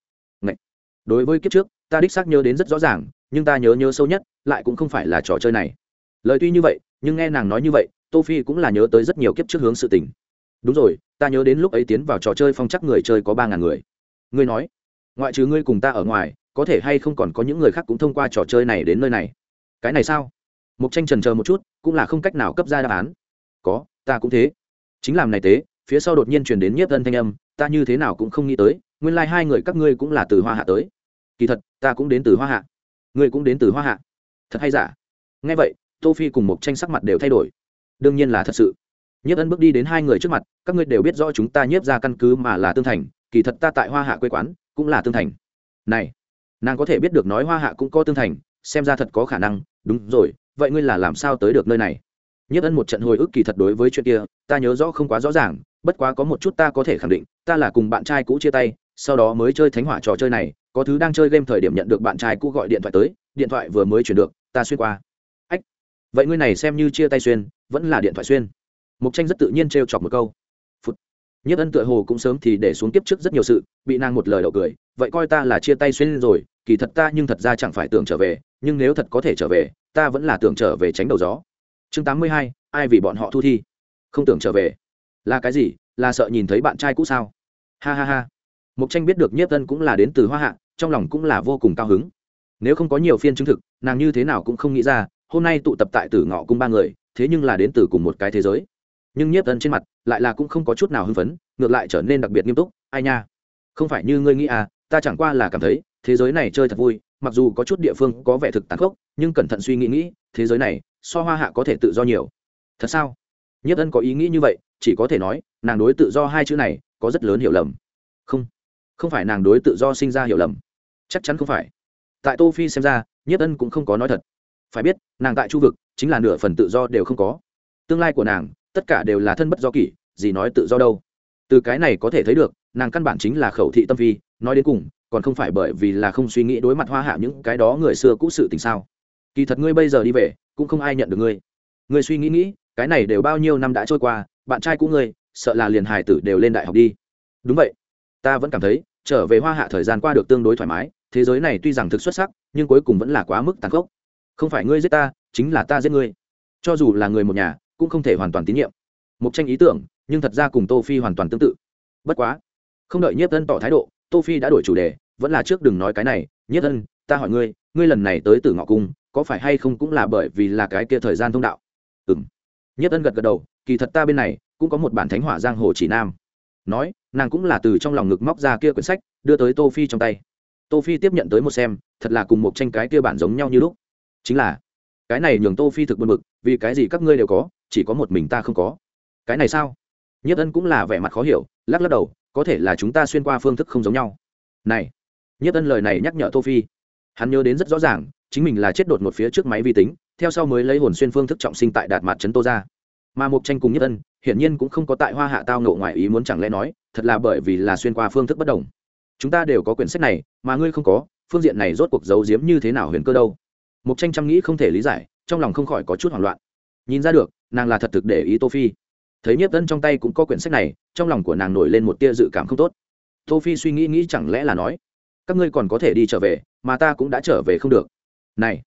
Ngậy! đối với kiếp trước, ta đích xác nhớ đến rất rõ ràng, nhưng ta nhớ nhớ sâu nhất, lại cũng không phải là trò chơi này. Lời tuy như vậy, nhưng nghe nàng nói như vậy, tô phi cũng là nhớ tới rất nhiều kiếp trước hướng sự tình. Đúng rồi, ta nhớ đến lúc ấy tiến vào trò chơi phong chắc người chơi có ba ngàn người. Ngươi nói, ngoại trừ ngươi cùng ta ở ngoài, có thể hay không còn có những người khác cũng thông qua trò chơi này đến nơi này? Cái này sao? Mục tranh trần chờ một chút, cũng là không cách nào cấp ra đáp án. Có, ta cũng thế. Chính làm này tế, phía sau đột nhiên truyền đến nhiếp Ân thanh âm, ta như thế nào cũng không nghĩ tới, nguyên lai、like、hai người các ngươi cũng là từ hoa hạ tới. Kỳ thật, ta cũng đến từ hoa hạ. Ngươi cũng đến từ hoa hạ. Thật hay giả? Ngay vậy, tô phi cùng Mộc tranh sắc mặt đều thay đổi. Đương nhiên là thật sự. Nhiếp ân bước đi đến hai người trước mặt, các ngươi đều biết rõ chúng ta nhiếp ra căn cứ mà là tương thành, kỳ thật ta tại hoa hạ quê quán, cũng là tương thành. Này, nàng có thể biết được nói hoa hạ cũng có tương thành, xem ra thật có khả năng. Đúng rồi vậy ngươi là làm sao tới được nơi này? Nhất ân một trận hồi ức kỳ thật đối với chuyện kia, ta nhớ rõ không quá rõ ràng, bất quá có một chút ta có thể khẳng định, ta là cùng bạn trai cũ chia tay, sau đó mới chơi thánh hỏa trò chơi này, có thứ đang chơi game thời điểm nhận được bạn trai cũ gọi điện thoại tới, điện thoại vừa mới chuyển được, ta xuyên qua. Ách, vậy ngươi này xem như chia tay xuyên, vẫn là điện thoại xuyên? Mục tranh rất tự nhiên trêu chọc một câu. Phút nhất ân tựa hồ cũng sớm thì để xuống tiếp trước rất nhiều sự, bị nàng một lời đậu cười, vậy coi ta là chia tay xuyên rồi, kỳ thật ta nhưng thật ra chẳng phải tưởng trở về, nhưng nếu thật có thể trở về ta vẫn là tưởng trở về tránh đầu gió. Chương tám mươi hai, ai vì bọn họ thu thi? Không tưởng trở về. Là cái gì? Là sợ nhìn thấy bạn trai cũ sao? Ha ha ha. Mục tranh biết được nhiếp tân cũng là đến từ hoa hạ, trong lòng cũng là vô cùng cao hứng. Nếu không có nhiều phiên chứng thực, nàng như thế nào cũng không nghĩ ra, hôm nay tụ tập tại tử ngọ cung ba người, thế nhưng là đến từ cùng một cái thế giới. Nhưng nhiếp tân trên mặt lại là cũng không có chút nào hưng phấn, ngược lại trở nên đặc biệt nghiêm túc. Ai nha? Không phải như ngươi nghĩ à ta chẳng qua là cảm thấy, thế giới này chơi thật vui mặc dù có chút địa phương có vẻ thực tàn khốc, nhưng cẩn thận suy nghĩ nghĩ, thế giới này, so hoa hạ có thể tự do nhiều. Thật sao? Nhất ân có ý nghĩ như vậy, chỉ có thể nói, nàng đối tự do hai chữ này, có rất lớn hiểu lầm. Không không phải nàng đối tự do sinh ra hiểu lầm. Chắc chắn không phải. Tại tô phi xem ra nhất ân cũng không có nói thật. Phải biết, nàng tại chu vực, chính là nửa phần tự do đều không có. Tương lai của nàng, tất cả đều là thân bất do kỷ, gì nói tự do đâu. Từ cái này có thể thấy được, nàng căn bản chính là khẩu thị tâm phi, nói đến cùng còn không phải bởi vì là không suy nghĩ đối mặt hoa hạ những cái đó người xưa cũ sự tình sao? Kỳ thật ngươi bây giờ đi về, cũng không ai nhận được ngươi. Ngươi suy nghĩ nghĩ, cái này đều bao nhiêu năm đã trôi qua, bạn trai của ngươi, sợ là liền hài tử đều lên đại học đi. Đúng vậy. Ta vẫn cảm thấy, trở về hoa hạ thời gian qua được tương đối thoải mái, thế giới này tuy rằng thực xuất sắc, nhưng cuối cùng vẫn là quá mức tàn khốc. Không phải ngươi giết ta, chính là ta giết ngươi. Cho dù là người một nhà, cũng không thể hoàn toàn tín nhiệm. Một tranh ý tưởng, nhưng thật ra cùng tô phi hoàn toàn tương tự. Bất quá, không đợi nhiếp thân tỏ thái độ tô phi đã đổi chủ đề, vẫn là trước đừng nói cái này, Nhất thân ta hỏi ngươi ngươi lần này tới tử ngọ cung, có phải hay không cũng là bởi vì là cái kia thời gian thông đạo? Ừm. Nhất thân gật gật đầu, kỳ thật ta bên này, cũng có một bản thánh hỏa giang hồ chỉ nam. Nói, nàng cũng là từ trong lòng ngực móc ra kia quyển sách, đưa tới tô phi trong tay. Tô phi tiếp nhận tới một xem, thật là cùng một tranh cái kia bản giống nhau như lúc. Chính là, cái này nhường tô phi thực buồn bực, vì cái gì các ngươi đều có, chỉ có một mình ta không có. Cái này sao? Nhất ân cũng là vẻ mặt khó hiểu, lắc lắc đầu có thể là chúng ta xuyên qua phương thức không giống nhau. Này, nhất ân lời này nhắc nhở tô phi. Hắn nhớ đến rất rõ ràng, chính mình là chết đột một phía trước máy vi tính, theo sau mới lấy hồn xuyên phương thức trọng sinh tại đạt mặt trấn tô ra mà mục tranh cùng nhất ân, hiển nhiên cũng không có tại hoa hạ tao nộ ngoài ý muốn chẳng lẽ nói, thật là bởi vì là xuyên qua phương thức bất đồng. Chúng ta đều có quyển sách này, mà ngươi không có, phương diện này rốt cuộc giấu giếm như thế nào huyền cơ đâu? Mục tranh chăm nghĩ không thể lý giải, trong lòng không khỏi có chút hoảng loạn. Nhìn ra được, nàng là thật thực để ý tô phi thấy nhiếp tân trong tay cũng có quyển sách này, trong lòng của nàng nổi lên một tia dự cảm không tốt. Tô phi suy nghĩ nghĩ chẳng lẽ là nói, các ngươi còn có thể đi trở về, mà ta cũng đã trở về không được. Này,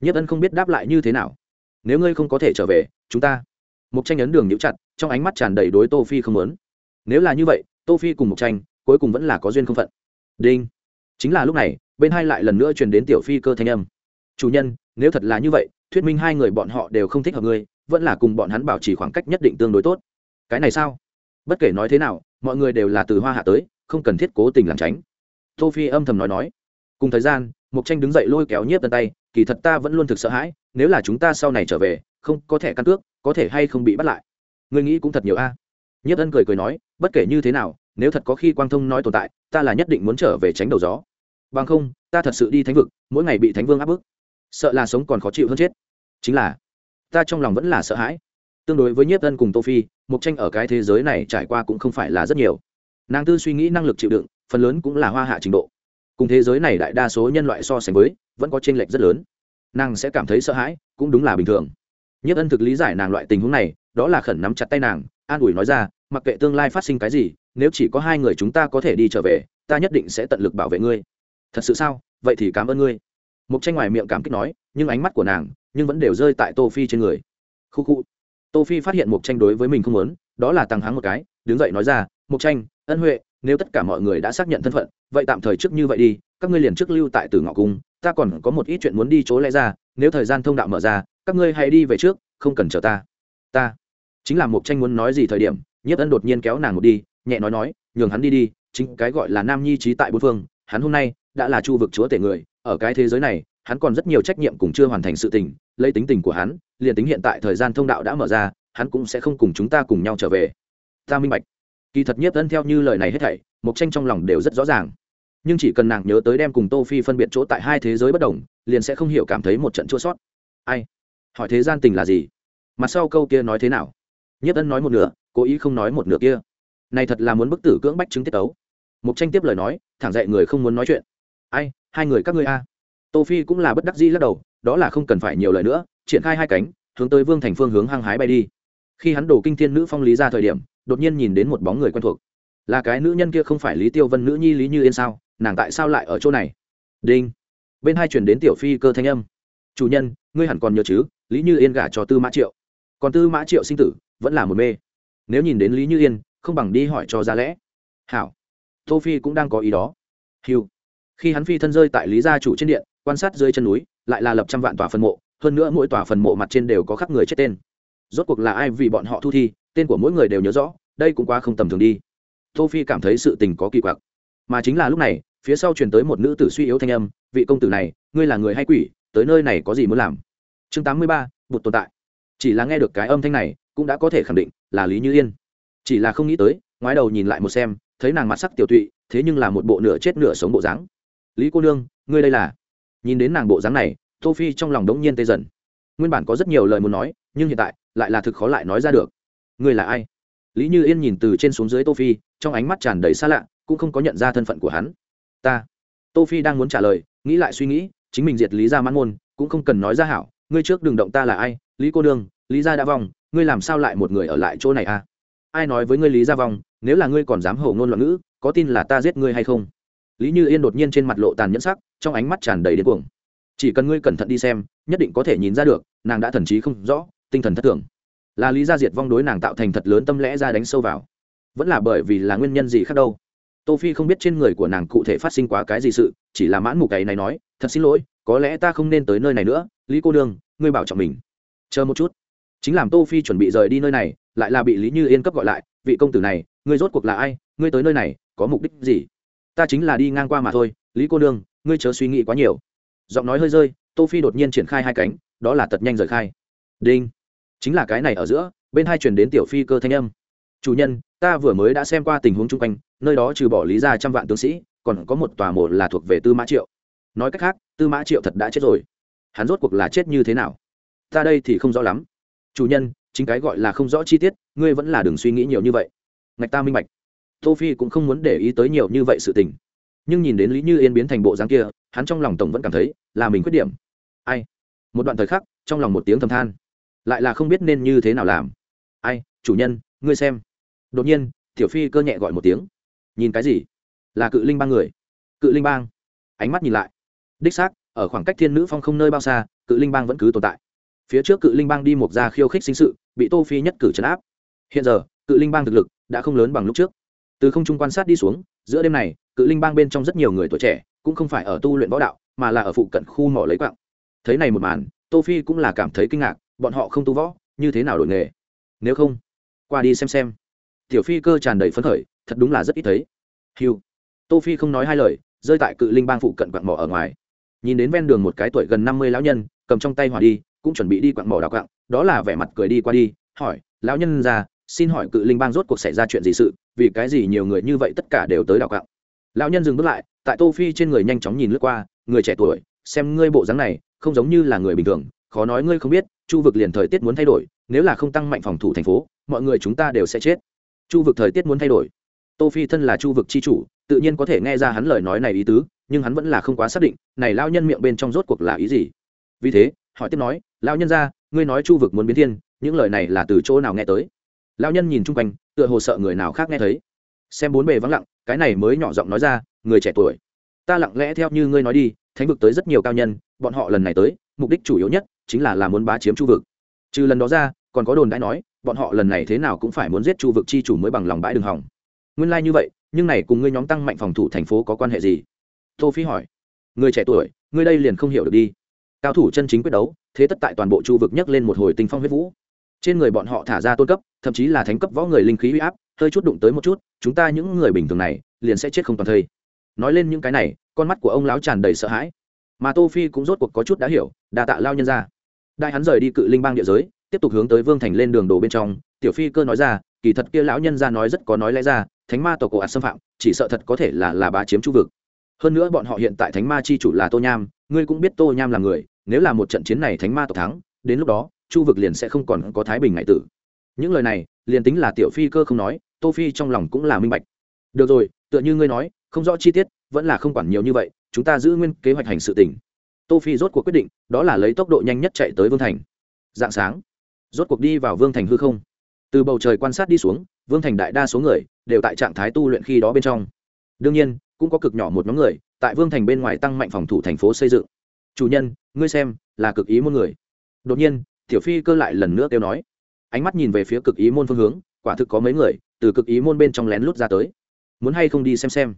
nhiếp tân không biết đáp lại như thế nào. Nếu ngươi không có thể trở về, chúng ta mục tranh ấn đường nhũ chặt, trong ánh mắt tràn đầy đối tô phi không muốn. Nếu là như vậy, tô phi cùng mục tranh, cuối cùng vẫn là có duyên không phận. Đinh. Chính là lúc này, bên hai lại lần nữa truyền đến tiểu phi cơ thanh âm. Chủ nhân, nếu thật là như vậy, thuyết minh hai người bọn họ đều không thích hợp ngươi vẫn là cùng bọn hắn bảo trì khoảng cách nhất định tương đối tốt. Cái này sao? Bất kể nói thế nào, mọi người đều là từ hoa hạ tới, không cần thiết cố tình làm tránh. Tô phi âm thầm nói nói. Cùng thời gian mục tranh đứng dậy lôi kéo nhiếp tân tay, kỳ thật ta vẫn luôn thực sợ hãi, nếu là chúng ta sau này trở về, không có thẻ căn cước, có thể hay không bị bắt lại. Người nghĩ cũng thật nhiều a. À. nhiếp ân cười cười nói, bất kể như thế nào, nếu thật có khi quang thông nói tồn tại, ta là nhất định muốn trở về tránh đầu gió. Bằng không, ta thật sự đi thánh vực, mỗi ngày bị thánh vương áp bức. Sợ là sống còn khó chịu hơn chết. Chính là ta trong lòng vẫn là sợ hãi. Tương đối với nhiếp ân cùng tô phi mục tranh ở cái thế giới này trải qua cũng không phải là rất nhiều. Nàng tư suy nghĩ năng lực chịu đựng, phần lớn cũng là hoa hạ trình độ. Cùng thế giới này đại đa số nhân loại so sánh với, vẫn có chênh lệch rất lớn. Nàng sẽ cảm thấy sợ hãi, cũng đúng là bình thường. Nhất ân thực lý giải nàng loại tình huống này, đó là khẩn nắm chặt tay nàng, an ủi nói ra, mặc kệ tương lai phát sinh cái gì, nếu chỉ có hai người chúng ta có thể đi trở về, ta nhất định sẽ tận lực bảo vệ ngươi. Thật sự sao? Vậy thì cảm ơn ngươi. Mục tranh ngoài miệng cảm kích nói, nhưng ánh mắt của nàng nhưng vẫn đều rơi tại tô phi trên người. Khu khu. Tô phi phát hiện mục tranh đối với mình không muốn, đó là tăng háng một cái, đứng dậy nói ra mục tranh ân huệ, nếu tất cả mọi người đã xác nhận thân phận, vậy tạm thời trước như vậy đi, các ngươi liền trước lưu tại tử ngọ cung, ta còn có một ít chuyện muốn đi chỗ lẽ ra, nếu thời gian thông đạo mở ra, các ngươi hãy đi về trước, không cần chờ ta. Ta. Chính là mục tranh muốn nói gì thời điểm, nhiếp ân đột nhiên kéo nàng một đi, nhẹ nói nói, nhường hắn đi đi, chính cái gọi là nam nhi trí tại bốn phương, hắn hôm nay đã là chu vực chúa tể người, ở cái thế giới này, hắn còn rất nhiều trách nhiệm cùng chưa hoàn thành sự tình lấy tính tình của hắn, liền tính hiện tại thời gian thông đạo đã mở ra, hắn cũng sẽ không cùng chúng ta cùng nhau trở về. Ta minh bạch. Kỳ thật nhiếp ân theo như lời này hết thảy mục tranh trong lòng đều rất rõ ràng. Nhưng chỉ cần nàng nhớ tới đem cùng tô phi phân biệt chỗ tại hai thế giới bất đồng, liền sẽ không hiểu cảm thấy một trận chua sót. Ai? Hỏi thế gian tình là gì? Mặt sau câu kia nói thế nào? Nhất ân nói một nửa, cố ý không nói một nửa kia. Này thật là muốn bức tử cưỡng bách chứng tiết tấu. Mục tranh tiếp lời nói, thẳng dậy người không muốn nói chuyện. Ai? Hai người các ngươi a. Tô phi cũng là bất đắc dĩ lắc đầu đó là không cần phải nhiều lời nữa, triển khai hai cánh, hướng tới vương thành phương hướng hăng hái bay đi. Khi hắn đổ kinh thiên nữ phong lý ra thời điểm, đột nhiên nhìn đến một bóng người quen thuộc. Là cái nữ nhân kia không phải lý tiêu vân nữ nhi lý như yên sao? Nàng tại sao lại ở chỗ này? Đinh. Bên hai chuyển đến tiểu phi cơ thanh âm. Chủ nhân, ngươi hẳn còn nhớ chứ, lý như yên gả cho tư mã triệu. Còn tư mã triệu sinh tử, vẫn là một mê. Nếu nhìn đến lý như yên, không bằng đi hỏi cho ra lẽ. Hảo. Tô phi cũng đang có ý đó. Hiu khi hắn phi thân rơi tại lý gia chủ trên điện, quan sát dưới chân núi lại là lập trăm vạn tòa phần mộ hơn nữa mỗi tòa phần mộ mặt trên đều có khắc người chết tên. Rốt cuộc là ai vì bọn họ thu thi tên của mỗi người đều nhớ rõ đây cũng quá không tầm thường đi. Tô phi cảm thấy sự tình có kỳ quặc. Mà chính là lúc này phía sau truyền tới một nữ tử suy yếu thanh âm vị công tử này ngươi là người hay quỷ tới nơi này có gì muốn làm? Chương 83, bụt tồn tại. Chỉ là nghe được cái âm thanh này cũng đã có thể khẳng định là lý như yên. Chỉ là không nghĩ tới ngoái đầu nhìn lại một xem thấy nàng mặt sắc tiểu tụy thế nhưng là một bộ nửa chết nửa sống bộ dáng. Lý cô nương ngươi đây là nhìn đến nàng bộ dáng này, tô phi trong lòng đống nhiên tê dần. Nguyên bản có rất nhiều lời muốn nói, nhưng hiện tại, lại là thực khó lại nói ra được. Ngươi là ai? Lý như yên nhìn từ trên xuống dưới tô phi, trong ánh mắt tràn đầy xa lạ, cũng không có nhận ra thân phận của hắn. Ta. Tô phi đang muốn trả lời, nghĩ lại suy nghĩ, chính mình diệt lý gia mãn môn, cũng không cần nói ra hảo, ngươi trước đừng động ta là ai, lý cô đương lý gia đã vong, ngươi làm sao lại một người ở lại chỗ này à? Ai nói với ngươi lý gia vong, nếu là ngươi còn dám hầu ngôn loạn ngữ, có tin là ta giết ngươi hay không? Lý như yên đột nhiên trên mặt lộ tàn nhẫn sắc, trong ánh mắt tràn đầy điên cuồng. Chỉ cần ngươi cẩn thận đi xem, nhất định có thể nhìn ra được, nàng đã thần trí không rõ, tinh thần thất thường. Là lý gia diệt vong đối nàng tạo thành thật lớn tâm lẽ ra đánh sâu vào. Vẫn là bởi vì là nguyên nhân gì khác đâu? Tô phi không biết trên người của nàng cụ thể phát sinh quá cái gì sự, chỉ là mãn mục cái này nói, thật xin lỗi, có lẽ ta không nên tới nơi này nữa, lý cô đương ngươi bảo trọng mình. Chờ một chút. Chính làm tô phi chuẩn bị rời đi nơi này, lại là bị lý như yên cấp gọi lại, vị công tử này, ngươi rốt cuộc là ai? Ngươi tới nơi này, có mục đích gì? Ta chính là đi ngang qua mà thôi, lý cô đương ngươi chớ suy nghĩ quá nhiều. Giọng nói hơi rơi, tô phi đột nhiên triển khai hai cánh, đó là tật nhanh rời khai. Đinh. Chính là cái này ở giữa, bên hai truyền đến tiểu phi cơ thanh âm. Chủ nhân, ta vừa mới đã xem qua tình huống chung quanh, nơi đó trừ bỏ lý ra trăm vạn tướng sĩ, còn có một tòa mộ là thuộc về tư mã triệu. Nói cách khác, tư mã triệu thật đã chết rồi. Hắn rốt cuộc là chết như thế nào? Ta đây thì không rõ lắm. Chủ nhân, chính cái gọi là không rõ chi tiết, ngươi vẫn là đừng suy nghĩ nhiều như vậy. Ngạch ta minh bạch tô phi cũng không muốn để ý tới nhiều như vậy sự tình. Nhưng nhìn đến lý như yên biến thành bộ dáng kia, hắn trong lòng tổng vẫn cảm thấy là mình khuyết điểm. Ai? Một đoạn thời khắc, trong lòng một tiếng thầm than. Lại là không biết nên như thế nào làm. Ai? Chủ nhân, ngươi xem. Đột nhiên, tiểu phi cơ nhẹ gọi một tiếng. Nhìn cái gì? Là cự linh bang người. Cự linh bang. Ánh mắt nhìn lại. Đích xác, ở khoảng cách thiên nữ phong không nơi bao xa, cự linh bang vẫn cứ tồn tại. Phía trước cự linh bang đi một ra khiêu khích sinh sự, bị tô phi nhất cử chấn áp. Hiện giờ, cự linh bang thực lực đã không lớn bằng lúc trước từ không trung quan sát đi xuống, giữa đêm này, cự linh bang bên trong rất nhiều người tuổi trẻ cũng không phải ở tu luyện võ đạo, mà là ở phụ cận khu mỏ lấy quạng. Thấy này một màn, tô phi cũng là cảm thấy kinh ngạc, bọn họ không tu võ, như thế nào đổi nghề? Nếu không, qua đi xem xem. Tiểu phi cơ tràn đầy phấn khởi, thật đúng là rất ít thấy. Hiu tô phi không nói hai lời, rơi tại cự linh bang phụ cận quạng mỏ ở ngoài. Nhìn đến ven đường một cái tuổi gần năm mươi lão nhân, cầm trong tay hỏa đi, cũng chuẩn bị đi quạng mỏ đào quạng, đó là vẻ mặt cười đi qua đi, hỏi, lão nhân ra xin hỏi cự linh bang rốt cuộc xảy ra chuyện gì sự, vì cái gì nhiều người như vậy tất cả đều tới đào cạo lão nhân dừng bước lại, tại tô phi trên người nhanh chóng nhìn lướt qua, người trẻ tuổi, xem ngươi bộ dáng này, không giống như là người bình thường, khó nói ngươi không biết, chu vực liền thời tiết muốn thay đổi, nếu là không tăng mạnh phòng thủ thành phố, mọi người chúng ta đều sẽ chết. Chu vực thời tiết muốn thay đổi. Tô phi thân là chu vực chi chủ, tự nhiên có thể nghe ra hắn lời nói này ý tứ, nhưng hắn vẫn là không quá xác định, này lao nhân miệng bên trong rốt cuộc là ý gì? Vì thế, hỏi tiếp nói lao nhân ra ngươi nói chu vực muốn biến thiên, những lời này là từ chỗ nào nghe tới? Lao nhân nhìn chung quanh, tựa hồ sợ người nào khác nghe thấy. Xem bốn bề vắng lặng, cái này mới nhỏ giọng nói ra, người trẻ tuổi, ta lặng lẽ theo như ngươi nói đi, thánh vực tới rất nhiều cao nhân, bọn họ lần này tới, mục đích chủ yếu nhất chính là làm muốn bá chiếm chu vực. Trừ lần đó ra, còn có đồn đãi nói, bọn họ lần này thế nào cũng phải muốn giết chu vực chi chủ mới bằng lòng bãi đường hỏng. Nguyên lai như vậy, nhưng này cùng ngươi nhóm tăng mạnh phòng thủ thành phố có quan hệ gì? Tô phi hỏi. Người trẻ tuổi, ngươi đây liền không hiểu được đi. Cao thủ chân chính quyết đấu, thế tất tại toàn bộ chu vực nhấc lên một hồi tinh phong huyết vũ trên người bọn họ thả ra tôn cấp, thậm chí là thánh cấp võ người linh khí uy áp, hơi chút đụng tới một chút, chúng ta những người bình thường này, liền sẽ chết không toàn thây. Nói lên những cái này, con mắt của ông lão tràn đầy sợ hãi. Mà tô phi cũng rốt cuộc có chút đã hiểu đà tạ lao nhân ra đại hắn rời đi cự linh bang địa giới, tiếp tục hướng tới vương thành lên đường đồ bên trong. Tiểu phi cơ nói ra, kỳ thật kia lão nhân ra nói rất có nói lẽ ra, thánh ma tổ cổ ạt xâm phạm, chỉ sợ thật có thể là là bá chiếm chu vực. Hơn nữa bọn họ hiện tại thánh ma chi chủ là tô nham, ngươi cũng biết tô nham là người, nếu là một trận chiến này thánh ma tộc thắng, đến lúc đó chu vực liền sẽ không còn có thái bình ngại tử. Những lời này, liền tính là tiểu phi cơ không nói, tô phi trong lòng cũng là minh bạch. Được rồi, tựa như ngươi nói, không rõ chi tiết, vẫn là không quản nhiều như vậy, chúng ta giữ nguyên kế hoạch hành sự tỉnh tô phi rốt cuộc quyết định, đó là lấy tốc độ nhanh nhất chạy tới vương thành. Dạng sáng, rốt cuộc đi vào vương thành hư không. Từ bầu trời quan sát đi xuống, vương thành đại đa số người đều tại trạng thái tu luyện khi đó bên trong. Đương nhiên, cũng có cực nhỏ một nhóm người tại vương thành bên ngoài tăng mạnh phòng thủ thành phố xây dựng. Chủ nhân, ngươi xem, là cực ý môn người. Đột nhiên tiểu phi cơ lại lần nữa kêu nói. Ánh mắt nhìn về phía cực ý môn phương hướng, quả thực có mấy người, từ cực ý môn bên trong lén lút ra tới. Muốn hay không đi xem xem?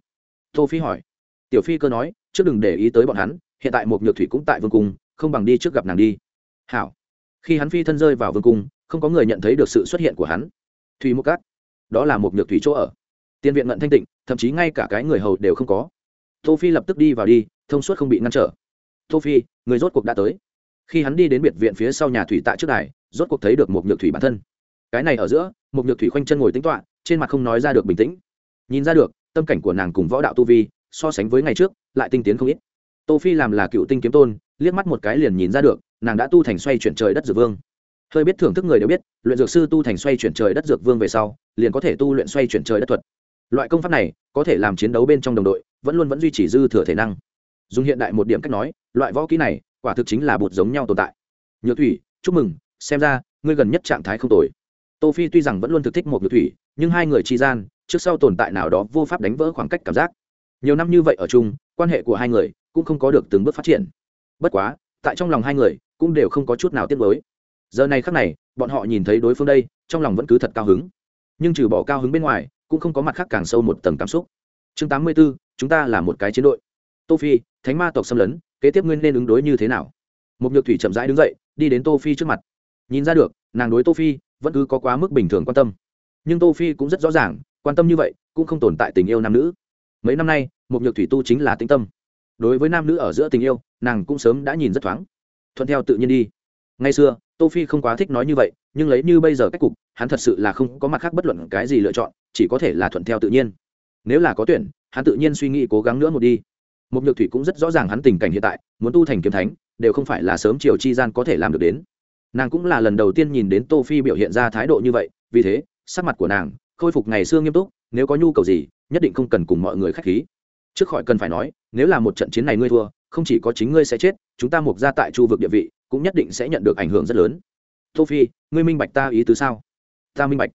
Tô phi hỏi. Tiểu phi cơ nói, trước đừng để ý tới bọn hắn, hiện tại một nhược thủy cũng tại vương cung, không bằng đi trước gặp nàng đi. Hảo. Khi hắn phi thân rơi vào vương cung, không có người nhận thấy được sự xuất hiện của hắn. Thủy mục cát đó là một nhược thủy chỗ ở. Tiên viện ngận thanh tịnh, thậm chí ngay cả cái người hầu đều không có. Tô phi lập tức đi vào đi, thông suốt không bị ngăn trở. Tô phi, người rốt cuộc đã tới khi hắn đi đến biệt viện phía sau nhà thủy tạ trước đài, rốt cuộc thấy được một nhược thủy bản thân. Cái này ở giữa một nhược thủy khoanh chân ngồi tính toạ trên mặt không nói ra được bình tĩnh. Nhìn ra được, tâm cảnh của nàng cùng võ đạo tu vi, so sánh với ngày trước, lại tinh tiến không ít. Tô phi làm là cựu tinh kiếm tôn, liếc mắt một cái liền nhìn ra được, nàng đã tu thành xoay chuyển trời đất dược vương. Hơi biết thưởng thức người đều biết, luyện dược sư tu thành xoay chuyển trời đất dược vương về sau, liền có thể tu luyện xoay chuyển trời đất thuật. Loại công pháp này, có thể làm chiến đấu bên trong đồng đội, vẫn luôn vẫn duy trì dư thừa thể năng. Dùng hiện đại một điểm cách nói, loại võ kỹ này quả thực chính là bột giống nhau tồn tại. Nhược thủy chúc mừng xem ra ngươi gần nhất trạng thái không tồi. Tô phi tuy rằng vẫn luôn thực thích một nhược thủy nhưng hai người chi gian trước sau tồn tại nào đó vô pháp đánh vỡ khoảng cách cảm giác. Nhiều năm như vậy ở chung quan hệ của hai người cũng không có được từng bước phát triển. Bất quá tại trong lòng hai người cũng đều không có chút nào tiếc mới giờ này khắc này bọn họ nhìn thấy đối phương đây trong lòng vẫn cứ thật cao hứng. Nhưng trừ bỏ cao hứng bên ngoài cũng không có mặt khác càng sâu một tầng cảm xúc. Chương tám mươi 84, chúng ta là một cái chiến đội. Tô phi thánh ma tộc xâm lấn kế tiếp nguyên nên ứng đối như thế nào? Một nhược thủy chậm rãi đứng dậy, đi đến tô phi trước mặt. Nhìn ra được, nàng đối tô phi vẫn cứ có quá mức bình thường quan tâm. Nhưng tô phi cũng rất rõ ràng, quan tâm như vậy cũng không tồn tại tình yêu nam nữ. Mấy năm nay một nhược thủy tu chính là tĩnh tâm. Đối với nam nữ ở giữa tình yêu, nàng cũng sớm đã nhìn rất thoáng. Thuận theo tự nhiên đi. Ngày xưa, tô phi không quá thích nói như vậy, nhưng lấy như bây giờ cách cục, hắn thật sự là không có mặt khác bất luận cái gì lựa chọn, chỉ có thể là thuận theo tự nhiên. Nếu là có tuyển, hắn tự nhiên suy nghĩ cố gắng nữa một đi một nhược thủy cũng rất rõ ràng hắn tình cảnh hiện tại, muốn tu thành kiếm thánh, đều không phải là sớm chiều chi gian có thể làm được đến. Nàng cũng là lần đầu tiên nhìn đến tô phi biểu hiện ra thái độ như vậy, vì thế, sắc mặt của nàng khôi phục ngày xưa nghiêm túc, nếu có nhu cầu gì, nhất định không cần cùng mọi người khách khí. Trước khỏi cần phải nói, nếu là một trận chiến này ngươi thua, không chỉ có chính ngươi sẽ chết, chúng ta mục ra tại chu vực địa vị, cũng nhất định sẽ nhận được ảnh hưởng rất lớn. Tô phi, ngươi minh bạch ta ý tứ sao? Ta minh bạch.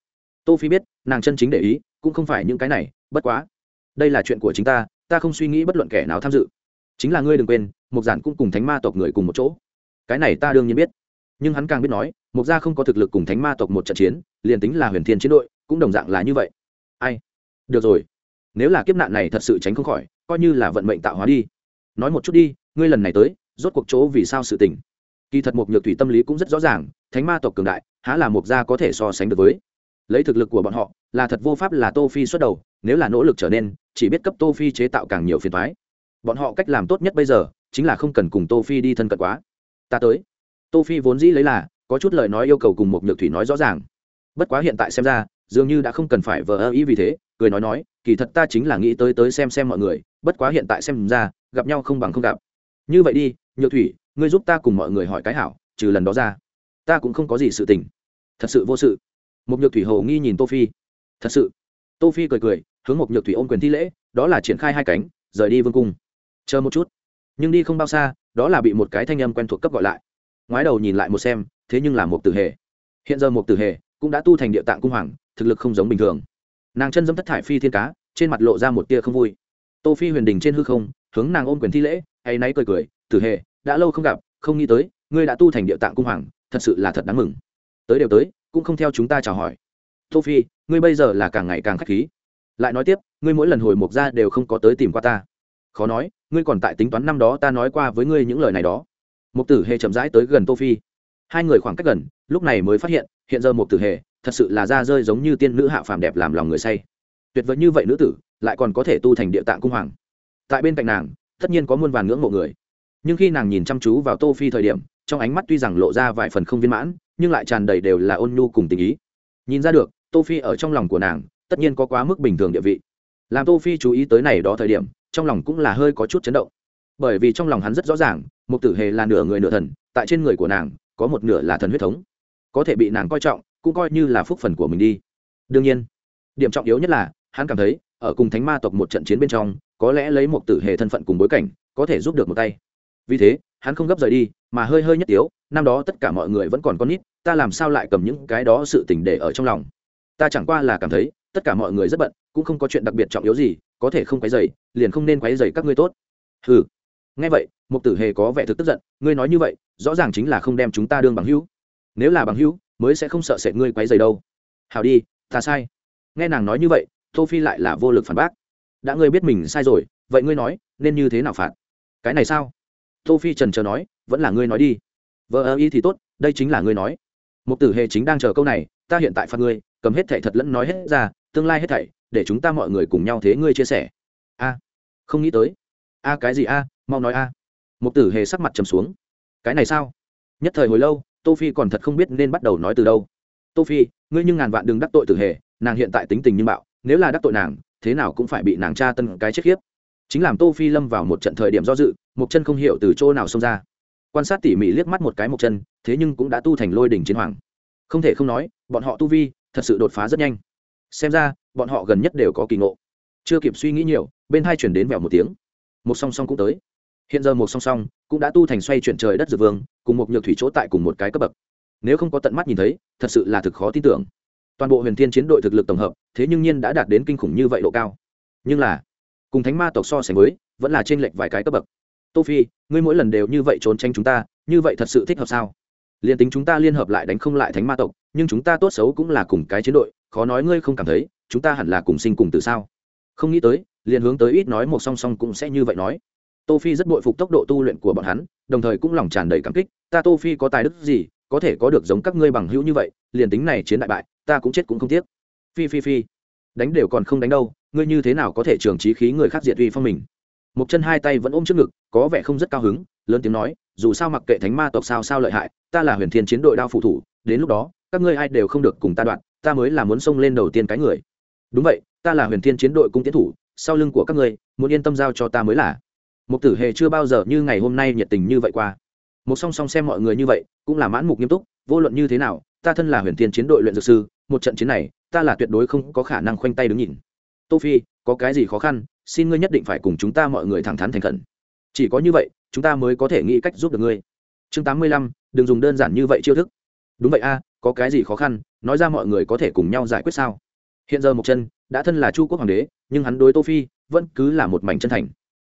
Tô phi biết, nàng chân chính để ý, cũng không phải những cái này, bất quá, đây là chuyện của chính ta ta không suy nghĩ bất luận kẻ nào tham dự. Chính là ngươi đừng quên mục giản cũng cùng thánh ma tộc người cùng một chỗ. Cái này ta đương nhiên biết. Nhưng hắn càng biết nói mục gia không có thực lực cùng thánh ma tộc một trận chiến, liền tính là huyền thiên chiến đội, cũng đồng dạng là như vậy. Ai? Được rồi. Nếu là kiếp nạn này thật sự tránh không khỏi, coi như là vận mệnh tạo hóa đi. Nói một chút đi, ngươi lần này tới, rốt cuộc chỗ vì sao sự tình? Kỳ thật một nhược thủy tâm lý cũng rất rõ ràng, thánh ma tộc cường đại, há là mục gia có thể so sánh được với. Lấy thực lực của bọn họ, là thật vô pháp là tô phi xuất đầu nếu là nỗ lực trở nên, chỉ biết cấp tô phi chế tạo càng nhiều phiền thoái bọn họ cách làm tốt nhất bây giờ, chính là không cần cùng tô phi đi thân cận quá. Ta tới. Tô phi vốn dĩ lấy là, có chút lời nói yêu cầu cùng một nhược thủy nói rõ ràng. Bất quá hiện tại xem ra, dường như đã không cần phải vờ ơ ý vì thế, cười nói nói, kỳ thật ta chính là nghĩ tới tới xem xem mọi người, bất quá hiện tại xem ra, gặp nhau không bằng không gặp. Như vậy đi, nhược thủy, ngươi giúp ta cùng mọi người hỏi cái hảo, trừ lần đó ra, ta cũng không có gì sự tình. Thật sự vô sự. Một nhược thủy hồ nghi nhìn tô phi. Thật sự. Tô phi cười cười hướng một nhược thủy ôm quyền thi lễ, đó là triển khai hai cánh, rời đi vương cung. Chờ một chút. Nhưng đi không bao xa, đó là bị một cái thanh âm quen thuộc cấp gọi lại. Ngoái đầu nhìn lại một xem, thế nhưng là một tử hề. Hiện giờ một tử hề cũng đã tu thành địa tạng cung hoàng, thực lực không giống bình thường. Nàng chân dâm thất thải phi thiên cá, trên mặt lộ ra một tia không vui. Tô phi huyền đình trên hư không, hướng nàng ôm quyền thi lễ, hay náy cười cười, tử hề, đã lâu không gặp, không nghĩ tới, ngươi đã tu thành địa tạng cung hoàng, thật sự là thật đáng mừng. Tới đều tới, cũng không theo chúng ta chào hỏi. Tô phi, ngươi bây giờ là càng ngày càng khách khí lại nói tiếp, ngươi mỗi lần hồi mục ra đều không có tới tìm qua ta. Khó nói, ngươi còn tại tính toán năm đó ta nói qua với ngươi những lời này đó. Mục tử hề chậm rãi tới gần tô phi. Hai người khoảng cách gần, lúc này mới phát hiện hiện giờ mục tử hề thật sự là da rơi giống như tiên nữ hạ phàm đẹp làm lòng người say. Tuyệt vời như vậy nữ tử, lại còn có thể tu thành địa tạng cung hoàng. Tại bên cạnh nàng, tất nhiên có muôn vàn ngưỡng mộ người. Nhưng khi nàng nhìn chăm chú vào tô phi thời điểm, trong ánh mắt tuy rằng lộ ra vài phần không viên mãn, nhưng lại tràn đầy đều là ôn nhu cùng tình ý. Nhìn ra được, tô phi ở trong lòng của nàng tất nhiên có quá mức bình thường địa vị. Làm tô phi chú ý tới này đó thời điểm, trong lòng cũng là hơi có chút chấn động. Bởi vì trong lòng hắn rất rõ ràng một tử hề là nửa người nửa thần, tại trên người của nàng, có một nửa là thần huyết thống. Có thể bị nàng coi trọng, cũng coi như là phúc phần của mình đi. Đương nhiên, điểm trọng yếu nhất là, hắn cảm thấy, ở cùng thánh ma tộc một trận chiến bên trong, có lẽ lấy một tử hề thân phận cùng bối cảnh, có thể giúp được một tay. Vì thế, hắn không gấp rời đi, mà hơi hơi nhất tiếu, năm đó tất cả mọi người vẫn còn con nít, ta làm sao lại cầm những cái đó sự tình để ở trong lòng? Ta chẳng qua là cảm thấy tất cả mọi người rất bận, cũng không có chuyện đặc biệt trọng yếu gì, có thể không quấy dày liền không nên quấy dày các ngươi tốt. Ừ nghe vậy, mục tử hề có vẻ thực tức giận, ngươi nói như vậy, rõ ràng chính là không đem chúng ta đương bằng hữu. Nếu là bằng hữu, mới sẽ không sợ sệt ngươi quấy dày đâu. Hào đi, ta sai. Nghe nàng nói như vậy, tô phi lại là vô lực phản bác. Đã ngươi biết mình sai rồi, vậy ngươi nói, nên như thế nào phạt? Cái này sao? Tô phi trần chờ nói, vẫn là ngươi nói đi. Vợ ơ y thì tốt, đây chính là ngươi nói. Mục tử hề chính đang chờ câu này, ta hiện tại phạt ngươi, cầm hết thảy thật lẫn nói hết ra tương lai hết thảy, để chúng ta mọi người cùng nhau thế ngươi chia sẻ. A, không nghĩ tới. A cái gì a, mau nói a. Mục tử hề sắc mặt trầm xuống. Cái này sao? Nhất thời hồi lâu, tô phi còn thật không biết nên bắt đầu nói từ đâu. Tô phi, ngươi nhưng ngàn vạn đừng đắc tội tử hề, nàng hiện tại tính tình như bạo, nếu là đắc tội nàng, thế nào cũng phải bị nàng tra tân cái chết khiếp. Chính làm tô phi lâm vào một trận thời điểm do dự một chân không hiểu từ chỗ nào xông ra. Quan sát tỉ mỉ liếc mắt một cái một chân, thế nhưng cũng đã tu thành lôi đỉnh chiến hoàng. Không thể không nói, bọn họ tu vi thật sự đột phá rất nhanh xem ra, bọn họ gần nhất đều có kỳ ngộ. Chưa kịp suy nghĩ nhiều, bên hai chuyển đến vẹo một tiếng. Một song song cũng tới. Hiện giờ một song song cũng đã tu thành xoay chuyển trời đất dược vương, cùng một nhược thủy chỗ tại cùng một cái cấp bậc. Nếu không có tận mắt nhìn thấy, thật sự là thực khó tin tưởng. Toàn bộ huyền thiên chiến đội thực lực tổng hợp, thế nhưng nhiên đã đạt đến kinh khủng như vậy độ cao. Nhưng là, cùng thánh ma tộc so sánh với, vẫn là trên lệch vài cái cấp bậc. Tô phi, ngươi mỗi lần đều như vậy trốn tránh chúng ta, như vậy thật sự thích hợp sao? Liên tính chúng ta liên hợp lại đánh không lại thánh ma tộc, nhưng chúng ta tốt xấu cũng là cùng cái chiến đội khó nói ngươi không cảm thấy, chúng ta hẳn là cùng sinh cùng từ sao? Không nghĩ tới, liền hướng tới ít nói một song song cũng sẽ như vậy nói. Tô phi rất bội phục tốc độ tu luyện của bọn hắn, đồng thời cũng lòng tràn đầy cảm kích. Ta tô phi có tài đức gì, có thể có được giống các ngươi bằng hữu như vậy, liền tính này chiến đại bại, ta cũng chết cũng không tiếc. Phi phi phi, đánh đều còn không đánh đâu, ngươi như thế nào có thể trường trí khí người khác diệt uy phong mình? Một chân hai tay vẫn ôm trước ngực, có vẻ không rất cao hứng, lớn tiếng nói, dù sao mặc kệ thánh ma tộc sao sao lợi hại, ta là huyền thiên chiến đội đao phụ thủ, đến lúc đó, các ngươi ai đều không được cùng ta đoạn ta mới là muốn xông lên đầu tiên cái người. Đúng vậy, ta là huyền thiên chiến đội cung tiến thủ, sau lưng của các ngươi, muốn yên tâm giao cho ta mới là. Mục tử hề chưa bao giờ như ngày hôm nay nhiệt tình như vậy qua. Một song song xem mọi người như vậy, cũng là mãn mục nghiêm túc, vô luận như thế nào, ta thân là huyền thiên chiến đội luyện dược sư, một trận chiến này, ta là tuyệt đối không có khả năng khoanh tay đứng nhìn. Tô phi, có cái gì khó khăn, xin ngươi nhất định phải cùng chúng ta mọi người thẳng thắn thành khẩn. Chỉ có như vậy, chúng ta mới có thể nghĩ cách giúp được ngươi. Chương tám mươi lăm, đừng dùng đơn giản như vậy chiêu thức. Đúng vậy a có cái gì khó khăn, nói ra mọi người có thể cùng nhau giải quyết sao? Hiện giờ một chân đã thân là chu quốc hoàng đế, nhưng hắn đối tô phi vẫn cứ là một mảnh chân thành.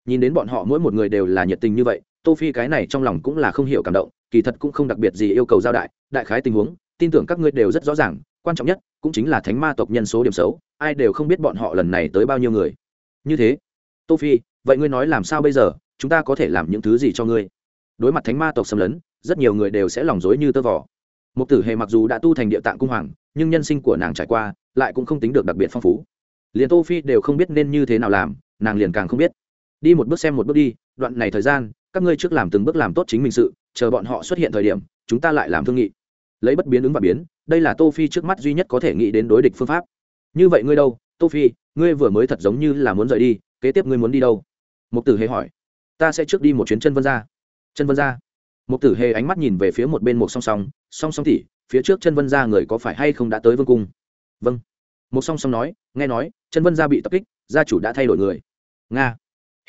Nhìn đến bọn họ mỗi một người đều là nhiệt tình như vậy, tô phi cái này trong lòng cũng là không hiểu cảm động, kỳ thật cũng không đặc biệt gì yêu cầu giao đại đại khái tình huống, tin tưởng các ngươi đều rất rõ ràng, quan trọng nhất cũng chính là thánh ma tộc nhân số điểm xấu, ai đều không biết bọn họ lần này tới bao nhiêu người. Như thế, tô phi, vậy ngươi nói làm sao bây giờ? Chúng ta có thể làm những thứ gì cho ngươi? Đối mặt thánh ma tộc xâm lấn, rất nhiều người đều sẽ lòng dối như tơ vỏ Mục tử hề mặc dù đã tu thành địa tạng cung hoàng, nhưng nhân sinh của nàng trải qua lại cũng không tính được đặc biệt phong phú. Liền tô phi đều không biết nên như thế nào làm, nàng liền càng không biết. Đi một bước xem một bước đi, đoạn này thời gian, các ngươi trước làm từng bước làm tốt chính mình sự, chờ bọn họ xuất hiện thời điểm, chúng ta lại làm thương nghị. Lấy bất biến ứng và biến, đây là tô phi trước mắt duy nhất có thể nghĩ đến đối địch phương pháp. Như vậy ngươi đâu? Tô phi, ngươi vừa mới thật giống như là muốn rời đi, kế tiếp ngươi muốn đi đâu? Mục tử hề hỏi. Ta sẽ trước đi một chuyến chân vân gia. chân vân gia mục tử hề ánh mắt nhìn về phía một bên một song song. Song song tỉ phía trước chân vân ra người có phải hay không đã tới vương cung? Vâng. Một song song nói, nghe nói, chân vân gia bị tập kích, gia chủ đã thay đổi người. Nga,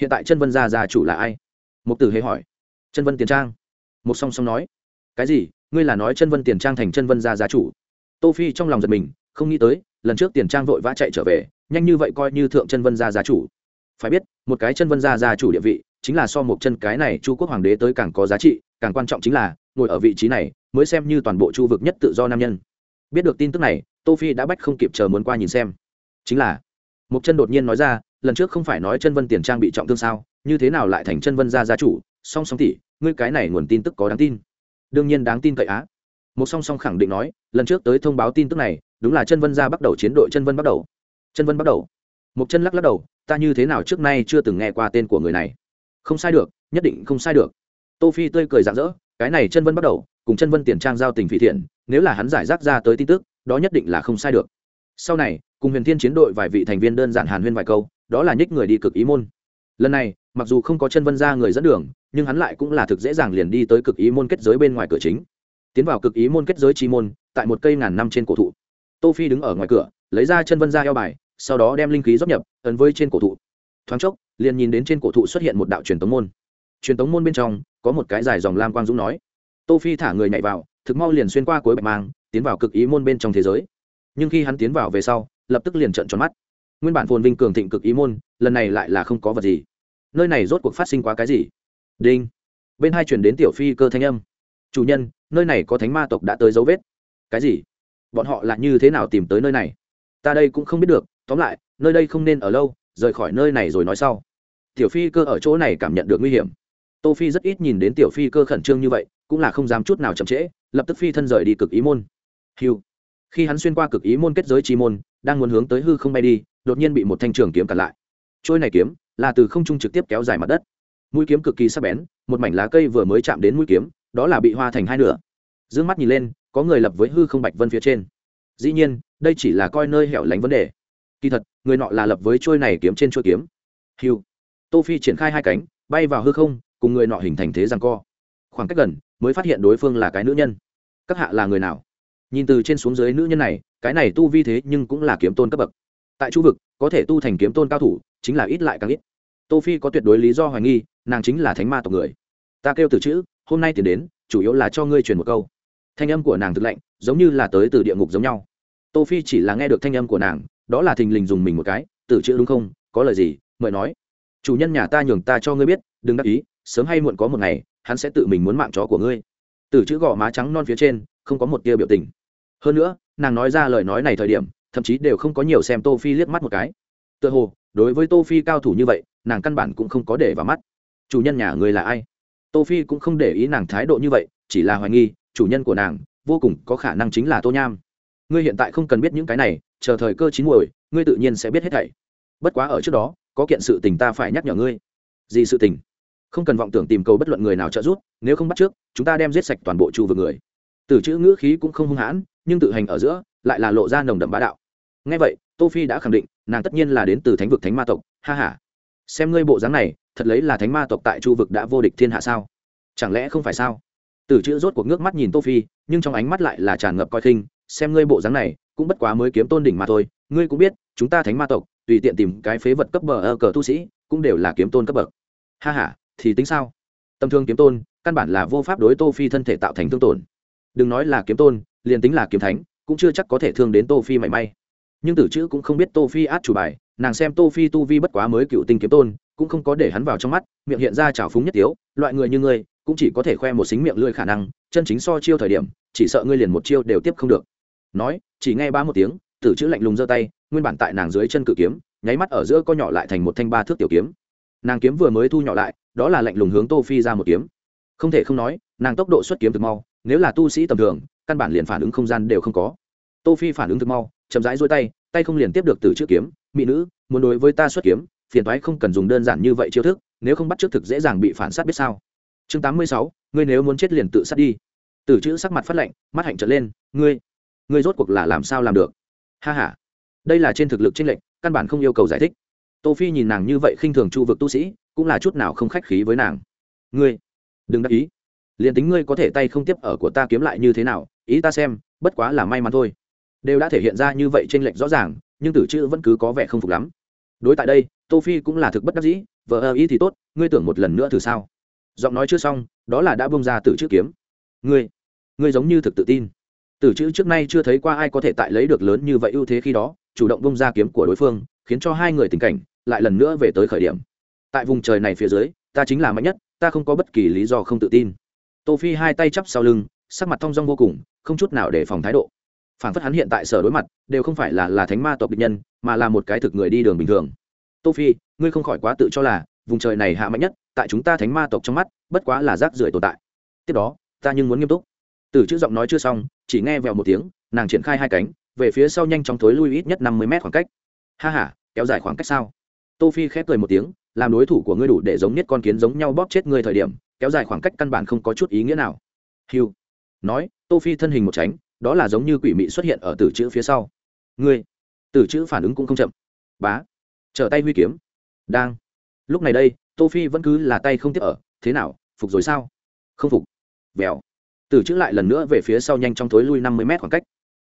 hiện tại chân vân gia gia chủ là ai? Mục tử hề hỏi. Chân vân tiền trang. Một song song nói. Cái gì? Ngươi là nói chân vân tiền trang thành chân vân gia gia chủ? Tô phi trong lòng giật mình, không nghĩ tới, lần trước tiền trang vội vã chạy trở về, nhanh như vậy coi như thượng chân vân gia gia chủ. Phải biết, một cái chân vân gia gia chủ địa vị chính là so một chân cái này chu quốc hoàng đế tới càng có giá trị, càng quan trọng chính là, ngồi ở vị trí này, mới xem như toàn bộ chu vực nhất tự do nam nhân. Biết được tin tức này, tô phi đã bách không kịp chờ muốn qua nhìn xem. Chính là một chân đột nhiên nói ra, lần trước không phải nói chân vân tiền trang bị trọng thương sao, như thế nào lại thành chân vân gia gia chủ, song song tỷ, ngươi cái này nguồn tin tức có đáng tin. Đương nhiên đáng tin cậy á. Một song song khẳng định nói, lần trước tới thông báo tin tức này, đúng là chân vân gia bắt đầu chiến đội chân vân bắt đầu. Chân vân bắt đầu. Một chân lắc lắc đầu, ta như thế nào trước nay chưa từng nghe qua tên của người này không sai được, nhất định không sai được. Tô phi tươi cười rạng rỡ, cái này chân vân bắt đầu, cùng chân vân tiền trang giao tình phỉ thiện, nếu là hắn giải rác ra tới tin tức, đó nhất định là không sai được. Sau này, cùng huyền thiên chiến đội vài vị thành viên đơn giản hàn huyên vài câu, đó là nhích người đi cực ý môn. Lần này, mặc dù không có chân vân ra người dẫn đường, nhưng hắn lại cũng là thực dễ dàng liền đi tới cực ý môn kết giới bên ngoài cửa chính. Tiến vào cực ý môn kết giới chi môn, tại một cây ngàn năm trên cổ thụ. Tô phi đứng ở ngoài cửa, lấy ra chân vân ra eo bài, sau đó đem linh khí rót nhập, ấn với trên cổ thụ thoáng chốc, liền nhìn đến trên cổ thụ xuất hiện một đạo truyền tống môn. Truyền tống môn bên trong, có một cái dài dòng lam quang dũng nói. Tô phi thả người nhảy vào, thực mau liền xuyên qua cuối bạch mang, tiến vào cực ý môn bên trong thế giới. Nhưng khi hắn tiến vào về sau, lập tức liền trợn tròn mắt. Nguyên bản phồn vinh cường thịnh cực ý môn, lần này lại là không có vật gì. Nơi này rốt cuộc phát sinh quá cái gì? Đinh. Bên hai chuyển đến tiểu phi cơ thanh âm. Chủ nhân, nơi này có thánh ma tộc đã tới dấu vết. Cái gì? Bọn họ là như thế nào tìm tới nơi này? Ta đây cũng không biết được, tóm lại, nơi đây không nên ở lâu rời khỏi nơi này rồi nói sau. Tiểu phi cơ ở chỗ này cảm nhận được nguy hiểm. Tô phi rất ít nhìn đến tiểu phi cơ khẩn trương như vậy, cũng là không dám chút nào chậm trễ, lập tức phi thân rời đi cực ý môn. Hiu khi hắn xuyên qua cực ý môn kết giới chi môn, đang muốn hướng tới hư không bay đi, đột nhiên bị một thanh trường kiếm cản lại. Trôi này kiếm là từ không trung trực tiếp kéo dài mặt đất. Mũi kiếm cực kỳ sắc bén, một mảnh lá cây vừa mới chạm đến mũi kiếm, đó là bị hoa thành hai nửa. D mắt nhìn lên, có người lập với hư không bạch vân phía trên. Dĩ nhiên, đây chỉ là coi nơi hẻo lánh vấn đề. Kỳ thật người nọ là lập với trôi này kiếm trên chuôi kiếm. Hiu. Tô phi triển khai hai cánh, bay vào hư không, cùng người nọ hình thành thế giằng co. Khoảng cách gần, mới phát hiện đối phương là cái nữ nhân. Các hạ là người nào? Nhìn từ trên xuống dưới nữ nhân này, cái này tu vi thế nhưng cũng là kiếm tôn cấp bậc. Tại chu vực, có thể tu thành kiếm tôn cao thủ, chính là ít lại càng ít. Tô phi có tuyệt đối lý do hoài nghi, nàng chính là thánh ma tộc người. Ta kêu từ chữ, hôm nay tiền đến, chủ yếu là cho ngươi truyền một câu. Thanh âm của nàng thực lạnh, giống như là tới từ địa ngục giống nhau. Tô phi chỉ là nghe được thanh âm của nàng đó là thình lình dùng mình một cái, tự chữ đúng không? Có lời gì? Mời nói. Chủ nhân nhà ta nhường ta cho ngươi biết, đừng đắc ý, sớm hay muộn có một ngày, hắn sẽ tự mình muốn mạng chó của ngươi. Tử chữ gò má trắng non phía trên, không có một tia biểu tình. Hơn nữa, nàng nói ra lời nói này thời điểm, thậm chí đều không có nhiều xem tô phi liếc mắt một cái. Tựa hồ, đối với tô phi cao thủ như vậy, nàng căn bản cũng không có để vào mắt. Chủ nhân nhà người là ai? Tô phi cũng không để ý nàng thái độ như vậy, chỉ là hoài nghi, chủ nhân của nàng vô cùng có khả năng chính là tô nham ngươi hiện tại không cần biết những cái này, chờ thời cơ chín muồi, ngươi tự nhiên sẽ biết hết thảy. Bất quá ở trước đó, có kiện sự tình ta phải nhắc nhở ngươi. Gì sự tình? Không cần vọng tưởng tìm cầu bất luận người nào trợ giúp, nếu không bắt trước, chúng ta đem giết sạch toàn bộ chu vực người. Từ chữ ngữ khí cũng không hung hãn, nhưng tự hành ở giữa, lại là lộ ra nồng đậm bá đạo. Ngay vậy, tô phi đã khẳng định, nàng tất nhiên là đến từ thánh vực thánh ma tộc, ha ha. Xem ngươi bộ dáng này, thật lấy là thánh ma tộc tại chu vực đã vô địch thiên hạ sao? Chẳng lẽ không phải sao? Từ chữ rốt cuộc nước mắt nhìn tô phi, nhưng trong ánh mắt lại là tràn ngập coi khinh xem ngươi bộ dáng này, cũng bất quá mới kiếm tôn đỉnh mà thôi, ngươi cũng biết, chúng ta thánh ma tộc, tùy tiện tìm cái phế vật cấp bờ ơ cờ tu sĩ, cũng đều là kiếm tôn cấp bậc. Ha ha, thì tính sao? Tâm thương kiếm tôn, căn bản là vô pháp đối tô phi thân thể tạo thành thương tổn. Đừng nói là kiếm tôn, liền tính là kiếm thánh, cũng chưa chắc có thể thương đến tô phi mảy may. Nhưng tử chữ cũng không biết tô phi át chủ bài, nàng xem tô phi tu vi bất quá mới cựu tinh kiếm tôn, cũng không có để hắn vào trong mắt, miệng hiện ra trào phúng nhất tiếu, loại người như ngươi, cũng chỉ có thể khoe một xính miệng lưỡi khả năng, chân chính so chiêu thời điểm, chỉ sợ ngươi liền một chiêu đều tiếp không được nói chỉ nghe ba một tiếng tử chữ lạnh lùng giơ tay nguyên bản tại nàng dưới chân cự kiếm nháy mắt ở giữa co nhỏ lại thành một thanh ba thước tiểu kiếm. Nàng kiếm vừa mới thu nhỏ lại đó là lạnh lùng hướng tô phi ra một kiếm. Không thể không nói nàng tốc độ xuất kiếm thực mau nếu là tu sĩ tầm thường căn bản liền phản ứng không gian đều không có. Tô phi phản ứng thực mau chậm rãi duỗi tay tay không liền tiếp được từ trước kiếm. Mỹ nữ muốn đối với ta xuất kiếm phiền toái không cần dùng đơn giản như vậy chiêu thức nếu không bắt trước thực dễ dàng bị phản sát biết sao. Chương 86, ngươi nếu muốn chết liền tự sát đi. Tử chữ sắc mặt phát lạnh mắt hạnh trợn lên ngươi ngươi rốt cuộc là làm sao làm được? Ha ha. Đây là trên thực lực trên lệnh căn bản không yêu cầu giải thích. Tô phi nhìn nàng như vậy khinh thường chu vực tu sĩ, cũng là chút nào không khách khí với nàng. Ngươi, đừng đắc ý. Liền tính ngươi có thể tay không tiếp ở của ta kiếm lại như thế nào, ý ta xem, bất quá là may mắn thôi. Đều đã thể hiện ra như vậy trên lệnh rõ ràng, nhưng tử chữ vẫn cứ có vẻ không phục lắm. Đối tại đây, tô phi cũng là thực bất đắc dĩ, vợ ơ ý thì tốt, ngươi tưởng một lần nữa thử sao? Giọng nói chưa xong, đó là đã bông ra tử chữ kiếm. Ngươi ngươi giống như thực tự tin tử chữ trước nay chưa thấy qua ai có thể tại lấy được lớn như vậy ưu thế khi đó, chủ động bông ra kiếm của đối phương, khiến cho hai người tình cảnh lại lần nữa về tới khởi điểm. Tại vùng trời này phía dưới, ta chính là mạnh nhất, ta không có bất kỳ lý do không tự tin. Tô phi hai tay chắp sau lưng, sắc mặt thong dong vô cùng, không chút nào để phòng thái độ. Phản phất hắn hiện tại sở đối mặt, đều không phải là là thánh ma tộc địch nhân, mà là một cái thực người đi đường bình thường. Tô phi, ngươi không khỏi quá tự cho là, vùng trời này hạ mạnh nhất, tại chúng ta thánh ma tộc trong mắt, bất quá là rác rưởi tồn tại. Tiếp đó, ta nhưng muốn nghiêm túc. Từ chữ giọng nói chưa xong chỉ nghe vèo một tiếng, nàng triển khai hai cánh, về phía sau nhanh chóng thối lui ít nhất năm mươi mét khoảng cách. Ha ha, kéo dài khoảng cách sao? Tô phi khép cười một tiếng, làm đối thủ của ngươi đủ để giống nhất con kiến giống nhau bóp chết ngươi thời điểm, kéo dài khoảng cách căn bản không có chút ý nghĩa nào. Hiu nói, tô phi thân hình một tránh, đó là giống như quỷ mị xuất hiện ở tử chữ phía sau. Ngươi. Tử chữ phản ứng cũng không chậm. Bá. Trở tay huy kiếm. Đang. Lúc này đây, tô phi vẫn cứ là tay không tiếp ở, thế nào, phục rồi sao? Không phục. Vèo từ chữ lại lần nữa về phía sau nhanh trong thối lui năm mươi mét khoảng cách.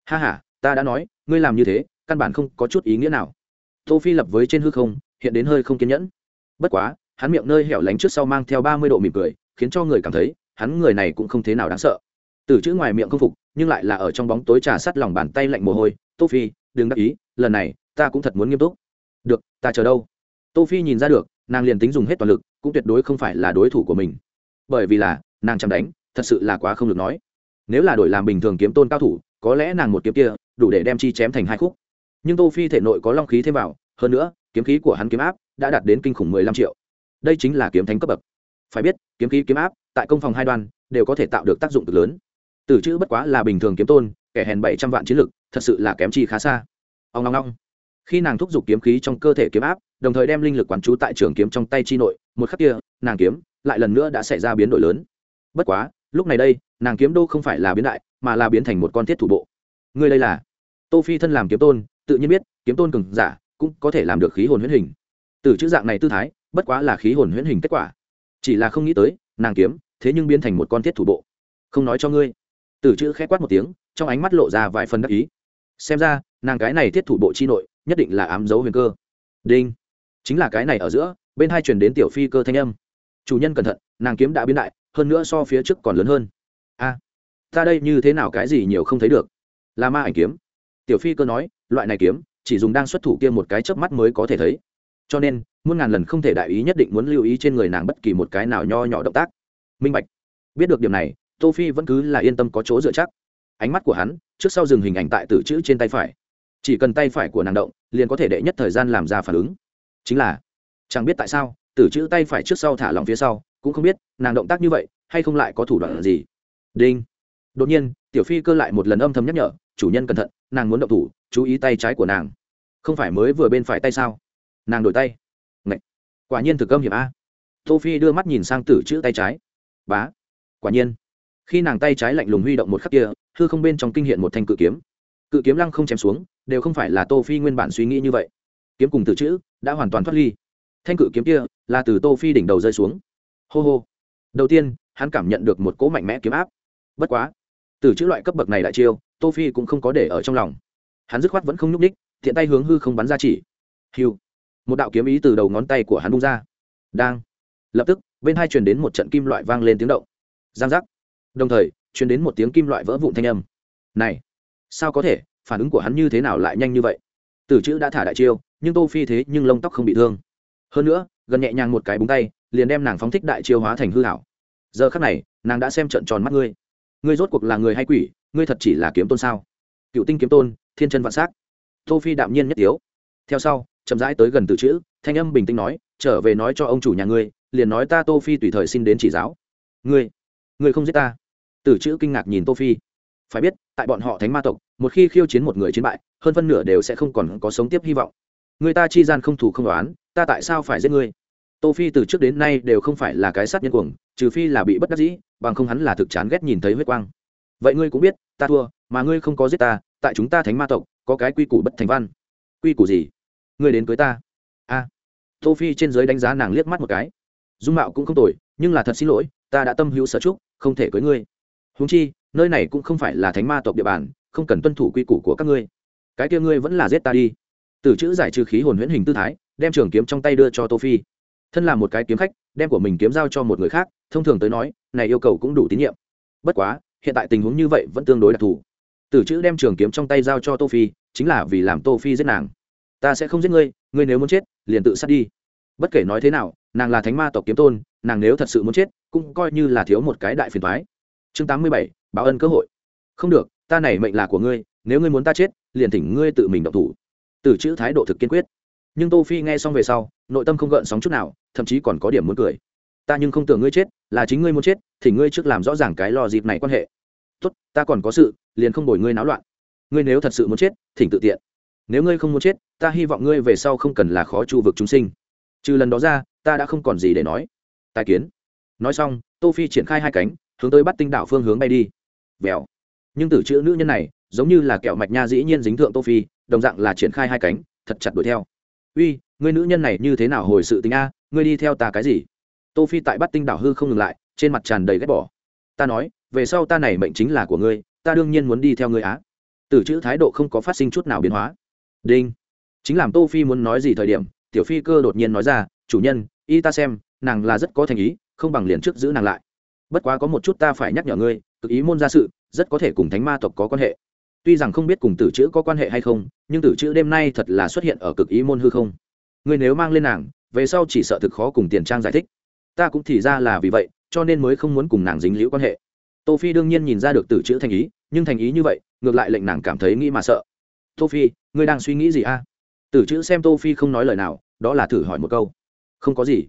Ha ha, ta đã nói, ngươi làm như thế, căn bản không có chút ý nghĩa nào. Tô phi lập với trên hư không, hiện đến hơi không kiên nhẫn. Bất quá, hắn miệng nơi hẻo lánh trước sau mang theo ba mươi độ mỉm cười, khiến cho người cảm thấy, hắn người này cũng không thế nào đáng sợ. Từ chữ ngoài miệng không phục, nhưng lại là ở trong bóng tối trà sắt lòng bàn tay lạnh mồ hôi, tô phi, đừng đắc ý, lần này, ta cũng thật muốn nghiêm túc. Được, ta chờ đâu? Tô phi nhìn ra được, nàng liền tính dùng hết toàn lực, cũng tuyệt đối không phải là đối thủ của mình. Bởi vì là, nàng chăm đánh thật sự là quá không được nói. Nếu là đổi làm bình thường kiếm tôn cao thủ, có lẽ nàng một kiếm kia, đủ để đem chi chém thành hai khúc. Nhưng tô phi thể nội có long khí thêm vào, hơn nữa, kiếm khí của hắn kiếm áp đã đạt đến kinh khủng mười lăm triệu. Đây chính là kiếm thánh cấp bậc. Phải biết, kiếm khí kiếm áp tại công phòng hai đoàn đều có thể tạo được tác dụng cực lớn. Tử chữ bất quá là bình thường kiếm tôn, kẻ hèn bảy trăm vạn chiến lực, thật sự là kém chi khá xa. Ông long long khi nàng thúc giục kiếm khí trong cơ thể kiếm áp, đồng thời đem linh lực quán trú tại trường kiếm trong tay chi nội, một khắc kia, nàng kiếm lại lần nữa đã xảy ra biến đổi lớn. Bất quá lúc này đây, nàng kiếm đô không phải là biến đại, mà là biến thành một con thiết thủ bộ. Ngươi đây là? Tô phi thân làm kiếm tôn, tự nhiên biết, kiếm tôn cường giả, cũng có thể làm được khí hồn huyễn hình. Từ chữ dạng này tư thái, bất quá là khí hồn huyễn hình kết quả. Chỉ là không nghĩ tới, nàng kiếm, thế nhưng biến thành một con thiết thủ bộ. Không nói cho ngươi. Từ chữ khẽ quát một tiếng, trong ánh mắt lộ ra vài phần đắc ý. Xem ra, nàng cái này thiết thủ bộ chi nội, nhất định là ám dấu huyền cơ. Đinh. Chính là cái này ở giữa, bên hai truyền đến tiểu phi cơ thanh âm. Chủ nhân cẩn thận, nàng kiếm đã biến đại hơn nữa so phía trước còn lớn hơn. A, ta đây như thế nào cái gì nhiều không thấy được? Là ma ảnh kiếm. Tiểu phi cơ nói, loại này kiếm, chỉ dùng đang xuất thủ kia một cái chớp mắt mới có thể thấy. Cho nên, muôn ngàn lần không thể đại ý nhất định muốn lưu ý trên người nàng bất kỳ một cái nào nho nhỏ động tác. Minh bạch. Biết được điểm này, tô phi vẫn cứ là yên tâm có chỗ dựa chắc. Ánh mắt của hắn, trước sau dừng hình ảnh tại tử chữ trên tay phải. Chỉ cần tay phải của nàng động, liền có thể đệ nhất thời gian làm ra phản ứng. Chính là, chẳng biết tại sao, tử chữ tay phải trước sau thả lỏng phía sau cũng không biết nàng động tác như vậy hay không lại có thủ đoạn gì. Đinh. Đột nhiên, tiểu phi cơ lại một lần âm thầm nhắc nhở, chủ nhân cẩn thận, nàng muốn động thủ, chú ý tay trái của nàng. Không phải mới vừa bên phải tay sao? Nàng đổi tay. Ngậy. quả nhiên thực âm hiểm a. Tô phi đưa mắt nhìn sang tử chữ tay trái. Bá. Quả nhiên. Khi nàng tay trái lạnh lùng huy động một khắc kia, hư không bên trong kinh hiện một thanh cự kiếm. Cự kiếm lăng không chém xuống, đều không phải là tô phi nguyên bản suy nghĩ như vậy. Kiếm cùng tử chữ đã hoàn toàn thoát ly. Thanh cự kiếm kia là từ tô phi đỉnh đầu rơi xuống hô hô. Đầu tiên, hắn cảm nhận được một cỗ mạnh mẽ kiếm áp. Bất quá, từ chữ loại cấp bậc này đại chiêu, tô phi cũng không có để ở trong lòng. Hắn dứt khoát vẫn không nhúc ních thiện tay hướng hư không bắn ra chỉ. Hiu. Một đạo kiếm ý từ đầu ngón tay của hắn bung ra. Đang. Lập tức, bên hai truyền đến một trận kim loại vang lên tiếng động. Giang giác. Đồng thời, truyền đến một tiếng kim loại vỡ vụn thanh âm. Này, sao có thể? Phản ứng của hắn như thế nào lại nhanh như vậy? Tử chữ đã thả đại chiêu, nhưng tô phi thế nhưng lông tóc không bị thương. Hơn nữa, gần nhẹ nhàng một cái búng tay liền đem nàng phóng thích đại chiêu hóa thành hư hảo. Giờ khắc này, nàng đã xem trận tròn mắt ngươi. Ngươi rốt cuộc là người hay quỷ, ngươi thật chỉ là kiếm tôn sao? Cựu tinh kiếm tôn, thiên chân vạn s á c tô phi đạm nhiên nhất tiếu. Theo sau, chậm rãi tới gần từ chữ, thanh âm bình tĩnh nói, trở về nói cho ông chủ nhà ngươi, liền nói ta tô phi tùy thời xin đến chỉ giáo. Ngươi ngươi không giết ta. Từ chữ kinh ngạc nhìn tô phi. Phải biết, tại bọn họ thánh ma tộc, một khi khiêu chiến một người chiến bại, hơn phân nửa đều sẽ không còn có sống tiếp hy vọng. Người ta chi gian không thủ không đoán ta tại sao phải giết ngươi? Tô phi từ trước đến nay đều không phải là cái sát nhân cuồng, trừ phi là bị bất đắc dĩ, bằng không hắn là thực chán ghét nhìn thấy huyết quang. Vậy ngươi cũng biết, ta thua, mà ngươi không có giết ta, tại chúng ta thánh ma tộc, có cái quy củ bất thành văn. Quy củ gì? Ngươi đến cưới ta. A. Tô phi trên dưới đánh giá nàng liếc mắt một cái. Dung mạo cũng không tồi, nhưng là thật xin lỗi, ta đã tâm hữu sở trúc không thể cưới ngươi. Huống chi, nơi này cũng không phải là thánh ma tộc địa bàn, không cần tuân thủ quy củ của các ngươi. Cái kia ngươi vẫn là giết ta đi. Từ chữ giải trừ khí hồn huyễn hình tư thái, đem trường kiếm trong tay đưa cho tô phi thân là một cái kiếm khách, đem của mình kiếm giao cho một người khác, thông thường tới nói, này yêu cầu cũng đủ tín nhiệm. Bất quá, hiện tại tình huống như vậy vẫn tương đối đặc thù. Tử chữ đem trường kiếm trong tay giao cho tô phi, chính là vì làm tô phi giết nàng. Ta sẽ không giết ngươi ngươi nếu muốn chết, liền tự sát đi. Bất kể nói thế nào, nàng là thánh ma tộc kiếm tôn, nàng nếu thật sự muốn chết, cũng coi như là thiếu một cái đại phiền toái. Chương tám mươi bảy, báo ân cơ hội. Không được, ta này mệnh là của ngươi, nếu ngươi muốn ta chết, liền thỉnh ngươi tự mình động thủ. Từ chữ thái độ thực kiên quyết nhưng tô phi nghe xong về sau, nội tâm không gợn sóng chút nào, thậm chí còn có điểm muốn cười. Ta nhưng không tưởng ngươi chết, là chính ngươi muốn chết, thì ngươi trước làm rõ ràng cái lo dịp này quan hệ. Tốt, ta còn có sự, liền không bồi ngươi náo loạn. Ngươi nếu thật sự muốn chết, thỉnh tự tiện. Nếu ngươi không muốn chết, ta hy vọng ngươi về sau không cần là khó chu vực chúng sinh. Trừ lần đó ra, ta đã không còn gì để nói. Tài kiến. Nói xong, tô phi triển khai hai cánh, hướng tới bắt tinh đảo phương hướng bay đi. Vèo. Nhưng tử chữ nữ nhân này, giống như là kẹo mạch nha dĩ nhiên dính thượng tô phi, đồng dạng là triển khai hai cánh, thật chặt đuổi theo uy người nữ nhân này như thế nào hồi sự tình a, ngươi đi theo ta cái gì? Tô phi tại bắt tinh đảo hư không ngừng lại, trên mặt tràn đầy ghét bỏ. Ta nói, về sau ta này mệnh chính là của ngươi, ta đương nhiên muốn đi theo ngươi á. Tử chữ thái độ không có phát sinh chút nào biến hóa. Đinh. Chính làm tô phi muốn nói gì thời điểm, tiểu phi cơ đột nhiên nói ra, chủ nhân, y ta xem, nàng là rất có thành ý, không bằng liền trước giữ nàng lại. Bất quá có một chút ta phải nhắc nhở ngươi, cực ý môn gia sự, rất có thể cùng thánh ma tộc có quan hệ tuy rằng không biết cùng tử chữ có quan hệ hay không, nhưng tử chữ đêm nay thật là xuất hiện ở cực ý môn hư không. Ngươi nếu mang lên nàng, về sau chỉ sợ thực khó cùng tiền trang giải thích. Ta cũng thì ra là vì vậy, cho nên mới không muốn cùng nàng dính liễu quan hệ. Tô phi đương nhiên nhìn ra được tử chữ thành ý, nhưng thành ý như vậy, ngược lại lệnh nàng cảm thấy nghĩ mà sợ. Tô phi, ngươi đang suy nghĩ gì a? Tử chữ xem tô phi không nói lời nào, đó là thử hỏi một câu. Không có gì.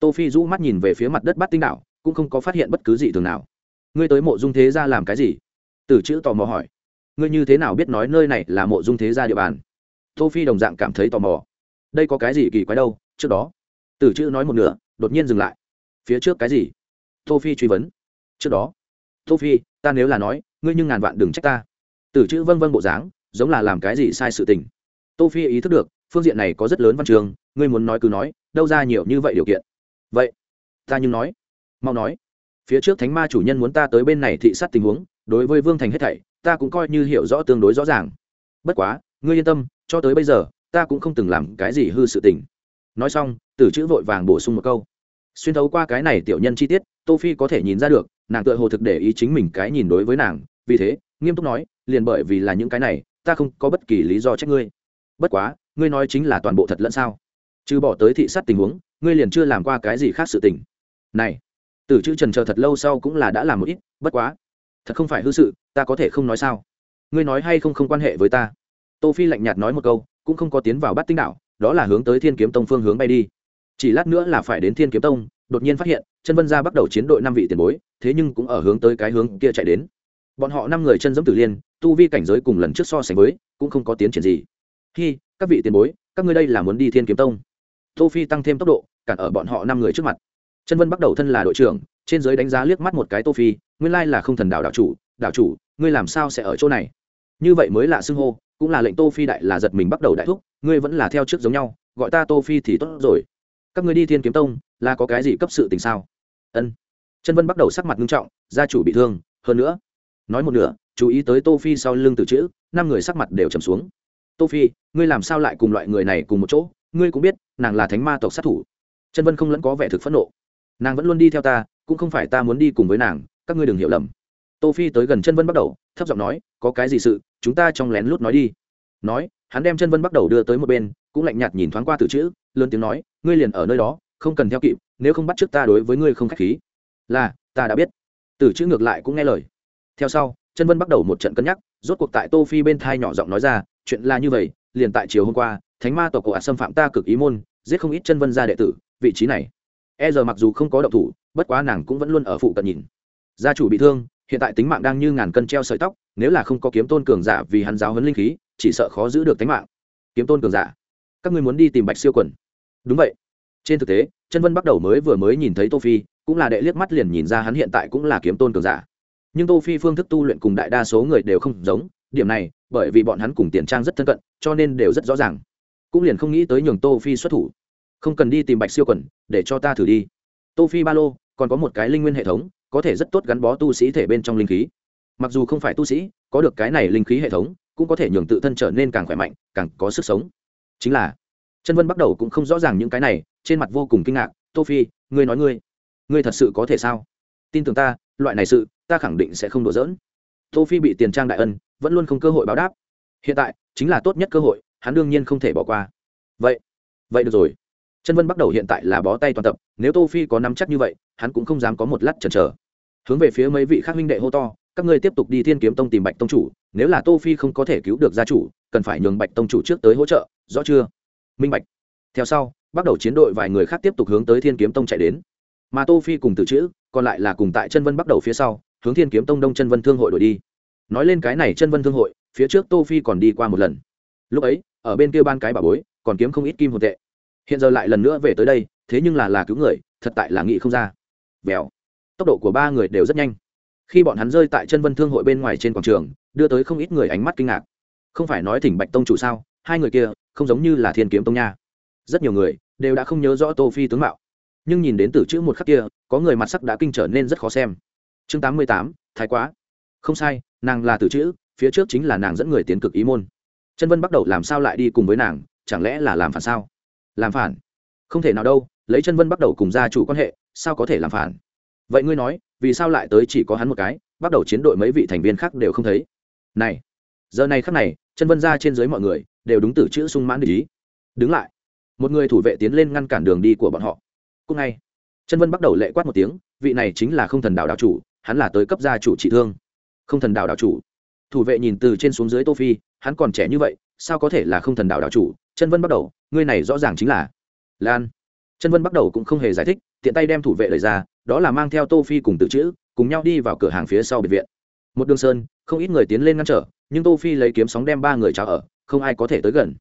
Tô phi rũ mắt nhìn về phía mặt đất bát tinh đảo, cũng không có phát hiện bất cứ gì thường nào. Ngươi tới mộ dung thế ra làm cái gì? Tử chữ tò mò hỏi ngươi như thế nào biết nói nơi này là mộ dung thế gia địa bàn? Tô phi đồng dạng cảm thấy tò mò. Đây có cái gì kỳ quái đâu, trước đó. Tử chữ nói một nửa, đột nhiên dừng lại. Phía trước cái gì? Tô phi truy vấn. Trước đó. Tô phi, ta nếu là nói, ngươi nhưng ngàn vạn đừng trách ta. Tử chữ vâng vâng bộ dáng, giống là làm cái gì sai sự tình. Tô phi ý thức được, phương diện này có rất lớn văn trường, ngươi muốn nói cứ nói, đâu ra nhiều như vậy điều kiện. Vậy, ta nhưng nói. Mau nói. Phía trước thánh ma chủ nhân muốn ta tới bên này thị sát tình huống, đối với vương thành hết thảy ta cũng coi như hiểu rõ tương đối rõ ràng. Bất quá, ngươi yên tâm, cho tới bây giờ, ta cũng không từng làm cái gì hư sự tình. Nói xong, tử chữ vội vàng bổ sung một câu. Xuyên thấu qua cái này tiểu nhân chi tiết, tô phi có thể nhìn ra được, nàng tựa hồ thực để ý chính mình cái nhìn đối với nàng, vì thế, nghiêm túc nói, liền bởi vì là những cái này, ta không có bất kỳ lý do trách ngươi. Bất quá, ngươi nói chính là toàn bộ thật lẫn sao? Trừ bỏ tới thị sát tình huống, ngươi liền chưa làm qua cái gì khác sự tình. Này, tử chữ trần chờ thật lâu sau cũng là đã làm một ít, bất quá thật không phải hư sự, ta có thể không nói sao? Ngươi nói hay không không quan hệ với ta? Tô phi lạnh nhạt nói một câu, cũng không có tiến vào bắt tinh đạo đó là hướng tới thiên kiếm tông phương hướng bay đi. Chỉ lát nữa là phải đến thiên kiếm tông, đột nhiên phát hiện, chân vân gia bắt đầu chiến đội năm vị tiền bối, thế nhưng cũng ở hướng tới cái hướng kia chạy đến. Bọn họ năm người chân giống tử liên, tu vi cảnh giới cùng lần trước so sánh với, cũng không có tiến triển gì. Khi các vị tiền bối, các ngươi đây là muốn đi thiên kiếm tông? Tô phi tăng thêm tốc độ, cản ở bọn họ năm người trước mặt. Chân vân bắt đầu thân là đội trưởng, trên giới đánh giá liếc mắt một cái tô phi nguyên lai là không thần đạo đạo chủ đạo chủ, ngươi làm sao sẽ ở chỗ này? Như vậy mới là xưng hô, cũng là lệnh tô phi đại là giật mình bắt đầu đại thúc, ngươi vẫn là theo trước giống nhau, gọi ta tô phi thì tốt rồi. Các ngươi đi thiên kiếm tông, là có cái gì cấp sự tình sao? Ân. Chân vân bắt đầu sắc mặt nghiêm trọng, gia chủ bị thương, hơn nữa, nói một nửa, chú ý tới tô phi sau lưng từ chữ, năm người sắc mặt đều trầm xuống. Tô phi, ngươi làm sao lại cùng loại người này cùng một chỗ? Ngươi cũng biết, nàng là thánh ma tộc sát thủ. Chân vân không lẫn có vẻ thực phẫn nộ. Nàng vẫn luôn đi theo ta, cũng không phải ta muốn đi cùng với nàng các ngươi đừng hiểu lầm. Tô phi tới gần chân vân bắt đầu, thấp giọng nói, có cái gì sự, chúng ta trong lén lút nói đi. Nói, hắn đem chân vân bắt đầu đưa tới một bên, cũng lạnh nhạt nhìn thoáng qua từ chữ, lớn tiếng nói, ngươi liền ở nơi đó, không cần theo kịp, nếu không bắt trước ta đối với ngươi không khách khí. Là, ta đã biết. Từ chữ ngược lại cũng nghe lời. Theo sau, chân vân bắt đầu một trận cân nhắc, rốt cuộc tại tô phi bên thai nhỏ giọng nói ra, chuyện là như vậy, liền tại chiều hôm qua, thánh ma tộc cổ ạt xâm phạm ta cực ý môn, giết không ít chân vân gia đệ tử, vị trí này. E giờ mặc dù không có động thủ, bất quá nàng cũng vẫn luôn ở phụ cận nhìn gia chủ bị thương, hiện tại tính mạng đang như ngàn cân treo sợi tóc, nếu là không có kiếm tôn cường giả vì hắn giáo huấn linh khí, chỉ sợ khó giữ được tính mạng. Kiếm tôn cường giả, các ngươi muốn đi tìm bạch siêu quần. Đúng vậy. Trên thực tế chân vân bắt đầu mới vừa mới nhìn thấy tô phi, cũng là đệ liếc mắt liền nhìn ra hắn hiện tại cũng là kiếm tôn cường giả. Nhưng tô phi phương thức tu luyện cùng đại đa số người đều không giống, điểm này, bởi vì bọn hắn cùng tiền trang rất thân cận, cho nên đều rất rõ ràng. Cũng liền không nghĩ tới nhường tô phi xuất thủ. Không cần đi tìm bạch siêu quần, để cho ta thử đi. Tô phi ba lô, còn có một cái linh nguyên hệ thống có thể rất tốt gắn bó tu sĩ thể bên trong linh khí. Mặc dù không phải tu sĩ, có được cái này linh khí hệ thống, cũng có thể nhường tự thân trở nên càng khỏe mạnh, càng có sức sống. Chính là chân vân bắt đầu cũng không rõ ràng những cái này, trên mặt vô cùng kinh ngạc, tô phi, ngươi nói ngươi ngươi thật sự có thể sao? Tin tưởng ta, loại này sự, ta khẳng định sẽ không đùa giỡn. Tô phi bị tiền trang đại ân, vẫn luôn không cơ hội báo đáp. Hiện tại, chính là tốt nhất cơ hội, hắn đương nhiên không thể bỏ qua. Vậy vậy được rồi chân vân bắt đầu hiện tại là bó tay toàn tập, nếu tô phi có nắm chắc như vậy, hắn cũng không dám có một lát chần chờ. Hướng về phía mấy vị khác huynh đệ hô to, các ngươi tiếp tục đi thiên kiếm tông tìm bạch tông chủ, nếu là tô phi không có thể cứu được gia chủ, cần phải nhường bạch tông chủ trước tới hỗ trợ, rõ chưa? Minh bạch. Theo sau, bắt đầu chiến đội vài người khác tiếp tục hướng tới thiên kiếm tông chạy đến. Mà tô phi cùng tự chữ, còn lại là cùng tại chân vân bắt đầu phía sau, hướng thiên kiếm tông đông chân vân thương hội đổi đi. Nói lên cái này chân vân thương hội, phía trước tô phi còn đi qua một lần. Lúc ấy, ở bên kia ban cái bà bối, còn kiếm không ít kim hồn tệ hiện giờ lại lần nữa về tới đây, thế nhưng là là cứu người, thật tại là nghĩ không ra. Vèo. Tốc độ của ba người đều rất nhanh. Khi bọn hắn rơi tại chân vân thương hội bên ngoài trên quảng trường, đưa tới không ít người ánh mắt kinh ngạc. Không phải nói thỉnh bạch tông chủ sao, hai người kia, không giống như là thiên kiếm tông nha. Rất nhiều người đều đã không nhớ rõ tô phi tướng mạo. Nhưng nhìn đến từ chữ một khắc kia, có người mặt sắc đã kinh trở nên rất khó xem. Chương tám mươi tám, thái quá. Không sai, nàng là từ chữ, phía trước chính là nàng dẫn người tiến cực ý môn. Chân vân bắt đầu làm sao lại đi cùng với nàng, chẳng lẽ là làm phản sao? Làm phản. Không thể nào đâu, lấy chân vân bắt đầu cùng gia chủ quan hệ, sao có thể làm phản? Vậy ngươi nói, vì sao lại tới chỉ có hắn một cái, bắt đầu chiến đội mấy vị thành viên khác đều không thấy? Này, giờ này khắc này, chân vân ra trên dưới mọi người, đều đúng từ chữ sung mãn ý. Đứng lại. Một người thủ vệ tiến lên ngăn cản đường đi của bọn họ. Cũng ngay. Chân vân bắt đầu lệ quát một tiếng, vị này chính là không thần đạo đạo chủ, hắn là tới cấp gia chủ trị thương. Không thần đạo đạo chủ. Thủ vệ nhìn từ trên xuống dưới tô phi, hắn còn trẻ như vậy, sao có thể là không thần đạo đạo chủ? Chân vân bắt đầu ngươi này rõ ràng chính là lan chân vân bắt đầu cũng không hề giải thích tiện tay đem thủ vệ lời ra đó là mang theo tô phi cùng tự chữ cùng nhau đi vào cửa hàng phía sau biệt viện một đường sơn không ít người tiến lên ngăn trở nhưng tô phi lấy kiếm sóng đem ba người chào ở không ai có thể tới gần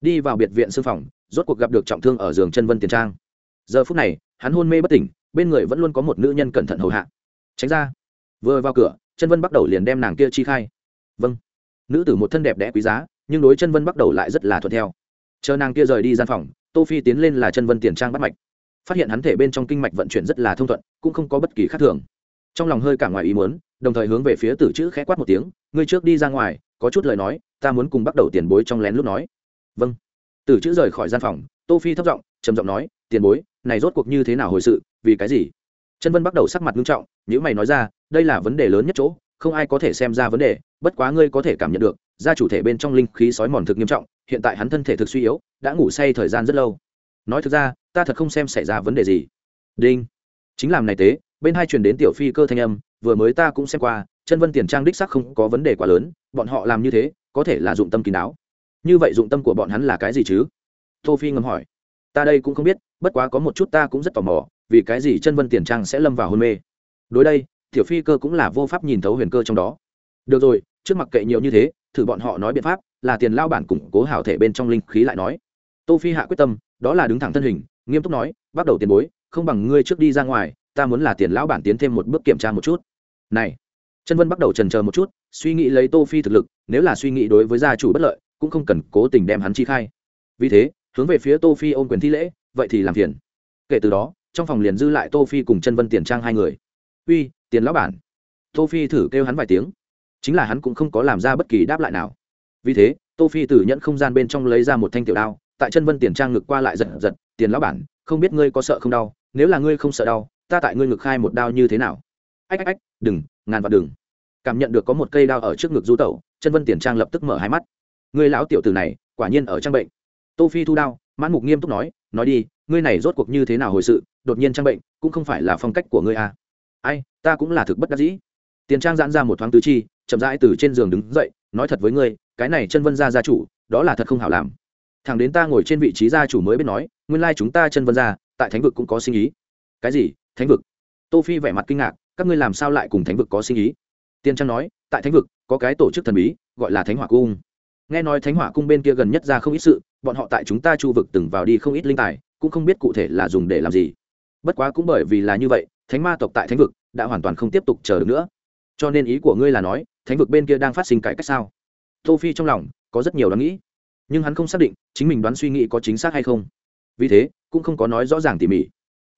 đi vào biệt viện sư phòng rốt cuộc gặp được trọng thương ở giường chân vân tiền trang giờ phút này hắn hôn mê bất tỉnh bên người vẫn luôn có một nữ nhân cẩn thận hầu hạ tránh ra vừa vào cửa chân vân bắt đầu liền đem nàng kia chi khai vâng nữ tử một thân đẹp đẽ quý giá nhưng đối chân vân bắt đầu lại rất là thuận theo chờ nàng kia rời đi gian phòng, tô phi tiến lên là chân vân tiền trang bắt mạch. Phát hiện hắn thể bên trong kinh mạch vận chuyển rất là thông thuận, cũng không có bất kỳ khác thường. Trong lòng hơi cả ngoài ý muốn, đồng thời hướng về phía tử chữ khẽ quát một tiếng, ngươi trước đi ra ngoài, có chút lời nói, ta muốn cùng bắt đầu tiền bối trong lén lúc nói. Vâng. Tử chữ rời khỏi gian phòng, tô phi thấp giọng, trầm giọng nói, tiền bối, này rốt cuộc như thế nào hồi sự, vì cái gì? Chân vân bắt đầu sắc mặt nghiêm trọng nếu mày nói ra, đây là vấn đề lớn nhất chỗ, không ai có thể xem ra vấn đề, bất quá ngươi có thể cảm nhận được gia chủ thể bên trong linh khí sói mòn thực nghiêm trọng, hiện tại hắn thân thể thực suy yếu, đã ngủ say thời gian rất lâu. Nói thực ra, ta thật không xem xảy ra vấn đề gì. Đinh. Chính làm này tế, bên hai truyền đến tiểu phi cơ thanh âm, vừa mới ta cũng xem qua, chân vân tiền trang đích sắc không có vấn đề quá lớn, bọn họ làm như thế, có thể là dụng tâm kín đáo. Như vậy dụng tâm của bọn hắn là cái gì chứ? Tô phi ngầm hỏi. Ta đây cũng không biết, bất quá có một chút ta cũng rất tò mò, vì cái gì chân vân tiền trang sẽ lâm vào hôn mê? Đối đây, tiểu phi cơ cũng là vô pháp nhìn thấu huyền cơ trong đó. Được rồi, trước mặt kệ nhiều như thế thử bọn họ nói biện pháp, là tiền lao bản củng cố hảo thể bên trong linh khí lại nói. Tô phi hạ quyết tâm, đó là đứng thẳng thân hình, nghiêm túc nói, bắt đầu tiền bối, không bằng ngươi trước đi ra ngoài, ta muốn là tiền lão bản tiến thêm một bước kiểm tra một chút. Này chân vân bắt đầu trần chờ một chút, suy nghĩ lấy tô phi thực lực, nếu là suy nghĩ đối với gia chủ bất lợi, cũng không cần cố tình đem hắn chi khai. Vì thế, hướng về phía tô phi ôm quyền thi lễ, vậy thì làm phiền. Kể từ đó, trong phòng liền dư lại tô phi cùng chân vân tiền trang hai người. Uy, tiền lão bản. Tô phi thử kêu hắn vài tiếng chính là hắn cũng không có làm ra bất kỳ đáp lại nào. Vì thế, tô phi từ nhận không gian bên trong lấy ra một thanh tiểu đao, tại chân vân tiền trang ngực qua lại giật giật, tiền lão bản, không biết ngươi có sợ không đau, nếu là ngươi không sợ đau, ta tại ngươi ngực khai một đao như thế nào? Ách ách ách, đừng, ngàn vạn đừng. Cảm nhận được có một cây đao ở trước ngực du tẩu, chân vân tiền trang lập tức mở hai mắt. Ngươi lão tiểu tử này, quả nhiên ở trang bệnh. Tô phi thu đao, mãn mục nghiêm túc nói nói đi, ngươi này rốt cuộc như thế nào hồi sự, đột nhiên trang bệnh, cũng không phải là phong cách của ngươi à. Ai, ta cũng là thực bất đắc dĩ tiền trang giãn ra một thoáng tứ chi, chậm rãi từ trên giường đứng dậy, nói thật với ngươi, cái này chân vân gia gia chủ, đó là thật không hảo làm. Thằng đến ta ngồi trên vị trí gia chủ mới biết nói, nguyên lai chúng ta chân vân gia, tại thánh vực cũng có sinh ý. Cái gì? Thánh vực? Tô phi vẻ mặt kinh ngạc, các ngươi làm sao lại cùng thánh vực có sinh ý? Tiên trang nói, tại thánh vực, có cái tổ chức thần bí, gọi là thánh hỏa cung. Nghe nói thánh hỏa cung bên kia gần nhất ra không ít sự, bọn họ tại chúng ta chu vực từng vào đi không ít linh tài, cũng không biết cụ thể là dùng để làm gì. Bất quá cũng bởi vì là như vậy, thánh ma tộc tại thánh vực đã hoàn toàn không tiếp tục chờ được nữa cho nên ý của ngươi là nói, thánh vực bên kia đang phát sinh cải cách sao? Tô phi trong lòng có rất nhiều đoán nghĩ, nhưng hắn không xác định chính mình đoán suy nghĩ có chính xác hay không. Vì thế, cũng không có nói rõ ràng tỉ mỉ.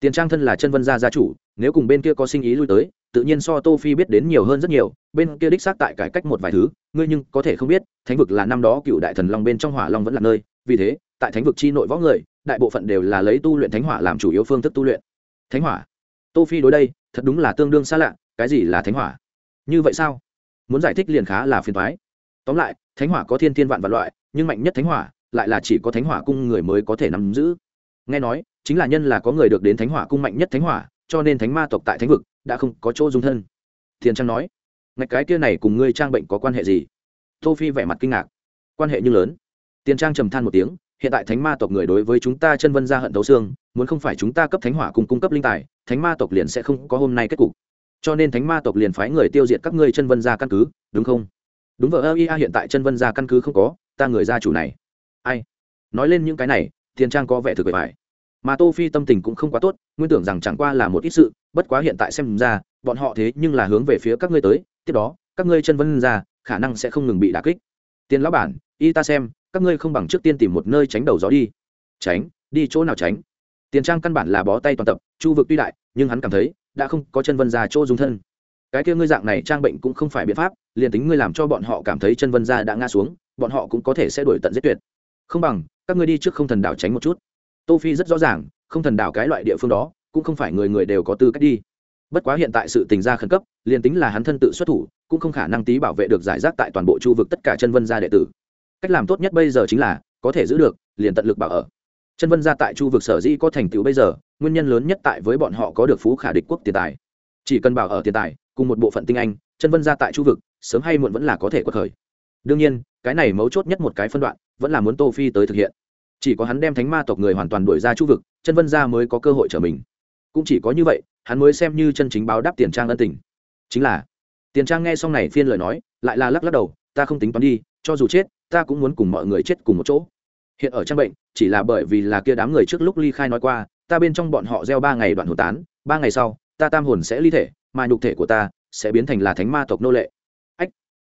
Tiền trang thân là chân vân gia gia chủ, nếu cùng bên kia có sinh ý lui tới, tự nhiên so tô phi biết đến nhiều hơn rất nhiều, bên kia đích xác tại cải cách một vài thứ, ngươi nhưng có thể không biết, thánh vực là năm đó cựu đại thần long bên trong hỏa long vẫn là nơi, vì thế, tại thánh vực chi nội võ người, đại bộ phận đều là lấy tu luyện thánh hỏa làm chủ yếu phương thức tu luyện. Thánh hỏa? Tô phi đối đây, thật đúng là tương đương xa lạ, cái gì là thánh hỏa? Như vậy sao? Muốn giải thích liền khá là phiền thoái tóm lại, thánh hỏa có thiên thiên vạn vạn loại, nhưng mạnh nhất thánh hỏa lại là chỉ có thánh hỏa cung người mới có thể nắm giữ. Nghe nói, chính là nhân là có người được đến thánh hỏa cung mạnh nhất thánh hỏa, cho nên thánh ma tộc tại thánh vực đã không có chỗ dung thân. Thiên trang nói, ngạch cái kia này cùng ngươi trang bệnh có quan hệ gì? Tô phi vẻ mặt kinh ngạc. Quan hệ như lớn. Tiền trang trầm than một tiếng, hiện tại thánh ma tộc người đối với chúng ta chân vân ra hận thấu xương, muốn không phải chúng ta cấp thánh hỏa cùng cung cấp linh tài, thánh ma tộc liền sẽ không có hôm nay kết cục cho nên thánh ma tộc liền phái người tiêu diệt các ngươi chân vân ra căn cứ, đúng không? Đúng vợ ơ ia hiện tại chân vân ra căn cứ không có, ta người gia chủ này. Ai? Nói lên những cái này, tiền trang có vẻ thực bề bài mà tô phi tâm tình cũng không quá tốt, nguyên tưởng rằng chẳng qua là một ít sự, bất quá hiện tại xem ra, bọn họ thế nhưng là hướng về phía các ngươi tới, tiếp đó, các ngươi chân vân ra khả năng sẽ không ngừng bị đả kích. Tiền lão bản, y ta xem, các ngươi không bằng trước tiên tìm một nơi tránh đầu gió đi. Tránh? Đi chỗ nào tránh? Tiền trang căn bản là bó tay toàn tập, chu vực tuy đại, nhưng hắn cảm thấy đã không có chân vân ra chỗ dung thân. Cái kia ngươi dạng này trang bệnh cũng không phải biện pháp, liền tính ngươi làm cho bọn họ cảm thấy chân vân ra đã ngã xuống, bọn họ cũng có thể sẽ đổi tận giết tuyệt. Không bằng, các ngươi đi trước không thần đảo tránh một chút. Tô phi rất rõ ràng, không thần đảo cái loại địa phương đó, cũng không phải người người đều có tư cách đi. Bất quá hiện tại sự tình gia khẩn cấp, liền tính là hắn thân tự xuất thủ, cũng không khả năng tí bảo vệ được giải rác tại toàn bộ chu vực tất cả chân vân gia đệ tử. Cách làm tốt nhất bây giờ chính là, có thể giữ được, liền tận lực bảo ở. Chân vân gia tại chu vực sở dĩ có thành tựu bây giờ nguyên nhân lớn nhất tại với bọn họ có được phú khả địch quốc tiền tài. Chỉ cần bảo ở tiền tài, cùng một bộ phận tinh anh, chân vân gia tại chu vực, sớm hay muộn vẫn là có thể quật khởi. Đương nhiên, cái này mấu chốt nhất một cái phân đoạn, vẫn là muốn tô phi tới thực hiện. Chỉ có hắn đem thánh ma tộc người hoàn toàn đuổi ra chu vực, chân vân gia mới có cơ hội trở mình. Cũng chỉ có như vậy, hắn mới xem như chân chính báo đáp tiền trang ân tình. Chính là, tiền trang nghe xong này phiên lời nói, lại là lắc lắc đầu, ta không tính toán đi, cho dù chết, ta cũng muốn cùng mọi người chết cùng một chỗ. Hiện ở trang bệnh, chỉ là bởi vì là kia đám người trước lúc ly khai nói qua ta bên trong bọn họ gieo ba ngày đoạn hồn tán, ba ngày sau, ta tam hồn sẽ ly thể, mà nhục thể của ta sẽ biến thành là thánh ma tộc nô lệ. Ách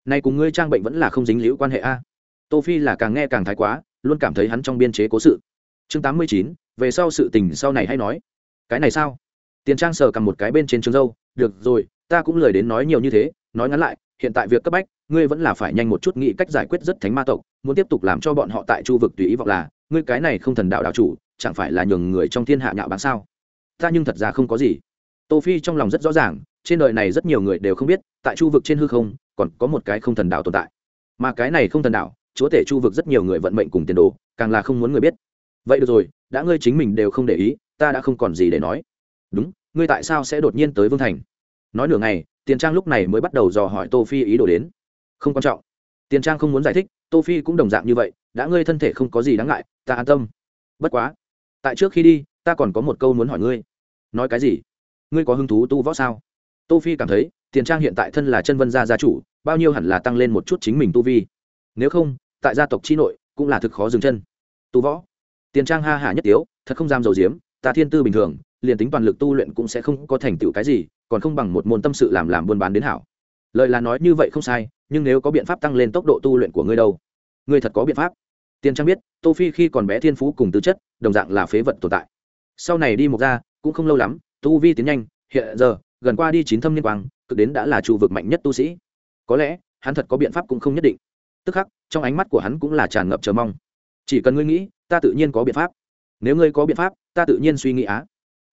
này cùng ngươi trang bệnh vẫn là không dính liễu quan hệ a. Tô phi là càng nghe càng thái quá, luôn cảm thấy hắn trong biên chế cố sự. Chương tám mươi chín, về sau sự tình sau này hay nói. Cái này sao? Tiền trang sờ cầm một cái bên trên trường dâu, được rồi, ta cũng lời đến nói nhiều như thế, nói ngắn lại, hiện tại việc cấp bách, ngươi vẫn là phải nhanh một chút nghĩ cách giải quyết rất thánh ma tộc, muốn tiếp tục làm cho bọn họ tại chu vực tùy ý vọng là ngươi cái này không thần đạo đạo chủ, chẳng phải là nhường người trong thiên hạ nhạo bán sao? Ta nhưng thật ra không có gì. Tô phi trong lòng rất rõ ràng, trên đời này rất nhiều người đều không biết, tại chu vực trên hư không, còn có một cái không thần đạo tồn tại. Mà cái này không thần đạo, chúa tể chu vực rất nhiều người vận mệnh cùng tiền đồ, càng là không muốn người biết. Vậy được rồi, đã ngươi chính mình đều không để ý, ta đã không còn gì để nói. Đúng, ngươi tại sao sẽ đột nhiên tới vương thành? Nói nửa ngày, tiền trang lúc này mới bắt đầu dò hỏi tô phi ý đồ đến. Không quan trọng. Tiền trang không muốn giải thích, tô phi cũng đồng dạng như vậy đã ngươi thân thể không có gì đáng ngại, ta an tâm. Bất quá, tại trước khi đi, ta còn có một câu muốn hỏi ngươi. Nói cái gì? Ngươi có hứng thú tu võ sao? Tô phi cảm thấy, tiền trang hiện tại thân là chân vân gia gia chủ, bao nhiêu hẳn là tăng lên một chút chính mình tu vi. Nếu không, tại gia tộc chi nội, cũng là thực khó dừng chân. Tu võ. Tiền trang ha hả nhất tiếu, thật không dám dầu diếm, ta thiên tư bình thường, liền tính toàn lực tu luyện cũng sẽ không có thành tựu cái gì, còn không bằng một môn tâm sự làm làm buôn bán đến hảo. Lời là nói như vậy không sai, nhưng nếu có biện pháp tăng lên tốc độ tu luyện của ngươi đâu? Ngươi thật có biện pháp tiền trang biết, tô phi khi còn bé thiên phú cùng tư chất, đồng dạng là phế vật tồn tại. Sau này đi một ra cũng không lâu lắm, tu vi tiến nhanh, hiện giờ, gần qua đi chín thâm niên quang, cực đến đã là trụ vực mạnh nhất tu sĩ. Có lẽ, hắn thật có biện pháp cũng không nhất định. Tức khắc, trong ánh mắt của hắn cũng là tràn ngập chờ mong. Chỉ cần ngươi nghĩ, ta tự nhiên có biện pháp. Nếu ngươi có biện pháp, ta tự nhiên suy nghĩ á.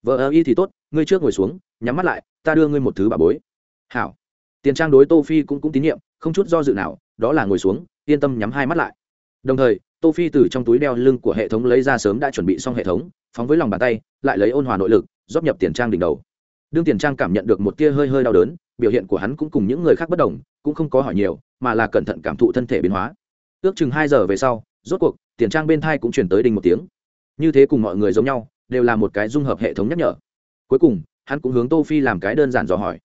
Vợ y thì tốt, ngươi trước ngồi xuống, nhắm mắt lại, ta đưa ngươi một thứ bà bối. Hảo. Tiền trang đối tô phi cũng cũng tín nhiệm, không chút do dự nào, đó là ngồi xuống, yên tâm nhắm hai mắt lại đồng thời, tô phi từ trong túi đeo lưng của hệ thống lấy ra sớm đã chuẩn bị xong hệ thống, phóng với lòng bàn tay, lại lấy ôn hòa nội lực, rót nhập tiền trang đỉnh đầu. Đương tiền trang cảm nhận được một tia hơi hơi đau đớn, biểu hiện của hắn cũng cùng những người khác bất đồng, cũng không có hỏi nhiều, mà là cẩn thận cảm thụ thân thể biến hóa. Ước chừng hai giờ về sau, rốt cuộc, tiền trang bên thai cũng chuyển tới đình một tiếng. Như thế cùng mọi người giống nhau, đều là một cái dung hợp hệ thống nhắc nhở. Cuối cùng, hắn cũng hướng tô phi làm cái đơn giản dò hỏi.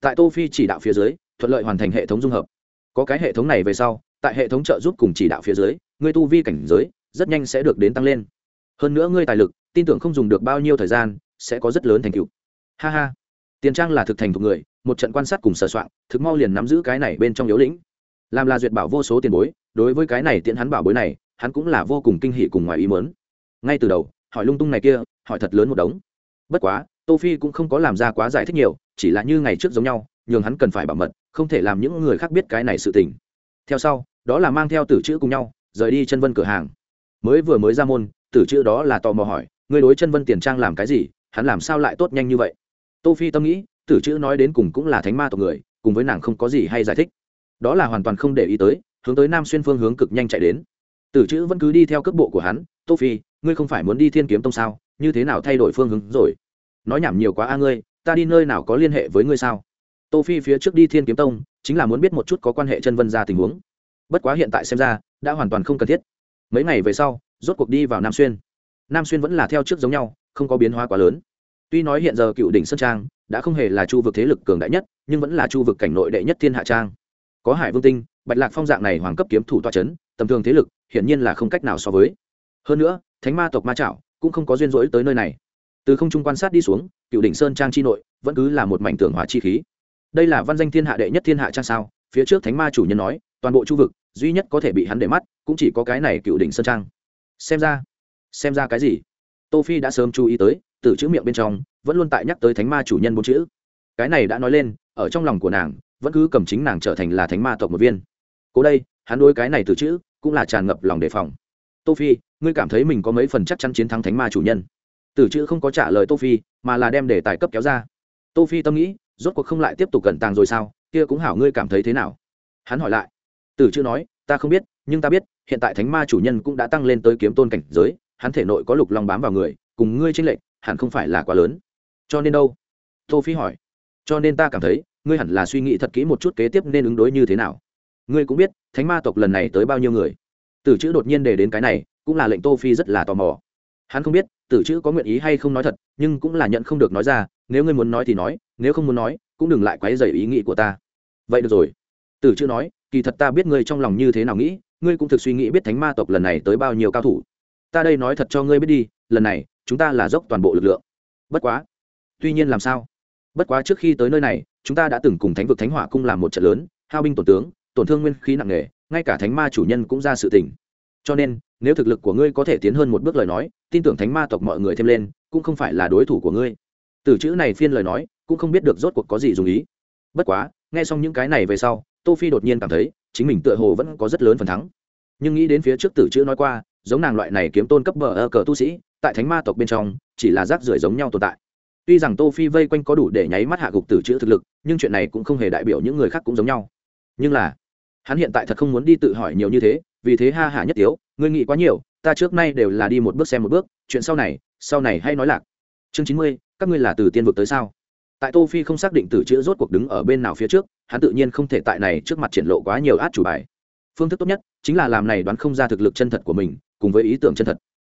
Tại tô phi chỉ đạo phía dưới, thuận lợi hoàn thành hệ thống dung hợp. Có cái hệ thống này về sau tại hệ thống trợ giúp cùng chỉ đạo phía dưới, ngươi tu vi cảnh giới rất nhanh sẽ được đến tăng lên. Hơn nữa ngươi tài lực, tin tưởng không dùng được bao nhiêu thời gian, sẽ có rất lớn thành tựu. Ha ha. Tiền trang là thực thành thuộc người, một trận quan sát cùng sửa soạn, thực mau liền nắm giữ cái này bên trong yếu lĩnh. Làm là duyệt bảo vô số tiền bối, đối với cái này tiện hắn bảo bối này, hắn cũng là vô cùng kinh hỉ cùng ngoài ý mớn ngay từ đầu, hỏi lung tung này kia, hỏi thật lớn một đống. Bất quá, tô phi cũng không có làm ra quá giải thích nhiều, chỉ là như ngày trước giống nhau, nhường hắn cần phải bảo mật, không thể làm những người khác biết cái này sự tình theo sau, đó là mang theo tử chữ cùng nhau, rời đi chân vân cửa hàng. Mới vừa mới ra môn, tử chữ đó là tò mò hỏi người đối chân vân tiền trang làm cái gì? Hắn làm sao lại tốt nhanh như vậy? Tô phi tâm nghĩ, tử chữ nói đến cùng cũng là thánh ma tộc người, cùng với nàng không có gì hay giải thích. Đó là hoàn toàn không để ý tới, hướng tới nam xuyên phương hướng cực nhanh chạy đến. Tử chữ vẫn cứ đi theo cước bộ của hắn, tô phi, ngươi không phải muốn đi thiên kiếm tông sao? Như thế nào thay đổi phương hướng rồi? Nói nhảm nhiều quá a ngươi, ta đi nơi nào có liên hệ với ngươi sao? Tô phi phía trước đi thiên kiếm tông chính là muốn biết một chút có quan hệ chân vân ra tình huống. Bất quá hiện tại xem ra, đã hoàn toàn không cần thiết. Mấy ngày về sau, rốt cuộc đi vào nam xuyên. Nam xuyên vẫn là theo trước giống nhau, không có biến hóa quá lớn. Tuy nói hiện giờ cựu đỉnh sơn trang đã không hề là chu vực thế lực cường đại nhất, nhưng vẫn là chu vực cảnh nội đệ nhất thiên hạ trang. Có hải vương tinh, bạch lạc phong dạng này hoàng cấp kiếm thủ toa c h ấ n tầm thường thế lực, hiển nhiên là không cách nào so với. Hơn nữa, thánh ma tộc ma trảo cũng không có duyên rỗi tới nơi này. Từ không trung quan sát đi xuống, cựu đỉnh sơn trang chi nội vẫn cứ là một mảnh tưởng hóa chi khí đây là văn danh thiên hạ đệ nhất thiên hạ trang sao? Phía trước thánh ma chủ nhân nói, toàn bộ chu vực, duy nhất có thể bị hắn để mắt, cũng chỉ có cái này cựu đỉnh sơn trang. Xem ra xem ra cái gì? Tô phi đã sớm chú ý tới, từ chữ miệng bên trong, vẫn luôn tại nhắc tới thánh ma chủ nhân bốn chữ. Cái này đã nói lên, ở trong lòng của nàng, vẫn cứ cầm chính nàng trở thành là thánh ma tộc một viên. Cố đây, hắn đối cái này từ chữ, cũng là tràn ngập lòng đề phòng. Tô phi, ngươi cảm thấy mình có mấy phần chắc chắn chiến thắng thánh ma chủ nhân? Từ chữ không có trả lời tô phi, mà là đem để tài cấp kéo ra. Tô phi tâm nghĩ rốt cuộc không lại tiếp tục cẩn tàng rồi sao? Kia cũng hảo, ngươi cảm thấy thế nào? Hắn hỏi lại. Tử chữ nói, ta không biết, nhưng ta biết, hiện tại thánh ma chủ nhân cũng đã tăng lên tới kiếm tôn cảnh giới, hắn thể nội có lục long bám vào người, cùng ngươi tranh lệch, hẳn không phải là quá lớn. Cho nên đâu? Tô phi hỏi. Cho nên ta cảm thấy, ngươi hẳn là suy nghĩ thật kỹ một chút kế tiếp nên ứng đối như thế nào. Ngươi cũng biết, thánh ma tộc lần này tới bao nhiêu người? Tử chữ đột nhiên đề đến cái này, cũng là lệnh tô phi rất là tò mò. Hắn không biết tử chữ có nguyện ý hay không nói thật, nhưng cũng là nhận không được nói ra nếu ngươi muốn nói thì nói, nếu không muốn nói, cũng đừng lại quấy rầy ý nghĩ của ta. Vậy được rồi. Tử chữ nói, kỳ thật ta biết ngươi trong lòng như thế nào nghĩ, ngươi cũng thực suy nghĩ biết thánh ma tộc lần này tới bao nhiêu cao thủ. Ta đây nói thật cho ngươi biết đi, lần này, chúng ta là dốc toàn bộ lực lượng. Bất quá. Tuy nhiên làm sao? Bất quá trước khi tới nơi này, chúng ta đã từng cùng thánh vực thánh hỏa cung làm một trận lớn, hao binh tổn tướng, tổn thương nguyên khí nặng nề, ngay cả thánh ma chủ nhân cũng ra sự tình. Cho nên, nếu thực lực của ngươi có thể tiến hơn một bước lời nói, tin tưởng thánh ma tộc mọi người thêm lên, cũng không phải là đối thủ của ngươi từ chữ này phiên lời nói, cũng không biết được rốt cuộc có gì dùng ý. Bất quá, nghe xong những cái này về sau, tô phi đột nhiên cảm thấy, chính mình tựa hồ vẫn có rất lớn phần thắng. Nhưng nghĩ đến phía trước tử chữ nói qua, giống nàng loại này kiếm tôn cấp bờ ơ cờ tu sĩ, tại thánh ma tộc bên trong, chỉ là rác rưởi giống nhau tồn tại. Tuy rằng tô phi vây quanh có đủ để nháy mắt hạ gục tử chữ thực lực, nhưng chuyện này cũng không hề đại biểu những người khác cũng giống nhau. Nhưng là, hắn hiện tại thật không muốn đi tự hỏi nhiều như thế, vì thế ha hả nhất tiếu, ngươi nghĩ quá nhiều, ta trước nay đều là đi một bước xem một bước, chuyện sau này sau này hay nói lạc. Chương chín mươi các ngươi là từ tiên vực tới sao? Tại tô phi không xác định tử chữ rốt cuộc đứng ở bên nào phía trước, hắn tự nhiên không thể tại này trước mặt triển lộ quá nhiều át chủ bài. Phương thức tốt nhất chính là làm này đoán không ra thực lực chân thật của mình, cùng với ý tưởng chân thật.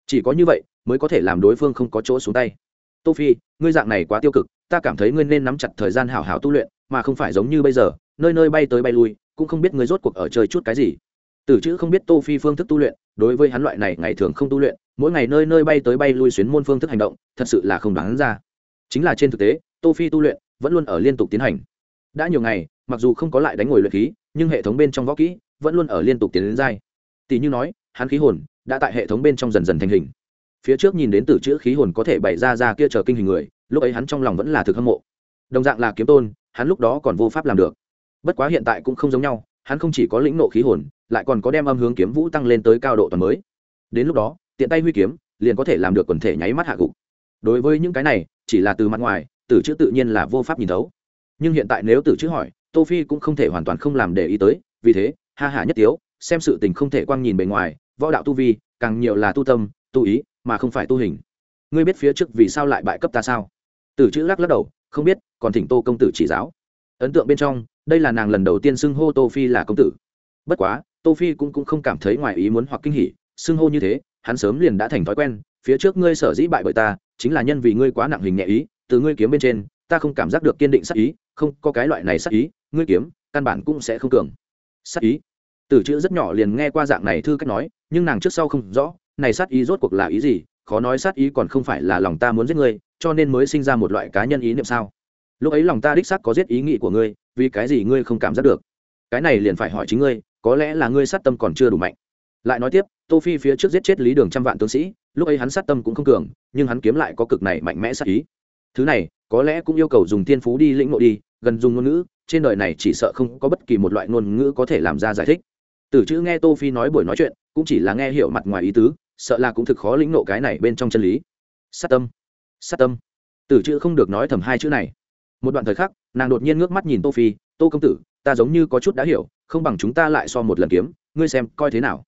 Chỉ có như vậy mới có thể làm đối phương không có chỗ xuống tay. Tô phi, ngươi dạng này quá tiêu cực, ta cảm thấy ngươi nên nắm chặt thời gian hảo hảo tu luyện, mà không phải giống như bây giờ, nơi nơi bay tới bay lui, cũng không biết ngươi rốt cuộc ở chơi chút cái gì. Tử chữ không biết tô phi phương thức tu luyện, đối với hắn loại này ngày thường không tu luyện, mỗi ngày nơi nơi bay tới bay lui xuyến môn phương thức hành động, thật sự là không đáng ra chính là trên thực tế, tô phi tu luyện vẫn luôn ở liên tục tiến hành. Đã nhiều ngày, mặc dù không có lại đánh ngồi luyện khí, nhưng hệ thống bên trong võ kỹ vẫn luôn ở liên tục tiến đến dai tỷ như nói, hắn khí hồn đã tại hệ thống bên trong dần dần thành hình. Phía trước nhìn đến từ chữ khí hồn có thể bày ra ra kia chờ kinh hình người, lúc ấy hắn trong lòng vẫn là thực hâm mộ. Đồng dạng là kiếm tôn, hắn lúc đó còn vô pháp làm được. Bất quá hiện tại cũng không giống nhau, hắn không chỉ có lĩnh nộ khí hồn, lại còn có đem âm hướng kiếm vũ tăng lên tới cao độ toàn mới. Đến lúc đó, tiện tay huy kiếm, liền có thể làm được quần thể nháy mắt hạ gục đối với những cái này chỉ là từ mặt ngoài tử chữ tự nhiên là vô pháp nhìn thấu. Nhưng hiện tại nếu tử chữ hỏi tô phi cũng không thể hoàn toàn không làm để ý tới vì thế ha hả nhất tiếu xem sự tình không thể quang nhìn bề ngoài võ đạo tu vi càng nhiều là tu tâm tu ý mà không phải tu hình. Ngươi biết phía trước vì sao lại bại cấp ta sao? Tử chữ lắc lắc đầu không biết còn thỉnh tô công tử chỉ giáo. Ấn tượng bên trong đây là nàng lần đầu tiên xưng hô tô phi là công tử. Bất quá tô phi cũng, cũng không cảm thấy ngoài ý muốn hoặc kinh hỉ xưng hô như thế hắn sớm liền đã thành thói quen phía trước ngươi sở dĩ bại bởi ta chính là nhân vì ngươi quá nặng hình nhẹ ý, từ ngươi kiếm bên trên, ta không cảm giác được kiên định sắc ý, không, có cái loại này sắc ý, ngươi kiếm, căn bản cũng sẽ không cường. Sắc ý? Từ chữ rất nhỏ liền nghe qua dạng này thư cách nói, nhưng nàng trước sau không rõ, này sát ý rốt cuộc là ý gì, khó nói sát ý còn không phải là lòng ta muốn giết ngươi, cho nên mới sinh ra một loại cá nhân ý niệm sao? Lúc ấy lòng ta đích xác có giết ý nghĩ của ngươi, vì cái gì ngươi không cảm giác được? Cái này liền phải hỏi chính ngươi, có lẽ là ngươi sát tâm còn chưa đủ mạnh. Lại nói tiếp tô phi phía trước giết chết lý đường trăm vạn tướng sĩ, lúc ấy hắn sát tâm cũng không cường, nhưng hắn kiếm lại có cực này mạnh mẽ sát ý. Thứ này, có lẽ cũng yêu cầu dùng thiên phú đi lĩnh ngộ đi, gần dùng ngôn ngữ, trên đời này chỉ sợ không có bất kỳ một loại ngôn ngữ có thể làm ra giải thích. Từ chữ nghe tô phi nói buổi nói chuyện, cũng chỉ là nghe hiểu mặt ngoài ý tứ, sợ là cũng thực khó lĩnh ngộ cái này bên trong chân lý. Sát tâm. Sát tâm. Tử chữ không được nói thầm hai chữ này. Một đoạn thời khắc, nàng đột nhiên ngước mắt nhìn tô phi, tô công tử, ta giống như có chút đã hiểu, không bằng chúng ta lại so một lần kiếm, ngươi xem coi thế nào?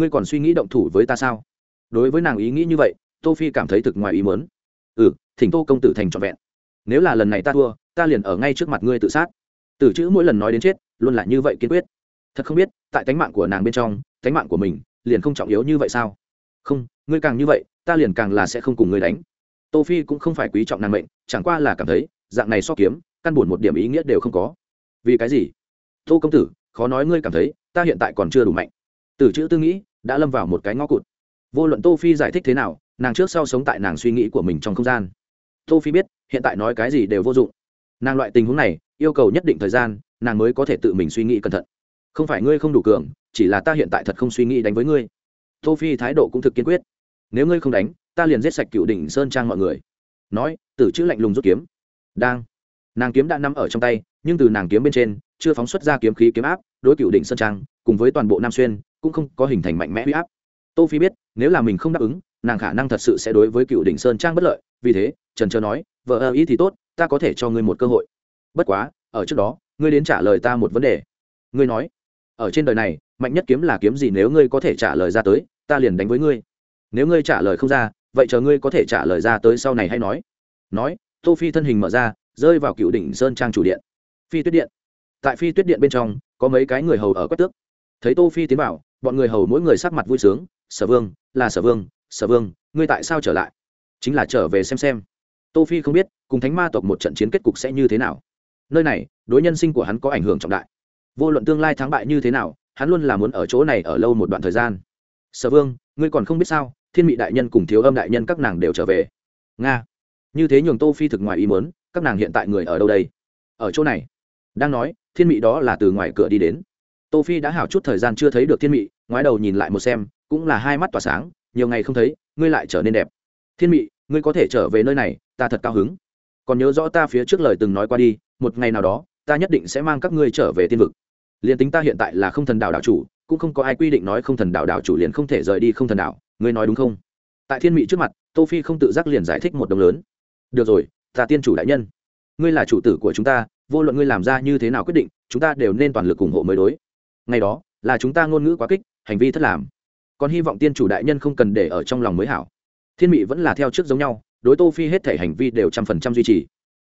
Ngươi còn suy nghĩ động thủ với ta sao? Đối với nàng ý nghĩ như vậy, tô phi cảm thấy thực ngoài ý muốn. Ừ thỉnh tô công tử thành trọn vẹn. Nếu là lần này ta thua, ta liền ở ngay trước mặt ngươi tự sát. Tử chữ mỗi lần nói đến chết, luôn là như vậy kiên quyết. Thật không biết, tại tánh mạng của nàng bên trong, tánh mạng của mình liền không trọng yếu như vậy sao? Không, ngươi càng như vậy, ta liền càng là sẽ không cùng ngươi đánh. Tô phi cũng không phải quý trọng nàng mệnh, chẳng qua là cảm thấy, dạng này so kiếm, căn buồn một điểm ý nghĩa đều không có. Vì cái gì? Tô công tử, khó nói ngươi cảm thấy, ta hiện tại còn chưa đủ mạnh. Từ chữ tư nghĩ đã lâm vào một cái ngõ cụt. Vô luận tô phi giải thích thế nào, nàng trước sau sống tại nàng suy nghĩ của mình trong không gian. Tô phi biết, hiện tại nói cái gì đều vô dụng. Nàng loại tình huống này, yêu cầu nhất định thời gian, nàng mới có thể tự mình suy nghĩ cẩn thận. Không phải ngươi không đủ cường, chỉ là ta hiện tại thật không suy nghĩ đánh với ngươi. Tô phi thái độ cũng thực kiên quyết. Nếu ngươi không đánh, ta liền giết sạch cựu đỉnh sơn trang mọi người. Nói tử chữ lạnh lùng rút kiếm. Đang. Nàng kiếm đã nằm ở trong tay, nhưng từ nàng kiếm bên trên, chưa phóng xuất ra kiếm khí kiếm áp, đối cựu đỉnh sơn trang cùng với toàn bộ nam xuyên, cũng không có hình thành mạnh mẽ huy áp. Tô phi biết, nếu là mình không đáp ứng, nàng khả năng thật sự sẽ đối với cựu đỉnh sơn trang bất lợi, vì thế, trần trơ nói, vợ ơ, ý thì tốt, ta có thể cho ngươi một cơ hội. Bất quá, ở trước đó, ngươi đến trả lời ta một vấn đề. Ngươi nói. Ở trên đời này, mạnh nhất kiếm là kiếm gì nếu ngươi có thể trả lời ra tới, ta liền đánh với ngươi. Nếu ngươi trả lời không ra, vậy chờ ngươi có thể trả lời ra tới sau này hay nói. Nói, tô phi thân hình mở ra, rơi vào cựu đỉnh sơn trang chủ điện. Phi tuyết điện. Tại phi tuyết điện bên trong, có mấy cái người hầu ở quét tước thấy tô phi tiến vào, bọn người hầu mỗi người sắc mặt vui sướng, sở vương, là sở vương sở vương, ngươi tại sao trở lại? Chính là trở về xem xem. Tô phi không biết, cùng thánh ma tộc một trận chiến kết cục sẽ như thế nào. Nơi này, đối nhân sinh của hắn có ảnh hưởng trọng đại. Vô luận tương lai thắng bại như thế nào, hắn luôn là muốn ở chỗ này ở lâu một đoạn thời gian. Sở vương, ngươi còn không biết sao, thiên mị đại nhân cùng thiếu âm đại nhân các nàng đều trở về. Nga. Như thế nhường tô phi thực ngoài ý muốn, các nàng hiện tại người ở đâu đây? Ở chỗ này. Đang nói, thiên mị đó là từ ngoài cửa đi đến tô phi đã hảo chút thời gian chưa thấy được thiên mị, ngoái đầu nhìn lại một xem, cũng là hai mắt tỏa sáng, nhiều ngày không thấy, ngươi lại trở nên đẹp. Thiên mị, ngươi có thể trở về nơi này, ta thật cao hứng. Còn nhớ rõ ta phía trước lời từng nói qua đi, một ngày nào đó, ta nhất định sẽ mang các ngươi trở về tiên vực. Liền tính ta hiện tại là không thần đạo đạo chủ, cũng không có ai quy định nói không thần đạo đạo chủ liền không thể rời đi không thần đạo, ngươi nói đúng không? Tại thiên mị trước mặt, tô phi không tự giác liền giải thích một đồng lớn. Được rồi, ta tiên chủ đại nhân. Ngươi là chủ tử của chúng ta, vô luận ngươi làm ra như thế nào quyết định, chúng ta đều nên toàn lực ủng hộ mới đối ngày đó, là chúng ta ngôn ngữ quá kích, hành vi thất làm. Còn hy vọng tiên chủ đại nhân không cần để ở trong lòng mới hảo. Thiên mị vẫn là theo trước giống nhau, đối tô phi hết thể hành vi đều trăm phần trăm duy trì.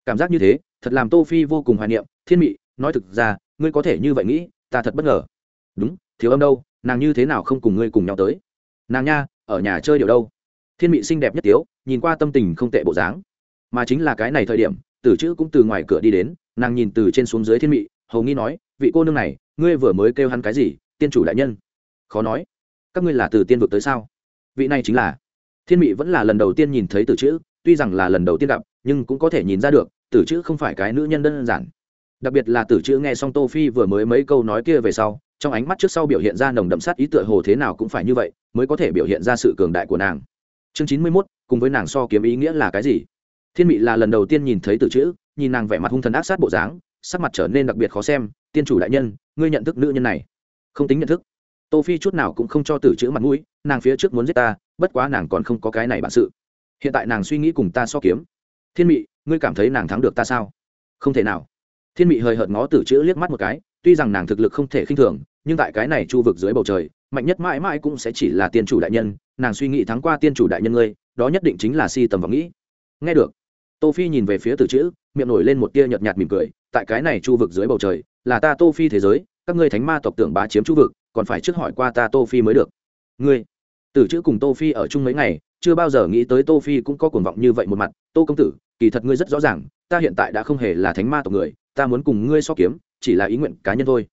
Cảm giác như thế, thật làm tô phi vô cùng hoài niệm, thiên mị, nói thực ra, ngươi có thể như vậy nghĩ, ta thật bất ngờ. Đúng, thiếu âm đâu, nàng như thế nào không cùng ngươi cùng nhau tới? Nàng nha, ở nhà chơi điều đâu? Thiên mị xinh đẹp nhất tiếu, nhìn qua tâm tình không tệ bộ dáng. Mà chính là cái này thời điểm, tử chữ cũng từ ngoài cửa đi đến, nàng nhìn từ trên xuống dưới thiên mị, hầu nghi nói, vị cô nương này ngươi vừa mới kêu hắn cái gì tiên chủ đại nhân? Khó nói. Các ngươi là từ tiên vực tới sao? Vị này chính là. Thiên mị vẫn là lần đầu tiên nhìn thấy tử chữ tuy rằng là lần đầu tiên gặp nhưng cũng có thể nhìn ra được tử chữ không phải cái nữ nhân đơn giản. Đặc biệt là tử chữ nghe xong tô phi vừa mới mấy câu nói kia về sau trong ánh mắt trước sau biểu hiện ra nồng đậm sát ý tựa hồ thế nào cũng phải như vậy mới có thể biểu hiện ra sự cường đại của nàng. Chương chín mươi 91, cùng với nàng so kiếm ý nghĩa là cái gì? Thiên mị là lần đầu tiên nhìn thấy tử chữ nhìn nàng vẻ mặt hung thần ác sát bộ dáng sắc mặt trở nên đặc biệt khó xem tiên chủ đại nhân ngươi nhận thức nữ nhân này? Không tính nhận thức. Tô phi chút nào cũng không cho tử chữ mặt mũi, nàng phía trước muốn giết ta, bất quá nàng còn không có cái này bản sự. Hiện tại nàng suy nghĩ cùng ta so kiếm. Thiên mị, ngươi cảm thấy nàng thắng được ta sao? Không thể nào. Thiên mị hơi hợt ngó tử chữ liếc mắt một cái, tuy rằng nàng thực lực không thể khinh thường, nhưng tại cái này chu vực dưới bầu trời, mạnh nhất mãi mãi cũng sẽ chỉ là tiên chủ đại nhân, nàng suy nghĩ thắng qua tiên chủ đại nhân ngươi, đó nhất định chính là si tầm và nghĩ. Nghe được, tô phi nhìn về phía tử chữ miệng nổi lên một tia nhợt nhạt mỉm cười tại cái này chu vực dưới bầu trời, là ta tô phi thế giới, các ngươi thánh ma tộc tưởng bá chiếm chu vực, còn phải trước hỏi qua ta tô phi mới được. Ngươi, tử chữ cùng tô phi ở chung mấy ngày, chưa bao giờ nghĩ tới tô phi cũng có cuồng vọng như vậy một mặt. Tô công tử, kỳ thật ngươi rất rõ ràng, ta hiện tại đã không hề là thánh ma tộc người, ta muốn cùng ngươi so kiếm, chỉ là ý nguyện cá nhân thôi.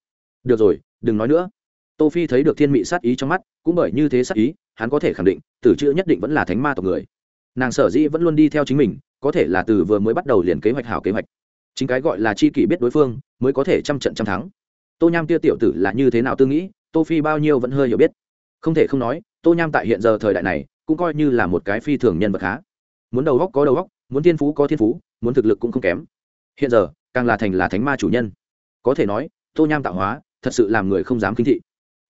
Được rồi, đừng nói nữa. Tô phi thấy được thiên mị sát ý trong mắt, cũng bởi như thế sát ý, hắn có thể khẳng định, tử chữ nhất định vẫn là thánh ma tộc người. Nàng sở dĩ vẫn luôn đi theo chính mình, có thể là từ vừa mới bắt đầu liền kế hoạch hảo kế hoạch chính cái gọi là chi kỷ biết đối phương mới có thể trăm trận trăm thắng. Tô nham tia tiểu tử là như thế nào tư nghĩ, tô phi bao nhiêu vẫn hơi hiểu biết. Không thể không nói, tô nham tại hiện giờ thời đại này cũng coi như là một cái phi thường nhân vật khá. Muốn đầu góc có đầu góc, muốn thiên phú có thiên phú, muốn thực lực cũng không kém. Hiện giờ, càng là thành là thánh ma chủ nhân. Có thể nói, tô nham tạo hóa, thật sự làm người không dám kinh thị.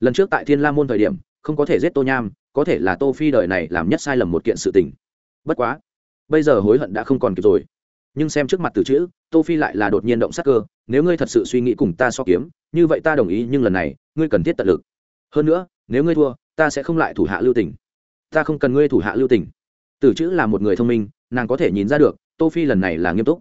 Lần trước tại thiên la môn thời điểm, không có thể giết tô nham, có thể là tô phi đời này làm nhất sai lầm một kiện sự tình. Bất quá, bây giờ hối hận đã không còn kịp rồi nhưng xem trước mặt từ chữ, tô phi lại là đột nhiên động sắc cơ, nếu ngươi thật sự suy nghĩ cùng ta so kiếm, như vậy ta đồng ý, nhưng lần này, ngươi cần thiết tận lực. Hơn nữa, nếu ngươi thua, ta sẽ không lại thủ hạ lưu tình. Ta không cần ngươi thủ hạ lưu tình. Từ chữ là một người thông minh, nàng có thể nhìn ra được, tô phi lần này là nghiêm túc.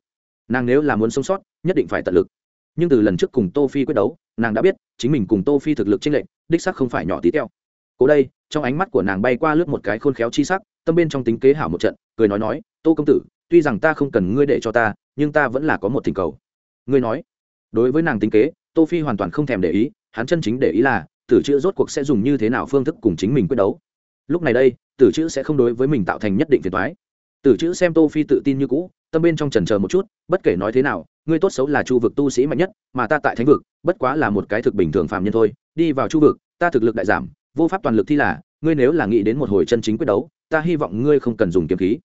Nàng nếu là muốn sống sót, nhất định phải tận lực. Nhưng từ lần trước cùng tô phi quyết đấu, nàng đã biết, chính mình cùng tô phi thực lực chênh lệch, đích sắc không phải nhỏ tí teo. Cố đây, trong ánh mắt của nàng bay qua lướt một cái khôn khéo chi sắc, tâm bên trong tính kế hảo một trận, cười nói nói, tô công tử tuy rằng ta không cần ngươi để cho ta, nhưng ta vẫn là có một thỉnh cầu. Ngươi nói, đối với nàng tính kế, tô phi hoàn toàn không thèm để ý, hắn chân chính để ý là, tử chữ rốt cuộc sẽ dùng như thế nào phương thức cùng chính mình quyết đấu. Lúc này đây, tử chữ sẽ không đối với mình tạo thành nhất định phiền toái. Tử chữ xem tô phi tự tin như cũ, tâm bên trong trần chờ một chút, bất kể nói thế nào, ngươi tốt xấu là chu vực tu sĩ mạnh nhất, mà ta tại thánh vực, bất quá là một cái thực bình thường phàm nhân thôi. Đi vào chu vực, ta thực lực đại giảm, vô pháp toàn lực thi là, ngươi nếu là nghĩ đến một hồi chân chính quyết đấu, ta hy vọng ngươi không cần dùng kiếm khí.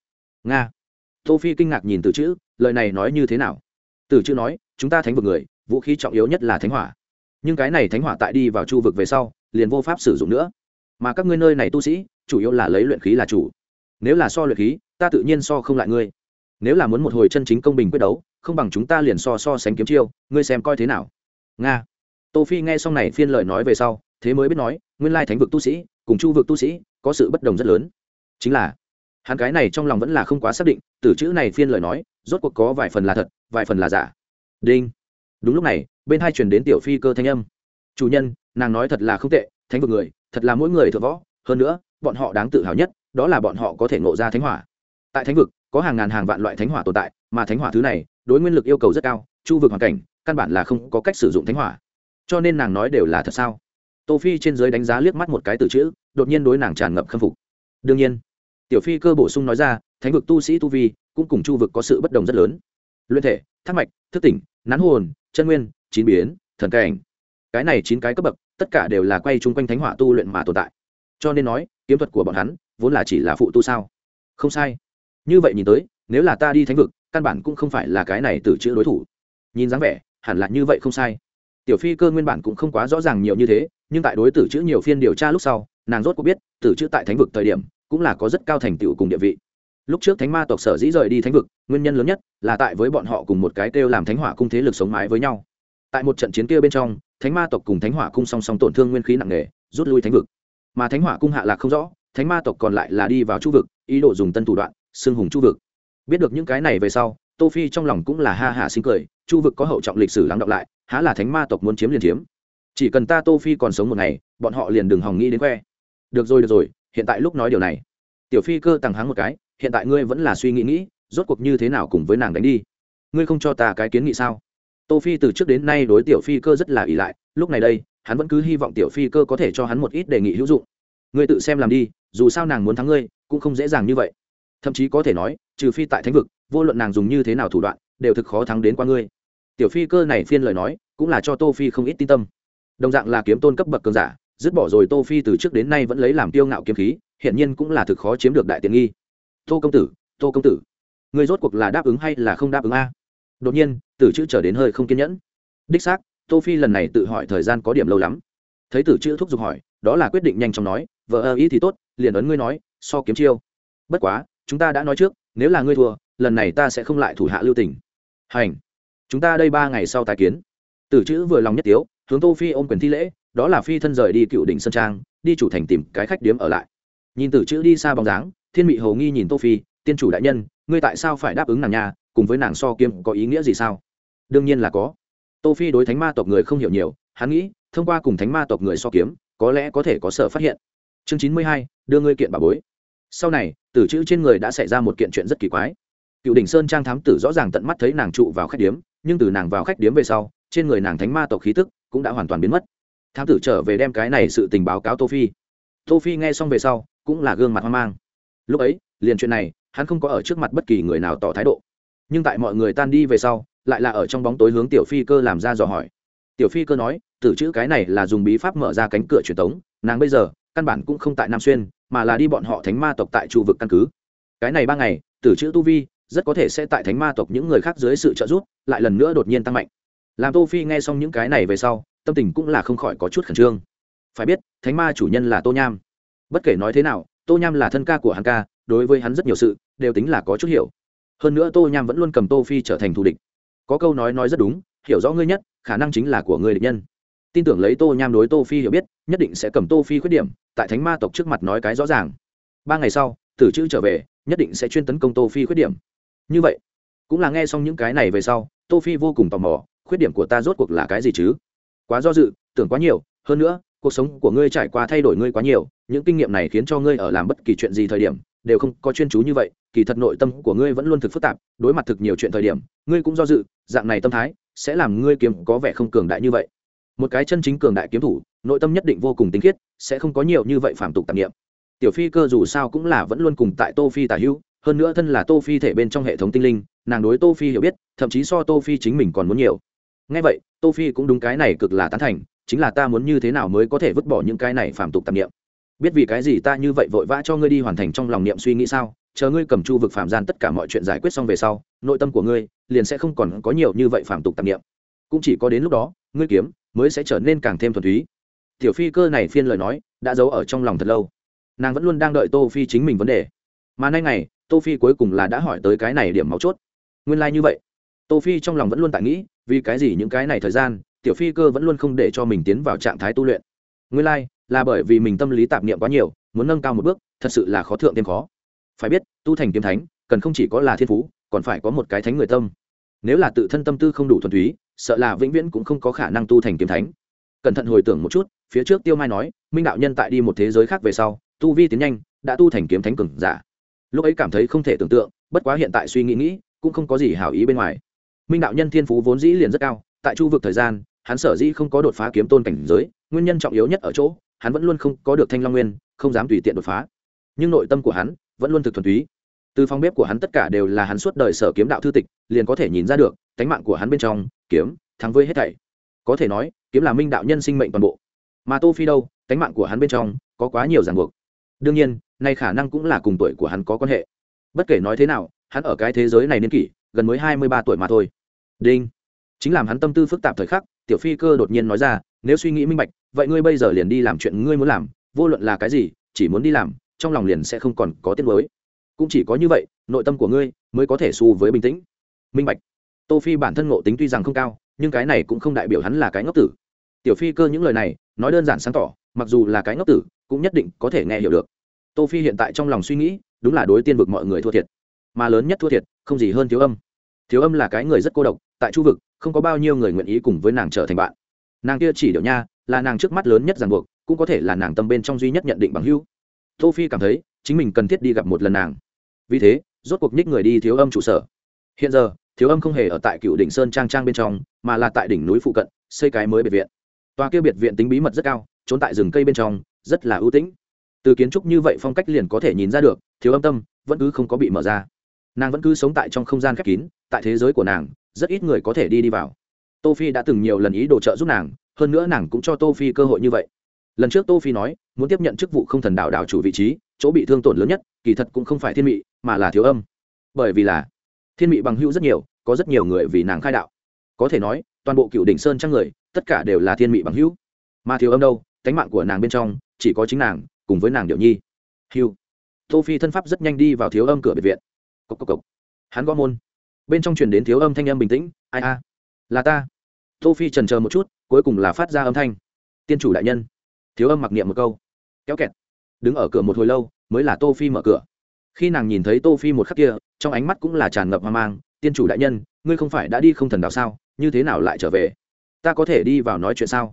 Nga tô phi kinh ngạc nhìn tử chữ, lời này nói như thế nào? Tử chữ nói, chúng ta thánh vực người, vũ khí trọng yếu nhất là thánh hỏa. Nhưng cái này thánh hỏa tại đi vào chu vực về sau, liền vô pháp sử dụng nữa. Mà các ngươi nơi này tu sĩ, chủ yếu là lấy luyện khí là chủ. Nếu là so luyện khí, ta tự nhiên so không lại ngươi. Nếu là muốn một hồi chân chính công bình quyết đấu, không bằng chúng ta liền so so sánh kiếm chiêu, ngươi xem coi thế nào. Nga. Tô phi nghe xong này phiên lời nói về sau, thế mới biết nói, nguyên lai thánh vực tu sĩ, cùng chu vực tu sĩ, có sự bất đồng rất lớn. Chính là hắn cái này trong lòng vẫn là không quá xác định, từ chữ này phiên lời nói, rốt cuộc có vài phần là thật, vài phần là giả. Đinh. Đúng lúc này, bên hai truyền đến tiểu phi cơ thanh âm. Chủ nhân, nàng nói thật là không tệ, thánh vực người, thật là mỗi người thượng võ, hơn nữa, bọn họ đáng tự hào nhất, đó là bọn họ có thể ngộ ra thánh hỏa. Tại thánh vực, có hàng ngàn hàng vạn loại thánh hỏa tồn tại, mà thánh hỏa thứ này, đối nguyên lực yêu cầu rất cao, chu vực hoàn cảnh, căn bản là không có cách sử dụng thánh hỏa. Cho nên nàng nói đều là thật sao? Tô phi trên dưới đánh giá liếc mắt một cái từ chữ, đột nhiên đối nàng tràn ngập khâm phục. Đương nhiên tiểu phi cơ bổ sung nói ra, thánh vực tu sĩ tu vi cũng cùng chu vực có sự bất đồng rất lớn. Luyện thể, thác mạch, thức tỉnh, nán hồn, chân nguyên, chín biến, thần cảnh. Cái này chín cái cấp bậc, tất cả đều là quay chung quanh thánh hỏa tu luyện mà tồn tại. Cho nên nói, kiếm thuật của bọn hắn vốn là chỉ là phụ tu sao? Không sai. Như vậy nhìn tới, nếu là ta đi thánh vực, căn bản cũng không phải là cái này từ chữ đối thủ. Nhìn dáng vẻ, hẳn là như vậy không sai. Tiểu phi cơ nguyên bản cũng không quá rõ ràng nhiều như thế, nhưng tại đối tử chữ nhiều phiên điều tra lúc sau, nàng rốt có biết, tử chữ tại thánh vực thời điểm cũng là có rất cao thành tựu cùng địa vị. Lúc trước thánh ma tộc sở dĩ rời đi thánh vực, nguyên nhân lớn nhất là tại với bọn họ cùng một cái kêu làm thánh hỏa cung thế lực sống mái với nhau. Tại một trận chiến kia bên trong, thánh ma tộc cùng thánh hỏa cung song song tổn thương nguyên khí nặng nề, rút lui thánh vực. Mà thánh hỏa cung hạ lạc không rõ, thánh ma tộc còn lại là đi vào chu vực, ý đồ dùng tân thủ đoạn, xưng hùng chu vực. Biết được những cái này về sau, tô phi trong lòng cũng là ha ha sinh cười, chu vực có hậu trọng lịch sử lắng đọng lại, há là thánh ma tộc muốn chiếm liền chiếm. Chỉ cần ta tô phi còn sống một ngày, bọn họ liền đừng hòng nghĩ đến que được rồi được rồi hiện tại lúc nói điều này. Tiểu phi cơ tăng hắng một cái, hiện tại ngươi vẫn là suy nghĩ nghĩ, rốt cuộc như thế nào cùng với nàng đánh đi? Ngươi không cho ta cái kiến nghị sao? Tô phi từ trước đến nay đối tiểu phi cơ rất là ỷ lại, lúc này đây, hắn vẫn cứ hy vọng tiểu phi cơ có thể cho hắn một ít đề nghị hữu dụng. Ngươi tự xem làm đi, dù sao nàng muốn thắng ngươi, cũng không dễ dàng như vậy. Thậm chí có thể nói, trừ phi tại thánh vực, vô luận nàng dùng như thế nào thủ đoạn, đều thực khó thắng đến qua ngươi. Tiểu phi cơ này phiên lời nói, cũng là cho tô phi không ít tin tâm. Đồng dạng là kiếm tôn cấp bậc cường giả dứt bỏ rồi tô phi từ trước đến nay vẫn lấy làm tiêu ngạo kiếm khí hiện nhiên cũng là thực khó chiếm được đại tiện nghi. Tô công tử, tô công tử người rốt cuộc là đáp ứng hay là không đáp ứng a? Đột nhiên, tử chữ trở đến hơi không kiên nhẫn. Đích xác, tô phi lần này tự hỏi thời gian có điểm lâu lắm. Thấy tử chữ thúc giục hỏi, đó là quyết định nhanh chóng nói, vợ ơ, ý thì tốt, liền ấn ngươi nói, so kiếm chiêu. Bất quá, chúng ta đã nói trước, nếu là ngươi thua, lần này ta sẽ không lại thủ hạ lưu tình. Hành. Chúng ta đây ba ngày sau tái kiến. Tử chữ vừa lòng nhất tiếu, hướng tô phi ôm quyền thi lễ đó là phi thân rời đi cựu đỉnh sơn trang, đi chủ thành tìm cái khách điếm ở lại. Nhìn tử chữ đi xa bóng dáng, thiên mị hầu nghi nhìn tô phi, tiên chủ đại nhân, ngươi tại sao phải đáp ứng nàng nhà cùng với nàng so kiếm có ý nghĩa gì sao? Đương nhiên là có. Tô phi đối thánh ma tộc người không hiểu nhiều, hắn nghĩ, thông qua cùng thánh ma tộc người so kiếm, có lẽ có thể có sở phát hiện. Chương chín mươi hai, đưa ngươi kiện bà bối. Sau này tử chữ trên người đã xảy ra một kiện chuyện rất kỳ quái. Cựu đỉnh sơn trang thám tử rõ ràng tận mắt thấy nàng trụ vào khách điếm, nhưng từ nàng vào khách điếm về sau, trên người nàng thánh ma tộc khí tức cũng đã hoàn toàn biến mất thám tử trở về đem cái này sự tình báo cáo tô phi. Tô phi nghe xong về sau, cũng là gương mặt hoang mang. Lúc ấy, liền chuyện này, hắn không có ở trước mặt bất kỳ người nào tỏ thái độ. Nhưng tại mọi người tan đi về sau, lại là ở trong bóng tối hướng tiểu phi cơ làm ra dò hỏi. Tiểu phi cơ nói, tử chữ cái này là dùng bí pháp mở ra cánh cửa truyền tống, nàng bây giờ, căn bản cũng không tại nam xuyên, mà là đi bọn họ thánh ma tộc tại trụ vực căn cứ. Cái này ba ngày, tử chữ tu vi, rất có thể sẽ tại thánh ma tộc những người khác dưới sự trợ giúp, lại lần nữa đột nhiên tăng mạnh. Làm tô phi nghe xong những cái này về sau tâm tình cũng là không khỏi có chút khẩn trương. Phải biết, thánh ma chủ nhân là tô nham. Bất kể nói thế nào, tô nham là thân ca của hắn ca, đối với hắn rất nhiều sự, đều tính là có chút hiểu. Hơn nữa tô nham vẫn luôn cầm tô phi trở thành thù địch. Có câu nói nói rất đúng, hiểu rõ ngươi nhất, khả năng chính là của người địch nhân. Tin tưởng lấy tô nham đối tô phi hiểu biết, nhất định sẽ cầm tô phi khuyết điểm, tại thánh ma tộc trước mặt nói cái rõ ràng. Ba ngày sau, tử chữ trở về, nhất định sẽ chuyên tấn công tô phi khuyết điểm. Như vậy, cũng là nghe xong những cái này về sau, tô phi vô cùng tò mò, khuyết điểm của ta rốt cuộc là cái gì chứ? Quá do dự, tưởng quá nhiều, hơn nữa, cuộc sống của ngươi trải qua thay đổi ngươi quá nhiều, những kinh nghiệm này khiến cho ngươi ở làm bất kỳ chuyện gì thời điểm, đều không có chuyên chú như vậy, kỳ thật nội tâm của ngươi vẫn luôn thực phức tạp, đối mặt thực nhiều chuyện thời điểm, ngươi cũng do dự, dạng này tâm thái, sẽ làm ngươi kiếm có vẻ không cường đại như vậy. Một cái chân chính cường đại kiếm thủ, nội tâm nhất định vô cùng tinh khiết, sẽ không có nhiều như vậy phạm tục tạp nghiệm tiểu phi cơ dù sao cũng là vẫn luôn cùng tại tô phi tả hữu, hơn nữa thân là tô phi thể bên trong hệ thống tinh linh, nàng đối tô phi hiểu biết, thậm chí so tô phi chính mình còn muốn nhiều ngay vậy, tô phi cũng đúng cái này cực là tán thành, chính là ta muốn như thế nào mới có thể vứt bỏ những cái này phạm tục tạp niệm? Biết vì cái gì ta như vậy vội vã cho ngươi đi hoàn thành trong lòng niệm suy nghĩ sao? Chờ ngươi cầm chu vực phạm gian tất cả mọi chuyện giải quyết xong về sau, nội tâm của ngươi liền sẽ không còn có nhiều như vậy phạm tục tạp niệm. Cũng chỉ có đến lúc đó, ngươi kiếm mới sẽ trở nên càng thêm thuần túy. Tiểu phi cơ này phiên lời nói đã giấu ở trong lòng thật lâu. Nàng vẫn luôn đang đợi tô phi chính mình vấn đề. Mà nay ngày, tô phi cuối cùng là đã hỏi tới cái này điểm máu chốt. Nguyên lai like như vậy. Tô phi trong lòng vẫn luôn tại nghĩ vì cái gì những cái này thời gian tiểu phi cơ vẫn luôn không để cho mình tiến vào trạng thái tu luyện. Nguyên lai、like, là bởi vì mình tâm lý tạp niệm quá nhiều muốn nâng cao một bước thật sự là khó thượng thêm khó. Phải biết tu thành kiếm thánh cần không chỉ có là thiên phú còn phải có một cái thánh người tâm. Nếu là tự thân tâm tư không đủ thuần túy sợ là vĩnh viễn cũng không có khả năng tu thành kiếm thánh. Cẩn thận hồi tưởng một chút phía trước tiêu mai nói minh đạo nhân tại đi một thế giới khác về sau tu vi tiến nhanh đã tu thành kiếm thánh cường giả. Lúc ấy cảm thấy không thể tưởng tượng bất quá hiện tại suy nghĩ nghĩ cũng không có gì hảo ý bên ngoài minh đạo nhân thiên phú vốn dĩ liền rất cao, tại chu vực thời gian, hắn sở dĩ không có đột phá kiếm tôn cảnh giới, nguyên nhân trọng yếu nhất ở chỗ, hắn vẫn luôn không có được thanh long nguyên, không dám tùy tiện đột phá. Nhưng nội tâm của hắn vẫn luôn thực thuần túy. Từ phong bếp của hắn tất cả đều là hắn suốt đời sở kiếm đạo thư tịch, liền có thể nhìn ra được, tánh mạng của hắn bên trong, kiếm, thắng với hết thảy. Có thể nói, kiếm là minh đạo nhân sinh mệnh toàn bộ. Mà tô phi đâu, tánh mạng của hắn bên trong, có quá nhiều ràng buộc. Đương nhiên, nay khả năng cũng là cùng tuổi của hắn có quan hệ. Bất kể nói thế nào, hắn ở cái thế giới này niên kỷ, gần mới hai mươi ba tuổi mà thôi đinh. Chính làm hắn tâm tư phức tạp thời khắc, tiểu phi cơ đột nhiên nói ra, nếu suy nghĩ minh bạch, vậy ngươi bây giờ liền đi làm chuyện ngươi muốn làm, vô luận là cái gì, chỉ muốn đi làm, trong lòng liền sẽ không còn có tiết mới cũng chỉ có như vậy, nội tâm của ngươi mới có thể xu với bình tĩnh. Minh bạch. Tô phi bản thân ngộ tính tuy rằng không cao, nhưng cái này cũng không đại biểu hắn là cái ngốc tử. Tiểu phi cơ những lời này, nói đơn giản sáng tỏ, mặc dù là cái ngốc tử, cũng nhất định có thể nghe hiểu được. Tô phi hiện tại trong lòng suy nghĩ, đúng là đối tiên vực mọi người thua thiệt. Mà lớn nhất thua thiệt, không gì hơn thiếu âm thiếu âm là cái người rất cô độc, tại chu vực, không có bao nhiêu người nguyện ý cùng với nàng trở thành bạn. Nàng kia chỉ điệu nha, là nàng trước mắt lớn nhất ràng buộc, cũng có thể là nàng tâm bên trong duy nhất nhận định bằng hưu tô phi cảm thấy, chính mình cần thiết đi gặp một lần nàng. Vì thế, rốt cuộc nhích người đi thiếu âm trụ sở. Hiện giờ, thiếu âm không hề ở tại cựu đỉnh sơn trang trang bên trong, mà là tại đỉnh núi phụ cận, xây cái mới biệt viện. Tòa kia biệt viện tính bí mật rất cao, trốn tại rừng cây bên trong, rất là ưu tĩnh. Từ kiến trúc như vậy phong cách liền có thể nhìn ra được, thiếu âm tâm vẫn cứ không có bị mở ra nàng vẫn cứ sống tại trong không gian khép kín, tại thế giới của nàng, rất ít người có thể đi đi vào. Tô phi đã từng nhiều lần ý đồ trợ giúp nàng, hơn nữa nàng cũng cho tô phi cơ hội như vậy. Lần trước tô phi nói, muốn tiếp nhận chức vụ không thần đạo đạo chủ vị trí, chỗ bị thương tổn lớn nhất, kỳ thật cũng không phải thiên mị, mà là thiếu âm. Bởi vì là, thiên mị bằng hữu rất nhiều, có rất nhiều người vì nàng khai đạo. Có thể nói, toàn bộ cựu đỉnh sơn trang người, tất cả đều là thiên mị bằng hữu. Mà thiếu âm đâu, tánh mạng của nàng bên trong, chỉ có chính nàng, cùng với nàng điệu nhi. Hiu tô phi thân pháp rất nhanh đi vào thiếu âm cửa biệt viện cộc cộc cộc. Hắn gõ môn. Bên trong truyền đến thiếu âm thanh âm bình tĩnh ai a? Là ta. Tô phi trần chờ một chút cuối cùng là phát ra âm thanh. Tiên chủ đại nhân. Thiếu âm mặc niệm một câu. Kéo kẹt. Đứng ở cửa một hồi lâu mới là tô phi mở cửa. Khi nàng nhìn thấy tô phi một khắc kia trong ánh mắt cũng là tràn ngập hoang mang. Tiên chủ đại nhân ngươi không phải đã đi không thần đạo sao? Như thế nào lại trở về? Ta có thể đi vào nói chuyện sao?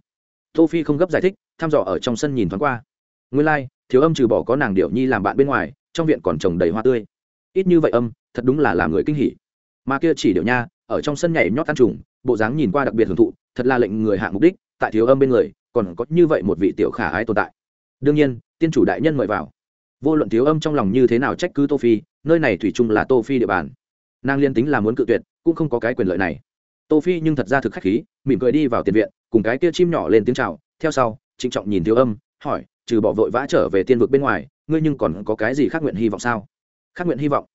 Tô phi không gấp giải thích thăm dò ở trong sân nhìn thoáng qua. Nguyên lai like, thiếu âm trừ bỏ có nàng điệu nhi làm bạn bên ngoài trong viện còn trồng đầy hoa tươi ít như vậy âm, thật đúng là làm người kinh hỉ. Mà kia chỉ điệu nha, ở trong sân nhảy nhót tan trùng, bộ dáng nhìn qua đặc biệt hưởng thụ, thật là lệnh người hạ mục đích, tại thiếu âm bên người, còn có như vậy một vị tiểu khả ái tồn tại. Đương nhiên, tiên chủ đại nhân mời vào. Vô luận thiếu âm trong lòng như thế nào trách cứ tô phi, nơi này thủy chung là tô phi địa bàn. Nàng liên tính là muốn cự tuyệt, cũng không có cái quyền lợi này. Tô phi nhưng thật ra thực khách khí, mỉm cười đi vào tiền viện, cùng cái kia chim nhỏ lên tiếng chào, theo sau, trịnh trọng nhìn thiếu âm, hỏi, trừ bỏ vội vã trở về tiên vực bên ngoài, ngươi nhưng còn có cái gì khác nguyện hy vọng sao? Khát nguyện hy vọng.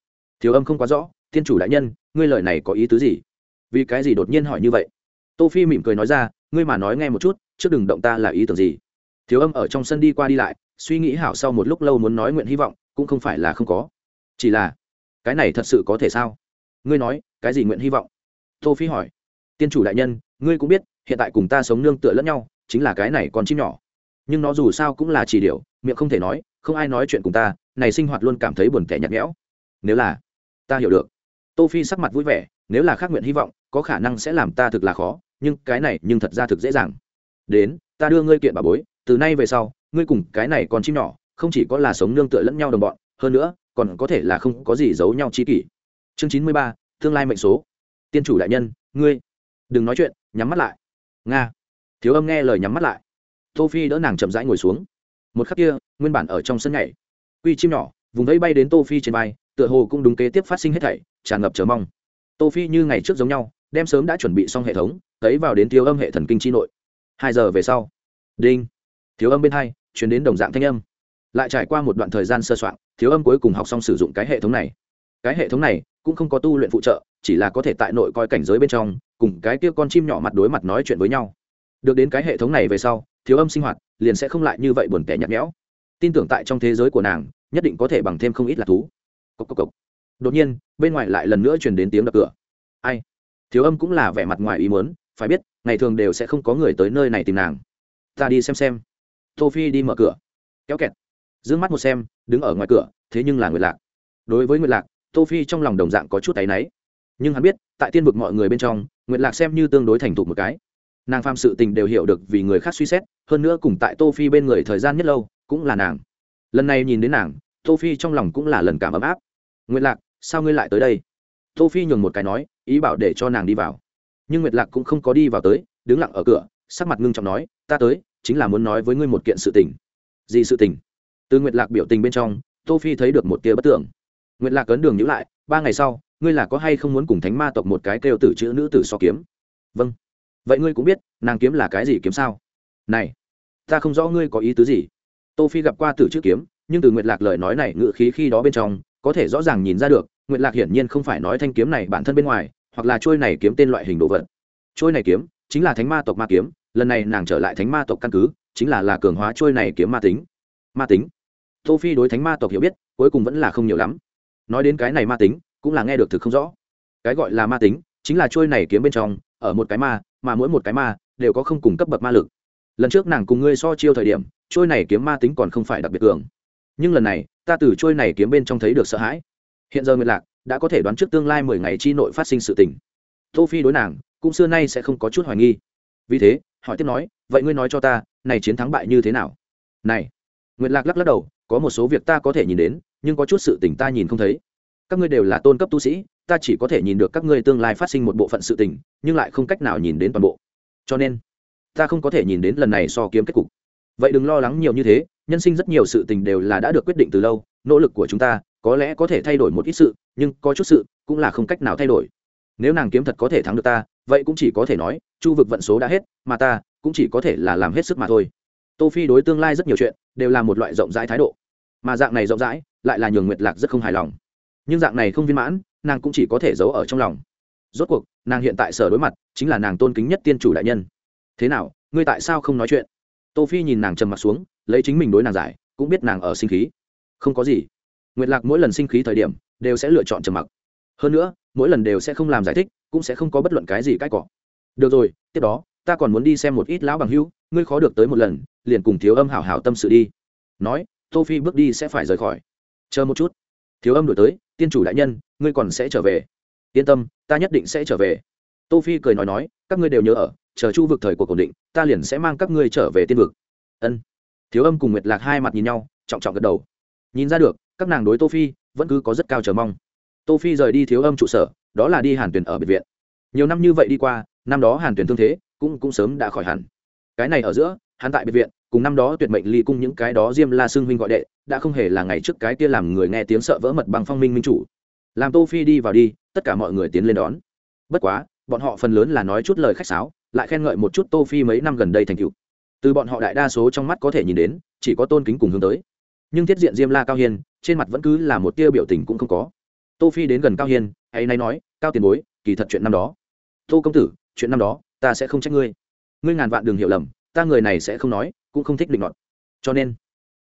Thiếu âm không quá rõ, tiên chủ đại nhân, ngươi lời này có ý tứ gì? Vì cái gì đột nhiên hỏi như vậy? Tô phi mỉm cười nói ra, ngươi mà nói nghe một chút, trước đừng động ta là ý tưởng gì. Thiếu âm ở trong sân đi qua đi lại, suy nghĩ hảo sau một lúc lâu muốn nói nguyện hy vọng, cũng không phải là không có. Chỉ là, cái này thật sự có thể sao? Ngươi nói, cái gì nguyện hy vọng? Tô phi hỏi. Tiên chủ đại nhân, ngươi cũng biết, hiện tại cùng ta sống nương tựa lẫn nhau, chính là cái này còn chim nhỏ. Nhưng nó dù sao cũng là chỉ điều miệng không thể nói, không ai nói chuyện cùng ta này sinh hoạt luôn cảm thấy buồn tẻ nhạt nhẽo. Nếu là, ta hiểu được. Tô phi sắc mặt vui vẻ, nếu là khác nguyện hy vọng, có khả năng sẽ làm ta thực là khó, nhưng cái này nhưng thật ra thực dễ dàng. Đến, ta đưa ngươi kiện bà bối, từ nay về sau, ngươi cùng cái này còn chim nhỏ, không chỉ có là sống nương tựa lẫn nhau đồng bọn, hơn nữa, còn có thể là không có gì giấu nhau chi kỷ. Chương chín mươi ba, tương lai mệnh số. Tiên chủ đại nhân, ngươi, đừng nói chuyện, nhắm mắt lại. Nga, thiếu âm nghe lời nhắm mắt lại. Tô phi đỡ nàng chậm rãi ngồi xuống. Một khắc kia, nguyên bản ở trong sân nhảy quy chim nhỏ, vùng vẫy bay đến tô phi trên vai, tựa hồ cũng đúng kế tiếp phát sinh hết thảy, tràn ngập chờ mong. Tô phi như ngày trước giống nhau, đem sớm đã chuẩn bị xong hệ thống thấy vào đến thiếu âm hệ thần kinh chi nội. Hai giờ về sau, đinh, thiếu âm bên hai chuyển đến đồng dạng thanh âm. Lại trải qua một đoạn thời gian sơ soạn, thiếu âm cuối cùng học xong sử dụng cái hệ thống này. Cái hệ thống này cũng không có tu luyện phụ trợ, chỉ là có thể tại nội coi cảnh giới bên trong, cùng cái kia con chim nhỏ mặt đối mặt nói chuyện với nhau. Được đến cái hệ thống này về sau, thiếu âm sinh hoạt liền sẽ không lại như vậy buồn tẻ nhạt nhẽo tin tưởng tại trong thế giới của nàng, nhất định có thể bằng thêm không ít là thú. Cốc cốc cốc. đột nhiên, bên ngoài lại lần nữa truyền đến tiếng đập cửa. Ai? Thiếu âm cũng là vẻ mặt ngoài ý muốn, phải biết, ngày thường đều sẽ không có người tới nơi này tìm nàng. Ta đi xem xem. Tô phi đi mở cửa. Kéo kẹt. D mắt một xem, đứng ở ngoài cửa, thế nhưng là nguyệt lạc. Đối với nguyệt lạc tô phi trong lòng đồng dạng có chút áy náy. Nhưng hắn biết, tại tiên vực mọi người bên trong, nguyệt lạc xem như tương đối thành thục một cái. Nàng phàm sự tình đều hiểu được vì người khác suy xét, hơn nữa cùng tại tô phi bên người thời gian nhất lâu cũng là nàng. Lần này nhìn đến nàng, tô phi trong lòng cũng là lần cảm ấm áp. Nguyệt lạc, sao ngươi lại tới đây? Tô phi nhường một cái nói, ý bảo để cho nàng đi vào. Nhưng nguyệt lạc cũng không có đi vào tới, đứng lặng ở cửa, sắc mặt ngưng trọng nói, ta tới, chính là muốn nói với ngươi một kiện sự tình. Gì sự tình? Từ nguyệt lạc biểu tình bên trong, tô phi thấy được một tia bất tưởng. Nguyệt lạc cấn đường nhữ lại, ba ngày sau, ngươi là có hay không muốn cùng thánh ma tộc một cái kêu tử chữ nữ tử so kiếm? Vâng. Vậy ngươi cũng biết, nàng kiếm là cái gì kiếm sao? Này, ta không rõ ngươi có ý tứ gì tô phi gặp qua tử chữ kiếm, nhưng từ nguyệt lạc lời nói này ngự khí khi đó bên trong, có thể rõ ràng nhìn ra được, nguyệt lạc hiển nhiên không phải nói thanh kiếm này bản thân bên ngoài, hoặc là trôi này kiếm tên loại hình đồ vật. Trôi này kiếm chính là thánh ma tộc ma kiếm, lần này nàng trở lại thánh ma tộc căn cứ, chính là là cường hóa trôi này kiếm ma tính. Ma tính. Tô phi đối thánh ma tộc hiểu biết, cuối cùng vẫn là không nhiều lắm. Nói đến cái này ma tính, cũng là nghe được thực không rõ. Cái gọi là ma tính, chính là trôi này kiếm bên trong, ở một cái ma, mà mỗi một cái ma, đều có không cùng cấp bậc ma lực. Lần trước nàng cùng ngươi so chiêu thời điểm trôi này kiếm ma tính còn không phải đặc biệt cường. Nhưng lần này, ta từ trôi này kiếm bên trong thấy được sợ hãi. Hiện giờ nguyệt lạc đã có thể đoán trước tương lai mười ngày chi nội phát sinh sự tình. Tô phi đối nàng cũng xưa nay sẽ không có chút hoài nghi. Vì thế, hỏi tiếp nói, vậy ngươi nói cho ta, này chiến thắng bại như thế nào? Này. Nguyệt lạc lắc lắc đầu, có một số việc ta có thể nhìn đến, nhưng có chút sự tình ta nhìn không thấy. Các ngươi đều là tôn cấp tu sĩ, ta chỉ có thể nhìn được các ngươi tương lai phát sinh một bộ phận sự tình, nhưng lại không cách nào nhìn đến toàn bộ. Cho nên, ta không có thể nhìn đến lần này so kiếm kết cục vậy đừng lo lắng nhiều như thế, nhân sinh rất nhiều sự tình đều là đã được quyết định từ lâu, nỗ lực của chúng ta có lẽ có thể thay đổi một ít sự, nhưng có chút sự cũng là không cách nào thay đổi. Nếu nàng kiếm thật có thể thắng được ta, vậy cũng chỉ có thể nói, chu vực vận số đã hết, mà ta cũng chỉ có thể là làm hết sức mà thôi. Tô phi đối tương lai rất nhiều chuyện đều là một loại rộng rãi thái độ. Mà dạng này rộng rãi, lại là nhường nguyệt lạc rất không hài lòng. Nhưng dạng này không viên mãn, nàng cũng chỉ có thể giấu ở trong lòng. Rốt cuộc, nàng hiện tại sở đối mặt chính là nàng tôn kính nhất tiên chủ đại nhân. Thế nào, ngươi tại sao không nói chuyện? Tô phi nhìn nàng trầm mặt xuống, lấy chính mình đối nàng giải, cũng biết nàng ở sinh khí. Không có gì. Nguyệt lạc mỗi lần sinh khí thời điểm, đều sẽ lựa chọn trầm mặc. Hơn nữa, mỗi lần đều sẽ không làm giải thích, cũng sẽ không có bất luận cái gì cãi cọ. Được rồi, tiếp đó, ta còn muốn đi xem một ít lão bằng hữu, ngươi khó được tới một lần, liền cùng thiếu âm hảo hảo tâm sự đi. Nói, tô phi bước đi sẽ phải rời khỏi. Chờ một chút. Thiếu âm đổi tới, tiên chủ đại nhân, ngươi còn sẽ trở về. Yên tâm, ta nhất định sẽ trở về. Tô phi cười nói nói, các ngươi đều nhớ ở chờ chu vực thời cuộc ổn định, ta liền sẽ mang các ngươi trở về tiên vực. Ân. Thiếu âm cùng nguyệt lạc hai mặt nhìn nhau, trọng trọng gật đầu. Nhìn ra được, các nàng đối tô phi vẫn cứ có rất cao chờ mong. Tô phi rời đi thiếu âm trụ sở, đó là đi hàn tuyển ở biệt viện. Nhiều năm như vậy đi qua, năm đó hàn tuyển thương thế cũng cũng sớm đã khỏi hẳn. Cái này ở giữa, hắn tại biệt viện, cùng năm đó tuyệt mệnh ly cung những cái đó diêm la xương huynh gọi đệ, đã không hề là ngày trước cái kia làm người nghe tiếng sợ vỡ mật bằng phong minh minh chủ. Làm tô phi đi vào đi, tất cả mọi người tiến lên đón. Bất quá, bọn họ phần lớn là nói chút lời khách sáo lại khen ngợi một chút tô phi mấy năm gần đây thành tựu. Từ bọn họ đại đa số trong mắt có thể nhìn đến, chỉ có tôn kính cùng hướng tới. Nhưng thiết diện diêm la cao hiên, trên mặt vẫn cứ là một tia biểu tình cũng không có. Tô phi đến gần cao hiên hay nay nói, cao tiền bối, kỳ thật chuyện năm đó. Tô công tử, chuyện năm đó, ta sẽ không trách ngươi. Ngươi ngàn vạn đường hiểu lầm, ta người này sẽ không nói, cũng không thích định luận cho nên,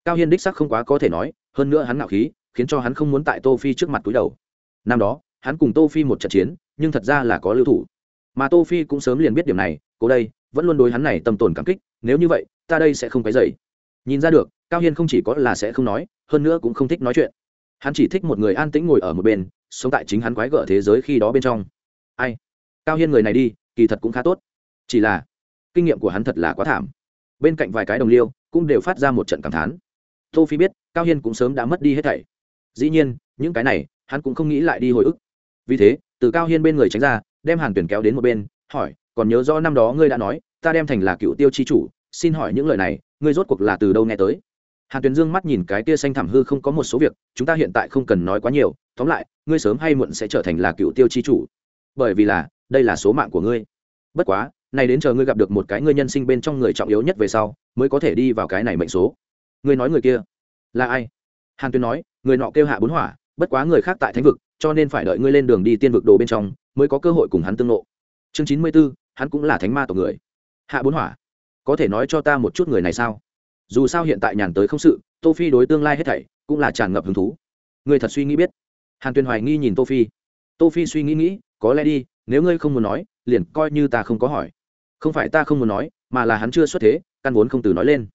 cao hiên đích sắc không quá có thể nói, hơn nữa hắn ngạo khí, khiến cho hắn không muốn tại tô phi trước mặt túi đầu. Năm đó, hắn cùng tô phi một trận chiến, nhưng thật ra là có lưu thủ mà tô phi cũng sớm liền biết điểm này, cố đây, vẫn luôn đối hắn này tâm tồn cảm kích, nếu như vậy, ta đây sẽ không cái dậy nhìn ra được, cao hiên không chỉ có là sẽ không nói, hơn nữa cũng không thích nói chuyện. Hắn chỉ thích một người an tĩnh ngồi ở một bên, sống tại chính hắn quái gở thế giới khi đó bên trong. Ai? Cao hiên người này đi, kỳ thật cũng khá tốt. Chỉ là, kinh nghiệm của hắn thật là quá thảm. Bên cạnh vài cái đồng liêu, cũng đều phát ra một trận cảm thán. Tô phi biết, cao hiên cũng sớm đã mất đi hết thảy. Dĩ nhiên, những cái này, hắn cũng không nghĩ lại đi hồi ức. Vì thế, từ cao hiên bên người tránh ra đem hàn tuyển kéo đến một bên, hỏi, còn nhớ rõ năm đó ngươi đã nói, ta đem thành là cựu tiêu chi chủ, xin hỏi những lời này, ngươi rốt cuộc là từ đâu nghe tới? Hàn tuyền dương mắt nhìn cái tia xanh thảm hư không có một số việc, chúng ta hiện tại không cần nói quá nhiều, tóm lại, ngươi sớm hay muộn sẽ trở thành là cựu tiêu chi chủ. Bởi vì là, đây là số mạng của ngươi. Bất quá này đến chờ ngươi gặp được một cái ngươi nhân sinh bên trong người trọng yếu nhất về sau, mới có thể đi vào cái này mệnh số. Ngươi nói người kia là ai? Hàn tuyên nói, người nọ kêu hạ bốn hỏa bất quá người khác tại thánh vực, cho nên phải đợi ngươi lên đường đi tiên vực đồ bên trong mới có cơ hội cùng hắn tương lộ chương chín mươi b ố hắn cũng là thánh ma tộc người. Hạ bốn hỏa, có thể nói cho ta một chút người này sao? Dù sao hiện tại nhàn tới không sự, tô phi đối tương lai hết thảy cũng là tràn ngập hứng thú. Người thật suy nghĩ biết. Hàn tuyên hoài nghi nhìn tô phi. Tô phi suy nghĩ nghĩ, có lẽ đi, nếu ngươi không muốn nói, liền coi như ta không có hỏi. Không phải ta không muốn nói, mà là hắn chưa xuất thế, căn vốn không từ nói lên.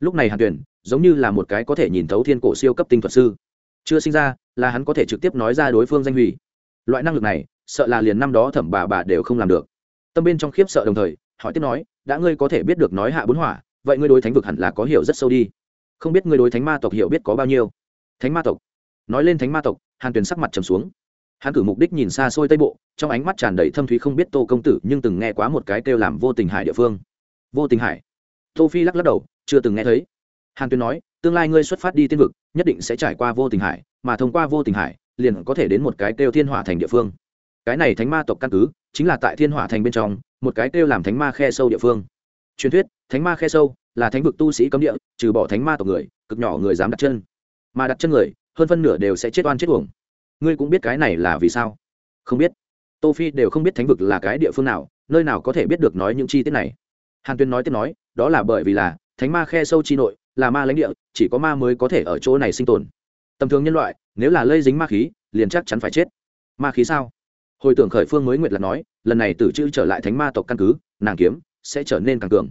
Lúc này hàn tuyền giống như là một cái có thể nhìn thấu thiên cổ siêu cấp tinh thuật sư chưa sinh ra là hắn có thể trực tiếp nói ra đối phương danh hủy. Loại năng lực này, sợ là liền năm đó thẩm bà bà đều không làm được. Tâm bên trong khiếp sợ đồng thời, hỏi tiếp nói, đã ngươi có thể biết được nói hạ bốn hỏa, vậy ngươi đối thánh vực hẳn là có hiểu rất sâu đi. Không biết ngươi đối thánh ma tộc hiểu biết có bao nhiêu? Thánh ma tộc? Nói lên thánh ma tộc, hàn tuyền sắc mặt trầm xuống. Hắn cử mục đích nhìn xa xôi tây bộ, trong ánh mắt tràn đầy thâm thúy không biết tô công tử, nhưng từng nghe quá một cái kêu làm vô tình hải địa phương. Vô tình hải? Tô phi lắc lắc đầu, chưa từng nghe thấy. Hàn tuyền nói tương lai ngươi xuất phát đi tiên vực, nhất định sẽ trải qua vô tình hải, mà thông qua vô tình hải, liền có thể đến một cái kêu thiên hỏa thành địa phương. Cái này thánh ma tộc căn cứ, chính là tại thiên hỏa thành bên trong, một cái kêu làm thánh ma khe sâu địa phương. Truyền thuyết, thánh ma khe sâu là thánh vực tu sĩ cấm địa, trừ bỏ thánh ma tộc người, cực nhỏ người dám đặt chân. Mà đặt chân người, hơn phân nửa đều sẽ chết oan chết uổng. Ngươi cũng biết cái này là vì sao? Không biết. Tô phi đều không biết thánh vực là cái địa phương nào, nơi nào có thể biết được nói những chi tiết này. Hàn tuyên nói tiếp nói, đó là bởi vì là thánh ma khe sâu chi nội là ma lãnh địa, chỉ có ma mới có thể ở chỗ này sinh tồn. Tầm thường nhân loại, nếu là lây dính ma khí, liền chắc chắn phải chết. Ma khí sao? Hồi tưởng khởi phương mới nguyệt là nói, lần này tử chữ trở lại thánh ma tộc căn cứ, nàng kiếm sẽ trở nên càng cường.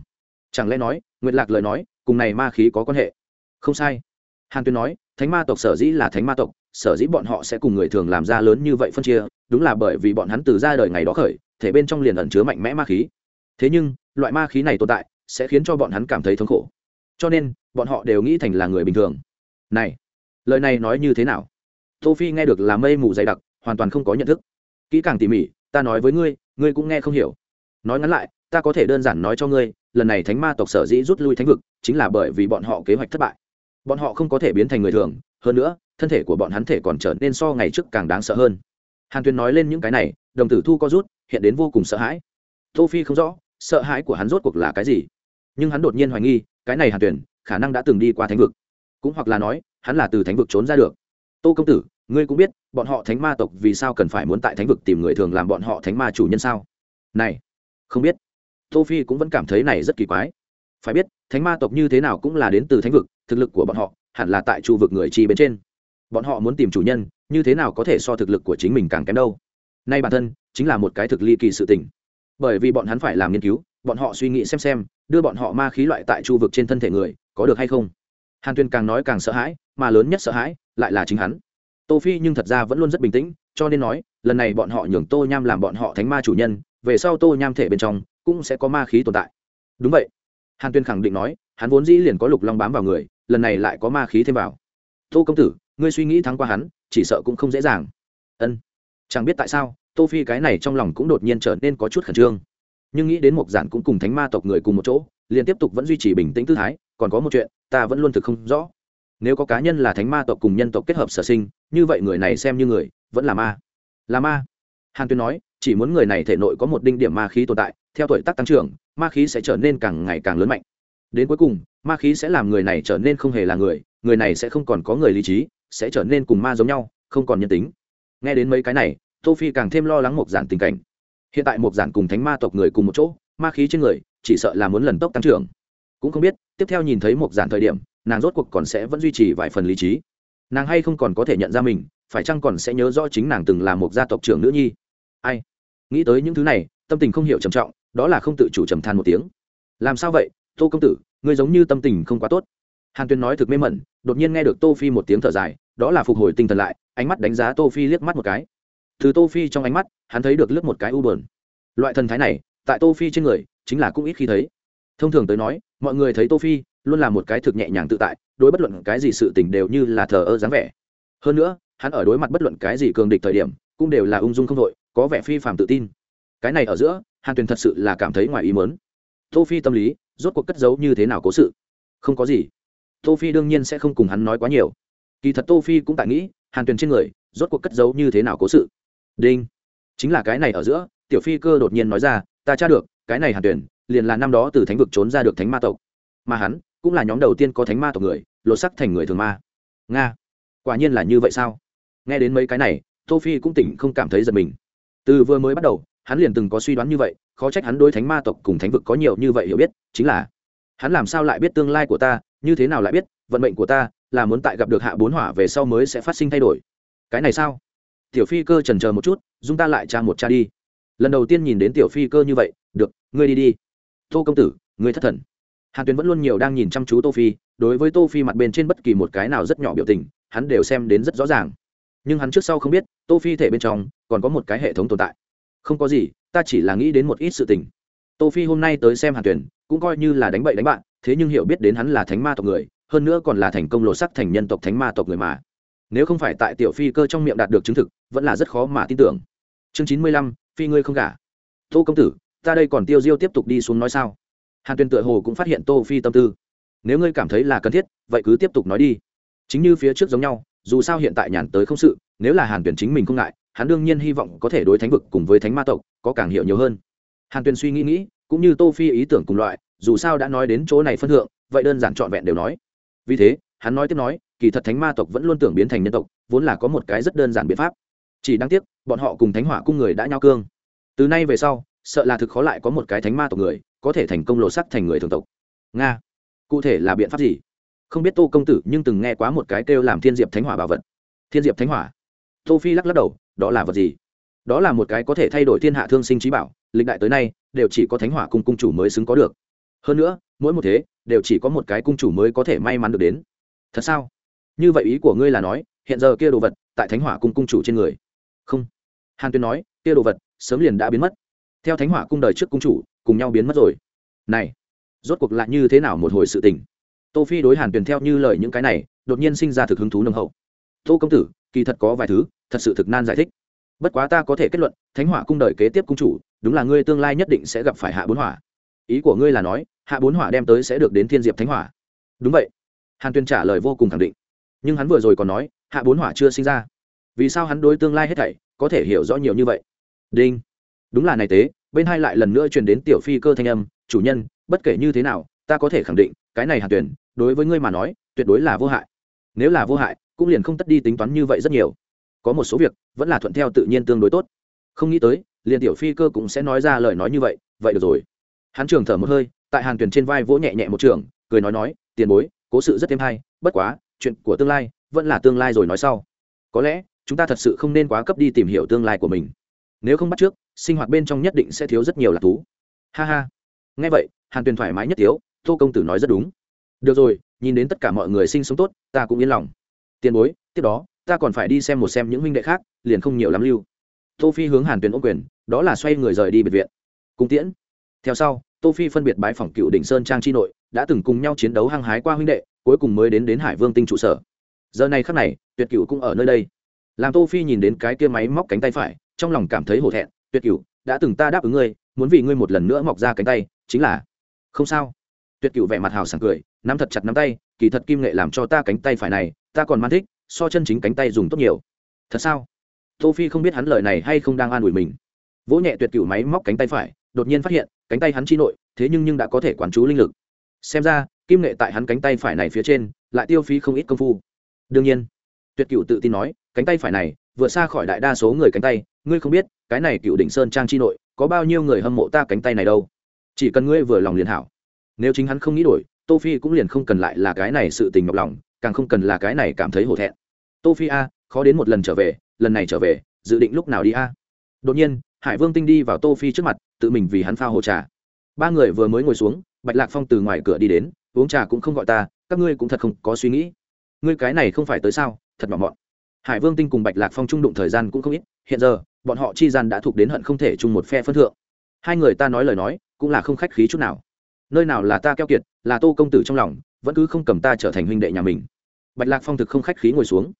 Chẳng lẽ nói, nguyệt lạc lời nói, cùng này ma khí có quan hệ? Không sai. Hàn tuyên nói, thánh ma tộc sở dĩ là thánh ma tộc, sở dĩ bọn họ sẽ cùng người thường làm ra lớn như vậy phân chia, đúng là bởi vì bọn hắn từ ra đời ngày đó khởi, thể bên trong liền ẩn chứa mạnh mẽ ma khí. Thế nhưng, loại ma khí này tồn tại, sẽ khiến cho bọn hắn cảm thấy thống khổ. Cho nên bọn họ đều nghĩ thành là người bình thường. Này, lời này nói như thế nào? Tô phi nghe được là mây mù dày đặc, hoàn toàn không có nhận thức. Kỹ càng tỉ mỉ, ta nói với ngươi ngươi cũng nghe không hiểu. Nói ngắn lại, ta có thể đơn giản nói cho ngươi, lần này thánh ma tộc sở dĩ rút lui thánh vực, chính là bởi vì bọn họ kế hoạch thất bại. Bọn họ không có thể biến thành người thường, hơn nữa, thân thể của bọn hắn thể còn trở nên so ngày trước càng đáng sợ hơn. Hàn tuyên nói lên những cái này, đồng tử thu co rút, hiện đến vô cùng sợ hãi. Tô phi không rõ, sợ hãi của hắn rốt cuộc là cái gì. Nhưng hắn đột nhiên hoài nghi, cái này hàn tuyển khả năng đã từng đi qua thánh vực. Cũng hoặc là nói, hắn là từ thánh vực trốn ra được. Tô công tử, ngươi cũng biết, bọn họ thánh ma tộc vì sao cần phải muốn tại thánh vực tìm người thường làm bọn họ thánh ma chủ nhân sao? Này, không biết. Tô phi cũng vẫn cảm thấy này rất kỳ quái. Phải biết, thánh ma tộc như thế nào cũng là đến từ thánh vực, thực lực của bọn họ hẳn là tại chu vực người chi bên trên. Bọn họ muốn tìm chủ nhân, như thế nào có thể so thực lực của chính mình càng kém đâu? Nay bản thân chính là một cái thực ly kỳ sự tình. Bởi vì bọn hắn phải làm nghiên cứu, bọn họ suy nghĩ xem xem, đưa bọn họ ma khí loại tại chu vực trên thân thể người có được hay không? Hàn tuyên càng nói càng sợ hãi, mà lớn nhất sợ hãi lại là chính hắn. Tô phi nhưng thật ra vẫn luôn rất bình tĩnh, cho nên nói, lần này bọn họ nhường tô nham làm bọn họ thánh ma chủ nhân, về sau tô nham thể bên trong cũng sẽ có ma khí tồn tại. Đúng vậy. Hàn tuyên khẳng định nói, hắn vốn dĩ liền có lục long bám vào người, lần này lại có ma khí thêm vào. Tô công tử, ngươi suy nghĩ thắng qua hắn, chỉ sợ cũng không dễ dàng. Ân. Chẳng biết tại sao, tô phi cái này trong lòng cũng đột nhiên trở nên có chút khẩn trương. Nhưng nghĩ đến một giản cũng cùng thánh ma tộc người cùng một chỗ, liền tiếp tục vẫn duy trì bình tĩnh tư thái còn có một chuyện, ta vẫn luôn thực không rõ. Nếu có cá nhân là thánh ma tộc cùng nhân tộc kết hợp sở sinh, như vậy người này xem như người, vẫn là ma. Là ma. Hàn tuyên nói, chỉ muốn người này thể nội có một đinh điểm ma khí tồn tại, theo tuổi tác tăng trưởng, ma khí sẽ trở nên càng ngày càng lớn mạnh. Đến cuối cùng, ma khí sẽ làm người này trở nên không hề là người người này sẽ không còn có người lý trí, sẽ trở nên cùng ma giống nhau, không còn nhân tính. Nghe đến mấy cái này, tô phi càng thêm lo lắng một giản tình cảnh. Hiện tại một giản cùng thánh ma tộc người cùng một chỗ, ma khí trên người, chỉ sợ là muốn lần tốc tăng trưởng cũng không biết, tiếp theo nhìn thấy một giản thời điểm, nàng rốt cuộc còn sẽ vẫn duy trì vài phần lý trí. Nàng hay không còn có thể nhận ra mình, phải chăng còn sẽ nhớ rõ chính nàng từng là một gia tộc trưởng nữ nhi? Ai? Nghĩ tới những thứ này, tâm tình không hiểu trầm trọng, đó là không tự chủ trầm than một tiếng. Làm sao vậy, tô công tử, ngươi giống như tâm tình không quá tốt. Hàn tuyên nói thực mê mẩn, đột nhiên nghe được tô phi một tiếng thở dài, đó là phục hồi tinh thần lại, ánh mắt đánh giá tô phi liếc mắt một cái. Từ tô phi trong ánh mắt, hắn thấy được lướt một cái u buồn. Loại thần thái này, tại tô phi trên người, chính là cũng ít khi thấy. Thông thường tới nói mọi người thấy tô phi luôn là một cái thực nhẹ nhàng tự tại, đối bất luận cái gì sự tình đều như là thờ ơ dáng vẻ. Hơn nữa, hắn ở đối mặt bất luận cái gì cường địch thời điểm, cũng đều là ung dung không đội có vẻ phi phàm tự tin. Cái này ở giữa, hàn tuyền thật sự là cảm thấy ngoài ý mớn tô phi tâm lý, rốt cuộc cất giấu như thế nào cố sự? Không có gì. Tô phi đương nhiên sẽ không cùng hắn nói quá nhiều. Kỳ thật tô phi cũng tại nghĩ, hàn tuyền trên người, rốt cuộc cất giấu như thế nào cố sự? Đinh. Chính là cái này ở giữa, tiểu phi cơ đột nhiên nói ra, ta tra được, cái này hàn tuyền liền là năm đó từ thánh vực trốn ra được thánh ma tộc. Mà hắn cũng là nhóm đầu tiên có thánh ma tộc người, lột sắc thành người thường ma. Nga, quả nhiên là như vậy sao? Nghe đến mấy cái này, tô phi cũng tỉnh không cảm thấy giật mình. Từ vừa mới bắt đầu, hắn liền từng có suy đoán như vậy, khó trách hắn đối thánh ma tộc cùng thánh vực có nhiều như vậy hiểu biết, chính là hắn làm sao lại biết tương lai của ta, như thế nào lại biết, vận mệnh của ta là muốn tại gặp được hạ bốn hỏa về sau mới sẽ phát sinh thay đổi. Cái này sao? Tiểu phi cơ trần chờ một chút, dung ta lại tra một cha đi. Lần đầu tiên nhìn đến tiểu phi cơ như vậy, được, ngươi đi đi tô công tử, người thất thần. Hàn tuyến vẫn luôn nhiều đang nhìn chăm chú tô phi, đối với tô phi mặt bên trên bất kỳ một cái nào rất nhỏ biểu tình, hắn đều xem đến rất rõ ràng. Nhưng hắn trước sau không biết, tô phi thể bên trong, còn có một cái hệ thống tồn tại. Không có gì, ta chỉ là nghĩ đến một ít sự tình. Tô phi hôm nay tới xem hàn tuyển cũng coi như là đánh bậy đánh bạn, thế nhưng hiểu biết đến hắn là thánh ma tộc người, hơn nữa còn là thành công lột sắc thành nhân tộc thánh ma tộc người mà. Nếu không phải tại tiểu phi cơ trong miệng đạt được chứng thực, vẫn là rất khó mà tin tưởng. Chương chín mươi lăm, phi ngươi không gả. Tô công tử ta đây còn tiêu diêu tiếp tục đi xuống nói sao? Hàn tuyên tựa hồ cũng phát hiện tô phi tâm tư. Nếu ngươi cảm thấy là cần thiết, vậy cứ tiếp tục nói đi. Chính như phía trước giống nhau, dù sao hiện tại nhàn tới không sự, nếu là hàn Tuyền chính mình không ngại, hắn đương nhiên hy vọng có thể đối thánh vực cùng với thánh ma tộc có càng hiểu nhiều hơn. Hàn Tuyền suy nghĩ nghĩ, cũng như tô phi ý tưởng cùng loại, dù sao đã nói đến chỗ này phân thượng, vậy đơn giản trọn vẹn đều nói. Vì thế, hắn nói tiếp nói, kỳ thật thánh ma tộc vẫn luôn tưởng biến thành nhân tộc, vốn là có một cái rất đơn giản biện pháp. Chỉ đáng tiếc, bọn họ cùng thánh hỏa cung người đã nhau cương. Từ nay về sau sợ là thực khó lại có một cái thánh ma tộc người, có thể thành công lộ sắc thành người thường tộc. Nga, cụ thể là biện pháp gì? Không biết tô công tử nhưng từng nghe quá một cái kêu làm thiên diệp thánh hỏa bảo vật. Thiên diệp thánh hỏa? Tô phi lắc lắc đầu, đó là vật gì? Đó là một cái có thể thay đổi thiên hạ thương sinh trí bảo, lịch đại tới nay, đều chỉ có thánh hỏa cung cung chủ mới xứng có được. Hơn nữa, mỗi một thế, đều chỉ có một cái cung chủ mới có thể may mắn được đến. Thật sao? Như vậy ý của ngươi là nói, hiện giờ kia đồ vật tại thánh hỏa cung cung chủ trên người. Không. Hàn tuyên nói, kia đồ vật sớm liền đã biến mất theo thánh hỏa cung đời trước cung chủ, cùng nhau biến mất rồi. Này, rốt cuộc lại như thế nào một hồi sự tình? Tô phi đối hàn tuyền theo như lời những cái này, đột nhiên sinh ra thực hứng thú nồng hậu. Tô công tử, kỳ thật có vài thứ, thật sự thực nan giải thích. Bất quá ta có thể kết luận, thánh hỏa cung đời kế tiếp cung chủ, đúng là ngươi tương lai nhất định sẽ gặp phải hạ bốn hỏa. Ý của ngươi là nói, hạ bốn hỏa đem tới sẽ được đến thiên diệp thánh hỏa. Đúng vậy. Hàn tuyên trả lời vô cùng khẳng định. Nhưng hắn vừa rồi còn nói, hạ bốn hỏa chưa sinh ra. Vì sao hắn đối tương lai hết thảy có thể hiểu rõ nhiều như vậy? Đinh đúng là này tế, bên hai lại lần nữa truyền đến tiểu phi cơ thanh âm, chủ nhân, bất kể như thế nào, ta có thể khẳng định, cái này hàn tuyển đối với ngươi mà nói, tuyệt đối là vô hại. Nếu là vô hại, cũng liền không tất đi tính toán như vậy rất nhiều. Có một số việc, vẫn là thuận theo tự nhiên tương đối tốt. Không nghĩ tới, liền tiểu phi cơ cũng sẽ nói ra lời nói như vậy vậy được rồi. Hắn trường thở một hơi, tại hàn tuyển trên vai vỗ nhẹ nhẹ một trường, cười nói nói, tiền bối, cố sự rất thêm hay, bất quá, chuyện của tương lai, vẫn là tương lai rồi nói sau. Có lẽ, chúng ta thật sự không nên quá cấp đi tìm hiểu tương lai của mình. Nếu không bắt trước sinh hoạt bên trong nhất định sẽ thiếu rất nhiều lạc thú. Ha ha. Nghe vậy, hàn tuyền thoải mái nhất thiếu, tô công tử nói rất đúng. Được rồi, nhìn đến tất cả mọi người sinh sống tốt, ta cũng yên lòng. Tiền bối, tiếp đó, ta còn phải đi xem một xem những huynh đệ khác, liền không nhiều lắm lưu. Tô phi hướng hàn tuyền ô quyền, đó là xoay người rời đi biệt viện. Cung tiễn. Theo sau, tô phi phân biệt bái phòng cựu đỉnh sơn trang chi nội, đã từng cùng nhau chiến đấu hăng hái qua huynh đệ, cuối cùng mới đến đến hải vương tinh trụ sở. Giờ này khắc này, tuyệt cựu cũng ở nơi đây. Làm tô phi nhìn đến cái kia máy móc cánh tay phải, trong lòng cảm thấy hổ thẹn tuyệt cửu, đã từng ta đáp ứng ngươi, muốn vì ngươi một lần nữa mọc ra cánh tay, chính là, không sao. Tuyệt cửu vẻ mặt hào sảng cười, nắm thật chặt nắm tay, kỳ thật kim nghệ làm cho ta cánh tay phải này, ta còn man thích, so chân chính cánh tay dùng tốt nhiều. Thật sao? Tô phi không biết hắn lời này hay không đang an ủi mình. Vỗ nhẹ tuyệt cửu máy móc cánh tay phải, đột nhiên phát hiện, cánh tay hắn chi nội, thế nhưng nhưng đã có thể quản chú linh lực. Xem ra, kim nghệ tại hắn cánh tay phải này phía trên, lại tiêu phí không ít công phu. Đương nhiên, tuyệt cửu tự tin nói, cánh tay phải này vượt xa khỏi đại đa số người cánh tay, ngươi không biết cái này cựu đỉnh sơn trang chi nội, có bao nhiêu người hâm mộ ta cánh tay này đâu? Chỉ cần ngươi vừa lòng liền hảo. Nếu chính hắn không nghĩ đổi, tô phi cũng liền không cần lại là cái này sự tình nhọc lòng, càng không cần là cái này cảm thấy hổ thẹn. Tô phi a, khó đến một lần trở về, lần này trở về, dự định lúc nào đi a? Đột nhiên, hải vương tinh đi vào tô phi trước mặt, tự mình vì hắn pha hồ trà. Ba người vừa mới ngồi xuống, bạch lạc phong từ ngoài cửa đi đến, uống trà cũng không gọi ta, các ngươi cũng thật không có suy nghĩ. Ngươi cái này không phải tới sao, thật mỏng mọn. Hải vương tinh cùng bạch lạc phong trung đụng thời gian cũng không ít hiện giờ, bọn họ chi gian đã thuộc đến hận không thể chung một phe phân thượng. Hai người ta nói lời nói, cũng là không khách khí chút nào. Nơi nào là ta keo kiệt, là tô công tử trong lòng, vẫn cứ không cầm ta trở thành huynh đệ nhà mình. Bạch lạc phong thực không khách khí ngồi xuống.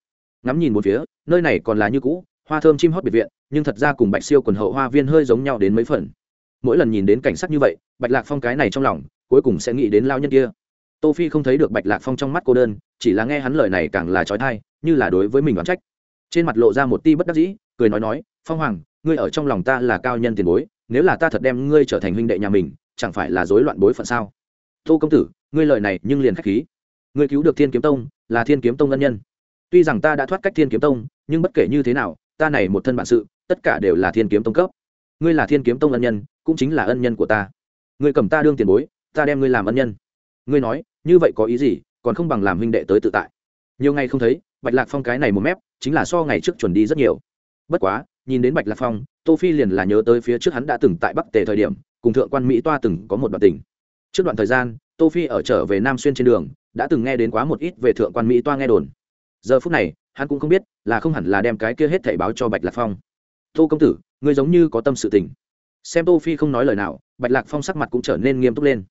Ngắm nhìn một phía, nơi này còn là như cũ, hoa thơm chim hót biệt viện, nhưng thật ra cùng bạch siêu quần hậu hoa viên hơi giống nhau đến mấy phần. Mỗi lần nhìn đến cảnh sắc như vậy, bạch lạc phong cái này trong lòng, cuối cùng sẽ nghĩ đến lao nhân kia. Tô phi không thấy được bạch lạc phong trong mắt cô đơn, chỉ là nghe hắn lời này càng là trói thai, như là đối với mình đoán trách. Trên mặt lộ ra một ti bất đắc dĩ cười nói nói, phong hoàng, ngươi ở trong lòng ta là cao nhân tiền bối, nếu là ta thật đem ngươi trở thành huynh đệ nhà mình, chẳng phải là rối loạn bối phận sao? Tô công tử, ngươi lời này nhưng liền khách khí. Ngươi cứu được thiên kiếm tông, là thiên kiếm tông ân nhân. Tuy rằng ta đã thoát cách thiên kiếm tông, nhưng bất kể như thế nào, ta này một thân bản sự, tất cả đều là thiên kiếm tông cấp. Ngươi là thiên kiếm tông ân nhân, cũng chính là ân nhân của ta. Ngươi cầm ta đương tiền bối, ta đem ngươi làm ân nhân. Ngươi nói, như vậy có ý gì, còn không bằng làm huynh đệ tới tự tại. Nhiều ngày không thấy, bạch lạc phong cái này một mép, chính là so ngày trước chuẩn đi rất nhiều bất quá, nhìn đến bạch lạc phong, tô phi liền là nhớ tới phía trước hắn đã từng tại bắc tề thời điểm, cùng thượng quan mỹ toa từng có một đoạn tình. Trước đoạn thời gian, tô phi ở trở về nam xuyên trên đường, đã từng nghe đến quá một ít về thượng quan mỹ toa nghe đồn. Giờ phút này, hắn cũng không biết là không hẳn là đem cái kia hết thảy báo cho bạch lạc phong. Tô công tử, ngươi giống như có tâm sự tình. Xem tô phi không nói lời nào, bạch lạc phong sắc mặt cũng trở nên nghiêm túc lên.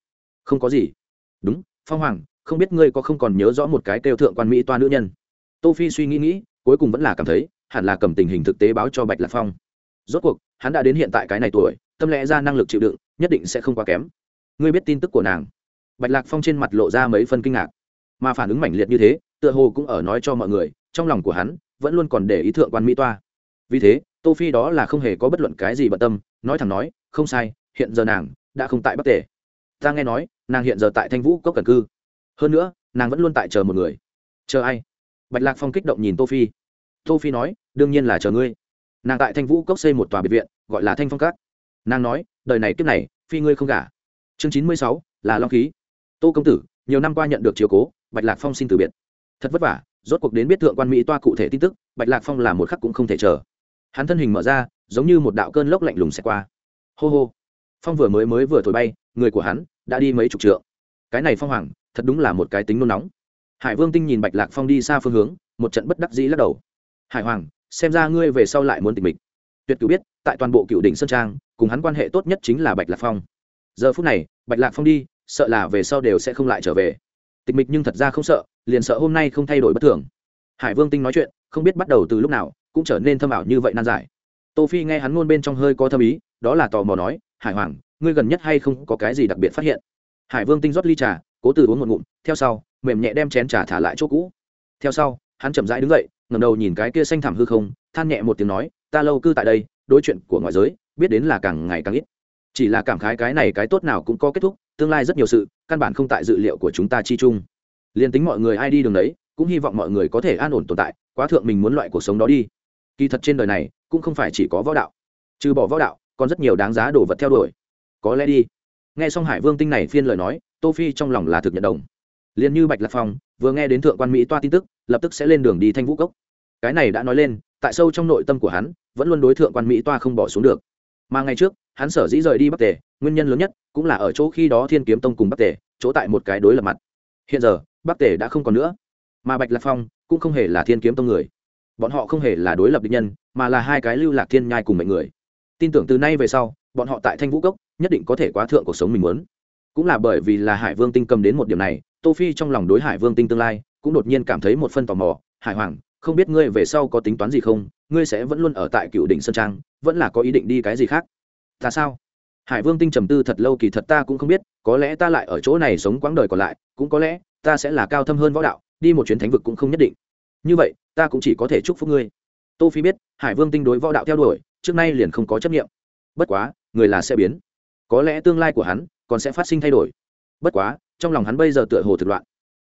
Không có gì. Đúng, phong hoàng, không biết ngươi có không còn nhớ rõ một cái kêu thượng quan mỹ toa nữ nhân? Tô phi suy nghĩ nghĩ, cuối cùng vẫn là cảm thấy hẳn là cầm tình hình thực tế báo cho bạch lạc phong. Rốt cuộc, hắn đã đến hiện tại cái này tuổi, tâm lẽ ra năng lực chịu đựng, nhất định sẽ không quá kém. Ngươi biết tin tức của nàng? Bạch lạc phong trên mặt lộ ra mấy phân kinh ngạc. Mà phản ứng mãnh liệt như thế, tựa hồ cũng ở nói cho mọi người, trong lòng của hắn vẫn luôn còn để ý thượng quan mỹ toa. Vì thế, tô phi đó là không hề có bất luận cái gì bận tâm, nói thẳng nói, không sai, hiện giờ nàng đã không tại bắc tề. Ta nghe nói, nàng hiện giờ tại thanh vũ cốc cần cư. Hơn nữa, nàng vẫn luôn tại chờ một người. Chờ ai? Bạch lạc phong kích động nhìn tô phi tô phi nói, đương nhiên là chờ ngươi. Nàng tại thanh vũ cốc xây một tòa biệt viện, gọi là thanh phong cát. Nàng nói, đời này kiếp này, phi ngươi không gả. Chương chín mươi sáu, là long khí. Tô công tử, nhiều năm qua nhận được chiếu cố, bạch lạc phong xin từ biệt. Thật vất vả, rốt cuộc đến biết thượng quan mỹ toa cụ thể tin tức, bạch lạc phong là một khắc cũng không thể chờ. Hắn thân hình mở ra, giống như một đạo cơn lốc lạnh lùng xẹt qua. Hô hô. Phong vừa mới mới vừa thổi bay, người của hắn đã đi mấy chục trượng. Cái này phong hoàng, thật đúng là một cái tính nôn nóng. Hải vương tinh nhìn bạch lạc phong đi xa phương hướng, một trận bất đắc dĩ lắc đầu hải hoàng, xem ra ngươi về sau lại muốn tình mình tuyệt cửu biết, tại toàn bộ cựu đỉnh sơn trang, cùng hắn quan hệ tốt nhất chính là bạch lạc phong. Giờ phút này, bạch lạc phong đi, sợ là về sau đều sẽ không lại trở về. Tịch mịch nhưng thật ra không sợ, liền sợ hôm nay không thay đổi bất thường. Hải vương tinh nói chuyện, không biết bắt đầu từ lúc nào, cũng trở nên thâm ảo như vậy nan giải. Tô phi nghe hắn ngôn bên trong hơi có thâm ý, đó là tò mò nói, hải hoàng, ngươi gần nhất hay không có cái gì đặc biệt phát hiện? Hải vương tinh rót ly trà, cố từ uống một ngụm, theo sau, mềm nhẹ đem chén trà thả lại chỗ cũ. Theo sau, hắn chậm rãi đứng dậy ngẩng đầu nhìn cái kia xanh thẳm hư không, than nhẹ một tiếng nói, ta lâu cư tại đây, đối chuyện của ngoại giới, biết đến là càng ngày càng ít. Chỉ là cảm khái cái này cái tốt nào cũng có kết thúc, tương lai rất nhiều sự, căn bản không tại dự liệu của chúng ta chi chung. Liền tính mọi người ai đi đường đấy, cũng hy vọng mọi người có thể an ổn tồn tại, quá thượng mình muốn loại cuộc sống đó đi. Kỳ thật trên đời này, cũng không phải chỉ có võ đạo. Trừ bỏ võ đạo, còn rất nhiều đáng giá đồ vật theo đuổi. Có lẽ đi. Nghe xong hải vương tinh này phiên lời nói, tô phi trong lòng là thực nhận đồng. Liền như bạch lạc phong, vừa nghe đến thượng quan mỹ toa tin tức lập tức sẽ lên đường đi thanh vũ cốc. Cái này đã nói lên, tại sâu trong nội tâm của hắn, vẫn luôn đối thượng quan mỹ toa không bỏ xuống được. Mà ngày trước, hắn sở dĩ rời đi bắc tề, nguyên nhân lớn nhất cũng là ở chỗ khi đó thiên kiếm tông cùng bắc tề, chỗ tại một cái đối lập mặt. Hiện giờ, bắc tề đã không còn nữa. Mà bạch lạc phong cũng không hề là thiên kiếm tông người. Bọn họ không hề là đối lập địch nhân, mà là hai cái lưu lạc thiên nhai cùng mệnh người. Tin tưởng từ nay về sau, bọn họ tại thanh vũ cốc, nhất định có thể quá thượng cuộc sống mình muốn. Cũng là bởi vì là hải vương tinh cầm đến một điểm này, tô phi trong lòng đối hải vương tinh tương lai cũng đột nhiên cảm thấy một phân tò mò, hải hoàng, không biết ngươi về sau có tính toán gì không? Ngươi sẽ vẫn luôn ở tại cựu đỉnh sơn trang, vẫn là có ý định đi cái gì khác? Ta sao? Hải vương tinh trầm tư thật lâu, kỳ thật ta cũng không biết, có lẽ ta lại ở chỗ này sống quãng đời còn lại, cũng có lẽ ta sẽ là cao thâm hơn võ đạo, đi một chuyến thánh vực cũng không nhất định. Như vậy, ta cũng chỉ có thể chúc phúc ngươi. Tô phi biết, hải vương tinh đối võ đạo theo đuổi, trước nay liền không có chấp nghiệm bất quá, người là sẽ biến. Có lẽ tương lai của hắn còn sẽ phát sinh thay đổi. Bất quá, trong lòng hắn bây giờ tựa hồ thực loạn.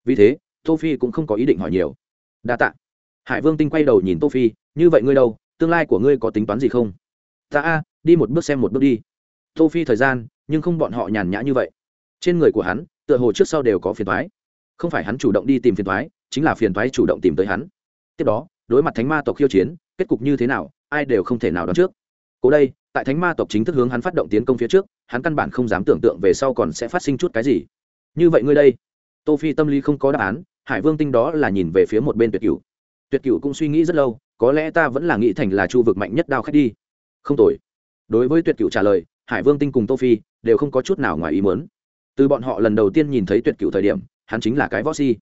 Vì thế tô phi cũng không có ý định hỏi nhiều. Đa tạ. Hải vương tinh quay đầu nhìn tô phi, như vậy ngươi đâu? Tương lai của ngươi có tính toán gì không? Ta a, đi một bước xem một bước đi. Tô phi thời gian, nhưng không bọn họ nhàn nhã như vậy. Trên người của hắn, tựa hồ trước sau đều có phiền toái. Không phải hắn chủ động đi tìm phiền toái, chính là phiền toái chủ động tìm tới hắn. Tiếp đó, đối mặt thánh ma tộc khiêu chiến, kết cục như thế nào, ai đều không thể nào đoán trước. Cố đây, tại thánh ma tộc chính thức hướng hắn phát động tiến công phía trước, hắn căn bản không dám tưởng tượng về sau còn sẽ phát sinh chút cái gì. Như vậy ngươi đây. Tô phi tâm lý không có đáp án hải vương tinh đó là nhìn về phía một bên tuyệt cửu. Tuyệt cửu cũng suy nghĩ rất lâu, có lẽ ta vẫn là nghĩ thành là chu vực mạnh nhất đao khách đi. Không tội đối với tuyệt cửu trả lời, hải vương tinh cùng tô phi đều không có chút nào ngoài ý muốn. Từ bọn họ lần đầu tiên nhìn thấy tuyệt cựu thời điểm, hắn chính là cái võ si.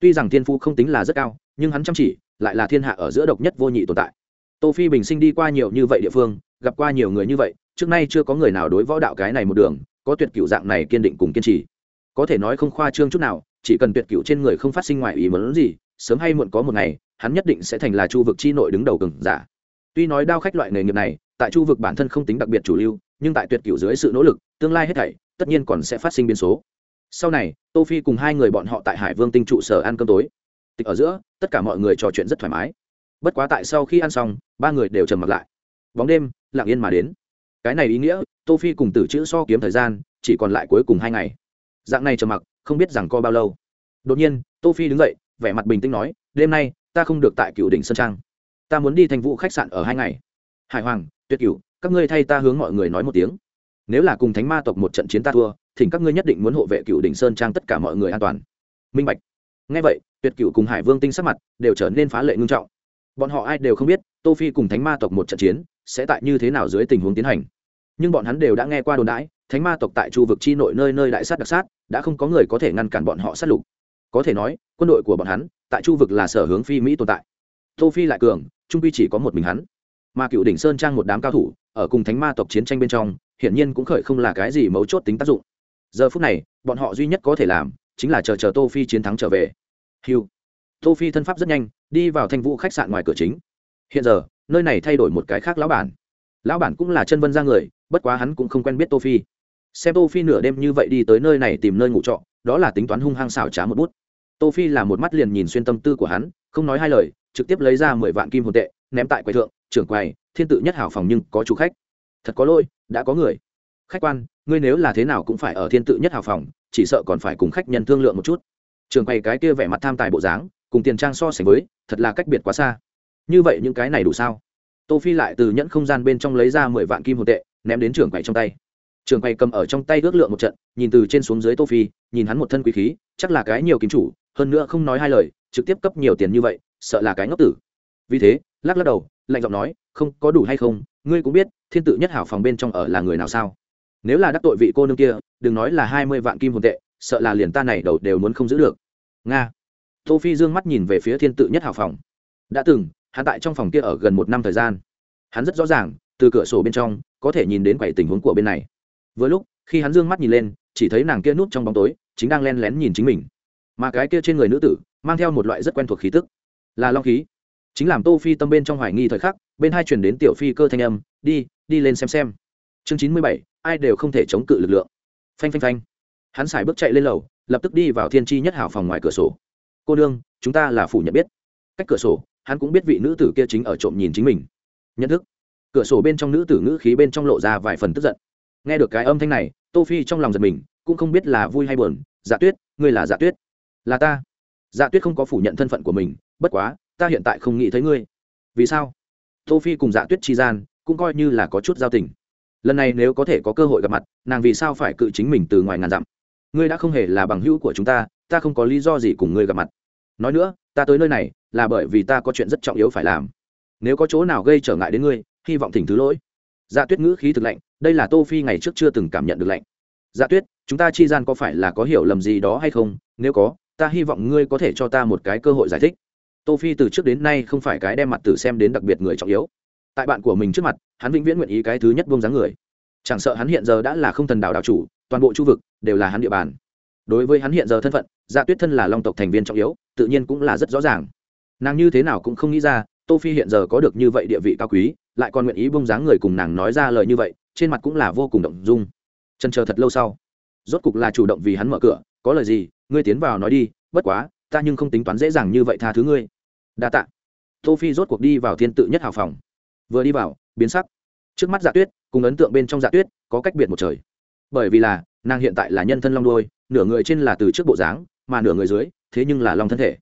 Tuy rằng thiên phu không tính là rất cao, nhưng hắn chăm chỉ, lại là thiên hạ ở giữa độc nhất vô nhị tồn tại. Tô phi bình sinh đi qua nhiều như vậy địa phương, gặp qua nhiều người như vậy, trước nay chưa có người nào đối võ đạo cái này một đường, có tuyệt cựu dạng này kiên định cùng kiên trì. Có thể nói không khoa trương chút nào chỉ cần tuyệt cựu trên người không phát sinh ngoài ý muốn gì, sớm hay muộn có một ngày, hắn nhất định sẽ thành là chu vực chi nội đứng đầu cường giả. Tuy nói đao khách loại nghề nghiệp này, tại chu vực bản thân không tính đặc biệt chủ lưu, nhưng tại tuyệt cựu dưới sự nỗ lực, tương lai hết thảy, tất nhiên còn sẽ phát sinh biến số. Sau này, tô phi cùng hai người bọn họ tại hải vương tinh trụ sở ăn cơm tối. Tịch ở giữa, tất cả mọi người trò chuyện rất thoải mái. Bất quá tại sau khi ăn xong, ba người đều trầm mặc lại. Bóng đêm, lặng yên mà đến. Cái này ý nghĩa, tô phi cùng tử chữ so kiếm thời gian, chỉ còn lại cuối cùng hai ngày dạng này trầm mặc, không biết rằng co bao lâu. Đột nhiên, tô phi đứng dậy, vẻ mặt bình tĩnh nói, đêm nay, ta không được tại cựu đỉnh sơn trang. Ta muốn đi thành vụ khách sạn ở hai ngày. Hải hoàng, tuyệt cửu, các ngươi thay ta hướng mọi người nói một tiếng. Nếu là cùng thánh ma tộc một trận chiến ta thua thì các ngươi nhất định muốn hộ vệ cựu đỉnh sơn trang tất cả mọi người an toàn. Minh bạch. Ngay vậy, tuyệt cửu cùng hải vương tinh sắc mặt đều trở nên phá lệ ngưng trọng. Bọn họ ai đều không biết, tô phi cùng thánh ma tộc một trận chiến sẽ tại như thế nào dưới tình huống tiến hành. Nhưng bọn hắn đều đã nghe qua đồn đãi thánh ma tộc tại chu vực chi nội nơi nơi đại sát đặc sát, đã không có người có thể ngăn cản bọn họ sát lục. Có thể nói, quân đội của bọn hắn, tại chu vực là sở hướng phi mỹ tồn tại. Tô phi lại cường, trung quy chỉ có một mình hắn. Mà cựu đỉnh sơn trang một đám cao thủ, ở cùng thánh ma tộc chiến tranh bên trong, hiển nhiên cũng khởi không là cái gì mấu chốt tính tác dụng. Giờ phút này, bọn họ duy nhất có thể làm, chính là chờ chờ tô phi chiến thắng trở về. Hiu tô phi thân pháp rất nhanh, đi vào thanh vũ khách sạn ngoài cửa chính. Hiện giờ, nơi này thay đổi một cái khác lão bản. Lão bản cũng là chân vân ra người, bất quá hắn cũng không quen biết tô phi xem tô phi nửa đêm như vậy đi tới nơi này tìm nơi ngủ trọ, đó là tính toán hung hăng xảo trá một bút. Tô phi là một mắt liền nhìn xuyên tâm tư của hắn, không nói hai lời, trực tiếp lấy ra mười vạn kim hồn tệ, ném tại quầy thượng, trưởng quầy, thiên tự nhất hảo phòng nhưng có chủ khách. Thật có lỗi, đã có người. Khách quan, ngươi nếu là thế nào cũng phải ở thiên tự nhất hảo phòng, chỉ sợ còn phải cùng khách nhân thương lượng một chút. Trưởng quầy cái kia vẻ mặt tham tài bộ dáng, cùng tiền trang so sánh với, thật là cách biệt quá xa. Như vậy những cái này đủ sao? Tô phi lại từ nhẫn không gian bên trong lấy ra mười vạn kim hồn tệ, ném đến trưởng quầy trong tay trường quay cầm ở trong tay ước lượng một trận, nhìn từ trên xuống dưới tô phi, nhìn hắn một thân quý khí, chắc là cái nhiều kim chủ, hơn nữa không nói hai lời, trực tiếp cấp nhiều tiền như vậy, sợ là cái ngốc tử. Vì thế, lắc lắc đầu, lạnh giọng nói, không, có đủ hay không? Ngươi cũng biết, thiên tự nhất hảo phòng bên trong ở là người nào sao? Nếu là đắc tội vị cô nương kia, đừng nói là hai mươi vạn kim hồn tệ, sợ là liền ta này đầu đều muốn không giữ được. Nga. Tô phi dương mắt nhìn về phía thiên tự nhất hảo phòng. Đã từng, hắn tại trong phòng kia ở gần một năm thời gian. Hắn rất rõ ràng, từ cửa sổ bên trong, có thể nhìn đến quầy tình huống của bên này vừa lúc, khi hắn dương mắt nhìn lên, chỉ thấy nàng kia núp trong bóng tối, chính đang lén lén nhìn chính mình. Mà cái kia trên người nữ tử, mang theo một loại rất quen thuộc khí tức. Là long khí. Chính làm tô phi tâm bên trong hoài nghi thời khắc, bên hai truyền đến tiểu phi cơ thanh âm, đi đi lên xem xem. Chương chín mươi bảy, ai đều không thể chống cự lực lượng. Phanh phanh phanh. Hắn xài bước chạy lên lầu, lập tức đi vào thiên chi nhất hảo phòng ngoài cửa sổ. Cô đương chúng ta là phủ nhận biết. Cách cửa sổ, hắn cũng biết vị nữ tử kia chính ở trộm nhìn chính mình. Nhận thức. Cửa sổ bên trong nữ tử ngữ khí bên trong lộ ra vài phần tức giận nghe được cái âm thanh này, tô phi trong lòng giật mình, cũng không biết là vui hay buồn. Dạ tuyết, ngươi là dạ tuyết. Là ta. Dạ tuyết không có phủ nhận thân phận của mình, bất quá, ta hiện tại không nghĩ thấy ngươi. Vì sao? Tô phi cùng dạ tuyết chi gian, cũng coi như là có chút giao tình. Lần này nếu có thể có cơ hội gặp mặt, nàng vì sao phải cự chính mình từ ngoài ngàn dặm? Ngươi đã không hề là bằng hữu của chúng ta ta không có lý do gì cùng ngươi gặp mặt. Nói nữa, ta tới nơi này là bởi vì ta có chuyện rất trọng yếu phải làm. Nếu có chỗ nào gây trở ngại đến ngươi, hy vọng thỉnh thứ lỗi. Dạ tuyết ngữ khí thực lạnh đây là tô phi ngày trước chưa từng cảm nhận được lạnh. Dạ tuyết, chúng ta chi gian có phải là có hiểu lầm gì đó hay không? Nếu có, ta hy vọng ngươi có thể cho ta một cái cơ hội giải thích. Tô phi từ trước đến nay không phải cái đem mặt tử xem đến đặc biệt người trọng yếu. Tại bạn của mình trước mặt, hắn vĩnh viễn nguyện ý cái thứ nhất buông dáng người. Chẳng sợ hắn hiện giờ đã là không thần đạo đạo chủ, toàn bộ chu vực đều là hắn địa bàn. Đối với hắn hiện giờ thân phận dạ tuyết thân là long tộc thành viên trọng yếu, tự nhiên cũng là rất rõ ràng. Nàng như thế nào cũng không nghĩ ra, tô phi hiện giờ có được như vậy địa vị cao quý, lại còn nguyện ý bông dáng người cùng nàng nói ra lời như vậy trên mặt cũng là vô cùng động dung. Chân chờ thật lâu sau, rốt cục là chủ động vì hắn mở cửa, có lời gì, ngươi tiến vào nói đi, bất quá, ta nhưng không tính toán dễ dàng như vậy tha thứ ngươi. Đa tạ. Tô phi rốt cuộc đi vào thiên tự nhất hào phòng. Vừa đi vào, biến sắc. Trước mắt dạ tuyết, cùng ấn tượng bên trong dạ tuyết, có cách biệt một trời. Bởi vì là, nàng hiện tại là nhân thân long đuôi, nửa người trên là từ trước bộ dáng, mà nửa người dưới, thế nhưng là long thân thể.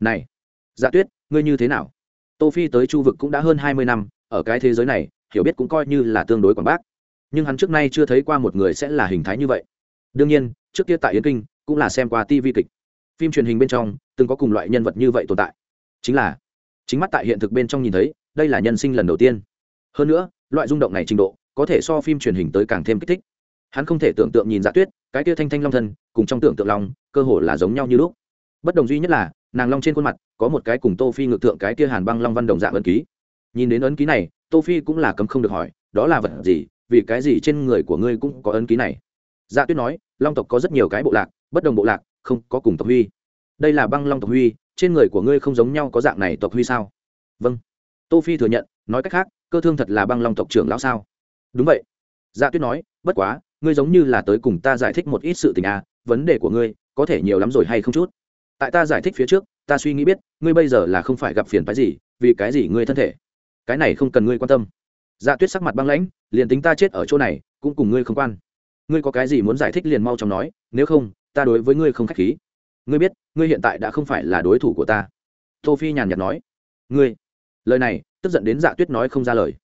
Này dạ tuyết, ngươi như thế nào? Tô phi tới chu vực cũng đã hơn hai mươi năm, ở cái thế giới này, hiểu biết cũng coi như là tương đối quảng bác nhưng hắn trước nay chưa thấy qua một người sẽ là hình thái như vậy. Đương nhiên, trước kia tại yến kinh cũng là xem qua tv kịch. Phim truyền hình bên trong, từng có cùng loại nhân vật như vậy tồn tại. Chính là, chính mắt tại hiện thực bên trong nhìn thấy, đây là nhân sinh lần đầu tiên. Hơn nữa, loại rung động này trình độ, có thể so phim truyền hình tới càng thêm kích thích. Hắn không thể tưởng tượng nhìn dạ tuyết, cái kia thanh thanh long thân, cùng trong tưởng tượng long, cơ hồ là giống nhau như lúc. Bất đồng duy nhất là, nàng long trên khuôn mặt, có một cái cùng tô phi ngược tượng cái kia hàn băng long văn đồng dạng ấn ký. Nhìn đến ấn ký này, tô phi cũng là cấm không được hỏi, đó là vật gì vì cái gì trên người của ngươi cũng có ấn ký này? Dạ tuyết nói, long tộc có rất nhiều cái bộ lạc, bất đồng bộ lạc, không có cùng tộc huy. Đây là băng long tộc huy, trên người của ngươi không giống nhau có dạng này tộc huy sao? Vâng. Tô phi thừa nhận, nói cách khác, cơ thương thật là băng long tộc trưởng lão sao? Đúng vậy. Dạ tuyết nói, bất quá, ngươi giống như là tới cùng ta giải thích một ít sự tình à vấn đề của ngươi, có thể nhiều lắm rồi hay không chút? Tại ta giải thích phía trước, ta suy nghĩ biết, ngươi bây giờ là không phải gặp phiền phái gì, vì cái gì ngươi thân thể? Cái này không cần ngươi quan tâm dạ tuyết sắc mặt băng lãnh, liền tính ta chết ở chỗ này, cũng cùng ngươi không quan. Ngươi có cái gì muốn giải thích liền mau chóng nói, nếu không, ta đối với ngươi không k h á c h khí. Ngươi biết, ngươi hiện tại đã không phải là đối thủ của ta. Tô phi nhàn nhạt nói. Ngươi. Lời này, tức giận đến dạ tuyết nói không ra lời.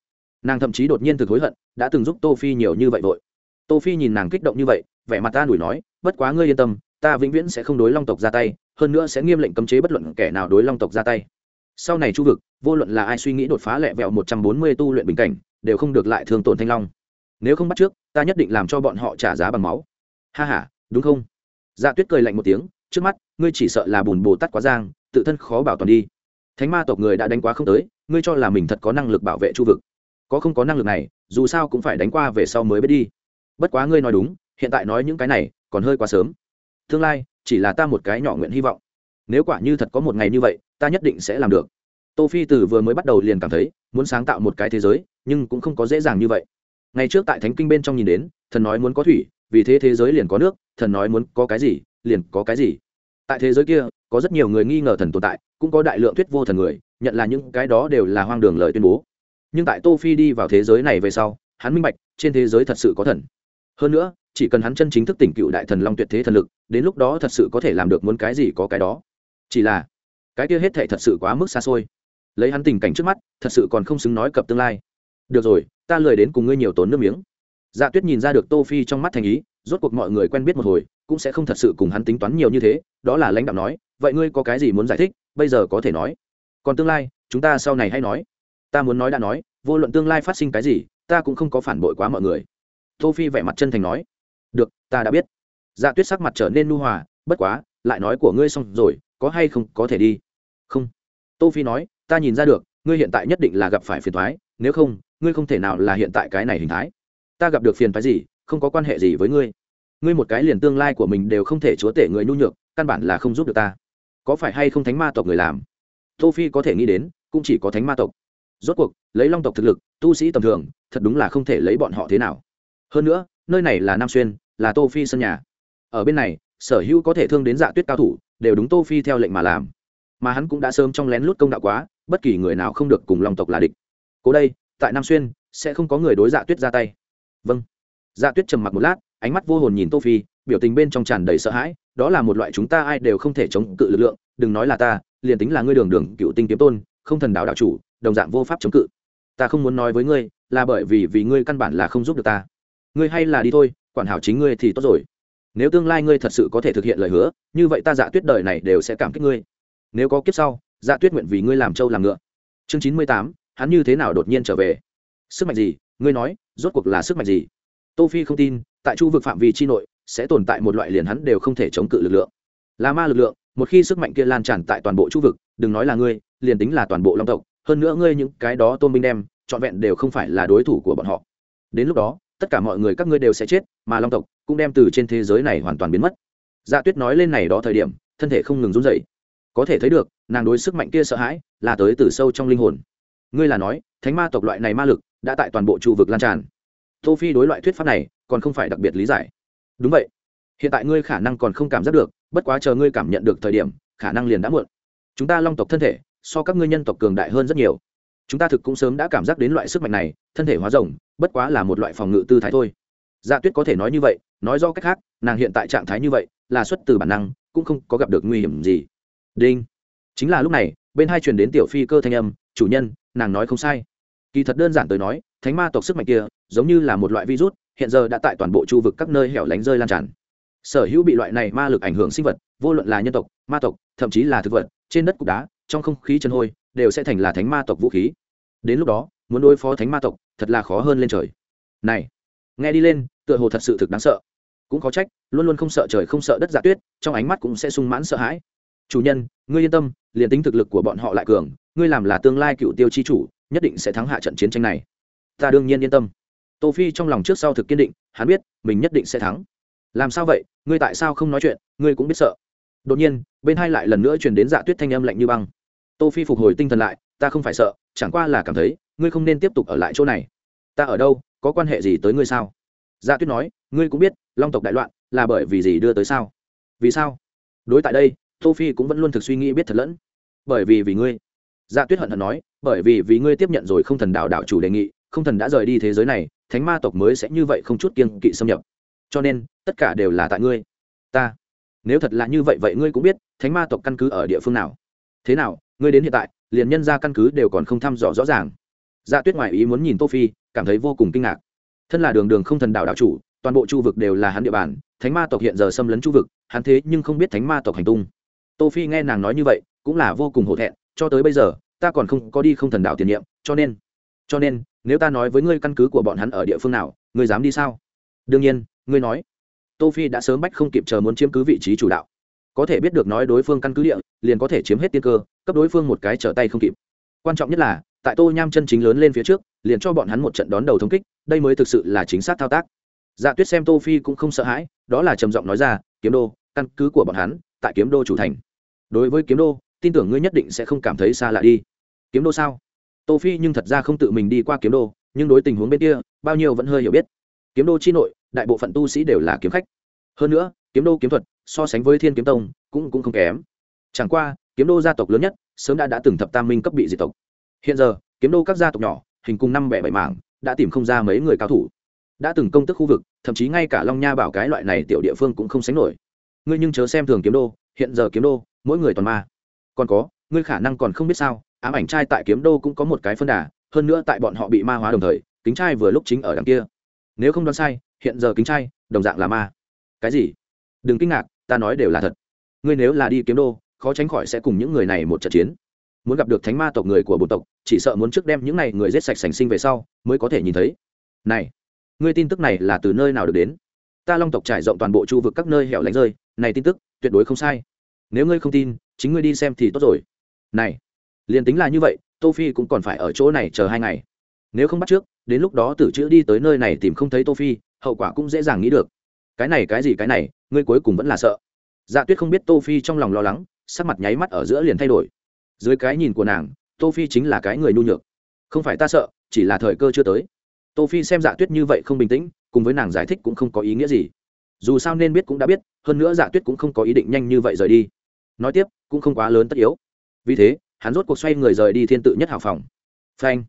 Nàng thậm chí đột nhiên thực hối hận, đã từng giúp tô phi nhiều như vậy vội. Tô phi nhìn nàng kích động như vậy, vẻ mặt ta đuổi nói, bất quá ngươi yên tâm, ta vĩnh viễn sẽ không đối long tộc ra tay, hơn nữa sẽ nghiêm lệnh cấm chế bất luận kẻ nào đối long tộc ra tay sau này chu vực, vô luận là ai suy nghĩ đột phá lẹ vẹo một trăm bốn mươi tu luyện bình cảnh, đều không được lại thương tổn thanh long. Nếu không bắt trước, ta nhất định làm cho bọn họ trả giá bằng máu. Ha ha, đúng không? Dạ tuyết cười lạnh một tiếng, trước mắt, ngươi chỉ sợ là bùn bồ tắt quá giang, tự thân khó bảo toàn đi. Thánh ma tộc người đã đánh quá không tới, ngươi cho là mình thật có năng lực bảo vệ chu vực. Có không có năng lực này, dù sao cũng phải đánh qua về sau mới biết đi. Bất quá ngươi nói đúng, hiện tại nói những cái này, còn hơi quá sớm. Tương lai, chỉ là ta một cái nhỏ nguyện hy vọng. Nếu quả như thật có một ngày như vậy ta nhất định sẽ làm được. Tô phi từ vừa mới bắt đầu liền cảm thấy muốn sáng tạo một cái thế giới, nhưng cũng không có dễ dàng như vậy. Ngày trước tại thánh kinh bên trong nhìn đến, thần nói muốn có thủy, vì thế thế giới liền có nước, thần nói muốn có cái gì, liền có cái gì. Tại thế giới kia, có rất nhiều người nghi ngờ thần tồn tại, cũng có đại lượng thuyết vô thần người, nhận là những cái đó đều là hoang đường lời tuyên bố. Nhưng tại tô phi đi vào thế giới này về sau, hắn minh bạch, trên thế giới thật sự có thần. Hơn nữa, chỉ cần hắn chân chính thức tỉnh cựu đại thần long tuyệt thế thần lực, đến lúc đó thật sự có thể làm được muốn cái gì có cái đó. Chỉ là cái kia hết thệ thật sự quá mức xa xôi. Lấy hắn tình cảnh trước mắt, thật sự còn không xứng nói cập tương lai. Được rồi, ta lười đến cùng ngươi nhiều tốn nước miếng. Dạ tuyết nhìn ra được tô phi trong mắt thành ý, rốt cuộc mọi người quen biết một hồi, cũng sẽ không thật sự cùng hắn tính toán nhiều như thế, đó là lãnh đạo nói, vậy ngươi có cái gì muốn giải thích, bây giờ có thể nói. Còn tương lai, chúng ta sau này hay nói. Ta muốn nói đã nói, vô luận tương lai phát sinh cái gì, ta cũng không có phản bội quá mọi người. Tô phi vẻ mặt chân thành nói, được, ta đã biết. Dạ tuyết sắc mặt trở nên nu hòa, bất quá, lại nói của ngươi xong rồi, có hay không, có thể đi tô phi nói, ta nhìn ra được, ngươi hiện tại nhất định là gặp phải phiền thoái nếu không, ngươi không thể nào là hiện tại cái này hình thái. Ta gặp được phiền phái gì, không có quan hệ gì với ngươi. Ngươi một cái liền tương lai của mình đều không thể chúa tể người nhu nhược, căn bản là không giúp được ta. Có phải hay không thánh ma tộc người làm? Tô phi có thể nghĩ đến, cũng chỉ có thánh ma tộc. Rốt cuộc, lấy long tộc thực lực, tu sĩ tầm thường, thật đúng là không thể lấy bọn họ thế nào. Hơn nữa, nơi này là nam xuyên, là tô phi sân nhà. Ở bên này, sở hữu có thể thương đến dạ tuyết cao thủ, đều đúng tô phi theo lệnh mà làm mà hắn cũng đã sớm trong lén lút công đạo quá, bất kỳ người nào không được cùng long tộc là địch. Cố đây, tại nam xuyên, sẽ không có người đối dạ tuyết ra tay. Vâng. Dạ tuyết trầm mặc một lát, ánh mắt vô hồn nhìn tô phi, biểu tình bên trong tràn đầy sợ hãi, đó là một loại chúng ta ai đều không thể chống cự lực lượng, đừng nói là ta, liền tính là ngươi đường đường cựu tinh kiếm tôn, không thần đạo đạo chủ, đồng dạng vô pháp chống cự. Ta không muốn nói với ngươi, là bởi vì vì ngươi căn bản là không giúp được ta. Ngươi hay là đi thôi, quản hảo chính ngươi thì tốt rồi. Nếu tương lai ngươi thật sự có thể thực hiện lời hứa, như vậy ta dạ tuyết đời này đều sẽ cảm kích ngươi nếu có kiếp sau dạ tuyết nguyện vì ngươi làm trâu làm ngựa. Chương chín mươi tám, hắn như thế nào đột nhiên trở về? Sức mạnh gì? Ngươi nói, rốt cuộc là sức mạnh gì? Tô phi không tin, tại chu vực phạm vi chi nội, sẽ tồn tại một loại liền hắn đều không thể chống cự lực lượng. Là ma lực lượng, một khi sức mạnh kia lan tràn tại toàn bộ chu vực, đừng nói là ngươi, liền tính là toàn bộ long tộc, hơn nữa ngươi những cái đó tôn binh đem, trọn vẹn đều không phải là đối thủ của bọn họ. Đến lúc đó, tất cả mọi người các ngươi đều sẽ chết, mà long tộc cũng đem từ trên thế giới này hoàn toàn biến mất. Dạ tuyết nói lên này đó thời điểm, thân thể không ngừng run dậy có thể thấy được, nàng đối sức mạnh kia sợ hãi, là tới từ sâu trong linh hồn. Ngươi là nói, thánh ma tộc loại này ma lực, đã tại toàn bộ trụ vực lan tràn. Tô phi đối loại thuyết pháp này, còn không phải đặc biệt lý giải. Đúng vậy. Hiện tại ngươi khả năng còn không cảm giác được, bất quá chờ ngươi cảm nhận được thời điểm, khả năng liền đã muộn. Chúng ta long tộc thân thể, so các ngươi nhân tộc cường đại hơn rất nhiều. Chúng ta thực cũng sớm đã cảm giác đến loại sức mạnh này, thân thể hóa rồng, bất quá là một loại phòng ngự tư thái thôi. Dạ tuyết có thể nói như vậy, nói do cách khác, nàng hiện tại trạng thái như vậy, là xuất từ bản năng, cũng không có gặp được nguy hiểm gì đinh. Chính là lúc này, bên hai truyền đến tiểu phi cơ thanh âm, chủ nhân, nàng nói không sai. Kỳ thật đơn giản tới nói, thánh ma tộc sức mạnh kia, giống như là một loại virus, hiện giờ đã tại toàn bộ chu vực các nơi hẻo lánh rơi lan tràn. Sở hữu bị loại này ma lực ảnh hưởng sinh vật, vô luận là nhân tộc, ma tộc, thậm chí là thực vật, trên đất cục đá, trong không khí chân hôi, đều sẽ thành là thánh ma tộc vũ khí. Đến lúc đó, muốn đối phó thánh ma tộc, thật là khó hơn lên trời. Này, nghe đi lên, tựa hồ thật sự thực đáng sợ. Cũng có trách, luôn luôn không sợ trời không sợ đất giả tuyết, trong ánh mắt cũng sẽ sung mãn sợ hãi chủ nhân, ngươi yên tâm, liền tính thực lực của bọn họ lại cường, ngươi làm là tương lai cựu tiêu chi chủ, nhất định sẽ thắng hạ trận chiến tranh này. Ta đương nhiên yên tâm. Tô phi trong lòng trước sau thực kiên định, hắn biết, mình nhất định sẽ thắng. Làm sao vậy? Ngươi tại sao không nói chuyện? Ngươi cũng biết sợ. Đột nhiên, bên hai lại lần nữa truyền đến dạ tuyết thanh âm lạnh như băng. Tô phi phục hồi tinh thần lại, ta không phải sợ, chẳng qua là cảm thấy, ngươi không nên tiếp tục ở lại chỗ này. Ta ở đâu? Có quan hệ gì tới ngươi sao? Dạ tuyết nói, ngươi cũng biết, long tộc đại loạn, là bởi vì gì đưa tới sao? Vì sao? Đối tại đây tô phi cũng vẫn luôn thực suy nghĩ biết thật lẫn. Bởi vì vì ngươi. Dạ tuyết hận hận nói, bởi vì vì ngươi tiếp nhận rồi không thần đạo đạo chủ đề nghị, không thần đã rời đi thế giới này, thánh ma tộc mới sẽ như vậy không chút kiêng kỵ xâm nhập. Cho nên, tất cả đều là tại ngươi. Ta. Nếu thật là như vậy vậy ngươi cũng biết, thánh ma tộc căn cứ ở địa phương nào. Thế nào, ngươi đến hiện tại, liền nhân ra căn cứ đều còn không thăm dò rõ ràng. Dạ tuyết ngoại ý muốn nhìn tô phi cảm thấy vô cùng kinh ngạc. Thân là đường đường không thần đạo đạo chủ, toàn bộ chu vực đều là hắn địa bàn, thánh ma tộc hiện giờ xâm lấn chu vực, hắn thế nhưng không biết thánh ma tộc hành tung tô phi nghe nàng nói như vậy, cũng là vô cùng hổ thẹn, cho tới bây giờ, ta còn không có đi không thần đạo tiền nhiệm, cho nên cho nên, nếu ta nói với ngươi căn cứ của bọn hắn ở địa phương nào, ngươi dám đi sao? Đương nhiên, ngươi nói. Tô phi đã sớm bách không kịp chờ muốn chiếm cứ vị trí chủ đạo. Có thể biết được nói đối phương căn cứ địa, liền có thể chiếm hết tiên cơ, cấp đối phương một cái trở tay không kịp. Quan trọng nhất là, tại tô nham chân chính lớn lên phía trước, liền cho bọn hắn một trận đón đầu thống kích, đây mới thực sự là chính xác thao tác. Dạ tuyết xem tô phi cũng không sợ hãi, đó là trầm giọng nói ra, kiếm đô, căn cứ của bọn hắn, tại kiếm đô chủ thành đối với kiếm đô, tin tưởng ngươi nhất định sẽ không cảm thấy xa lạ đi. Kiếm đô sao? Tô phi nhưng thật ra không tự mình đi qua kiếm đô, nhưng đối tình huống bên kia, bao nhiêu vẫn hơi hiểu biết. Kiếm đô chi nội, đại bộ phận tu sĩ đều là kiếm khách. Hơn nữa, kiếm đô kiếm thuật, so sánh với thiên kiếm tông, cũng cũng không kém. Chẳng qua, kiếm đô gia tộc lớn nhất, sớm đã đã từng thập tam minh cấp bị diệt tộc. Hiện giờ, kiếm đô các gia tộc nhỏ, hình cùng năm bẻ bảy mảng, đã tìm không ra mấy người cao thủ. Đã từng công tức khu vực, thậm chí ngay cả long nha bảo cái loại này tiểu địa phương cũng không sánh nổi. Ngươi nhưng chớ xem thường kiếm đô, hiện giờ kiếm đô mỗi người toàn ma. Còn có, ngươi khả năng còn không biết sao, ám ảnh trai tại kiếm đô cũng có một cái phân đà, hơn nữa tại bọn họ bị ma hóa đồng thời, kính trai vừa lúc chính ở đằng kia. Nếu không đoán sai, hiện giờ kính trai, đồng dạng là ma. Cái gì? Đừng kinh ngạc, ta nói đều là thật. Ngươi nếu là đi kiếm đô, khó tránh khỏi sẽ cùng những người này một trận chiến. Muốn gặp được thánh ma tộc người của bộ tộc, chỉ sợ muốn trước đem những này người giết sạch sành sinh về sau, mới có thể nhìn thấy. Này, ngươi tin tức này là từ nơi nào được đến? Ta long tộc trải rộng toàn bộ chu vực các nơi hẻo lánh rơi, này tin tức tuyệt đối không sai nếu ngươi không tin, chính ngươi đi xem thì tốt rồi. Này, liền tính là như vậy, tô phi cũng còn phải ở chỗ này chờ hai ngày. Nếu không bắt trước, đến lúc đó tử chữ đi tới nơi này tìm không thấy tô phi, hậu quả cũng dễ dàng nghĩ được. Cái này, cái gì, cái này, ngươi cuối cùng vẫn là sợ. Dạ tuyết không biết tô phi trong lòng lo lắng, sắc mặt nháy mắt ở giữa liền thay đổi. Dưới cái nhìn của nàng, tô phi chính là cái người nhu nhược. Không phải ta sợ, chỉ là thời cơ chưa tới. Tô phi xem dạ tuyết như vậy không bình tĩnh, cùng với nàng giải thích cũng không có ý nghĩa gì. Dù sao nên biết cũng đã biết, hơn nữa dạ tuyết cũng không có ý định nhanh như vậy rời đi nói tiếp, cũng không quá lớn tất yếu. Vì thế, hắn rốt cuộc xoay người rời đi thiên tự nhất hào phòng. Phanh.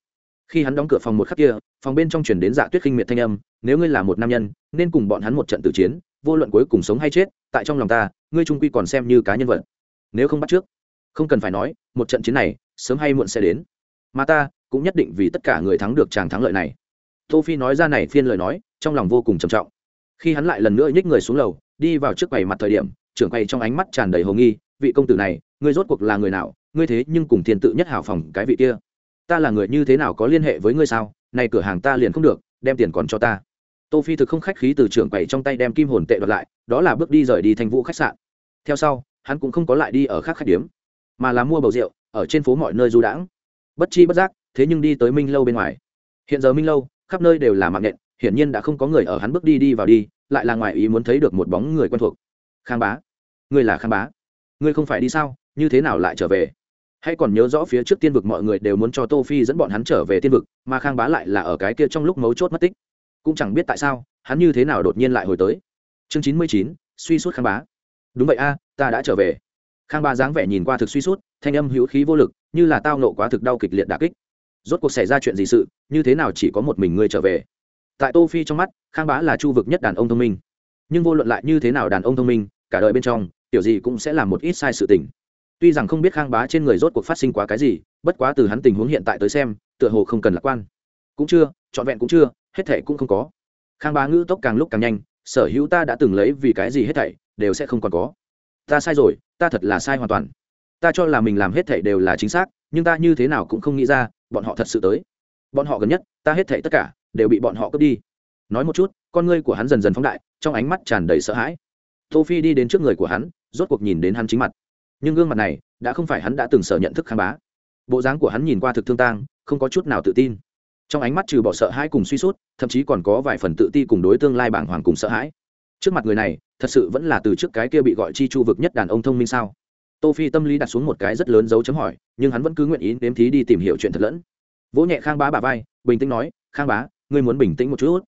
Khi hắn đóng cửa phòng một khắc kia, phòng bên trong chuyển đến dạ tuyết khinh miệt thanh âm, nếu ngươi là một nam nhân, nên cùng bọn hắn một trận tử chiến, vô luận cuối cùng sống hay chết, tại trong lòng ta, ngươi trung quy còn xem như cá nhân vật. Nếu không bắt trước, không cần phải nói, một trận chiến này, sớm hay muộn sẽ đến. Mà ta, cũng nhất định vì tất cả người thắng được chàng thắng lợi này. Tô phi nói ra này phiên lời nói, trong lòng vô cùng trầm trọng. Khi hắn lại lần nữa nhích người xuống lầu, đi vào trước quầy mặt thời điểm, trưởng quầy trong ánh mắt tràn đầy hồ nghi vị công tử này, ngươi rốt cuộc là người nào? Ngươi thế nhưng cùng thiên tự nhất hảo phòng cái vị kia. Ta là người như thế nào có liên hệ với ngươi sao? Này cửa hàng ta liền không được, đem tiền còn cho ta. Tô phi thực không khách khí từ trưởng quầy trong tay đem kim hồn tệ đoạt lại, đó là bước đi rời đi thành vũ khách sạn. Theo sau, hắn cũng không có lại đi ở khác khách điếm, mà là mua bầu rượu, ở trên phố mọi nơi du đãng. Bất chi bất giác, thế nhưng đi tới minh lâu bên ngoài. Hiện giờ minh lâu, khắp nơi đều là mạng nhện, hiển nhiên đã không có người ở hắn bước đi đi vào đi, lại là ngoài ý muốn thấy được một bóng người quen thuộc. Khang bá. Ngươi là khang bá ngươi không phải đi sao? Như thế nào lại trở về? Hãy còn nhớ rõ phía trước tiên vực mọi người đều muốn cho tô phi dẫn bọn hắn trở về tiên vực, mà khang bá lại là ở cái kia trong lúc mấu chốt mất tích. Cũng chẳng biết tại sao, hắn như thế nào đột nhiên lại hồi tới. Chương chín mươi chín, suy suốt khang bá. Đúng vậy a, ta đã trở về. Khang bá dáng vẻ nhìn qua thực suy suốt thanh âm hữu khí vô lực, như là tao nộ quá thực đau kịch liệt đà kích. Rốt cuộc xảy ra chuyện gì sự, như thế nào chỉ có một mình ngươi trở về? Tại tô phi trong mắt, khang bá là chu vực nhất đàn ông thông minh. Nhưng vô luận lại như thế nào đàn ông thông minh, cả đời bên trong tiểu gì cũng sẽ làm một ít sai sự tình. Tuy rằng không biết khang bá trên người rốt cuộc phát sinh quá cái gì, bất quá từ hắn tình huống hiện tại tới xem, tựa hồ không cần lạc quan. Cũng chưa, trọn vẹn cũng chưa, hết thảy cũng không có. Khang bá ngữ tốc càng lúc càng nhanh, sở hữu ta đã từng lấy vì cái gì hết thảy, đều sẽ không còn có. Ta sai rồi, ta thật là sai hoàn toàn. Ta cho là mình làm hết thảy đều là chính xác, nhưng ta như thế nào cũng không nghĩ ra, bọn họ thật sự tới. Bọn họ gần nhất, ta hết thảy tất cả, đều bị bọn họ cướp đi. Nói một chút, con ngươi của hắn dần dần phóng đại, trong ánh mắt tràn đầy sợ hãi tô phi đi đến trước người của hắn, rốt cuộc nhìn đến hắn chính mặt. Nhưng gương mặt này, đã không phải hắn đã từng sợ nhận thức khang bá. Bộ dáng của hắn nhìn qua thực thương tang, không có chút nào tự tin. Trong ánh mắt trừ bỏ sợ hãi cùng suy sút, thậm chí còn có vài phần tự ti cùng đối tương lai bảng hoàng cùng sợ hãi. Trước mặt người này, thật sự vẫn là từ trước cái kia bị gọi chi chu vực nhất đàn ông thông minh sao? Tô phi tâm lý đặt xuống một cái rất lớn dấu chấm hỏi, nhưng hắn vẫn cứ nguyện ý nếm thí đi tìm hiểu chuyện thật lẫn. Vỗ nhẹ khang bá bà vai, bình tĩnh nói, khang bá, ngươi muốn bình tĩnh một chút.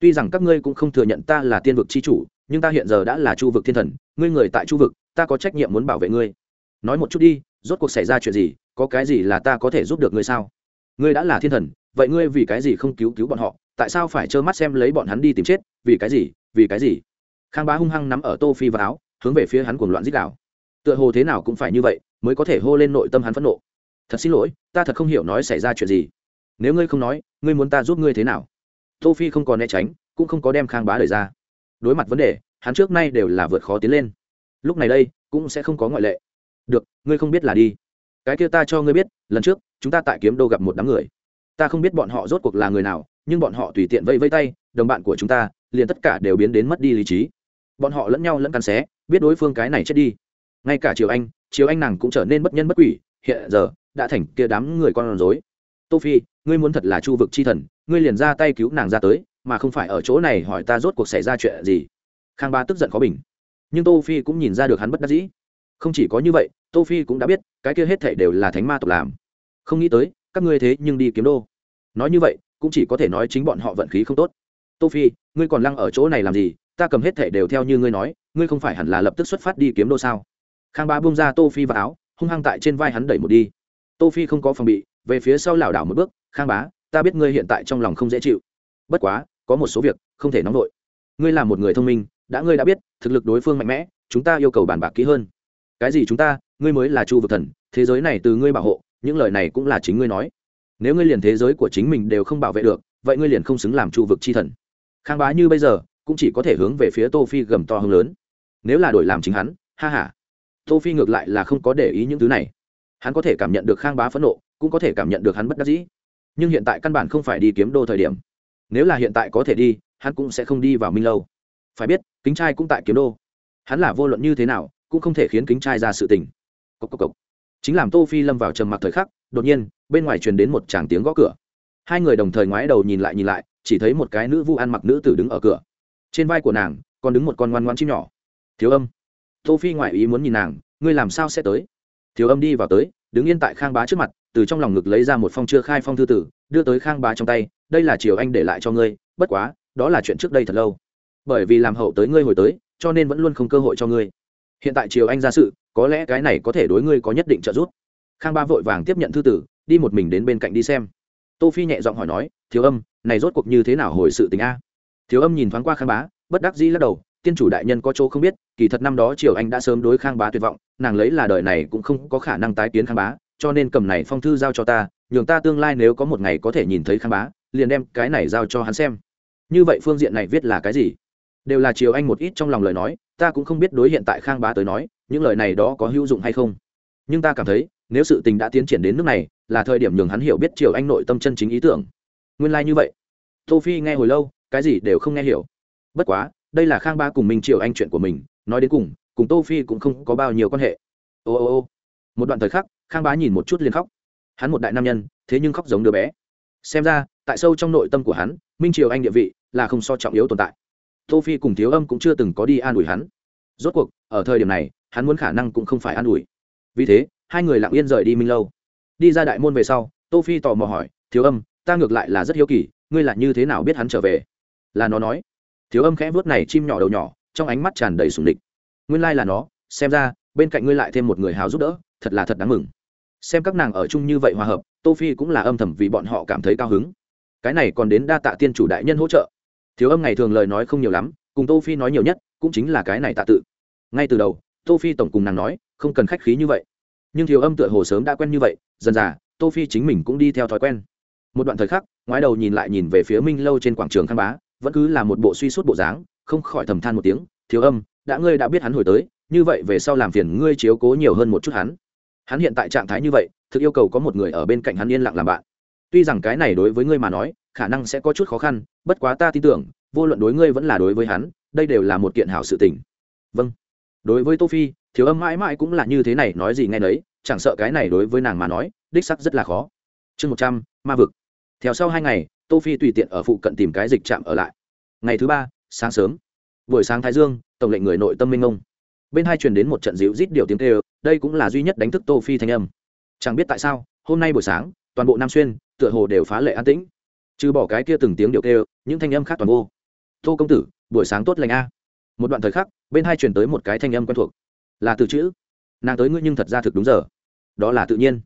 Tuy rằng các ngươi cũng không thừa nhận ta là tiên vực chi chủ nhưng ta hiện giờ đã là chu vực thiên thần, ngươi người tại chu vực, ta có trách nhiệm muốn bảo vệ ngươi. Nói một chút đi, rốt cuộc xảy ra chuyện gì, có cái gì là ta có thể giúp được ngươi sao? Ngươi đã là thiên thần, vậy ngươi vì cái gì không cứu cứu bọn họ? Tại sao phải trơ mắt xem lấy bọn hắn đi tìm chết? Vì cái gì? Vì cái gì? Khang bá hung hăng nắm ở tô phi vào áo, hướng về phía hắn cuồng loạn dích đạo tựa hồ thế nào cũng phải như vậy, mới có thể hô lên nội tâm hắn phẫn nộ. Thật xin lỗi, ta thật không hiểu nói xảy ra chuyện gì. Nếu ngươi không nói, ngươi muốn ta giúp ngươi thế nào? Tô phi không còn né tránh, cũng không có đem khang bá lời ra đối mặt vấn đề, hắn trước nay đều là vượt khó tiến lên. Lúc này đây, cũng sẽ không có ngoại lệ. Được, ngươi không biết là đi. Cái kia ta cho ngươi biết, lần trước, chúng ta tại kiếm đô gặp một đám người. Ta không biết bọn họ rốt cuộc là người nào, nhưng bọn họ tùy tiện vây vây tay, đồng bạn của chúng ta, liền tất cả đều biến đến mất đi lý trí. Bọn họ lẫn nhau lẫn cắn xé, biết đối phương cái này chết đi. Ngay cả triều anh triều anh nàng cũng trở nên bất nhân bất quỷ, hiện giờ, đã thành kia đám người con rối. Tô phi, ngươi muốn thật là chu vực chi thần, ngươi liền ra tay cứu nàng ra tới mà không phải ở chỗ này hỏi ta rốt cuộc xảy ra chuyện gì. Khang ba tức giận khó bình. Nhưng tô phi cũng nhìn ra được hắn bất đắc dĩ. Không chỉ có như vậy, tô phi cũng đã biết, cái kia hết thảy đều là thánh ma tộc làm. Không nghĩ tới, các ngươi thế nhưng đi kiếm đô. Nói như vậy, cũng chỉ có thể nói chính bọn họ vận khí không tốt. Tô phi, ngươi còn lăng ở chỗ này làm gì? Ta cầm hết thảy đều theo như ngươi nói, ngươi không phải hẳn là lập tức xuất phát đi kiếm đô sao? Khang ba buông ra tô phi vào áo, hung hăng tại trên vai hắn đẩy một đi. Tô phi không có phòng bị, về phía sau lảo đảo một bước, khang bá, ta biết ngươi hiện tại trong lòng không dễ chịu. Bất quá có một số việc không thể nóng vội. Ngươi là một người thông minh, đã ngươi đã biết, thực lực đối phương mạnh mẽ, chúng ta yêu cầu bàn bạc kỹ hơn. Cái gì chúng ta, ngươi mới là chu vực thần, thế giới này từ ngươi bảo hộ, những lời này cũng là chính ngươi nói. Nếu ngươi liền thế giới của chính mình đều không bảo vệ được, vậy ngươi liền không xứng làm chu vực chi thần. Khang bá như bây giờ, cũng chỉ có thể hướng về phía tô phi gầm to hơn lớn. Nếu là đổi làm chính hắn, ha ha. Tô phi ngược lại là không có để ý những thứ này. Hắn có thể cảm nhận được khang bá phẫn nộ, cũng có thể cảm nhận được hắn bất đắc dĩ. Nhưng hiện tại căn bản không phải đi kiếm đô thời điểm nếu là hiện tại có thể đi, hắn cũng sẽ không đi vào minh lâu. Phải biết, kính trai cũng tại kiếm đô. Hắn là vô luận như thế nào, cũng không thể khiến kính trai ra sự tình. Cốc cốc cốc. chính làm tô phi lâm vào trầm mặc thời khắc, đột nhiên, bên ngoài truyền đến một tràng tiếng gõ cửa. Hai người đồng thời ngoái đầu nhìn lại nhìn lại, chỉ thấy một cái nữ vu ăn mặc nữ tử đứng ở cửa. Trên vai của nàng, còn đứng một con ngoan ngoan chim nhỏ. Thiếu âm. Tô phi ngoại ý muốn nhìn nàng, ngươi làm sao sẽ tới? Thiếu âm đi vào tới, đứng yên tại khang bá trước mặt, từ trong lòng ngực lấy ra một phong chưa khai phong thư tử, đưa tới khang bá trong tay đây là triều anh để lại cho ngươi, bất quá, đó là chuyện trước đây thật lâu. Bởi vì làm hậu tới ngươi hồi tới, cho nên vẫn luôn không cơ hội cho ngươi. Hiện tại triều anh ra sự, có lẽ cái này có thể đối ngươi có nhất định trợ giúp. Khang ba vội vàng tiếp nhận thư tử, đi một mình đến bên cạnh đi xem. Tô phi nhẹ giọng hỏi nói, thiếu âm, này rốt cuộc như thế nào hồi sự tình a? Thiếu âm nhìn thoáng qua khang bá, bất đắc dĩ lắc đầu, tiên chủ đại nhân có chỗ không biết, kỳ thật năm đó triều anh đã sớm đối khang bá tuyệt vọng, nàng lấy là đời này cũng không có khả năng tái kiến khang bá, cho nên cầm này phong thư giao cho ta, nhường ta tương lai nếu có một ngày có thể nhìn thấy khang bá liền đem cái này giao cho hắn xem. Như vậy phương diện này viết là cái gì? Đều là chiều anh một ít trong lòng lời nói, ta cũng không biết đối hiện tại khang bá tới nói, những lời này đó có hữu dụng hay không. Nhưng ta cảm thấy, nếu sự tình đã tiến triển đến nước này, là thời điểm nhường hắn hiểu biết chiều anh nội tâm chân chính ý tưởng. Nguyên lai、like、như vậy. Tô phi nghe hồi lâu, cái gì đều không nghe hiểu. Bất quá, đây là khang ba cùng mình chiều anh chuyện của mình, nói đến cùng cùng tô phi cũng không có bao nhiêu quan hệ. Ô ô ô. Một đoạn thời khắc, khang bá nhìn một chút liền khóc. Hắn một đại nam nhân, thế nhưng khóc giống đứa bé xem ra, tại sâu trong nội tâm của hắn, minh triều anh địa vị là không so trọng yếu tồn tại. Tô phi cùng thiếu âm cũng chưa từng có đi an ủi hắn. Rốt cuộc, ở thời điểm này, hắn muốn khả năng cũng không phải an ủi. Vì thế, hai người lặng yên rời đi minh lâu. Đi ra đại môn về sau, tô phi tò mò hỏi, thiếu âm, ta ngược lại là rất hiếu kỳ, ngươi là như thế nào biết hắn trở về? Là nó nói. Thiếu âm khẽ vớt này chim nhỏ đầu nhỏ, trong ánh mắt tràn đầy sùng địch. Nguyên lai là nó, xem ra, bên cạnh ngươi lại thêm một người hào giúp đỡ, thật là thật đáng mừng. Xem các nàng ở chung như vậy hòa hợp tô phi cũng là âm thầm vì bọn họ cảm thấy cao hứng. Cái này còn đến đa tạ tiên chủ đại nhân hỗ trợ. Thiếu âm ngày thường lời nói không nhiều lắm, cùng tô phi nói nhiều nhất cũng chính là cái này tạ tự. Ngay từ đầu, tô phi tổng cùng nàng nói, không cần khách khí như vậy. Nhưng thiếu âm tựa hồ sớm đã quen như vậy, dần dà, tô phi chính mình cũng đi theo thói quen. Một đoạn thời khắc, ngoái đầu nhìn lại nhìn về phía minh lâu trên quảng trường khăn bá, vẫn cứ là một bộ suy suốt bộ dáng, không khỏi thầm than một tiếng, thiếu âm, đã ngươi đã biết hắn hồi tới, như vậy về sau làm phiền ngươi chiếu cố nhiều hơn một chút hắn. Hắn hiện tại trạng thái như vậy thực yêu cầu có một người ở bên cạnh hắn yên lặng làm bạn. Tuy rằng cái này đối với ngươi mà nói, khả năng sẽ có chút khó khăn, bất quá ta tin tưởng, vô luận đối ngươi vẫn là đối với hắn, đây đều là một kiện hảo sự tình. Vâng. Đối với tô phi, thiếu âm mãi mãi cũng là như thế này, nói gì nghe nấy, chẳng sợ cái này đối với nàng mà nói, đích sắc rất là khó. Chương một trăm, ma vực. Theo sau hai ngày, tô phi tùy tiện ở phụ cận tìm cái dịch trạm ở lại. Ngày thứ ba, sáng sớm. Buổi sáng thái dương, tổng lệnh người nội tâm minh ngông. Bên hai truyền đến một trận dịu rít điều tiếng kêu, đây cũng là duy nhất đánh thức tô phi thanh âm chẳng biết tại sao, hôm nay buổi sáng, toàn bộ nam xuyên, tựa hồ đều phá lệ an tĩnh. Trừ bỏ cái kia từng tiếng điệu kêu, những thanh âm khác toàn vô. Tô công tử, buổi sáng tốt lành a. Một đoạn thời khắc, bên hai truyền tới một cái thanh âm quen thuộc. Là từ chữ. Nàng tới ngươi nhưng thật ra thực đúng giờ. Đó là tự nhiên.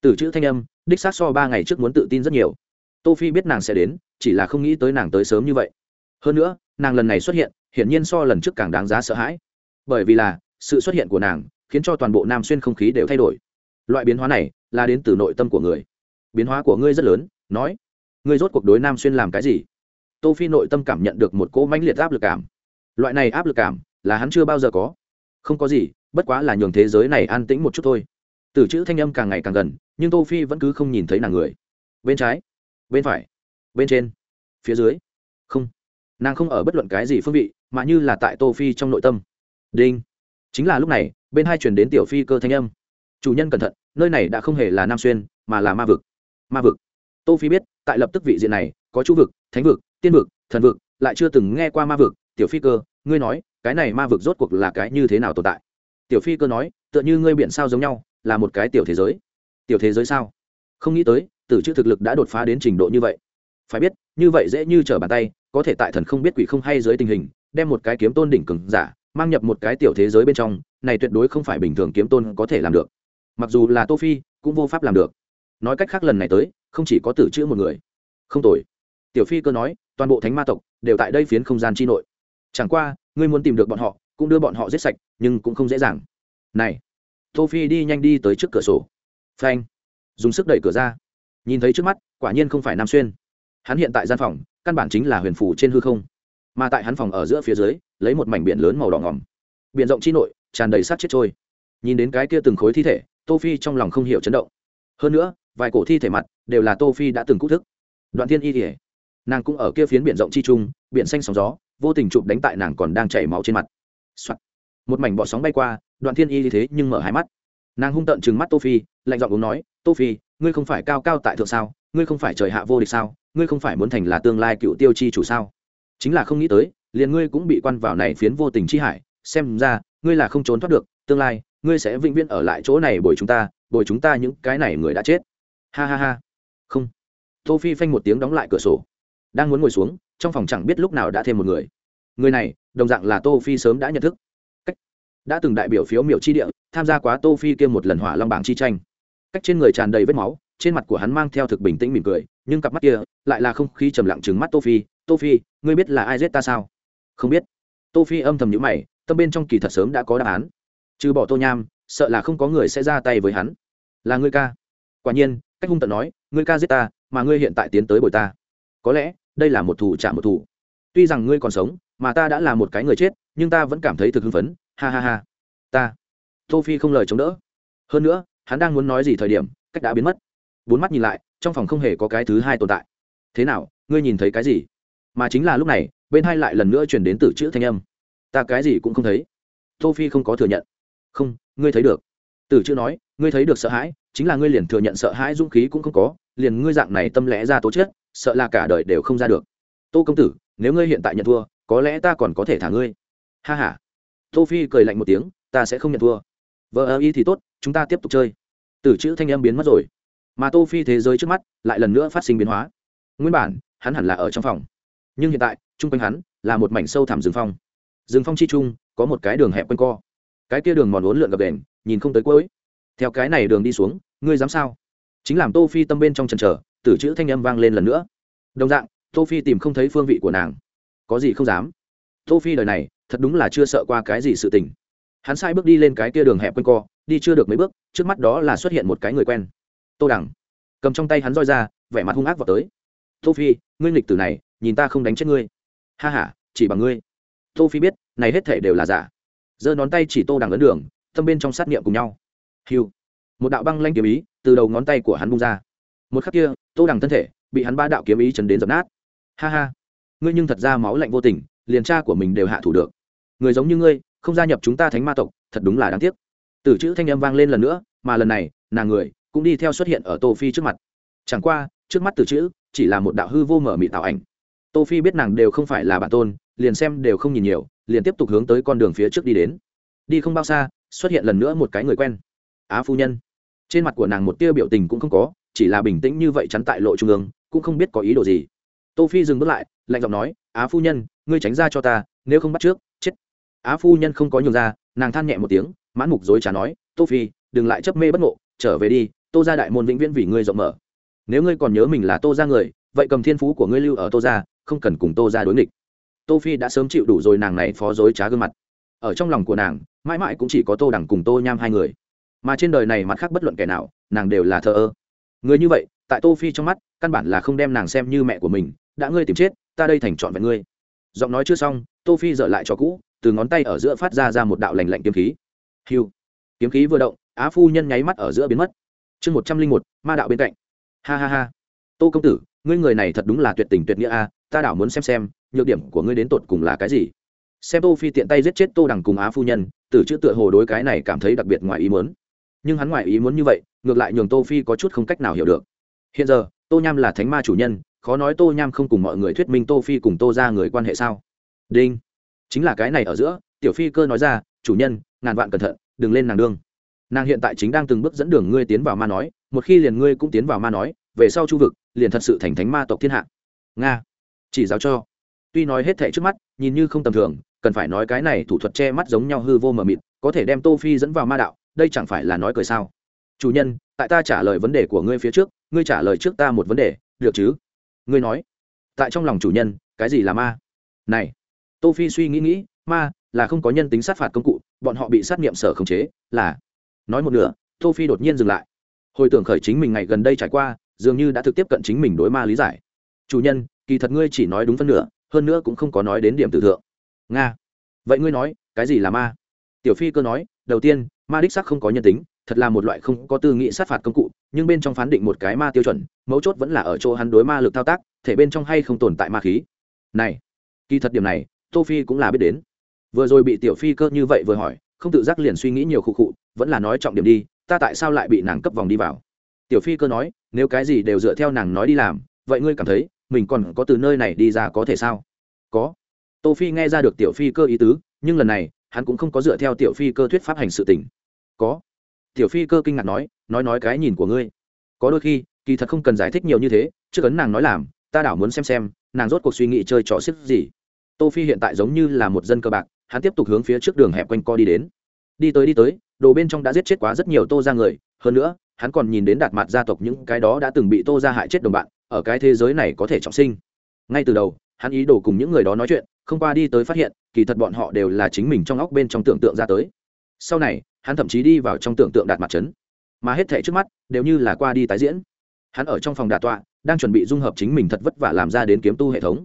Từ chữ thanh âm, đích xác so ba ngày trước muốn tự tin rất nhiều. Tô phi biết nàng sẽ đến, chỉ là không nghĩ tới nàng tới sớm như vậy. Hơn nữa, nàng lần này xuất hiện, hiển nhiên so lần trước càng đáng giá sợ hãi. Bởi vì là, sự xuất hiện của nàng, khiến cho toàn bộ nam xuyên không khí đều thay đổi loại biến hóa này là đến từ nội tâm của người. Biến hóa của ngươi rất lớn, nói, ngươi rốt cuộc đối nam xuyên làm cái gì? Tô phi nội tâm cảm nhận được một cỗ mãnh liệt áp lực cảm. Loại này áp lực cảm là hắn chưa bao giờ có. Không có gì, bất quá là nhường thế giới này an tĩnh một chút thôi. Từ chữ thanh âm càng ngày càng gần, nhưng tô phi vẫn cứ không nhìn thấy nàng người. Bên trái, bên phải, bên trên, phía dưới. Không, nàng không ở bất luận cái gì phương vị, mà như là tại tô phi trong nội tâm. Đinh. Chính là lúc này, bên hai truyền đến tiểu phi cơ thanh âm chủ nhân cẩn thận, nơi này đã không hề là nam xuyên, mà là ma vực. Ma vực. Tô phi biết, tại lập tức vị diện này, có chú vực, thánh vực, tiên vực, thần vực, lại chưa từng nghe qua ma vực. Tiểu phi cơ, ngươi nói, cái này ma vực rốt cuộc là cái như thế nào tồn tại? Tiểu phi cơ nói, tựa như ngươi biển sao giống nhau, là một cái tiểu thế giới. Tiểu thế giới sao? Không nghĩ tới tử chữ thực lực đã đột phá đến trình độ như vậy. Phải biết, như vậy dễ như trở bàn tay, có thể tại thần không biết quỷ không hay dưới tình hình, đem một cái kiếm tôn đỉnh cường giả, mang nhập một cái tiểu thế giới bên trong, này tuyệt đối không phải bình thường kiếm tôn có thể làm được mặc dù là tô phi, cũng vô pháp làm được. Nói cách khác lần này tới, không chỉ có tử chữ một người. Không tồi. Tiểu phi cơ nói, toàn bộ thánh ma tộc đều tại đây phiến không gian chi nội. Chẳng qua, ngươi muốn tìm được bọn họ, cũng đưa bọn họ giết sạch, nhưng cũng không dễ dàng. Này, tô phi đi nhanh đi tới trước cửa sổ. Phanh. Dùng sức đẩy cửa ra. Nhìn thấy trước mắt, quả nhiên không phải nam xuyên. Hắn hiện tại gian phòng, căn bản chính là huyền phủ trên hư không. Mà tại hắn phòng ở giữa phía dưới, lấy một mảnh biển lớn màu đỏ ngỏm biển rộng chi nội, tràn đầy sát chết trôi. Nhìn đến cái kia từng khối thi thể tô phi trong lòng không hiểu chấn động. Hơn nữa, vài cổ thi thể mặt đều là tô phi đã từng cúc thức. Đoạn thiên y thể nàng cũng ở kia phiến biển rộng chi trung, biển xanh sóng gió, vô tình chụp đánh tại nàng còn đang chảy máu trên mặt、Soạn. một mảnh bọ sóng bay qua, đoạn thiên y thế nhưng mở hai mắt. Nàng hung tợn trừng mắt tô phi, lạnh giọng uống nói, tô phi, ngươi không phải cao cao tại thượng sao? Ngươi không phải trời hạ vô địch sao? Ngươi không phải muốn thành là tương lai cựu tiêu chi chủ sao? Chính là không nghĩ tới, liền ngươi cũng bị quan vào này phiến vô tình chi hải, xem ra, ngươi là không trốn thoát được, tương lai ngươi sẽ vĩnh viễn ở lại chỗ này bồi chúng ta, bồi chúng ta những cái này người đã chết. Ha ha ha. Không. Tô phi phanh một tiếng đóng lại cửa sổ. Đang muốn ngồi xuống, trong phòng chẳng biết lúc nào đã thêm một người. Người này, đồng dạng là tô phi sớm đã nhận thức. Cách. Đã từng đại biểu phiếu miểu chi địa, tham gia quá tô phi kia một lần hỏa long bảng chi tranh. Cách trên người tràn đầy vết máu, trên mặt của hắn mang theo thực bình tĩnh mỉm cười, nhưng cặp mắt kia lại là không khí trầm lặng trừng mắt tô phi. Tô phi, ngươi biết là ai giết ta sao? Không biết. Tô phi âm thầm nhíu mày, tâm bên trong kỳ thật sớm đã có đáp án trừ bỏ tô nham, sợ là không có người sẽ ra tay với hắn. Là ngươi ca. Quả nhiên, cách hung tận nói, ngươi ca giết ta, mà ngươi hiện tại tiến tới bồi ta. Có lẽ, đây là một thủ trả một thủ. Tuy rằng ngươi còn sống, mà ta đã là một cái người chết, nhưng ta vẫn cảm thấy thực hưng phấn. Ha ha ha. Ta. Tô phi không lời chống đỡ. Hơn nữa, hắn đang muốn nói gì thời điểm, cách đã biến mất. Bốn mắt nhìn lại, trong phòng không hề có cái thứ hai tồn tại. Thế nào, ngươi nhìn thấy cái gì? Mà chính là lúc này, bên hai lại lần nữa truyền đến từ chữ thanh âm. Ta cái gì cũng không thấy. Tô phi không có thừa nhận không, ngươi thấy được. Tử chữ nói, ngươi thấy được sợ hãi, chính là ngươi liền thừa nhận sợ hãi dũng khí cũng không có, liền ngươi dạng này tâm lẽ ra tố chết, sợ là cả đời đều không ra được. Tô công tử, nếu ngươi hiện tại nhận thua, có lẽ ta còn có thể thả ngươi. Ha ha. Tô phi cười lạnh một tiếng, ta sẽ không nhận thua. Vợ ơ y thì tốt, chúng ta tiếp tục chơi. Tử chữ thanh âm biến mất rồi. Mà tô phi thế giới trước mắt, lại lần nữa phát sinh biến hóa. Nguyên bản, hắn hẳn là ở trong phòng. Nhưng hiện tại, chung quanh hắn là một mảnh sâu thẳm rừng phong. Rừng phong chi trung, có một cái đường hẹp quanh co cái kia đường mòn uốn lượn gập đền nhìn không tới cuối. Theo cái này đường đi xuống ngươi dám sao? Chính làm tô phi tâm bên trong trần trở tử chữ thanh âm vang lên lần nữa. Đồng dạng tô phi tìm không thấy phương vị của nàng. Có gì không dám? Tô phi đời này thật đúng là chưa sợ qua cái gì sự tình. Hắn sai bước đi lên cái kia đường hẹp quanh co đi chưa được mấy bước trước mắt đó là xuất hiện một cái người quen. Tô đẳng, cầm trong tay hắn roi ra vẻ mặt hung ác vào tới. Tô phi ngươi nghịch tử này nhìn ta không đánh chết ngươi. Ha ha chỉ bằng ngươi. Tô phi biết này hết thể đều là giả giơ ngón tay chỉ tô đằng ấn đường, tâm bên trong sát niệm cùng nhau. Hiu. Một đạo băng lanh kiếm ý từ đầu ngón tay của hắn bung ra. Một khắc kia, tô đằng thân thể bị hắn ba đạo kiếm ý chấn đến dập nát. Ha ha. Ngươi nhưng thật ra máu lạnh vô tình, liền cha của mình đều hạ thủ được. Người giống như ngươi, không gia nhập chúng ta thánh ma tộc, thật đúng là đáng tiếc. Từ chữ thanh âm vang lên lần nữa, mà lần này, nàng người cũng đi theo xuất hiện ở tô phi trước mặt. Chẳng qua, trước mắt từ chữ chỉ là một đạo hư vô mở mị tạo ảnh. Tô phi biết nàng đều không phải là bản tôn, liền xem đều không nhìn nhiều liền tiếp tục hướng tới con đường phía trước đi đến. Đi không bao xa, xuất hiện lần nữa một cái người quen. Á phu nhân. Trên mặt của nàng một tia biểu tình cũng không có, chỉ là bình tĩnh như vậy chắn tại lộ trung ương, cũng không biết có ý đồ gì. Tô phi dừng bước lại, lạnh giọng nói, á phu nhân, ngươi tránh ra cho ta, nếu không bắt trước, chết. Á phu nhân không có nhường ra, nàng than nhẹ một tiếng, mãn mục dối trả nói, tô phi, đừng lại chấp mê bất ngộ, trở về đi, tô ra đại môn vĩnh viễn vì ngươi rộng mở. Nếu ngươi còn nhớ mình là tô ra người, vậy cầm thiên phú của ngươi lưu ở tô ra không cần cùng tô ra đối nghịch tô phi đã sớm chịu đủ rồi nàng này phó dối trá gương mặt. Ở trong lòng của nàng, mãi mãi cũng chỉ có tô đẳng cùng tô nham hai người. Mà trên đời này mặt khác bất luận kẻ nào, nàng đều là thờ ơ. Người như vậy, tại tô phi trong mắt, căn bản là không đem nàng xem như mẹ của mình. Đã ngươi tìm chết, ta đây thành chọn vẹn ngươi. Giọng nói chưa xong, tô phi dở lại cho cũ, từ ngón tay ở giữa phát ra ra một đạo lạnh lạnh kiếm khí. Hiu. Kiếm khí vừa động, á phu nhân nháy mắt ở giữa biến mất. Chương một trăm linh một, ma đạo bên cạnh. Ha ha ha. Tô công tử, ngươi người này thật đúng là tuyệt tình tuyệt nghĩa a, ta đảo muốn xem xem nhược điểm của ngươi đến tột cùng là cái gì? Xem tô phi tiện tay giết chết tô đằng cùng á phu nhân, từ chữ tựa hồ đối cái này cảm thấy đặc biệt ngoài ý muốn. Nhưng hắn ngoài ý muốn như vậy, ngược lại nhường tô phi có chút không cách nào hiểu được. Hiện giờ, tô nham là thánh ma chủ nhân, khó nói tô nham không cùng mọi người thuyết minh tô phi cùng tô ra người quan hệ sao? Đinh. Chính là cái này ở giữa, tiểu phi cơ nói ra, chủ nhân, ngàn vạn cẩn thận, đừng lên nàng đương. Nàng hiện tại chính đang từng bước dẫn đường ngươi tiến vào ma nói, một khi liền ngươi cũng tiến vào ma nói, về sau chu vực, liền thật sự thành thánh ma tộc thiên hạ. Nga. Chỉ giáo cho tuy nói hết thệ trước mắt, nhìn như không tầm thường, cần phải nói cái này thủ thuật che mắt giống nhau hư vô mờ mịt, có thể đem tô phi dẫn vào ma đạo, đây chẳng phải là nói cười sao? Chủ nhân, tại ta trả lời vấn đề của ngươi phía trước, ngươi trả lời trước ta một vấn đề, được chứ? Ngươi nói. Tại trong lòng chủ nhân, cái gì là ma? Này, tô phi suy nghĩ nghĩ, ma là không có nhân tính sát phạt công cụ, bọn họ bị sát nghiệm sở khống chế, là. Nói một nửa, tô phi đột nhiên dừng lại. Hồi tưởng khởi chính mình ngày gần đây trải qua, dường như đã thực tiếp cận chính mình đối ma lý giải. Chủ nhân, kỳ thật ngươi chỉ nói đúng phân nửa hơn nữa cũng không có nói đến điểm tử thượng. Nga. Vậy ngươi nói, cái gì là ma? Tiểu phi cơ nói, đầu tiên, ma đích sắc không có nhân tính, thật là một loại không có tư nghị sát phạt công cụ, nhưng bên trong phán định một cái ma tiêu chuẩn, mấu chốt vẫn là ở chỗ hắn đối ma lực thao tác, thể bên trong hay không tồn tại ma khí. Này, kỳ thật điểm này, tô phi cũng là biết đến. Vừa rồi bị tiểu phi cơ như vậy vừa hỏi, không tự giác liền suy nghĩ nhiều khụ khụ, vẫn là nói trọng điểm đi, ta tại sao lại bị nàng cấp vòng đi vào? Tiểu phi cơ nói, nếu cái gì đều dựa theo nàng nói đi làm, vậy ngươi cảm thấy mình còn có từ nơi này đi ra có thể sao? Có. Tô phi nghe ra được tiểu phi cơ ý tứ, nhưng lần này, hắn cũng không có dựa theo tiểu phi cơ thuyết pháp hành sự tình. Có. Tiểu phi cơ kinh ngạc nói nói nói cái nhìn của ngươi. Có đôi khi, kỳ thật không cần giải thích nhiều như thế, trước ấn nàng nói làm, ta đảo muốn xem xem, nàng rốt cuộc suy nghĩ chơi trò xếp gì. Tô phi hiện tại giống như là một dân cơ bạc, hắn tiếp tục hướng phía trước đường hẹp quanh co đi đến. Đi tới đi tới, đồ bên trong đã giết chết quá rất nhiều tô ra người, hơn nữa, hắn còn nhìn đến đạt mặt gia tộc những cái đó đã từng bị tô ra hại chết đồng bạn ở cái thế giới này có thể trọng sinh. Ngay từ đầu, hắn ý đồ cùng những người đó nói chuyện, không qua đi tới phát hiện, kỳ thật bọn họ đều là chính mình trong óc bên trong tưởng tượng ra tới. Sau này, hắn thậm chí đi vào trong tưởng tượng đạt mặt trấn mà hết thảy trước mắt, đều như là qua đi tái diễn. Hắn ở trong phòng đà tọa, đang chuẩn bị dung hợp chính mình thật vất vả làm ra đến kiếm tu hệ thống.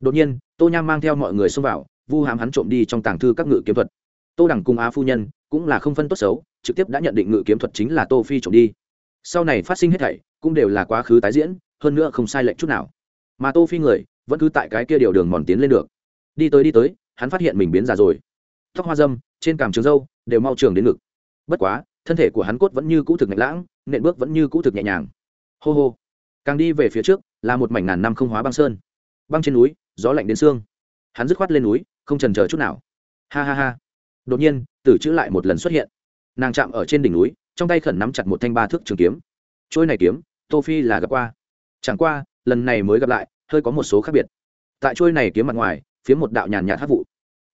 Đột nhiên, tô nham mang theo mọi người xông vào, vu hàm hắn trộm đi trong tàng thư các ngự kiếm thuật. Tô đẳng cung á phu nhân cũng là không phân tốt xấu, trực tiếp đã nhận định ngự kiếm thuật chính là tô phi trộm đi. Sau này phát sinh hết thảy, cũng đều là quá khứ tái diễn hơn nữa không sai lệch chút nào. Mà tô phi người vẫn cứ tại cái kia điều đường mòn tiến lên được. Đi tới đi tới, hắn phát hiện mình biến già rồi. Tóc hoa dâm, trên cằm trường dâu đều mau trường đến ngực. Bất quá, thân thể của hắn cốt vẫn như cũ thực nhẹ lãng, nện bước vẫn như cũ thực nhẹ nhàng. Hô hô. Càng đi về phía trước, là một mảnh ngàn năm không hóa băng sơn. Băng trên núi, gió lạnh đến xương. Hắn dứt khoát lên núi, không trần chờ chút nào. Ha ha ha. Đột nhiên, tử chữ lại một lần xuất hiện. Nàng chạm ở trên đỉnh núi, trong tay khẩn nắm chặt một thanh ba thước trường kiếm. Trôi này kiếm, tô phi là gặp qua chẳng qua, lần này mới gặp lại, hơi có một số khác biệt. Tại trôi này kiếm mặt ngoài, phía một đạo nhàn nhạt hát vụ.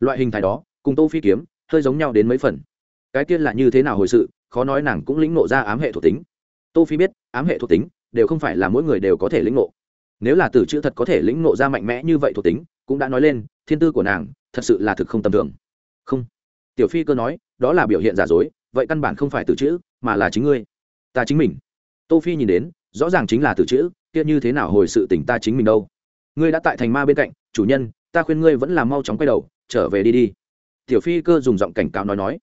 Loại hình thái đó, cùng tô phi kiếm, hơi giống nhau đến mấy phần. Cái tiên là như thế nào hồi sự, khó nói nàng cũng lĩnh ngộ ra ám hệ thuộc tính. Tô phi biết, ám hệ thuộc tính, đều không phải là mỗi người đều có thể lĩnh ngộ. Nếu là tử chữ thật có thể lĩnh ngộ ra mạnh mẽ như vậy thuộc tính, cũng đã nói lên, thiên tư của nàng, thật sự là thực không tầm thường. Không. Tiểu phi cơ nói, đó là biểu hiện giả dối, vậy căn bản không phải tử chữ, mà là chính ngươi. Ta chính mình. Tô phi nhìn đến rõ ràng chính là từ chữ, kia như thế nào hồi sự tỉnh ta chính mình đâu. Ngươi đã tại thành ma bên cạnh, chủ nhân, ta khuyên ngươi vẫn là mau chóng quay đầu, trở về đi đi. Tiểu phi cơ dùng giọng cảnh cáo nói nói.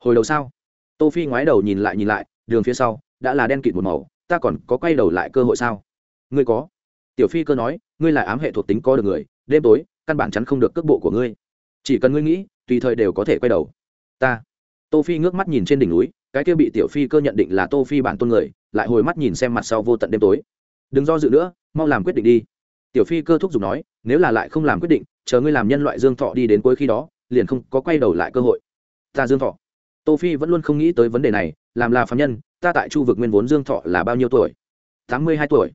Hồi đầu sao? Tô phi ngoái đầu nhìn lại nhìn lại, đường phía sau, đã là đen kịt một màu, ta còn có quay đầu lại cơ hội sao? Ngươi có? Tiểu phi cơ nói, ngươi là ám hệ thuộc tính có được người, đêm tối, căn bản chắn không được cước bộ của ngươi. Chỉ cần ngươi nghĩ, tùy thời đều có thể quay đầu. Ta. Tô phi ngước mắt nhìn trên đỉnh núi, cái kia bị tiểu phi cơ nhận định là tô phi bản tôn người lại hồi mắt nhìn xem mặt sau vô tận đêm tối. Đừng do dự nữa, mau làm quyết định đi. Tiểu phi cơ thúc giục nói, nếu là lại không làm quyết định, chờ ngươi làm nhân loại dương thọ đi đến cuối khi đó, liền không có quay đầu lại cơ hội. Ta dương thọ. Tô phi vẫn luôn không nghĩ tới vấn đề này, làm là phạm nhân, ta tại chu vực nguyên vốn dương thọ là bao nhiêu tuổi? Tám mươi hai tuổi.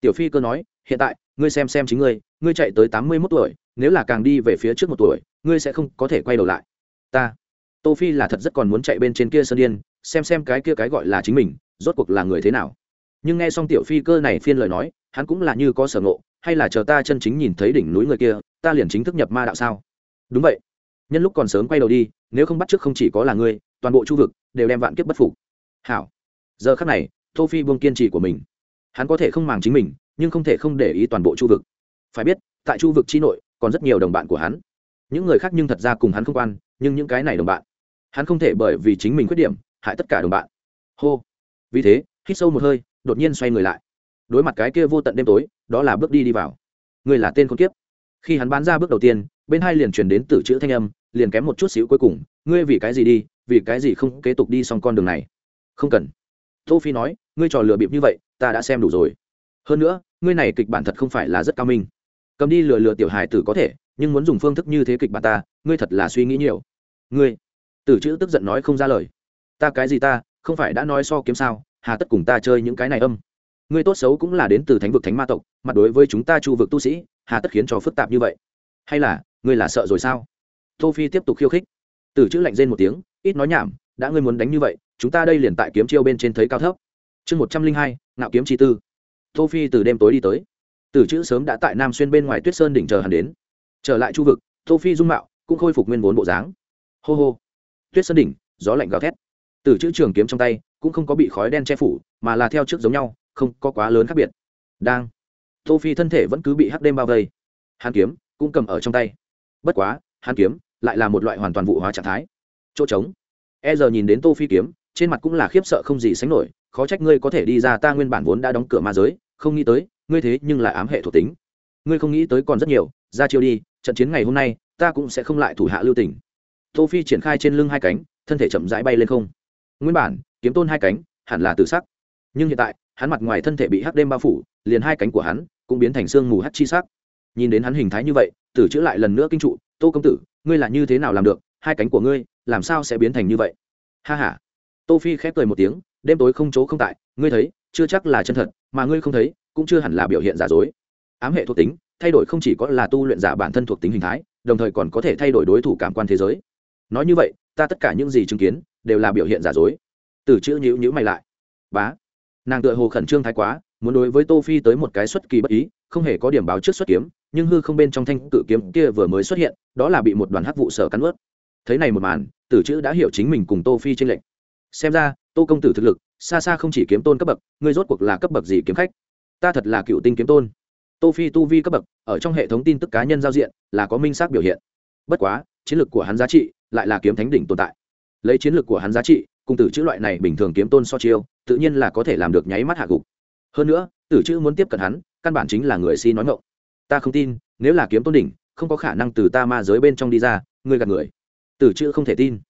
Tiểu phi cơ nói, hiện tại, ngươi xem xem chính ngươi ngươi chạy tới tám mươi mốt tuổi, nếu là càng đi về phía trước một tuổi, ngươi sẽ không có thể quay đầu lại. Ta. Tô phi là thật rất còn muốn chạy bên trên kia sơn điên, xem xem cái kia cái gọi là chính mình rốt cuộc là người thế nào. Nhưng nghe xong tiểu phi cơ này phiên lời nói, hắn cũng là như có sở ngộ, hay là chờ ta chân chính nhìn thấy đỉnh núi người kia, ta liền chính thức nhập ma đạo sao? Đúng vậy. Nhân lúc còn sớm quay đầu đi, nếu không bắt trước không chỉ có là ngươi, toàn bộ chu vực đều đem vạn kiếp bất phục. Hảo. Giờ khắc này, tô phi buông kiên trì của mình. Hắn có thể không màng chính mình, nhưng không thể không để ý toàn bộ chu vực. Phải biết, tại chu vực chi nội, còn rất nhiều đồng bạn của hắn. Những người khác nhưng thật ra cùng hắn không quan, nhưng những cái này đồng bạn, hắn không thể bởi vì chính mình khuyết điểm, hại tất cả đồng bạn. Hô vì thế, hít sâu một hơi, đột nhiên xoay người lại. Đối mặt cái kia vô tận đêm tối, đó là bước đi đi vào. Người là tên con kiếp. Khi hắn bán ra bước đầu tiên, bên hai liền truyền đến từ chữ thanh âm, liền kém một chút xíu cuối cùng, ngươi vì cái gì đi, vì cái gì không kế tục đi xong con đường này? Không cần. Tô phi nói, ngươi trò lừa bịp như vậy, ta đã xem đủ rồi. Hơn nữa, ngươi này kịch bản thật không phải là rất cao minh. Cầm đi lừa lừa tiểu hài tử có thể, nhưng muốn dùng phương thức như thế kịch bản ta, ngươi thật là suy nghĩ nhiều. Ngươi? Tử chữ tức giận nói không ra lời. Ta cái gì ta không phải đã nói so kiếm sao, hà tất cùng ta chơi những cái này âm. Ngươi tốt xấu cũng là đến từ thánh vực thánh ma tộc, mặt đối với chúng ta chu vực tu sĩ, hà tất khiến cho phức tạp như vậy. Hay là, ngươi là sợ rồi sao? Tô phi tiếp tục khiêu khích. Tử chữ lạnh rên một tiếng, ít nói nhảm, đã ngươi muốn đánh như vậy, chúng ta đây liền tại kiếm chiêu bên trên thấy cao thấp. Chương một trăm linh hai, ngạo kiếm chi tư. Tô phi từ đêm tối đi tới. Tử chữ sớm đã tại nam xuyên bên ngoài tuyết sơn đỉnh chờ hắn đến. Trở lại chu vực, tô phi dung mạo, cũng khôi phục nguyên vốn bộ dáng. Hô hô. Tuyết sơn đỉnh, gió lạnh gào thét tử chữ trường kiếm trong tay, cũng không có bị khói đen che phủ, mà là theo trước giống nhau, không có quá lớn khác biệt. Đang tô phi thân thể vẫn cứ bị hắc đêm bao vây. Hàn kiếm cũng cầm ở trong tay. Bất quá hàn kiếm lại là một loại hoàn toàn vụ hóa trạng thái. Chỗ trống. E giờ nhìn đến tô phi kiếm, trên mặt cũng là khiếp sợ không gì sánh nổi, khó trách ngươi có thể đi ra, ta nguyên bản vốn đã đóng cửa ma giới, không nghĩ tới, ngươi thế nhưng lại ám hệ thuộc tính. Ngươi không nghĩ tới còn rất nhiều, ra chiêu đi, trận chiến ngày hôm nay, ta cũng sẽ không lại thủ hạ lưu tình. Tô phi triển khai trên lưng hai cánh, thân thể chậm rãi bay lên không nguyên bản, kiếm tôn hai cánh, hẳn là tự sắc. Nhưng hiện tại, hắn mặt ngoài thân thể bị hắc đêm bao phủ, liền hai cánh của hắn cũng biến thành xương mù hắc chi sắc. Nhìn đến hắn hình thái như vậy, tử chữa lại lần nữa kinh trụ, tô công tử, ngươi là như thế nào làm được? Hai cánh của ngươi, làm sao sẽ biến thành như vậy? Ha ha. Tô phi khép cười một tiếng, đêm tối không chỗ không tại, ngươi thấy, chưa chắc là chân thật, mà ngươi không thấy, cũng chưa hẳn là biểu hiện giả dối. Ám hệ thuộc tính, thay đổi không chỉ có là tu luyện giả bản thân thuộc tính hình thái, đồng thời còn có thể thay đổi đối thủ cảm quan thế giới. Nói như vậy, ta tất cả những gì chứng kiến đều là biểu hiện giả dối. Từ chữ nhữ nhữ mày lại. Bá. Nàng tựa hồ khẩn trương thái quá, muốn đối với tô phi tới một cái xuất kỳ bất ý, không hề có điểm báo trước xuất kiếm, nhưng hư không bên trong thanh cự kiếm kia vừa mới xuất hiện, đó là bị một đoàn hắc vụ sở cắn ướt thấy này một màn tử chữ đã hiểu chính mình cùng tô phi trên lệnh xem ra, tô công tử thực lực, xa xa không chỉ kiếm tôn cấp bậc, ngươi rốt cuộc là cấp bậc gì kiếm khách? Ta thật là cựu tinh kiếm tôn. Tô phi tu vi cấp bậc, ở trong hệ thống tin tức cá nhân giao diện, là có minh xác biểu hiện. Bất quá, chiến lược của hắn giá trị lại là kiếm thánh đỉnh tồn tại lấy chiến lược của hắn giá trị, cùng tử chữ loại này bình thường kiếm tôn so chiêu, tự nhiên là có thể làm được nháy mắt hạ gục. Hơn nữa, tử chữ muốn tiếp cận hắn, căn bản chính là người si nói ngộng ta không tin, nếu là kiếm tôn đỉnh, không có khả năng từ ta ma giới bên trong đi ra, ngươi gạt người. Tử chữ không thể tin.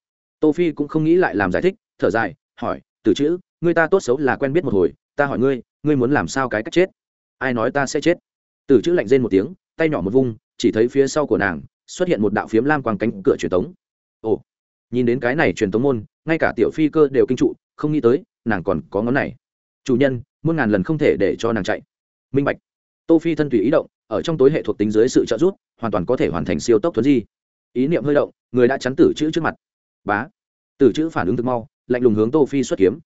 Tô phi cũng không nghĩ lại làm giải thích, thở dài, hỏi, tử chữ, ngươi ta tốt xấu là quen biết một hồi, ta hỏi ngươi ngươi muốn làm sao cái cách chết? Ai nói ta sẽ chết? Tử chữ lạnh rên một tiếng, tay nhỏ một vung, chỉ thấy phía sau của nàng, xuất hiện một đạo phiếm lam quang cánh cửa truyền tống. Ồ nhìn đến cái này truyền tống môn, ngay cả tiểu phi cơ đều kinh trụ, không nghĩ tới, nàng còn có ngón này. Chủ nhân, muôn ngàn lần không thể để cho nàng chạy. Minh bạch. Tô phi thân tùy ý động, ở trong tối hệ thuộc tính dưới sự trợ giúp, hoàn toàn có thể hoàn thành siêu tốc thuấn di. Ý niệm hơi động, người đã chắn tử chữ trước mặt. Bá. Tử chữ phản ứng thực mau, lạnh lùng hướng tô phi xuất kiếm.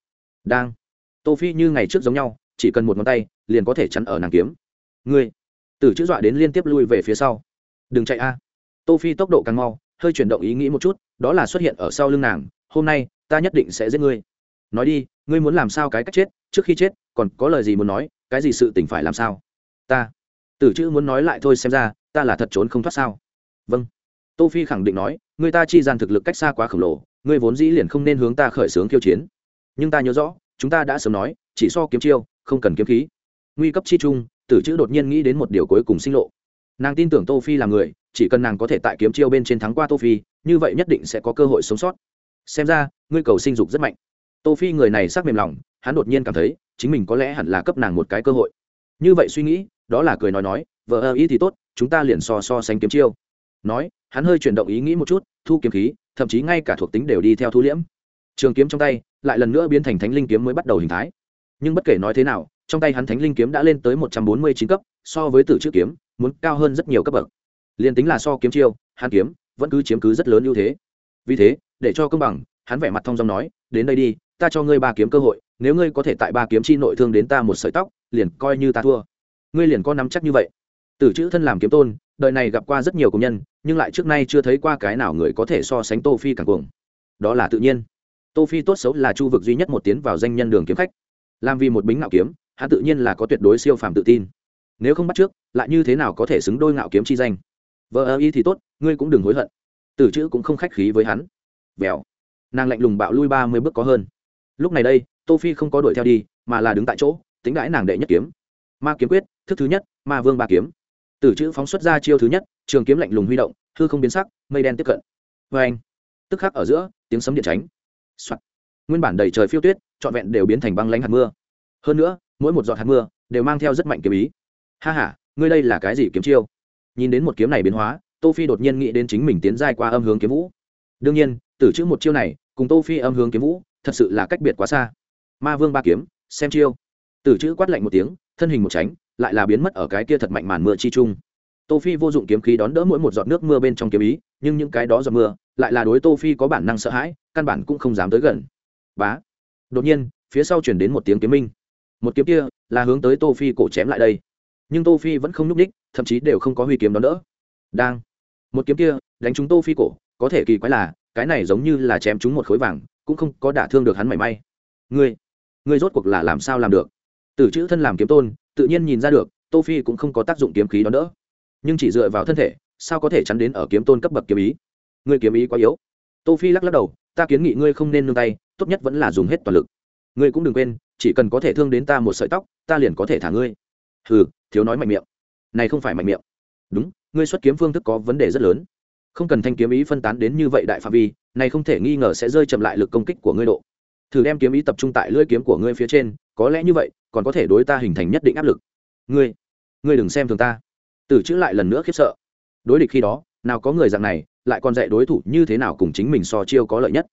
Đang. Tô phi như ngày trước giống nhau, chỉ cần một ngón tay, liền có thể chắn ở nàng kiếm. Ngươi. Tử chữ dọa đến liên tiếp lui về phía sau. Đừng chạy a. Tô phi tốc độ càng mau hơi chuyển động ý nghĩ một chút, đó là xuất hiện ở sau lưng nàng, hôm nay, ta nhất định sẽ giết ngươi. Nói đi, ngươi muốn làm sao cái cách chết? Trước khi chết, còn có lời gì muốn nói? Cái gì sự tình phải làm sao? Ta. Tử chữ muốn nói lại thôi xem ra, ta là thật trốn không thoát sao? Vâng. Tô phi khẳng định nói người ta chi gian thực lực cách xa quá khổng lồ, ngươi vốn dĩ liền không nên hướng ta khởi xướng khiêu chiến. Nhưng ta nhớ rõ, chúng ta đã sớm nói, chỉ so kiếm chiêu, không cần kiếm khí. Nguy cấp chi trung, tử chữ đột nhiên nghĩ đến một điều cuối cùng sinh lộ. Nàng tin tưởng tô phi là người chỉ cần nàng có thể tại kiếm chiêu bên trên thắng qua tô phi, như vậy nhất định sẽ có cơ hội sống sót. Xem ra, ngươi cầu sinh dục rất mạnh. Tô phi người này sắc mềm lòng, hắn đột nhiên cảm thấy, chính mình có lẽ hẳn là cấp nàng một cái cơ hội. Như vậy suy nghĩ, đó là cười nói nói, vợ ơ, ý thì tốt, chúng ta liền so so sánh kiếm chiêu. Nói, hắn hơi chuyển động ý nghĩ một chút, thu kiếm khí, thậm chí ngay cả thuộc tính đều đi theo thu liễm. Trường kiếm trong tay lại lần nữa biến thành thánh linh kiếm mới bắt đầu hình thái. Nhưng bất kể nói thế nào, trong tay hắn thánh linh kiếm đã lên tới một trăm bốn mươi chín cấp, so với tử trước kiếm, muốn cao hơn rất nhiều cấp bậc liền tính là so kiếm chiêu, hắn kiếm, vẫn cứ chiếm cứ rất lớn ưu thế. Vì thế, để cho công bằng, hắn vẻ mặt thông dong nói, đến đây đi, ta cho ngươi ba kiếm cơ hội, nếu ngươi có thể tại ba kiếm chi nội thương đến ta một sợi tóc, liền coi như ta thua. Ngươi liền có nắm chắc như vậy. Tử chữ thân làm kiếm tôn, đời này gặp qua rất nhiều công nhân, nhưng lại trước nay chưa thấy qua cái nào người có thể so sánh tô phi càng cuồng. Đó là tự nhiên. Tô phi tốt xấu là chu vực duy nhất một tiến vào danh nhân đường kiếm khách. Làm vì một bính ngạo kiếm, hắn tự nhiên là có tuyệt đối siêu phàm tự tin. Nếu không bắt trước, lại như thế nào có thể xứng đôi ngạo kiếm chi danh? Vợ ơ y thì tốt, ngươi cũng đừng hối hận. Tử chữ cũng không khách khí với hắn. Vèo. Nàng lạnh lùng bạo lui ba mươi bước có hơn. Lúc này đây, tô phi không có đuổi theo đi, mà là đứng tại chỗ, tính đãi nàng đệ nhất kiếm. Ma kiếm quyết, thức thứ nhất, ma vương ba kiếm. Tử chữ phóng xuất ra chiêu thứ nhất, trường kiếm lạnh lùng huy động, hư không biến sắc, mây đen tiếp cận. Vê anh. Tức khắc ở giữa, tiếng sấm điện tránh、Soạn. nguyên bản đầy trời phiêu tuyết, trọn vẹn đều biến thành băng lánh hạt mưa. Hơn nữa, mỗi một giọt hạt mưa đều mang theo rất mạnh kiếm ý. Ha h a ngươi đây là cái gì kiếm chiêu? Nhìn đến một kiếm này biến hóa, tô phi đột nhiên nghĩ đến chính mình tiến giai qua âm hướng kiếm vũ. Đương nhiên tử chữ một chiêu này, cùng tô phi âm hướng kiếm vũ, thật sự là cách biệt quá xa. Ma vương ba kiếm, xem chiêu. Tử chữ quát lạnh một tiếng, thân hình một tránh, lại là biến mất ở cái kia thật mạnh màn mưa chi trung. Tô phi vô dụng kiếm khí đón đỡ mỗi một giọt nước mưa bên trong kiếm ý, nhưng những cái đó giọt mưa, lại là đối tô phi có bản năng sợ hãi, căn bản cũng không dám tới gần. Bá. Đột nhiên, phía sau chuyển đến một tiếng kiếm minh. Một kiếm kia là hướng tới tô phi cổ chém lại đây. Nhưng tô phi vẫn không nhúc ních thậm chí đều không có huy kiếm đón đỡ. Đang, một kiếm kia đánh chúng tô phi cổ, có thể kỳ quái là, cái này giống như là chém chúng một khối vàng, cũng không có đả thương được hắn mảy may. Ngươi ngươi rốt cuộc là làm sao làm được? Tử chữ thân làm kiếm tôn, tự nhiên nhìn ra được, tô phi cũng không có tác dụng kiếm khí đó đỡ. Nhưng chỉ dựa vào thân thể, sao có thể chắn đến ở kiếm tôn cấp bậc kiếm ý? Ngươi kiếm ý quá yếu. Tô phi lắc lắc đầu, ta kiến nghị ngươi không nên nương tay, tốt nhất vẫn là dùng hết toàn lực. Ngươi cũng đừng quên, chỉ cần có thể thương đến ta một sợi tóc, ta liền có thể thả ngươi. Hừ, thiếu nói mạnh miệng này không phải mạnh miệng. Đúng, ngươi xuất kiếm phương thức có vấn đề rất lớn. Không cần thanh kiếm ý phân tán đến như vậy đại phạm vi, này không thể nghi ngờ sẽ rơi chậm lại lực công kích của ngươi độ. Thử đem kiếm ý tập trung tại lưỡi kiếm của ngươi phía trên, có lẽ như vậy, còn có thể đối ta hình thành nhất định áp lực. Ngươi ngươi đừng xem thường ta. Tử chữ lại lần nữa khiếp sợ. Đối địch khi đó, nào có người dạng này, lại còn dạy đối thủ như thế nào cùng chính mình so chiêu có lợi nhất.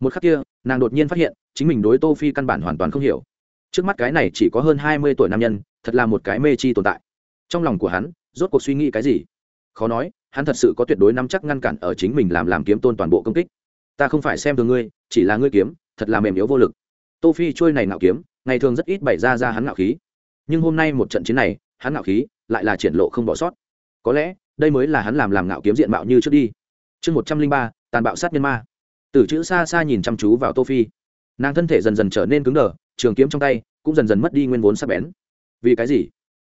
Một khắc kia, nàng đột nhiên phát hiện, chính mình đối tô phi căn bản hoàn toàn không hiểu. Trước mắt cái này chỉ có hơn hai mươi tuổi nam nhân, thật là một cái mê chi tồn tại trong lòng của hắn, rốt cuộc suy nghĩ cái gì? Khó nói, hắn thật sự có tuyệt đối nắm chắc ngăn cản ở chính mình làm làm kiếm tôn toàn bộ công kích. Ta không phải xem thường ngươi, chỉ là ngươi kiếm, thật là mềm yếu vô lực. Tô phi trôi này nạo kiếm, ngày thường rất ít bày ra ra hắn nạo khí. Nhưng hôm nay một trận chiến này, hắn nạo khí lại là triển lộ không bỏ sót. Có lẽ, đây mới là hắn làm làm nạo kiếm diện mạo như trước đi. Chương một trăm linh ba, tàn bạo sát nhân ma. Tử chữ xa xa nhìn chăm chú vào tô phi. Nàng thân thể dần dần trở nên cứng đờ, trường kiếm trong tay cũng dần dần mất đi nguyên vốn sắc bén. Vì cái gì?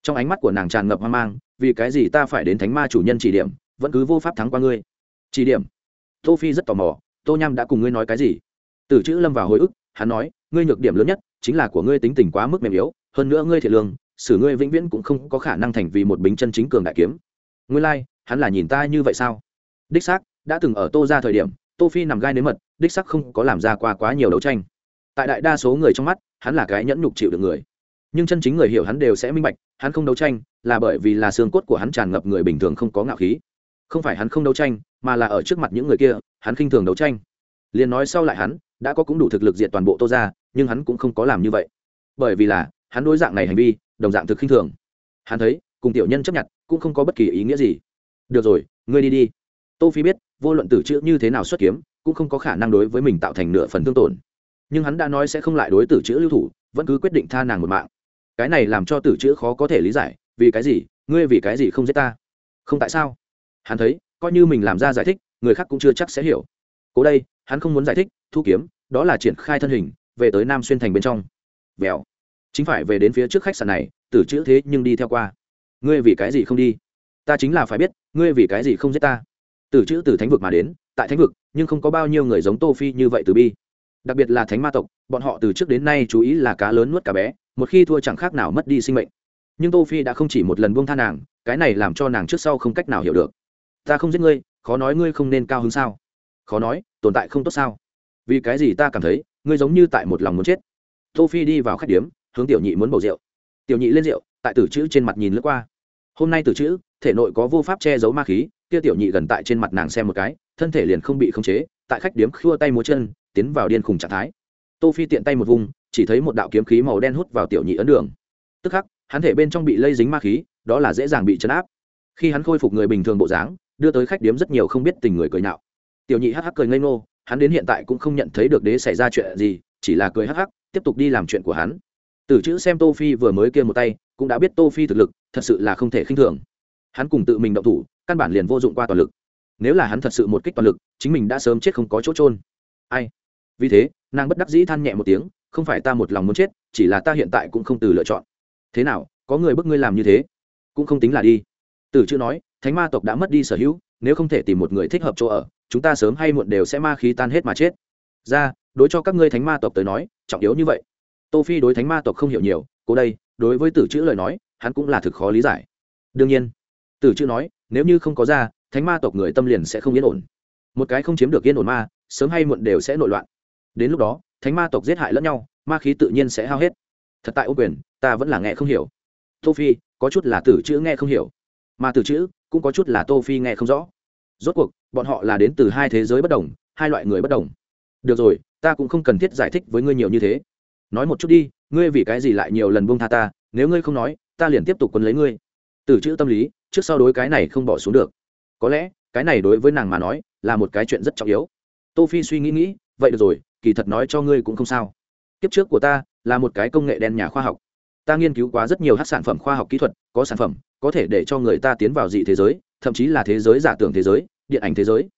Trong ánh mắt của nàng tràn ngập hoang mang vì cái gì ta phải đến thánh ma chủ nhân chỉ điểm vẫn cứ vô pháp thắng qua ngươi? Chỉ điểm? Tô phi rất tò mò tô nham đã cùng ngươi nói cái gì? Tử chữ lâm vào hồi ức hắn nói ngươi nhược điểm lớn nhất chính là của ngươi tính tình quá mức mềm yếu hơn nữa ngươi thiệt lương xử ngươi vĩnh viễn cũng không có khả năng thành vì một bính chân chính cường đại kiếm. Ngươi lai、like, hắn là nhìn ta như vậy sao? Đích xác đã từng ở tô ra thời điểm tô phi nằm gai nếm mật đích xác không có làm ra qua quá nhiều đấu tranh. Tại đại đa số người trong mắt hắn là cái nhẫn nhục chịu được người. Nhưng chân chính người hiểu hắn đều sẽ minh bạch hắn không đấu tranh, là bởi vì là xương cốt của hắn tràn ngập người bình thường không có ngạo khí. Không phải hắn không đấu tranh, mà là ở trước mặt những người kia, hắn khinh thường đấu tranh. Liền nói sau lại hắn, đã có cũng đủ thực lực diệt toàn bộ tô ra nhưng hắn cũng không có làm như vậy. Bởi vì là, hắn đối dạng này hành vi, đồng dạng thực khinh thường. Hắn thấy, cùng tiểu nhân chấp nhận, cũng không có bất kỳ ý nghĩa gì. Được rồi, ngươi đi đi. Tô phi biết, vô luận tử chữ như thế nào xuất kiếm, cũng không có khả năng đối với mình tạo thành nửa phần thương tổn. Nhưng hắn đã nói sẽ không lại đối tử chữ lưu thủ, vẫn cứ quyết định tha nàng một mạng cái này làm cho tử chữ khó có thể lý giải, vì cái gì, ngươi vì cái gì không giết ta? Không tại sao? Hắn thấy, coi như mình làm ra giải thích, người khác cũng chưa chắc sẽ hiểu. Cố đây, hắn không muốn giải thích, thu kiếm, đó là triển khai thân hình, về tới nam xuyên thành bên trong. Vèo. Chính phải về đến phía trước khách sạn này, tử chữ thế nhưng đi theo qua. Ngươi vì cái gì không đi? Ta chính là phải biết, ngươi vì cái gì không giết ta? Tử chữ từ thánh vực mà đến, tại thánh vực, nhưng không có bao nhiêu người giống tô phi như vậy từ bi. Đặc biệt là thánh ma tộc, bọn họ từ trước đến nay chú ý là cá lớn nuốt cá bé một khi thua chẳng khác nào mất đi sinh mệnh. Nhưng tô phi đã không chỉ một lần buông tha nàng, cái này làm cho nàng trước sau không cách nào hiểu được. Ta không giết ngươi, khó nói ngươi không nên cao hứng sao? Khó nói, tồn tại không tốt sao? Vì cái gì ta cảm thấy, ngươi giống như tại một lòng muốn chết. Tô phi đi vào khách điếm, hướng tiểu nhị muốn bầu rượu. Tiểu nhị lên rượu, tại tử chữ trên mặt nhìn lướt qua. Hôm nay tử chữ, thể nội có vô pháp che giấu ma khí, kia tiểu nhị gần tại trên mặt nàng xem một cái, thân thể liền không bị khống chế, tại khách điếm khua tay múa chân, tiến vào điên khùng trạng thái. Tô phi tiện tay một vùng chỉ thấy một đạo kiếm khí màu đen hút vào tiểu nhị ấn đường. Tức khắc, hắn thể bên trong bị lây dính ma khí, đó là dễ dàng bị chấn áp. Khi hắn khôi phục người bình thường bộ dáng, đưa tới khách điếm rất nhiều không biết tình người cười nhạo. Tiểu nhị hắc hắc cười ngây ngô, hắn đến hiện tại cũng không nhận thấy được đế xảy ra chuyện gì, chỉ là cười hắc hắc, tiếp tục đi làm chuyện của hắn. Tử chữ xem tô phi vừa mới kia một tay, cũng đã biết tô phi thực lực, thật sự là không thể khinh thường. Hắn cùng tự mình động thủ, căn bản liền vô dụng qua toàn lực. Nếu là hắn thật sự một kích toàn lực, chính mình đã sớm chết không có chỗ trôn ai? Vì thế, nàng bất đắc dĩ than nhẹ một tiếng không phải ta một lòng muốn chết, chỉ là ta hiện tại cũng không từ lựa chọn. Thế nào, có người bức ngươi làm như thế? Cũng không tính là đi. Tử chữ nói, thánh ma tộc đã mất đi sở hữu, nếu không thể tìm một người thích hợp chỗ ở, chúng ta sớm hay muộn đều sẽ ma khí tan hết mà chết. Ra, đối cho các ngươi thánh ma tộc tới nói, trọng yếu như vậy. Tô phi đối thánh ma tộc không hiểu nhiều, cố đây, đối với tử chữ lời nói, hắn cũng là thực khó lý giải. Đương nhiên, tử chữ nói, nếu như không có ra, thánh ma tộc người tâm liền sẽ không yên ổn. Một cái không chiếm được yên ổn ma, sớm hay muộn đều sẽ nội loạn. Đến lúc đó thánh ma tộc giết hại lẫn nhau, ma khí tự nhiên sẽ hao hết. Thật tại ô quyền, ta vẫn là nghe không hiểu. Tô phi, có chút là tử chữ nghe không hiểu. Mà tử chữ, cũng có chút là tô phi nghe không rõ. Rốt cuộc, bọn họ là đến từ hai thế giới bất đồng, hai loại người bất đồng. Được rồi, ta cũng không cần thiết giải thích với ngươi nhiều như thế. Nói một chút đi, ngươi vì cái gì lại nhiều lần buông tha ta, nếu ngươi không nói, ta liền tiếp tục quân lấy ngươi. Từ chữ tâm lý, trước sau đối cái này không bỏ xuống được. Có lẽ, cái này đối với nàng mà nói, là một cái chuyện rất trọng yếu. Tô phi suy nghĩ nghĩ, vậy được rồi kỳ thật nói cho ngươi cũng không sao. Kiếp trước của ta là một cái công nghệ đen nhà khoa học. Ta nghiên cứu quá rất nhiều các sản phẩm khoa học kỹ thuật, có sản phẩm, có thể để cho người ta tiến vào dị thế giới, thậm chí là thế giới giả tưởng thế giới, điện ảnh thế giới.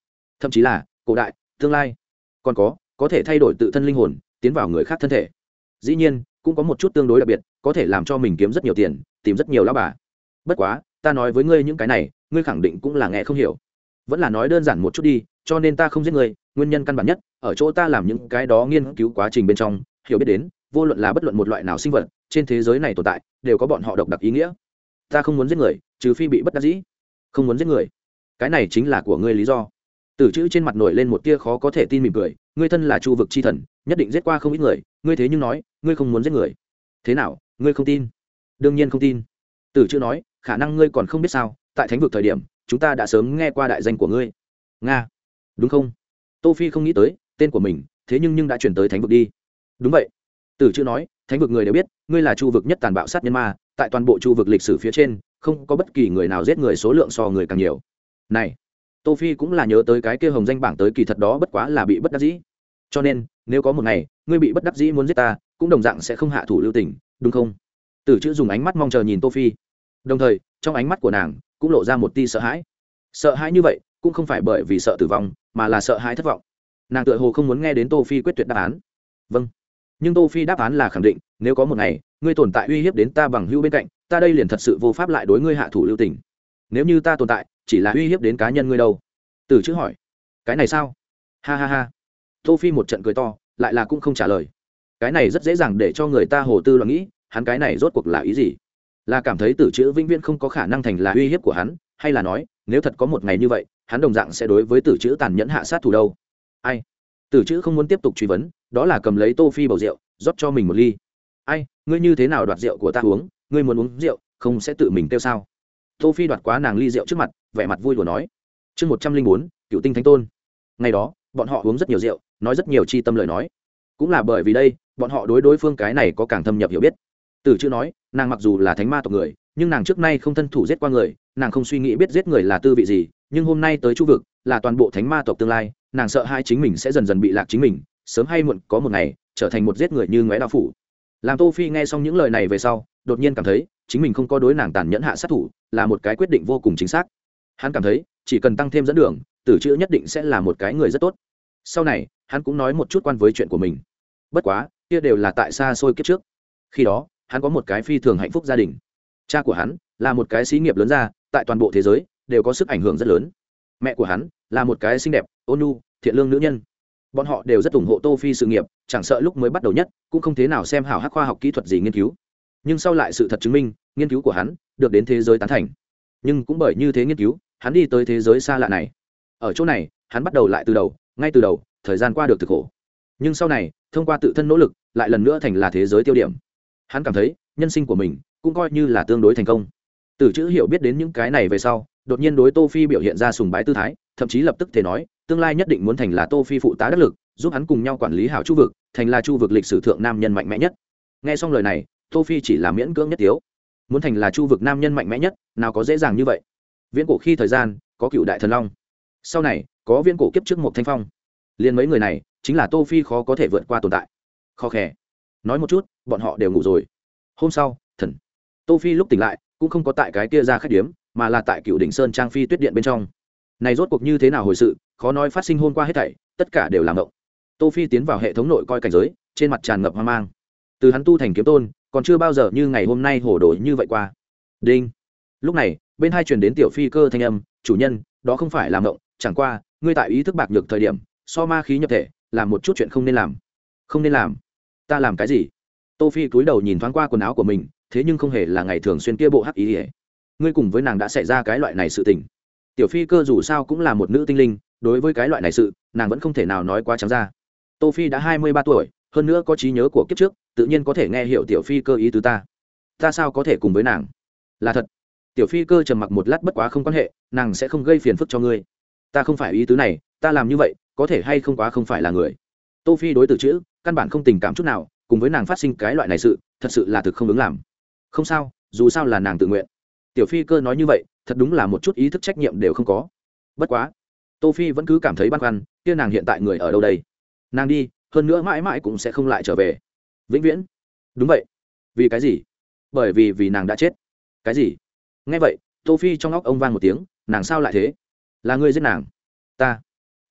Thậm chí là cổ đại, tương lai. Còn có có thể thay đổi tự thân linh hồn, tiến vào người khác thân thể. Dĩ nhiên, cũng có một chút tương đối đặc biệt, có thể làm cho mình kiếm rất nhiều tiền, tìm rất nhiều lao bà. Bất quá, ta nói với ngươi những cái này, ngươi khẳng định cũng là nghe không hiểu vẫn là nói đơn giản một chút đi, cho nên ta không giết người. nguyên nhân căn bản nhất, ở chỗ ta làm những cái đó nghiên cứu quá trình bên trong, hiểu biết đến, vô luận là bất luận một loại nào sinh vật, trên thế giới này tồn tại, đều có bọn họ độc đặc ý nghĩa. Ta không muốn giết người, trừ phi bị bất đắc dĩ. Không muốn giết người. Cái này chính là của ngươi lý do. Tử chữ trên mặt nổi lên một tia khó có thể tin mỉm cười, ngươi thân là chu vực c h i thần, nhất định giết qua không ít người, ngươi thế nhưng nói, ngươi không muốn giết người. Thế nào, ngươi không tin? Đương nhiên không tin. Tử chữ nói, khả năng ngươi còn không biết sao, tại thánh vực thời điểm chúng ta đã sớm nghe qua đại danh của ngươi. Nga. Đúng không? Tô phi không nghĩ tới, tên của mình, thế nhưng nhưng đã chuyển tới thánh vực đi. Đúng vậy. Tử chữ nói, thánh vực người đều biết, ngươi là chu vực nhất tàn bạo sát nhân ma, tại toàn bộ chu vực lịch sử phía trên, không có bất kỳ người nào giết người số lượng so người càng nhiều. Này, tô phi cũng là nhớ tới cái kia hồng danh bảng tới kỳ thật đó bất quá là bị bất đắc dĩ. Cho nên, nếu có một ngày, ngươi bị bất đắc dĩ muốn giết ta, cũng đồng dạng sẽ không hạ thủ lưu tình, đúng không? Tử chữ dùng ánh mắt mong chờ nhìn tô phi. Đồng thời, trong ánh mắt của nàng cũng lộ ra một tia sợ hãi. Sợ hãi như vậy, cũng không phải bởi vì sợ tử vong, mà là sợ hãi thất vọng. Nàng tựa hồ không muốn nghe đến tô phi quyết tuyệt đáp án. Vâng. Nhưng tô phi đáp án là khẳng định, nếu có một ngày, ngươi tồn tại uy hiếp đến ta bằng hữu bên cạnh, ta đây liền thật sự vô pháp lại đối ngươi hạ thủ lưu tình. Nếu như ta tồn tại, chỉ là uy hiếp đến cá nhân ngươi đâu. Từ chữ hỏi. Cái này sao? Ha ha ha. Tô phi một trận cười to, lại là cũng không trả lời. Cái này rất dễ dàng để cho người ta hồ tư loạn nghĩ, hắn cái này rốt cuộc là ý gì? Là cảm thấy tử chữ vĩnh viễn không có khả năng thành là uy hiếp của hắn, hay là nói, nếu thật có một ngày như vậy, hắn đồng dạng sẽ đối với tử chữ tàn nhẫn hạ sát thủ đâu? Ai? Tử chữ không muốn tiếp tục truy vấn, đó là cầm lấy tô phi bầu rượu, rót cho mình một ly. Ai, ngươi như thế nào đoạt rượu của ta uống? Ngươi muốn uống rượu, không sẽ tự mình tiêu sao? Tô phi đoạt quá nàng ly rượu trước mặt, vẻ mặt vui đùa nói. Chương một trăm linh bốn, cựu tinh thánh tôn. Ngày đó, bọn họ uống rất nhiều rượu, nói rất nhiều chi tâm lời nói. Cũng là bởi vì đây, bọn họ đối đối phương cái này có càng thâm nhập hiểu biết. Tử chữ nói, nàng mặc dù là thánh ma tộc người, nhưng nàng trước nay không thân thủ giết qua người, nàng không suy nghĩ biết giết người là tư vị gì, nhưng hôm nay tới chu vực, là toàn bộ thánh ma tộc tương lai, nàng sợ hai chính mình sẽ dần dần bị lạc chính mình, sớm hay muộn có một ngày, trở thành một giết người như ngoé đạo phủ. Làm tô phi nghe xong những lời này về sau, đột nhiên cảm thấy, chính mình không có đối nàng tàn nhẫn hạ sát thủ, là một cái quyết định vô cùng chính xác. Hắn cảm thấy, chỉ cần tăng thêm dẫn đường tử chữ nhất định sẽ là một cái người rất tốt. Sau này, hắn cũng nói một chút quan với chuyện của mình. Bất quá, kia đều là tại xa xôi kiếp trước. Khi đó hắn có một cái phi thường hạnh phúc gia đình. Cha của hắn là một cái xí nghiệp lớn ra, tại toàn bộ thế giới đều có sức ảnh hưởng rất lớn. Mẹ của hắn là một cái xinh đẹp, ôn nhu, thiện lương nữ nhân. Bọn họ đều rất ủng hộ tô phi sự nghiệp, chẳng sợ lúc mới bắt đầu nhất, cũng không thế nào xem hào hắc khoa học kỹ thuật gì nghiên cứu. Nhưng sau lại sự thật chứng minh, nghiên cứu của hắn được đến thế giới tán thành. Nhưng cũng bởi như thế nghiên cứu, hắn đi tới thế giới xa lạ này. Ở chỗ này, hắn bắt đầu lại từ đầu, ngay từ đầu, thời gian qua được thực khổ. Nhưng sau này, thông qua tự thân nỗ lực, lại lần nữa thành là thế giới tiêu điểm hắn cảm thấy, nhân sinh của mình cũng coi như là tương đối thành công. Từ chữ hiểu biết đến những cái này về sau, đột nhiên đối tô phi biểu hiện ra sùng bái tư thái, thậm chí lập tức thể nói, tương lai nhất định muốn thành là tô phi phụ tá đắc lực, giúp hắn cùng nhau quản lý hảo chu vực, thành là chu vực lịch sử thượng nam nhân mạnh mẽ nhất. Nghe xong lời này, tô phi chỉ là miễn cưỡng nhất tiếu. Muốn thành là chu vực nam nhân mạnh mẽ nhất, nào có dễ dàng như vậy. Viễn cổ khi thời gian, có cựu đại thần long. Sau này, có viễn cổ kiếp trước một thanh phong. Liền mấy người này, chính là tô phi khó có thể vượt qua tồn tại. Khó khè nói một chút, bọn họ đều ngủ rồi. Hôm sau, thần tô phi lúc tỉnh lại, cũng không có tại cái kia ra khách điếm, mà là tại cựu đỉnh sơn trang phi tuyết điện bên trong. Này rốt cuộc như thế nào hồi sự, khó nói phát sinh hôm qua hết thảy, tất cả đều làm động tô phi tiến vào hệ thống nội coi cảnh giới, trên mặt tràn ngập hoang mang. Từ hắn tu thành kiếm tôn, còn chưa bao giờ như ngày hôm nay hổ đổi như vậy qua. Đinh. Lúc này, bên hai truyền đến tiểu phi cơ thanh âm, chủ nhân, đó không phải làm động chẳng qua, ngươi tại ý thức bạc nhược thời điểm, so ma khí nhập thể, làm một chút chuyện không nên làm. Không nên làm ta làm cái gì? Tô phi cúi đầu nhìn thoáng qua quần áo của mình, thế nhưng không hề là ngày thường xuyên kia bộ hắc ý ỉa ngươi cùng với nàng đã xảy ra cái loại này sự tình. Tiểu phi cơ dù sao cũng là một nữ tinh linh, đối với cái loại này sự, nàng vẫn không thể nào nói quá trắng ra. Tô phi đã hai mươi ba tuổi, hơn nữa có trí nhớ của kiếp trước, tự nhiên có thể nghe hiểu tiểu phi cơ ý tứ ta. Ta sao có thể cùng với nàng? Là thật. Tiểu phi cơ trầm mặc một lát bất quá không quan hệ, nàng sẽ không gây phiền phức cho ngươi. Ta không phải ý tứ này, ta làm như vậy, có thể hay không quá không phải là người. Tô phi đối từ chữ căn bản không tình cảm chút nào, cùng với nàng phát sinh cái loại này sự, thật sự là thực không ứng làm. Không sao, dù sao là nàng tự nguyện. Tiểu phi cơ nói như vậy, thật đúng là một chút ý thức trách nhiệm đều không có. Bất quá, tô phi vẫn cứ cảm thấy băn khoăn, kia nàng hiện tại người ở đâu đây? Nàng đi, hơn nữa mãi mãi cũng sẽ không lại trở về. Vĩnh viễn. Đúng vậy. Vì cái gì? Bởi vì vì nàng đã chết. Cái gì? Nghe vậy, tô phi trong óc ông vang một tiếng, nàng sao lại thế? Là ngươi giết nàng. Ta.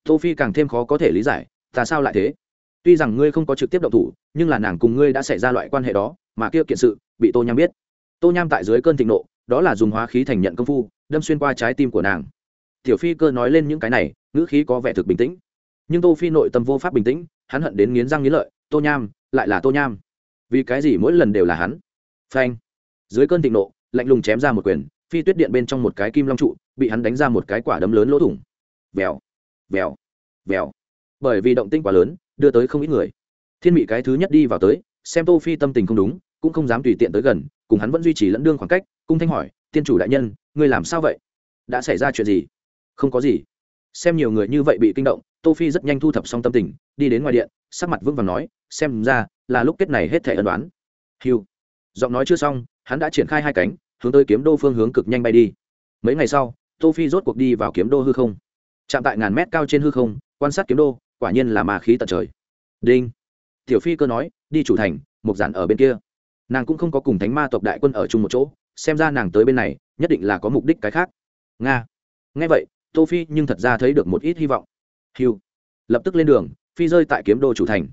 Tô phi càng thêm khó có thể lý giải, ta sao lại thế? Tuy rằng ngươi không có trực tiếp động thủ, nhưng là nàng cùng ngươi đã xảy ra loại quan hệ đó, mà kia kiện sự, bị tô nham biết. Tô nham tại dưới cơn thịnh nộ, đó là dùng hóa khí thành nhận công phu, đâm xuyên qua trái tim của nàng. Tiểu phi cơ nói lên những cái này, ngữ khí có vẻ thực bình tĩnh. Nhưng tô phi nội tâm vô pháp bình tĩnh, hắn hận đến nghiến răng nghiến lợi, tô nham, lại là tô nham. Vì cái gì mỗi lần đều là hắn? Phanh. Dưới cơn thịnh nộ, lạnh lùng chém ra một quyền, phi tuyết điện bên trong một cái kim long trụ, bị hắn đánh ra một cái quả đấm lớn lỗ thủng. Vèo vèo vèo bởi vì động tinh quá lớn, đưa tới không ít người. Thiên mị cái thứ nhất đi vào tới, xem tô phi tâm tình không đúng, cũng không dám tùy tiện tới gần, cùng hắn vẫn duy trì lẫn đương khoảng cách, cung thanh hỏi, tiên chủ đại nhân, ngươi làm sao vậy? Đã xảy ra chuyện gì? Không có gì. Xem nhiều người như vậy bị kinh động, tô phi rất nhanh thu thập xong tâm tình, đi đến ngoài điện, sắc mặt vững vàng nói, xem ra là lúc kết này hết thể ân đoán hiu giọng nói chưa xong, hắn đã triển khai hai cánh, hướng tới kiếm đô phương hướng cực nhanh bay đi. Mấy ngày sau, tô phi rốt cuộc đi vào kiếm đô hư không. Chạm tại ngàn mét cao trên hư không, quan sát kiếm đô quả nhiên là ma khí tận trời. Đinh. Tiểu phi cơ nói, đi chủ thành, mục giản ở bên kia. Nàng cũng không có cùng thánh ma tộc đại quân ở chung một chỗ, xem ra nàng tới bên này, nhất định là có mục đích cái khác. Nga. Nghe vậy, tô phi nhưng thật ra thấy được một ít hy vọng. Hiu lập tức lên đường, phi rơi tại kiếm đô chủ thành.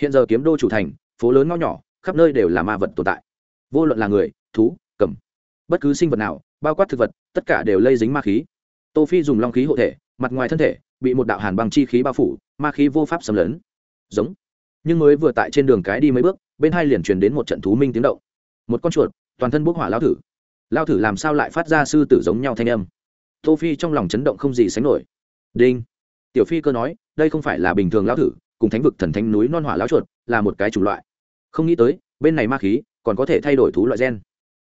Hiện giờ kiếm đô chủ thành, phố lớn ngõ nhỏ, khắp nơi đều là ma vật tồn tại. Vô luận là người, thú, cầm, bất cứ sinh vật nào, bao quát thực vật, tất cả đều lây dính ma khí. Tô phi dùng long khí hộ thể, mặt ngoài thân thể bị một đạo hàn băng chi khí bao phủ, ma khí vô pháp xâm lấn. Giống. Nhưng mới vừa tại trên đường cái đi mấy bước, bên hai liền truyền đến một trận thú minh tiếng động. Một con chuột, toàn thân bốc hỏa lao thử. Lao thử làm sao lại phát ra sư tử giống nhau thanh âm? Tô phi trong lòng chấn động không gì sánh nổi. Đinh. Tiểu phi cơ nói, đây không phải là bình thường lao thử, cùng thánh vực thần thánh núi non hỏa lao chuột, là một cái chủng loại. Không nghĩ tới, bên này ma khí còn có thể thay đổi thú loại gen.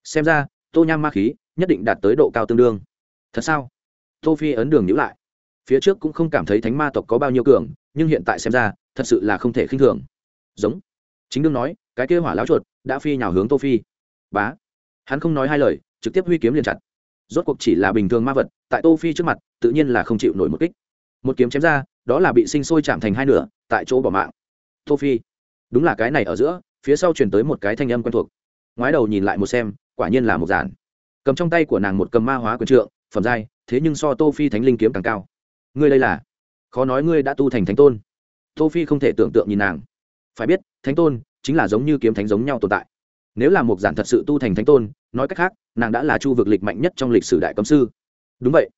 Xem ra, tô nham ma khí nhất định đạt tới độ cao tương đương. Thật sao? Tô phi ấn đường nhữ lại phía trước cũng không cảm thấy thánh ma tộc có bao nhiêu cường, nhưng hiện tại xem ra, thật sự là không thể khinh thường. Giống. Chính đương nói, cái kia hỏa láo chuột, đã phi nhào hướng tô phi. Bá. Hắn không nói hai lời, trực tiếp huy kiếm liền chặt. Rốt cuộc chỉ là bình thường ma vật, tại tô phi trước mặt, tự nhiên là không chịu nổi một kích. Một kiếm chém ra, đó là bị sinh sôi chạm thành hai nửa, tại chỗ bỏ mạng. Tô phi. Đúng là cái này ở giữa, phía sau truyền tới một cái thanh âm quen thuộc. Ngoái đầu nhìn lại một xem, quả nhiên là một giản. Cầm trong tay của nàng một cầm ma hóa quyền trượng, phẩm giai, thế nhưng so tô phi thánh linh kiếm càng cao ngươi đây là, khó nói ngươi đã tu thành thánh tôn. Tô phi không thể tưởng tượng nhìn nàng. Phải biết, thánh tôn chính là giống như kiếm thánh giống nhau tồn tại. Nếu là một giản thật sự tu thành thánh tôn, nói cách khác, nàng đã là chu vực lịch mạnh nhất trong lịch sử đại cấm sư. Đúng vậy.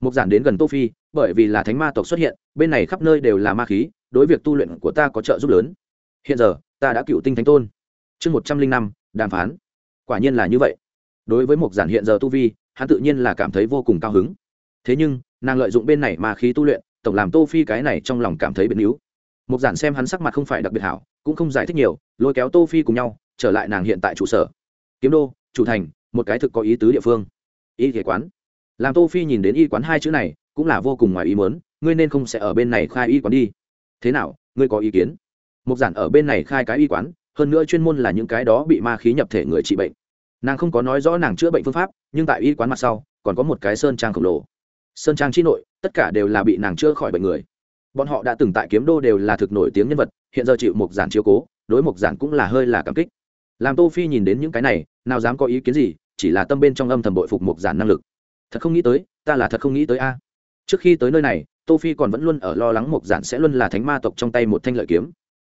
Một giản đến gần tô phi, bởi vì là thánh ma tộc xuất hiện, bên này khắp nơi đều là ma khí, đối việc tu luyện của ta có trợ giúp lớn. Hiện giờ, ta đã cựu tinh thánh tôn. Chương một trăm linh năm, đàm phán. Quả nhiên là như vậy. Đối với một giản hiện giờ tu vi, hắn tự nhiên là cảm thấy vô cùng cao hứng. Thế nhưng nàng lợi dụng bên này mà khí tu luyện, tổng làm tô phi cái này trong lòng cảm thấy biến yếu một giản xem hắn sắc mặt không phải đặc biệt hảo, cũng không giải thích nhiều, lôi kéo tô phi cùng nhau, trở lại nàng hiện tại trụ sở. Kiếm đô, chủ thành, một cái thực có ý tứ địa phương. Y thể quán. Làm tô phi nhìn đến y quán hai chữ này, cũng là vô cùng ngoài ý muốn, ngươi nên không sẽ ở bên này khai y quán đi. Thế nào, ngươi có ý kiến? Một giản ở bên này khai cái y quán, hơn nữa chuyên môn là những cái đó bị ma khí nhập thể người trị bệnh. Nàng không có nói rõ nàng chữa bệnh phương pháp, nhưng tại y quán mặt sau, còn có một cái sơn trang khổng lồ sơn trang chi nội, tất cả đều là bị nàng chữa khỏi bệnh người. Bọn họ đã từng tại kiếm đô đều là thực nổi tiếng nhân vật, hiện giờ chịu một giản chiếu cố, đối một giản cũng là hơi là cảm kích. Làm tô phi nhìn đến những cái này, nào dám có ý kiến gì, chỉ là tâm bên trong âm thầm bội phục một giản năng lực. Thật không nghĩ tới, ta là thật không nghĩ tới a. Trước khi tới nơi này, tô phi còn vẫn luôn ở lo lắng một giản sẽ luôn là thánh ma tộc trong tay một thanh lợi kiếm.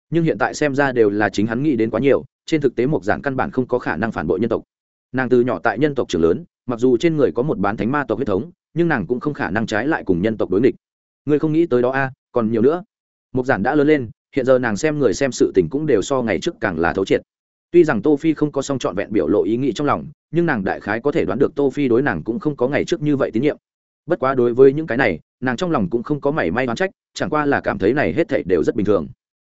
Nhưng hiện tại xem ra đều là chính hắn nghĩ đến quá nhiều, trên thực tế một giản căn bản không có khả năng phản bội nhân tộc. Nàng từ nhỏ tại nhân tộc trưởng lớn, mặc dù trên người có một bán thánh ma tộc huyết thống nhưng nàng cũng không khả năng trái lại cùng nhân tộc đối nghịch. Ngươi không nghĩ tới đó a, còn nhiều nữa. Một giản đã lớn lên, hiện giờ nàng xem người xem sự tình cũng đều so ngày trước càng là thấu triệt. Tuy rằng tô phi không có song trọn vẹn biểu lộ ý nghĩ trong lòng, nhưng nàng đại khái có thể đoán được tô phi đối nàng cũng không có ngày trước như vậy tín nhiệm. Bất quá đối với những cái này, nàng trong lòng cũng không có mảy may đoán trách, chẳng qua là cảm thấy này hết thảy đều rất bình thường.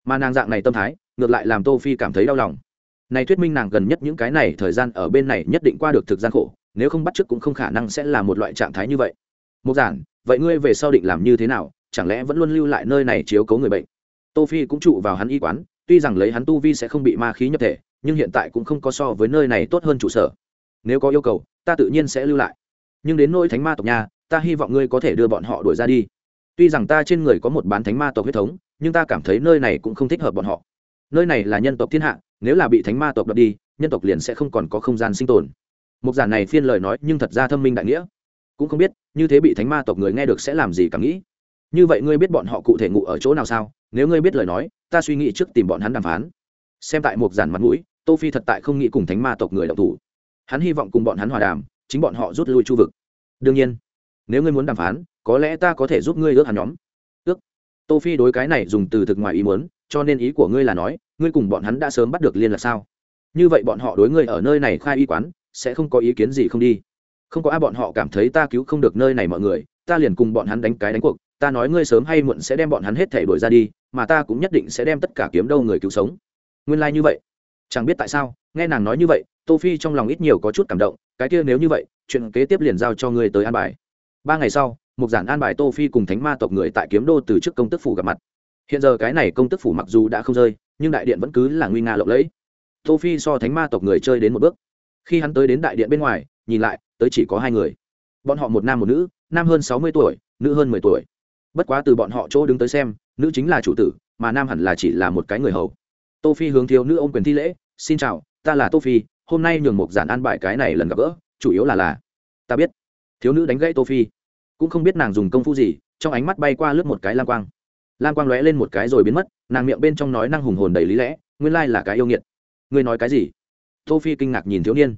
Mà nàng dạng này tâm thái, ngược lại làm tô phi cảm thấy đau lòng. Này thuyết minh nàng gần nhất những cái này thời gian ở bên này nhất định qua được thực gian khổ nếu không bắt chước cũng không khả năng sẽ là một loại trạng thái như vậy. Mục giản, vậy ngươi về sau định làm như thế nào? Chẳng lẽ vẫn luôn lưu lại nơi này chiếu cố người bệnh? Tô phi cũng trụ vào hắn y quán, tuy rằng lấy hắn tu vi sẽ không bị ma khí nhập thể, nhưng hiện tại cũng không có so với nơi này tốt hơn trụ sở. Nếu có yêu cầu, ta tự nhiên sẽ lưu lại. Nhưng đến nỗi thánh ma tộc nhà, ta hy vọng ngươi có thể đưa bọn họ đuổi ra đi. Tuy rằng ta trên người có một bán thánh ma tộc huyết thống, nhưng ta cảm thấy nơi này cũng không thích hợp bọn họ. Nơi này là nhân tộc thiên hạ, nếu là bị thánh ma tộc đoạt đi, nhân tộc liền sẽ không còn có không gian sinh tồn một giản này phiên lời nói nhưng thật ra thâm minh đại nghĩa. Cũng không biết, như thế bị thánh ma tộc người nghe được sẽ làm gì cảm nghĩ. Như vậy ngươi biết bọn họ cụ thể ngụ ở chỗ nào sao? Nếu ngươi biết lời nói, ta suy nghĩ trước tìm bọn hắn đàm phán. Xem tại một giản mặt mũi, tô phi thật tại không nghĩ cùng thánh ma tộc người động thủ. Hắn hy vọng cùng bọn hắn hòa đàm, chính bọn họ rút lui chu vực. Đương nhiên, nếu ngươi muốn đàm phán, có lẽ ta có thể giúp ngươi ước hắn nhóm. Ước. Tô phi đối cái này dùng từ thực ngoài ý muốn, cho nên ý của ngươi là nói, ngươi cùng bọn hắn đã sớm bắt được liên lạc sao? Như vậy bọn họ đối ngươi ở nơi này khai y quán sẽ không có ý kiến gì không đi. Không có ai bọn họ cảm thấy ta cứu không được nơi này mọi người, ta liền cùng bọn hắn đánh cái đánh cuộc, ta nói ngươi sớm hay muộn sẽ đem bọn hắn hết thể đuổi ra đi, mà ta cũng nhất định sẽ đem tất cả kiếm đâu người cứu sống. Nguyên lai、like、như vậy. Chẳng biết tại sao, nghe nàng nói như vậy, tô phi trong lòng ít nhiều có chút cảm động, cái kia nếu như vậy, chuyện kế tiếp liền giao cho ngươi tới an bài. Ba ngày sau, một giản an bài tô phi cùng thánh ma tộc người tại kiếm đô từ trước công tức phủ gặp mặt. Hiện giờ cái này công tức phủ mặc dù đã không rơi, nhưng đại điện vẫn cứ là nguy nga lộng lẫy. Tô phi so thánh ma tộc người chơi đến một bước khi hắn tới đến đại điện bên ngoài, nhìn lại, tới chỉ có hai người. Bọn họ một nam một nữ, nam hơn sáu mươi tuổi, nữ hơn mười tuổi. Bất quá từ bọn họ chỗ đứng tới xem, nữ chính là chủ tử, mà nam hẳn là chỉ là một cái người hầu. Tô phi hướng thiếu nữ ôm quyền thi lễ, xin chào, ta là tô phi, hôm nay nhường một giản an bài cái này lần gặp gỡ, chủ yếu là là, ta biết. Thiếu nữ đánh gãy tô phi. Cũng không biết nàng dùng công phu gì, trong ánh mắt bay qua lướt một cái lam quang. Lam quang lóe lên một cái rồi biến mất, nàng miệng bên trong nói năng hùng hồn đầy lý lẽ, nguyên lai là cái yêu nghiệt. Ngươi nói cái gì? Tô phi kinh ngạc nhìn thiếu niên.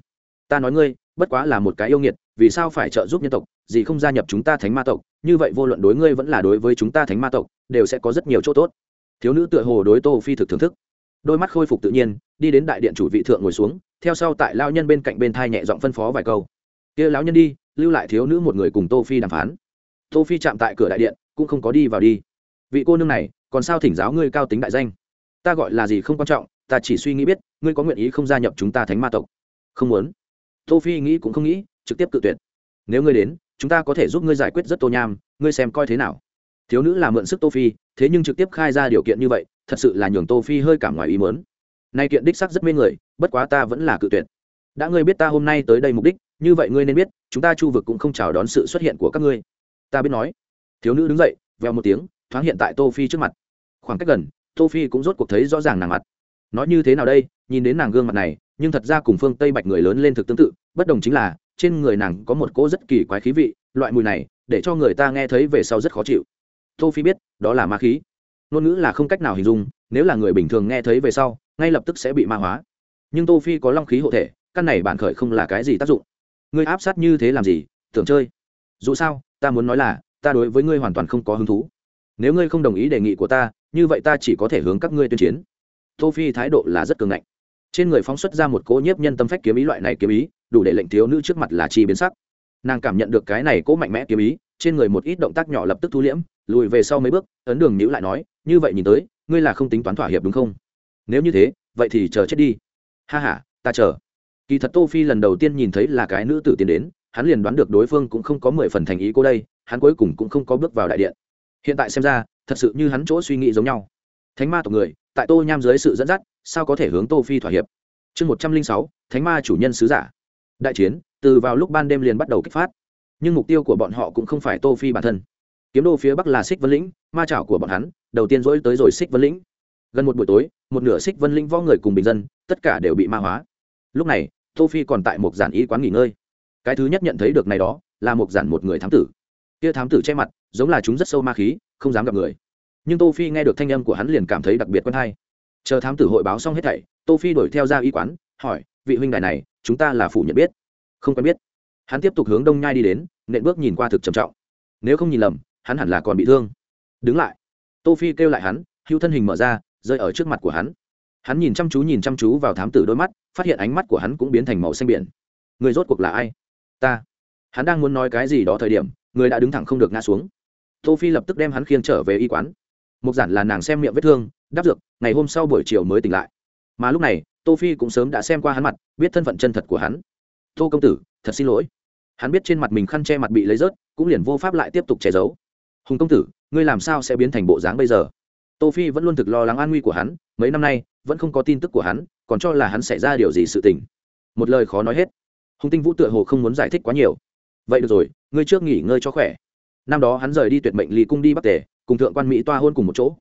Ta nói ngươi, bất quá là một cái yêu nghiệt, vì sao phải trợ giúp nhân tộc, gì không gia nhập chúng ta thánh ma tộc, như vậy vô luận đối ngươi vẫn là đối với chúng ta thánh ma tộc, đều sẽ có rất nhiều chỗ tốt. Thiếu nữ tựa hồ đối tô phi thực thưởng thức. Đôi mắt khôi phục tự nhiên, đi đến đại điện chủ vị thượng ngồi xuống, theo sau tại lao nhân bên cạnh bên thai nhẹ giọng phân phó vài câu. Kia lão nhân đi, lưu lại thiếu nữ một người cùng tô phi đàm phán. Tô phi chạm tại cửa đại điện, cũng không có đi vào đi. Vị cô nương này, còn sao thỉnh giáo ngươi cao tính đại danh? Ta gọi là gì không quan trọng, ta chỉ suy nghĩ biết ngươi có nguyện ý không gia nhập chúng ta thánh ma tộc? Không muốn. Tô phi nghĩ cũng không nghĩ, trực tiếp cự tuyệt. Nếu ngươi đến, chúng ta có thể giúp ngươi giải quyết rất tô nham, ngươi xem coi thế nào. Thiếu nữ là mượn sức tô phi, thế nhưng trực tiếp khai ra điều kiện như vậy, thật sự là nhường tô phi hơi cảm ngoài ý muốn. Nay kiện đích sắc rất mê người, bất quá ta vẫn là cự tuyệt. Đã ngươi biết ta hôm nay tới đây mục đích, như vậy ngươi nên biết, chúng ta chu vực cũng không chào đón sự xuất hiện của các ngươi. Ta biết nói. Thiếu nữ đứng dậy veo một tiếng, thoáng hiện tại tô phi trước mặt. Khoảng cách gần, tô phi cũng rốt cuộc thấy rõ ràng nàng mặt nói như thế nào đây, nhìn đến nàng gương mặt này, nhưng thật ra cùng phương tây bạch người lớn lên thực tương tự, bất đồng chính là, trên người nàng có một cỗ rất kỳ quái khí vị, loại mùi này, để cho người ta nghe thấy về sau rất khó chịu. Tô phi biết, đó là ma khí. Ngôn ngữ là không cách nào hình dung, nếu là người bình thường nghe thấy về sau, ngay lập tức sẽ bị ma hóa. Nhưng tô phi có long khí hộ thể, căn này bản khởi không là cái gì tác dụng. Ngươi áp sát như thế làm gì, tưởng chơi. Dù sao, ta muốn nói là, ta đối với ngươi hoàn toàn không có hứng thú. Nếu ngươi không đồng ý đề nghị của ta, như vậy ta chỉ có thể hướng các ngươi tuyên chiến tô phi thái độ là rất cường ngạnh. Trên người phóng xuất ra một cỗ nhiếp nhân tâm phách kiếm ý loại này kiếm ý đủ để lệnh thiếu nữ trước mặt là chi biến sắc. Nàng cảm nhận được cái này cố mạnh mẽ kiếm ý trên người một ít động tác nhỏ lập tức thu liễm lùi về sau mấy bước ấn đường nhữ lại nói như vậy nhìn tới ngươi là không tính toán thỏa hiệp đúng không? Nếu như thế vậy thì chờ chết đi. Ha ha, ta chờ. Kỳ thật tô phi lần đầu tiên nhìn thấy là cái nữ tử tiến đến hắn liền đoán được đối phương cũng không có mười phần thành ý cô đây hắn cuối cùng cũng không có bước vào đại điện. Hiện tại xem ra thật sự như hắn chỗ suy nghĩ giống nhau thánh ma tộc người, tại tô nham dưới sự dẫn dắt, sao có thể hướng tô phi thỏa hiệp? Chương một trăm linh sáu, thánh ma chủ nhân sứ giả. Đại chiến, từ vào lúc ban đêm liền bắt đầu kích phát. Nhưng mục tiêu của bọn họ cũng không phải tô phi bản thân. Kiếm đô phía bắc là xích vân lĩnh, ma chảo của bọn hắn, đầu tiên dỗi tới rồi xích vân lĩnh. Gần một buổi tối, một nửa xích vân lĩnh võ người cùng bình dân, tất cả đều bị ma hóa. Lúc này, tô phi còn tại một giản y quán nghỉ ngơi. Cái thứ nhất nhận thấy được này đó, là một giản một người thám tử. Kia thám tử che mặt, giống là chúng rất sâu ma khí, không dám gặp người nhưng tô phi nghe được thanh âm của hắn liền cảm thấy đặc biệt quen hay. Chờ thám tử hội báo xong hết thảy, tô phi đuổi theo ra y quán, hỏi, vị huynh đài này, chúng ta là phủ nhận biết? Không quen biết. Hắn tiếp tục hướng đông nhai đi đến, nện bước nhìn qua thực trầm trọng. Nếu không nhìn lầm, hắn hẳn là còn bị thương. Đứng lại. Tô phi kêu lại hắn, hưu thân hình mở ra, rơi ở trước mặt của hắn. Hắn nhìn chăm chú nhìn chăm chú vào thám tử đôi mắt, phát hiện ánh mắt của hắn cũng biến thành màu xanh biển người rốt cuộc là ai? Ta. Hắn đang muốn nói cái gì đó thời điểm, người đã đứng thẳng không được ngã xuống. Tô phi lập tức đem hắn khiêng trở về y quán mục giản là nàng xem miệng vết thương đắp dược, ngày hôm sau buổi chiều mới tỉnh lại. Mà lúc này, tô phi cũng sớm đã xem qua hắn mặt, biết thân phận chân thật của hắn. Tô công tử, thật xin lỗi. Hắn biết trên mặt mình khăn che mặt bị lấy rớt, cũng liền vô pháp lại tiếp tục che giấu. Hùng công tử, ngươi làm sao sẽ biến thành bộ dáng bây giờ? Tô phi vẫn luôn thực lo lắng an nguy của hắn, mấy năm nay, vẫn không có tin tức của hắn, còn cho là hắn xảy ra điều gì sự tình. Một lời khó nói hết. Hùng tinh vũ tựa hồ không muốn giải thích quá nhiều. Vậy được rồi, ngươi trước nghỉ ngơi cho khỏe. Năm đó hắn rời đi tuyệt mệnh lì cung đi bắc tề cùng thượng quan mỹ toa hôn cùng một chỗ.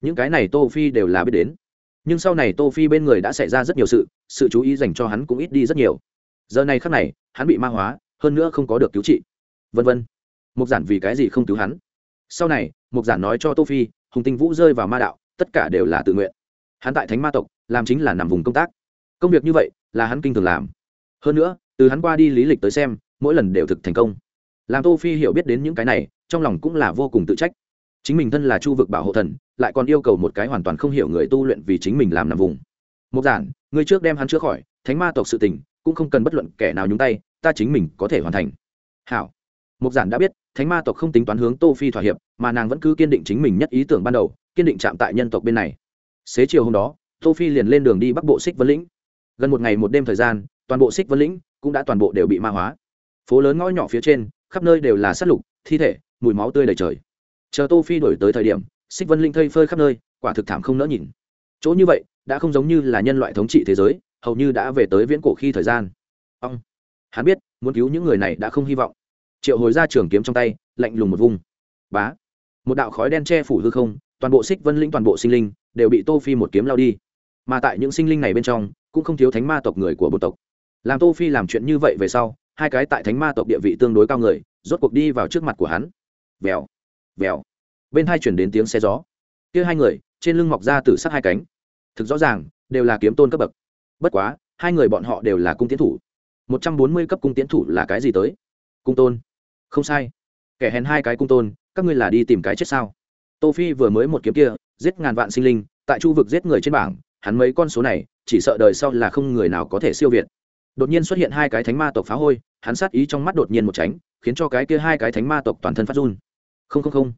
Những cái này tô phi đều là biết đến. Nhưng sau này tô phi bên người đã xảy ra rất nhiều sự sự chú ý dành cho hắn cũng ít đi rất nhiều. Giờ này khắc này, hắn bị ma hóa, hơn nữa không có được cứu trị. Vân vân. Mục giản vì cái gì không cứu hắn? Sau này, mục giản nói cho tô phi, hùng tinh vũ rơi vào ma đạo, tất cả đều là tự nguyện. Hắn tại thánh ma tộc, làm chính là nằm vùng công tác. Công việc như vậy là hắn kinh thường làm. Hơn nữa, từ hắn qua đi lý lịch tới xem, mỗi lần đều thực thành công. Làm tô phi hiểu biết đến những cái này, trong lòng cũng là vô cùng tự trách chính mình thân là chu vực bảo hộ thần, lại còn yêu cầu một cái hoàn toàn không hiểu người tu luyện vì chính mình làm nằm vùng. Một giản người trước đem hắn chữa khỏi, thánh ma tộc sự tình, cũng không cần bất luận kẻ nào nhúng tay, ta chính mình có thể hoàn thành. Hảo. Một giản đã biết, thánh ma tộc không tính toán hướng tô phi thỏa hiệp, mà nàng vẫn cứ kiên định chính mình nhất ý tưởng ban đầu, kiên định chạm tại nhân tộc bên này. Xế chiều hôm đó, tô phi liền lên đường đi bắc bộ xích vân lĩnh. Gần một ngày một đêm thời gian, toàn bộ xích vân lĩnh cũng đã toàn bộ đều bị ma hóa. Phố lớn ngõ nhỏ phía trên, khắp nơi đều là sát lục, thi thể, mùi máu tươi đầy trời chờ tô phi đổi tới thời điểm xích vân linh thây phơi khắp nơi, quả thực thảm không nỡ nhìn. Chỗ như vậy, đã không giống như là nhân loại thống trị thế giới, hầu như đã về tới viễn cổ khi thời gian. Ông, hắn biết, muốn cứu những người này đã không hy vọng. Triệu hồi ra trường kiếm trong tay, lạnh lùng một vùng bá, một đạo khói đen che phủ hư không, toàn bộ xích vân linh, toàn bộ sinh linh, đều bị tô phi một kiếm lao đi. Mà tại những sinh linh này bên trong, cũng không thiếu thánh ma tộc người của bộ tộc. Làm tô phi làm chuyện như vậy về sau, hai cái tại thánh ma tộc địa vị tương đối cao người, rốt cuộc đi vào trước mặt của hắn. Vèo vèo. Bên hai chuyển đến tiếng xe gió. Kia hai người, trên lưng mọc ra từ sắc hai cánh. Thực rõ ràng, đều là kiếm tôn cấp bậc. Bất quá, hai người bọn họ đều là cung tiến thủ. Một trăm bốn mươi cấp cung tiến thủ là cái gì tới? Cung tôn. Không sai. Kẻ hèn hai cái cung tôn, các ngươi là đi tìm cái chết sao? Tô phi vừa mới một kiếm kia, giết ngàn vạn sinh linh, tại chu vực giết người trên bảng, hắn mấy con số này, chỉ sợ đời sau là không người nào có thể siêu việt. Đột nhiên xuất hiện hai cái thánh ma tộc phá hôi, hắn sát ý trong mắt đột nhiên một tránh, khiến cho cái kia hai cái thánh ma tộc toàn thân phát run không không không.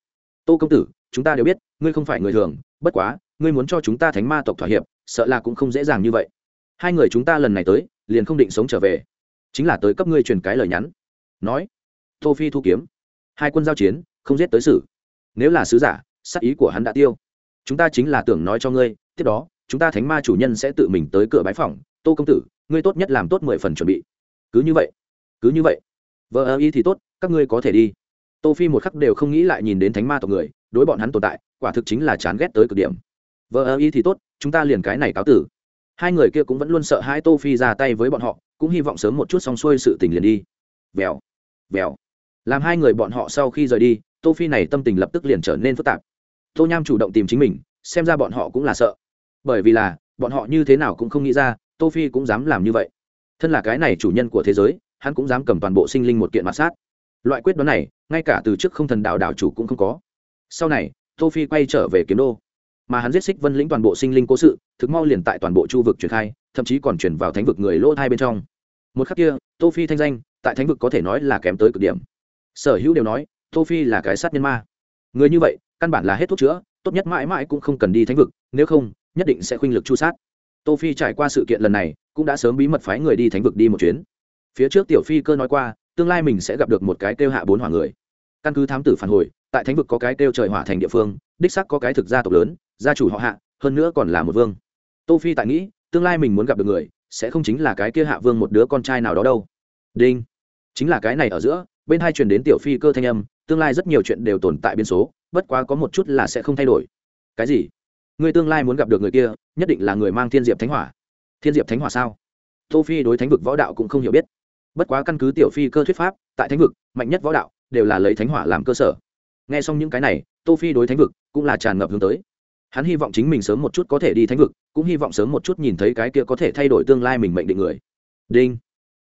Tô công tử, chúng ta đều biết, ngươi không phải người thường, bất quá, ngươi muốn cho chúng ta thánh ma tộc thỏa hiệp, sợ là cũng không dễ dàng như vậy. Hai người chúng ta lần này tới, liền không định sống trở về. Chính là tới cấp ngươi truyền cái lời nhắn. Nói, tô phi thu kiếm. Hai quân giao chiến, không giết tới xử nếu là sứ giả sắc ý của hắn đã tiêu. Chúng ta chính là tưởng nói cho ngươi, tiếp đó, chúng ta thánh ma chủ nhân sẽ tự mình tới cửa bái phòng tô công tử, ngươi tốt nhất làm tốt mười phần chuẩn bị. Cứ như vậy. Cứ như vậy. Vợ ơ y thì tốt, các ngươi có thể đi tô phi một khắc đều không nghĩ lại nhìn đến thánh ma tộc người, đối bọn hắn tồn tại, quả thực chính là chán ghét tới cực điểm. Vợ ơ y thì tốt, chúng ta liền cái này cáo tử. Hai người kia cũng vẫn luôn sợ hai tô phi ra tay với bọn họ, cũng hy vọng sớm một chút xong xuôi sự tình liền đi. Vèo vèo. Làm hai người bọn họ sau khi rời đi, tô phi này tâm tình lập tức liền trở nên phức tạp. Tô nham chủ động tìm chính mình, xem ra bọn họ cũng là sợ. Bởi vì là, bọn họ như thế nào cũng không nghĩ ra, tô phi cũng dám làm như vậy. Thân là cái này chủ nhân của thế giới, hắn cũng dám cầm toàn bộ sinh linh một kiện mặt sát loại quyết đoán này, ngay cả từ trước không thần đạo đạo chủ cũng không có. Sau này, tô phi quay trở về kiếm đô. Mà hắn giết xích vân lĩnh toàn bộ sinh linh cố sự, thực mau liền tại toàn bộ chu vực truyền khai, thậm chí còn chuyển vào thánh vực người lỗ thai bên trong. Một khắc kia, tô phi thanh danh, tại thánh vực có thể nói là kém tới cực điểm. Sở hữu đều nói, tô phi là cái sát nhân ma. Người như vậy, căn bản là hết thuốc chữa, tốt nhất mãi mãi cũng không cần đi thánh vực, nếu không, nhất định sẽ khuynh lực chu sát. Tô phi trải qua sự kiện lần này, cũng đã sớm bí mật phái người đi thánh vực đi một chuyến. Phía trước tiểu phi cơ nói qua tương lai mình sẽ gặp được một cái kêu hạ bốn hỏa người. Căn cứ thám tử phản hồi, tại thánh vực có cái kêu trời hỏa thành địa phương, đích sắc có cái thực gia tộc lớn, gia chủ họ hạ, hơn nữa còn là một vương. Tô phi tại nghĩ, tương lai mình muốn gặp được người, sẽ không chính là cái kia hạ vương một đứa con trai nào đó đâu. Đinh. Chính là cái này ở giữa, bên hai truyền đến tiểu phi cơ thanh âm, tương lai rất nhiều chuyện đều tồn tại biến số, bất quá có một chút là sẽ không thay đổi. Cái gì? Người tương lai muốn gặp được người kia, nhất định là người mang thiên diệp thánh hỏa. Thiên diệp thánh hỏa sao? Tô phi đối thánh vực võ đạo cũng không hiểu biết bất quá căn cứ tiểu phi cơ thuyết pháp, tại thánh vực, mạnh nhất võ đạo đều là lấy thánh hỏa làm cơ sở. Nghe xong những cái này, tô phi đối thánh vực cũng là tràn ngập hướng tới. Hắn hy vọng chính mình sớm một chút có thể đi thánh vực, cũng hy vọng sớm một chút nhìn thấy cái kia có thể thay đổi tương lai mình mệnh định người. Đinh.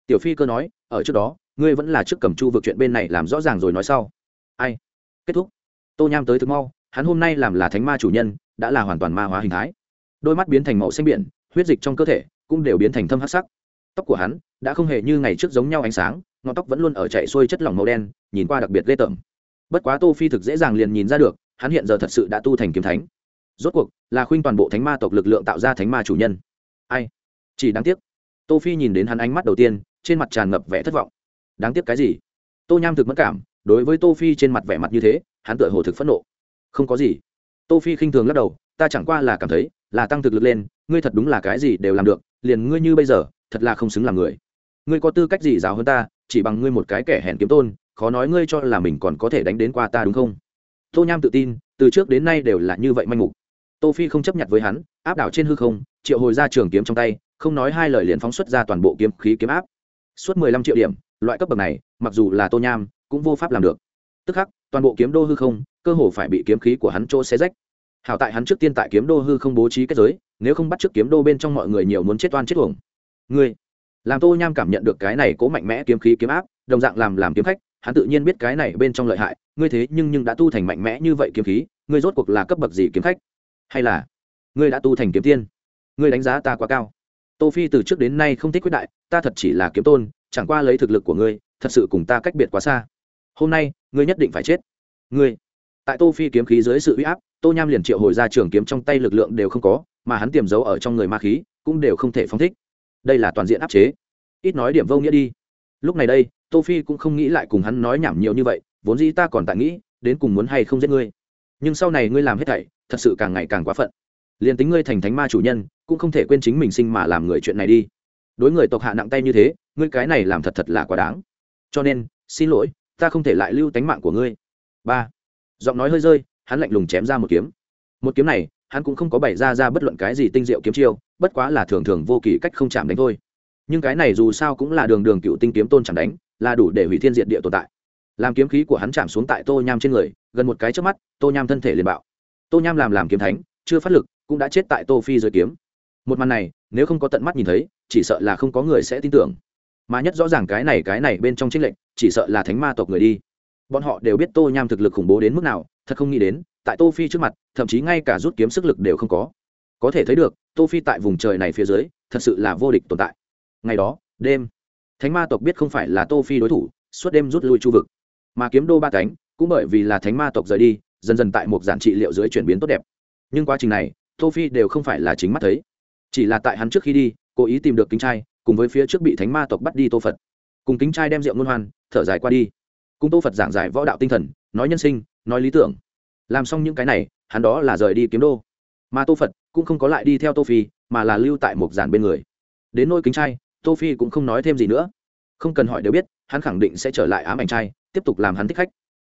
Tiểu phi cơ nói, ở trước đó, ngươi vẫn là trước cầm chu vực chuyện bên này làm rõ ràng rồi nói sau. Ai? Kết thúc. Tô nham tới thực mau, hắn hôm nay làm là thánh ma chủ nhân, đã là hoàn toàn ma hóa hình thái. Đôi mắt biến thành màu xanh biển, huyết dịch trong cơ thể cũng đều biến thành thâm hắc sắc tóc của hắn đã không hề như ngày trước giống nhau ánh sáng, ngọn tóc vẫn luôn ở chạy xuôi chất lỏng màu đen, nhìn qua đặc biệt ghê tởm. Bất quá tô phi thực dễ dàng liền nhìn ra được, hắn hiện giờ thật sự đã tu thành kiếm thánh. Rốt cuộc, là khuynh toàn bộ thánh ma tộc lực lượng tạo ra thánh ma chủ nhân. Ai? Chỉ đáng tiếc. Tô phi nhìn đến hắn ánh mắt đầu tiên, trên mặt tràn ngập vẻ thất vọng. Đáng tiếc cái gì? Tô nham thực mất cảm, đối với tô phi trên mặt vẻ mặt như thế, hắn tựa hồ thực phẫn nộ. Không có gì. Tô phi khinh thường lắc đầu, ta chẳng qua là cảm thấy, là tăng thực lực lên, ngươi thật đúng là cái gì đều làm được, liền ngươi như bây giờ thật là không xứng làm người. Ngươi có tư cách gì giáo hơn ta, chỉ bằng ngươi một cái kẻ hèn kiếm tôn, khó nói ngươi cho là mình còn có thể đánh đến qua ta đúng không? Tô nham tự tin, từ trước đến nay đều là như vậy manh mục. Tô phi không chấp nhận với hắn, áp đảo trên hư không, triệu hồi ra trường kiếm trong tay, không nói hai lời liền phóng xuất ra toàn bộ kiếm khí kiếm áp. Suốt mười lăm triệu điểm, loại cấp bậc này, mặc dù là tô nham, cũng vô pháp làm được. Tức khắc, toàn bộ kiếm đô hư không, cơ hồ phải bị kiếm khí của hắn chỗ xé rách. Hảo tại hắn trước tiên tại kiếm đô hư không bố trí kết giới, nếu không bắt trước kiếm đô bên trong mọi người nhiều muốn chết oan chết uổng ngươi. Làm tô nham cảm nhận được cái này cố mạnh mẽ kiếm khí kiếm áp, đồng dạng làm làm kiếm khách, hắn tự nhiên biết cái này bên trong lợi hại, ngươi thế nhưng nhưng đã tu thành mạnh mẽ như vậy kiếm khí, ngươi rốt cuộc là cấp bậc gì kiếm khách? Hay là ngươi đã tu thành kiếm tiên? Ngươi đánh giá ta quá cao. Tô phi từ trước đến nay không thích quyết đại, ta thật chỉ là kiếm tôn, chẳng qua lấy thực lực của ngươi, thật sự cùng ta cách biệt quá xa. Hôm nay, ngươi nhất định phải chết. Ngươi. Tại tô phi kiếm khí dưới sự uy áp, tô nham liền triệu hồi ra trường kiếm trong tay lực lượng đều không có, mà hắn tiềm giấu ở trong người ma khí, cũng đều không thể phóng thích đây là toàn diện áp chế. Ít nói điểm vô nghĩa đi. Lúc này đây, tô phi cũng không nghĩ lại cùng hắn nói nhảm nhiều như vậy, vốn dĩ ta còn tại nghĩ, đến cùng muốn hay không giết ngươi. Nhưng sau này ngươi làm hết thảy, thật sự càng ngày càng quá phận. Liền tính ngươi thành thánh ma chủ nhân, cũng không thể quên chính mình sinh mà làm người chuyện này đi. Đối người tộc hạ nặng tay như thế, ngươi cái này làm thật thật là quá đáng. Cho nên, xin lỗi, ta không thể lại lưu tánh mạng của ngươi. Ba. Giọng nói hơi rơi, hắn lạnh lùng chém ra một kiếm. Một kiếm này hắn cũng không có bày ra ra bất luận cái gì tinh diệu kiếm chiêu, bất quá là thường thường vô kỳ cách không chạm đánh thôi. Nhưng cái này dù sao cũng là đường đường cựu tinh kiếm tôn chẳng đánh, là đủ để hủy thiên diệt địa tồn tại. Làm kiếm khí của hắn chạm xuống tại tô nham trên người, gần một cái trước mắt, tô nham thân thể liền bạo. Tô nham làm làm kiếm thánh, chưa phát lực, cũng đã chết tại tô phi dưới kiếm. Một màn này, nếu không có tận mắt nhìn thấy, chỉ sợ là không có người sẽ tin tưởng. Mà nhất rõ ràng cái này cái này bên trong trích lệnh chỉ sợ là thánh ma tộc người đi. Bọn họ đều biết tô nham thực lực khủng bố đến mức nào, thật không nghĩ đến tại tô phi trước mặt, thậm chí ngay cả rút kiếm sức lực đều không có. Có thể thấy được, tô phi tại vùng trời này phía dưới, thật sự là vô địch tồn tại. Ngày đó, đêm, thánh ma tộc biết không phải là tô phi đối thủ, suốt đêm rút lui chu vực. Mà kiếm đô ba cánh, cũng bởi vì là thánh ma tộc rời đi, dần dần tại một giản trị liệu dưới chuyển biến tốt đẹp. Nhưng quá trình này, tô phi đều không phải là chính mắt thấy. Chỉ là tại hắn trước khi đi, cố ý tìm được kính trai, cùng với phía trước bị thánh ma tộc bắt đi tô phật. Cùng kính trai đem rượu ngôn hoan, thở dài qua đi. Cùng tô phật giảng giải võ đạo tinh thần, nói nhân sinh, nói lý tưởng làm xong những cái này, hắn đó là rời đi kiếm đô. Mà tô phật cũng không có lại đi theo tô phi, mà là lưu tại một giản bên người. Đến nôi kính trai, tô phi cũng không nói thêm gì nữa. Không cần hỏi đều biết, hắn khẳng định sẽ trở lại ám ảnh trai, tiếp tục làm hắn thích khách.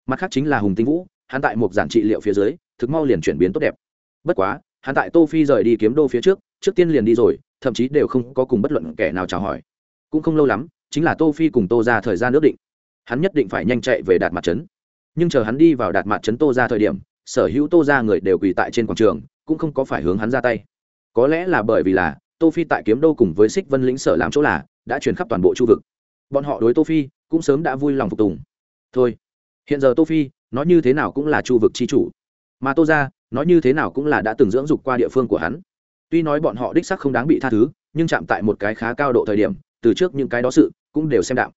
Mặt khác chính là hùng tinh vũ, hắn tại một giản trị liệu phía dưới, thực mau liền chuyển biến tốt đẹp. Bất quá, hắn tại tô phi rời đi kiếm đô phía trước trước tiên liền đi rồi, thậm chí đều không có cùng bất luận kẻ nào chào hỏi. Cũng không lâu lắm, chính là tô phi cùng tô ra thời gian ước định. Hắn nhất định phải nhanh chạy về đạt mặt trấn nhưng chờ hắn đi vào đạt mặt trấn tô ra thời điểm, sở hữu tô ra người đều quỳ tại trên quảng trường, cũng không có phải hướng hắn ra tay. Có lẽ là bởi vì là, tô phi tại kiếm đô cùng với xích vân lĩnh sở làm chỗ là, đã truyền khắp toàn bộ chu vực. Bọn họ đối tô phi, cũng sớm đã vui lòng phục tùng. Thôi, hiện giờ tô phi nói như thế nào cũng là chu vực chi chủ. Mà tô ra nói như thế nào cũng là đã từng dưỡng dục qua địa phương của hắn. Tuy nói bọn họ đích sắc không đáng bị tha thứ, nhưng chạm tại một cái khá cao độ thời điểm, từ trước những cái đó sự, cũng đều xem đạo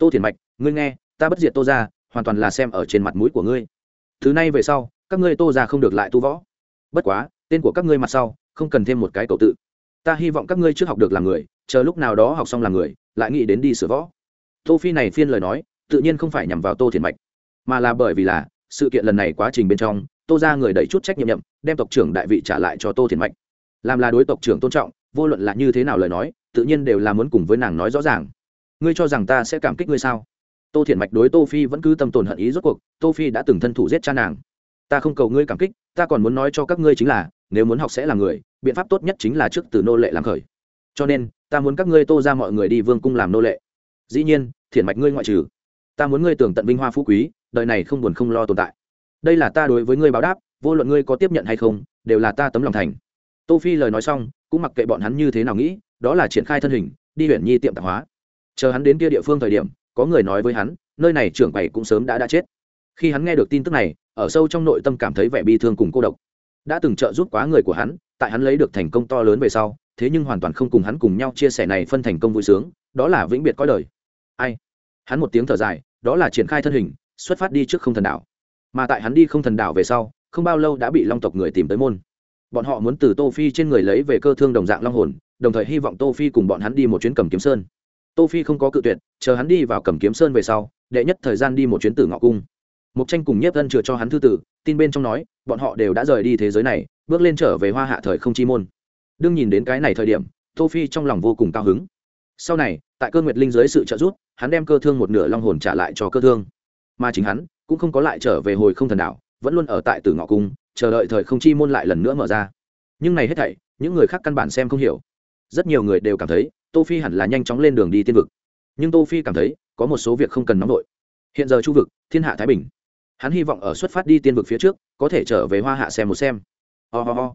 tô thiền mạch, ngươi nghe, ta bất diệt tô ra hoàn toàn là xem ở trên mặt mũi của ngươi. Thứ này về sau, các ngươi tô ra không được lại tu võ. Bất quá, tên của các ngươi mặt sau, không cần thêm một cái cầu tự. Ta hy vọng các ngươi trước học được làm người, chờ lúc nào đó học xong làm người, lại nghĩ đến đi sửa võ. Tô phi này phiên lời nói, tự nhiên không phải nhằm vào tô thiền mạch, mà là bởi vì là, sự kiện lần này quá trình bên trong, tô ra người đẩy chút trách nhiệm nhậm, đem tộc trưởng đại vị trả lại cho tô thiền mạch. Làm là đối tộc trưởng tôn trọng, vô luận là như thế nào lời nói, tự nhiên đều là muốn cùng với nàng nói rõ ràng. Ngươi cho rằng ta sẽ cảm kích ngươi sao? Tô thiện mạch đối tô phi vẫn cứ tâm tồn hận ý rốt cuộc, tô phi đã từng thân thủ giết cha nàng. Ta không cầu ngươi cảm kích, ta còn muốn nói cho các ngươi chính là, nếu muốn học sẽ là người, biện pháp tốt nhất chính là trước từ nô lệ làm khởi. Cho nên, ta muốn các ngươi tô ra mọi người đi vương cung làm nô lệ. Dĩ nhiên thiện mạch ngươi ngoại trừ. Ta muốn ngươi tưởng tận vinh hoa phú quý, đời này không buồn không lo tồn tại. Đây là ta đối với ngươi báo đáp, vô luận ngươi có tiếp nhận hay không, đều là ta tấm lòng thành. Tô phi lời nói xong, cũng mặc kệ bọn hắn như thế nào nghĩ, đó là triển khai thân hình, đi huyện nhi tiệm tạp hóa. Chờ hắn đến kia địa phương thời điểm có người nói với hắn, nơi này trưởng quầy cũng sớm đã đã chết. Khi hắn nghe được tin tức này, ở sâu trong nội tâm cảm thấy vẻ bi thương cùng cô độc. Đã từng trợ giúp quá người của hắn, tại hắn lấy được thành công to lớn về sau, thế nhưng hoàn toàn không cùng hắn cùng nhau chia sẻ này phân thành công vui sướng, đó là vĩnh biệt có đời. Ai? Hắn một tiếng thở dài, đó là triển khai thân hình, xuất phát đi trước không thần đảo. Mà tại hắn đi không thần đảo về sau, không bao lâu đã bị long tộc người tìm tới môn. Bọn họ muốn từ tô phi trên người lấy về cơ thương đồng dạng long hồn, đồng thời hy vọng tô phi cùng bọn hắn đi một chuyến cầm kiếm sơn tô phi không có cự tuyệt, chờ hắn đi vào cầm kiếm sơn về sau, đệ nhất thời gian đi một chuyến tử ngọ cung. Mục tranh cùng nhiếp thân chừa cho hắn thư tử, tin bên trong nói, bọn họ đều đã rời đi thế giới này, bước lên trở về hoa hạ thời không chi môn. Đương nhìn đến cái này thời điểm, tô phi trong lòng vô cùng cao hứng. Sau này, tại cơ nguyệt linh dưới sự trợ giúp, hắn đem cơ thương một nửa long hồn trả lại cho cơ thương. Mà chính hắn, cũng không có lại trở về hồi không thần đạo vẫn luôn ở tại tử ngọ cung, chờ đợi thời không chi môn lại lần nữa mở ra. Nhưng này hết thảy, những người khác căn bản xem không hiểu. Rất nhiều người đều cảm thấy tô phi hẳn là nhanh chóng lên đường đi tiên vực. Nhưng tô phi cảm thấy, có một số việc không cần nóng nổi hiện giờ chu vực, thiên hạ thái bình. Hắn hy vọng ở xuất phát đi tiên vực phía trước, có thể trở về hoa hạ xem một xem. Ho、oh ho.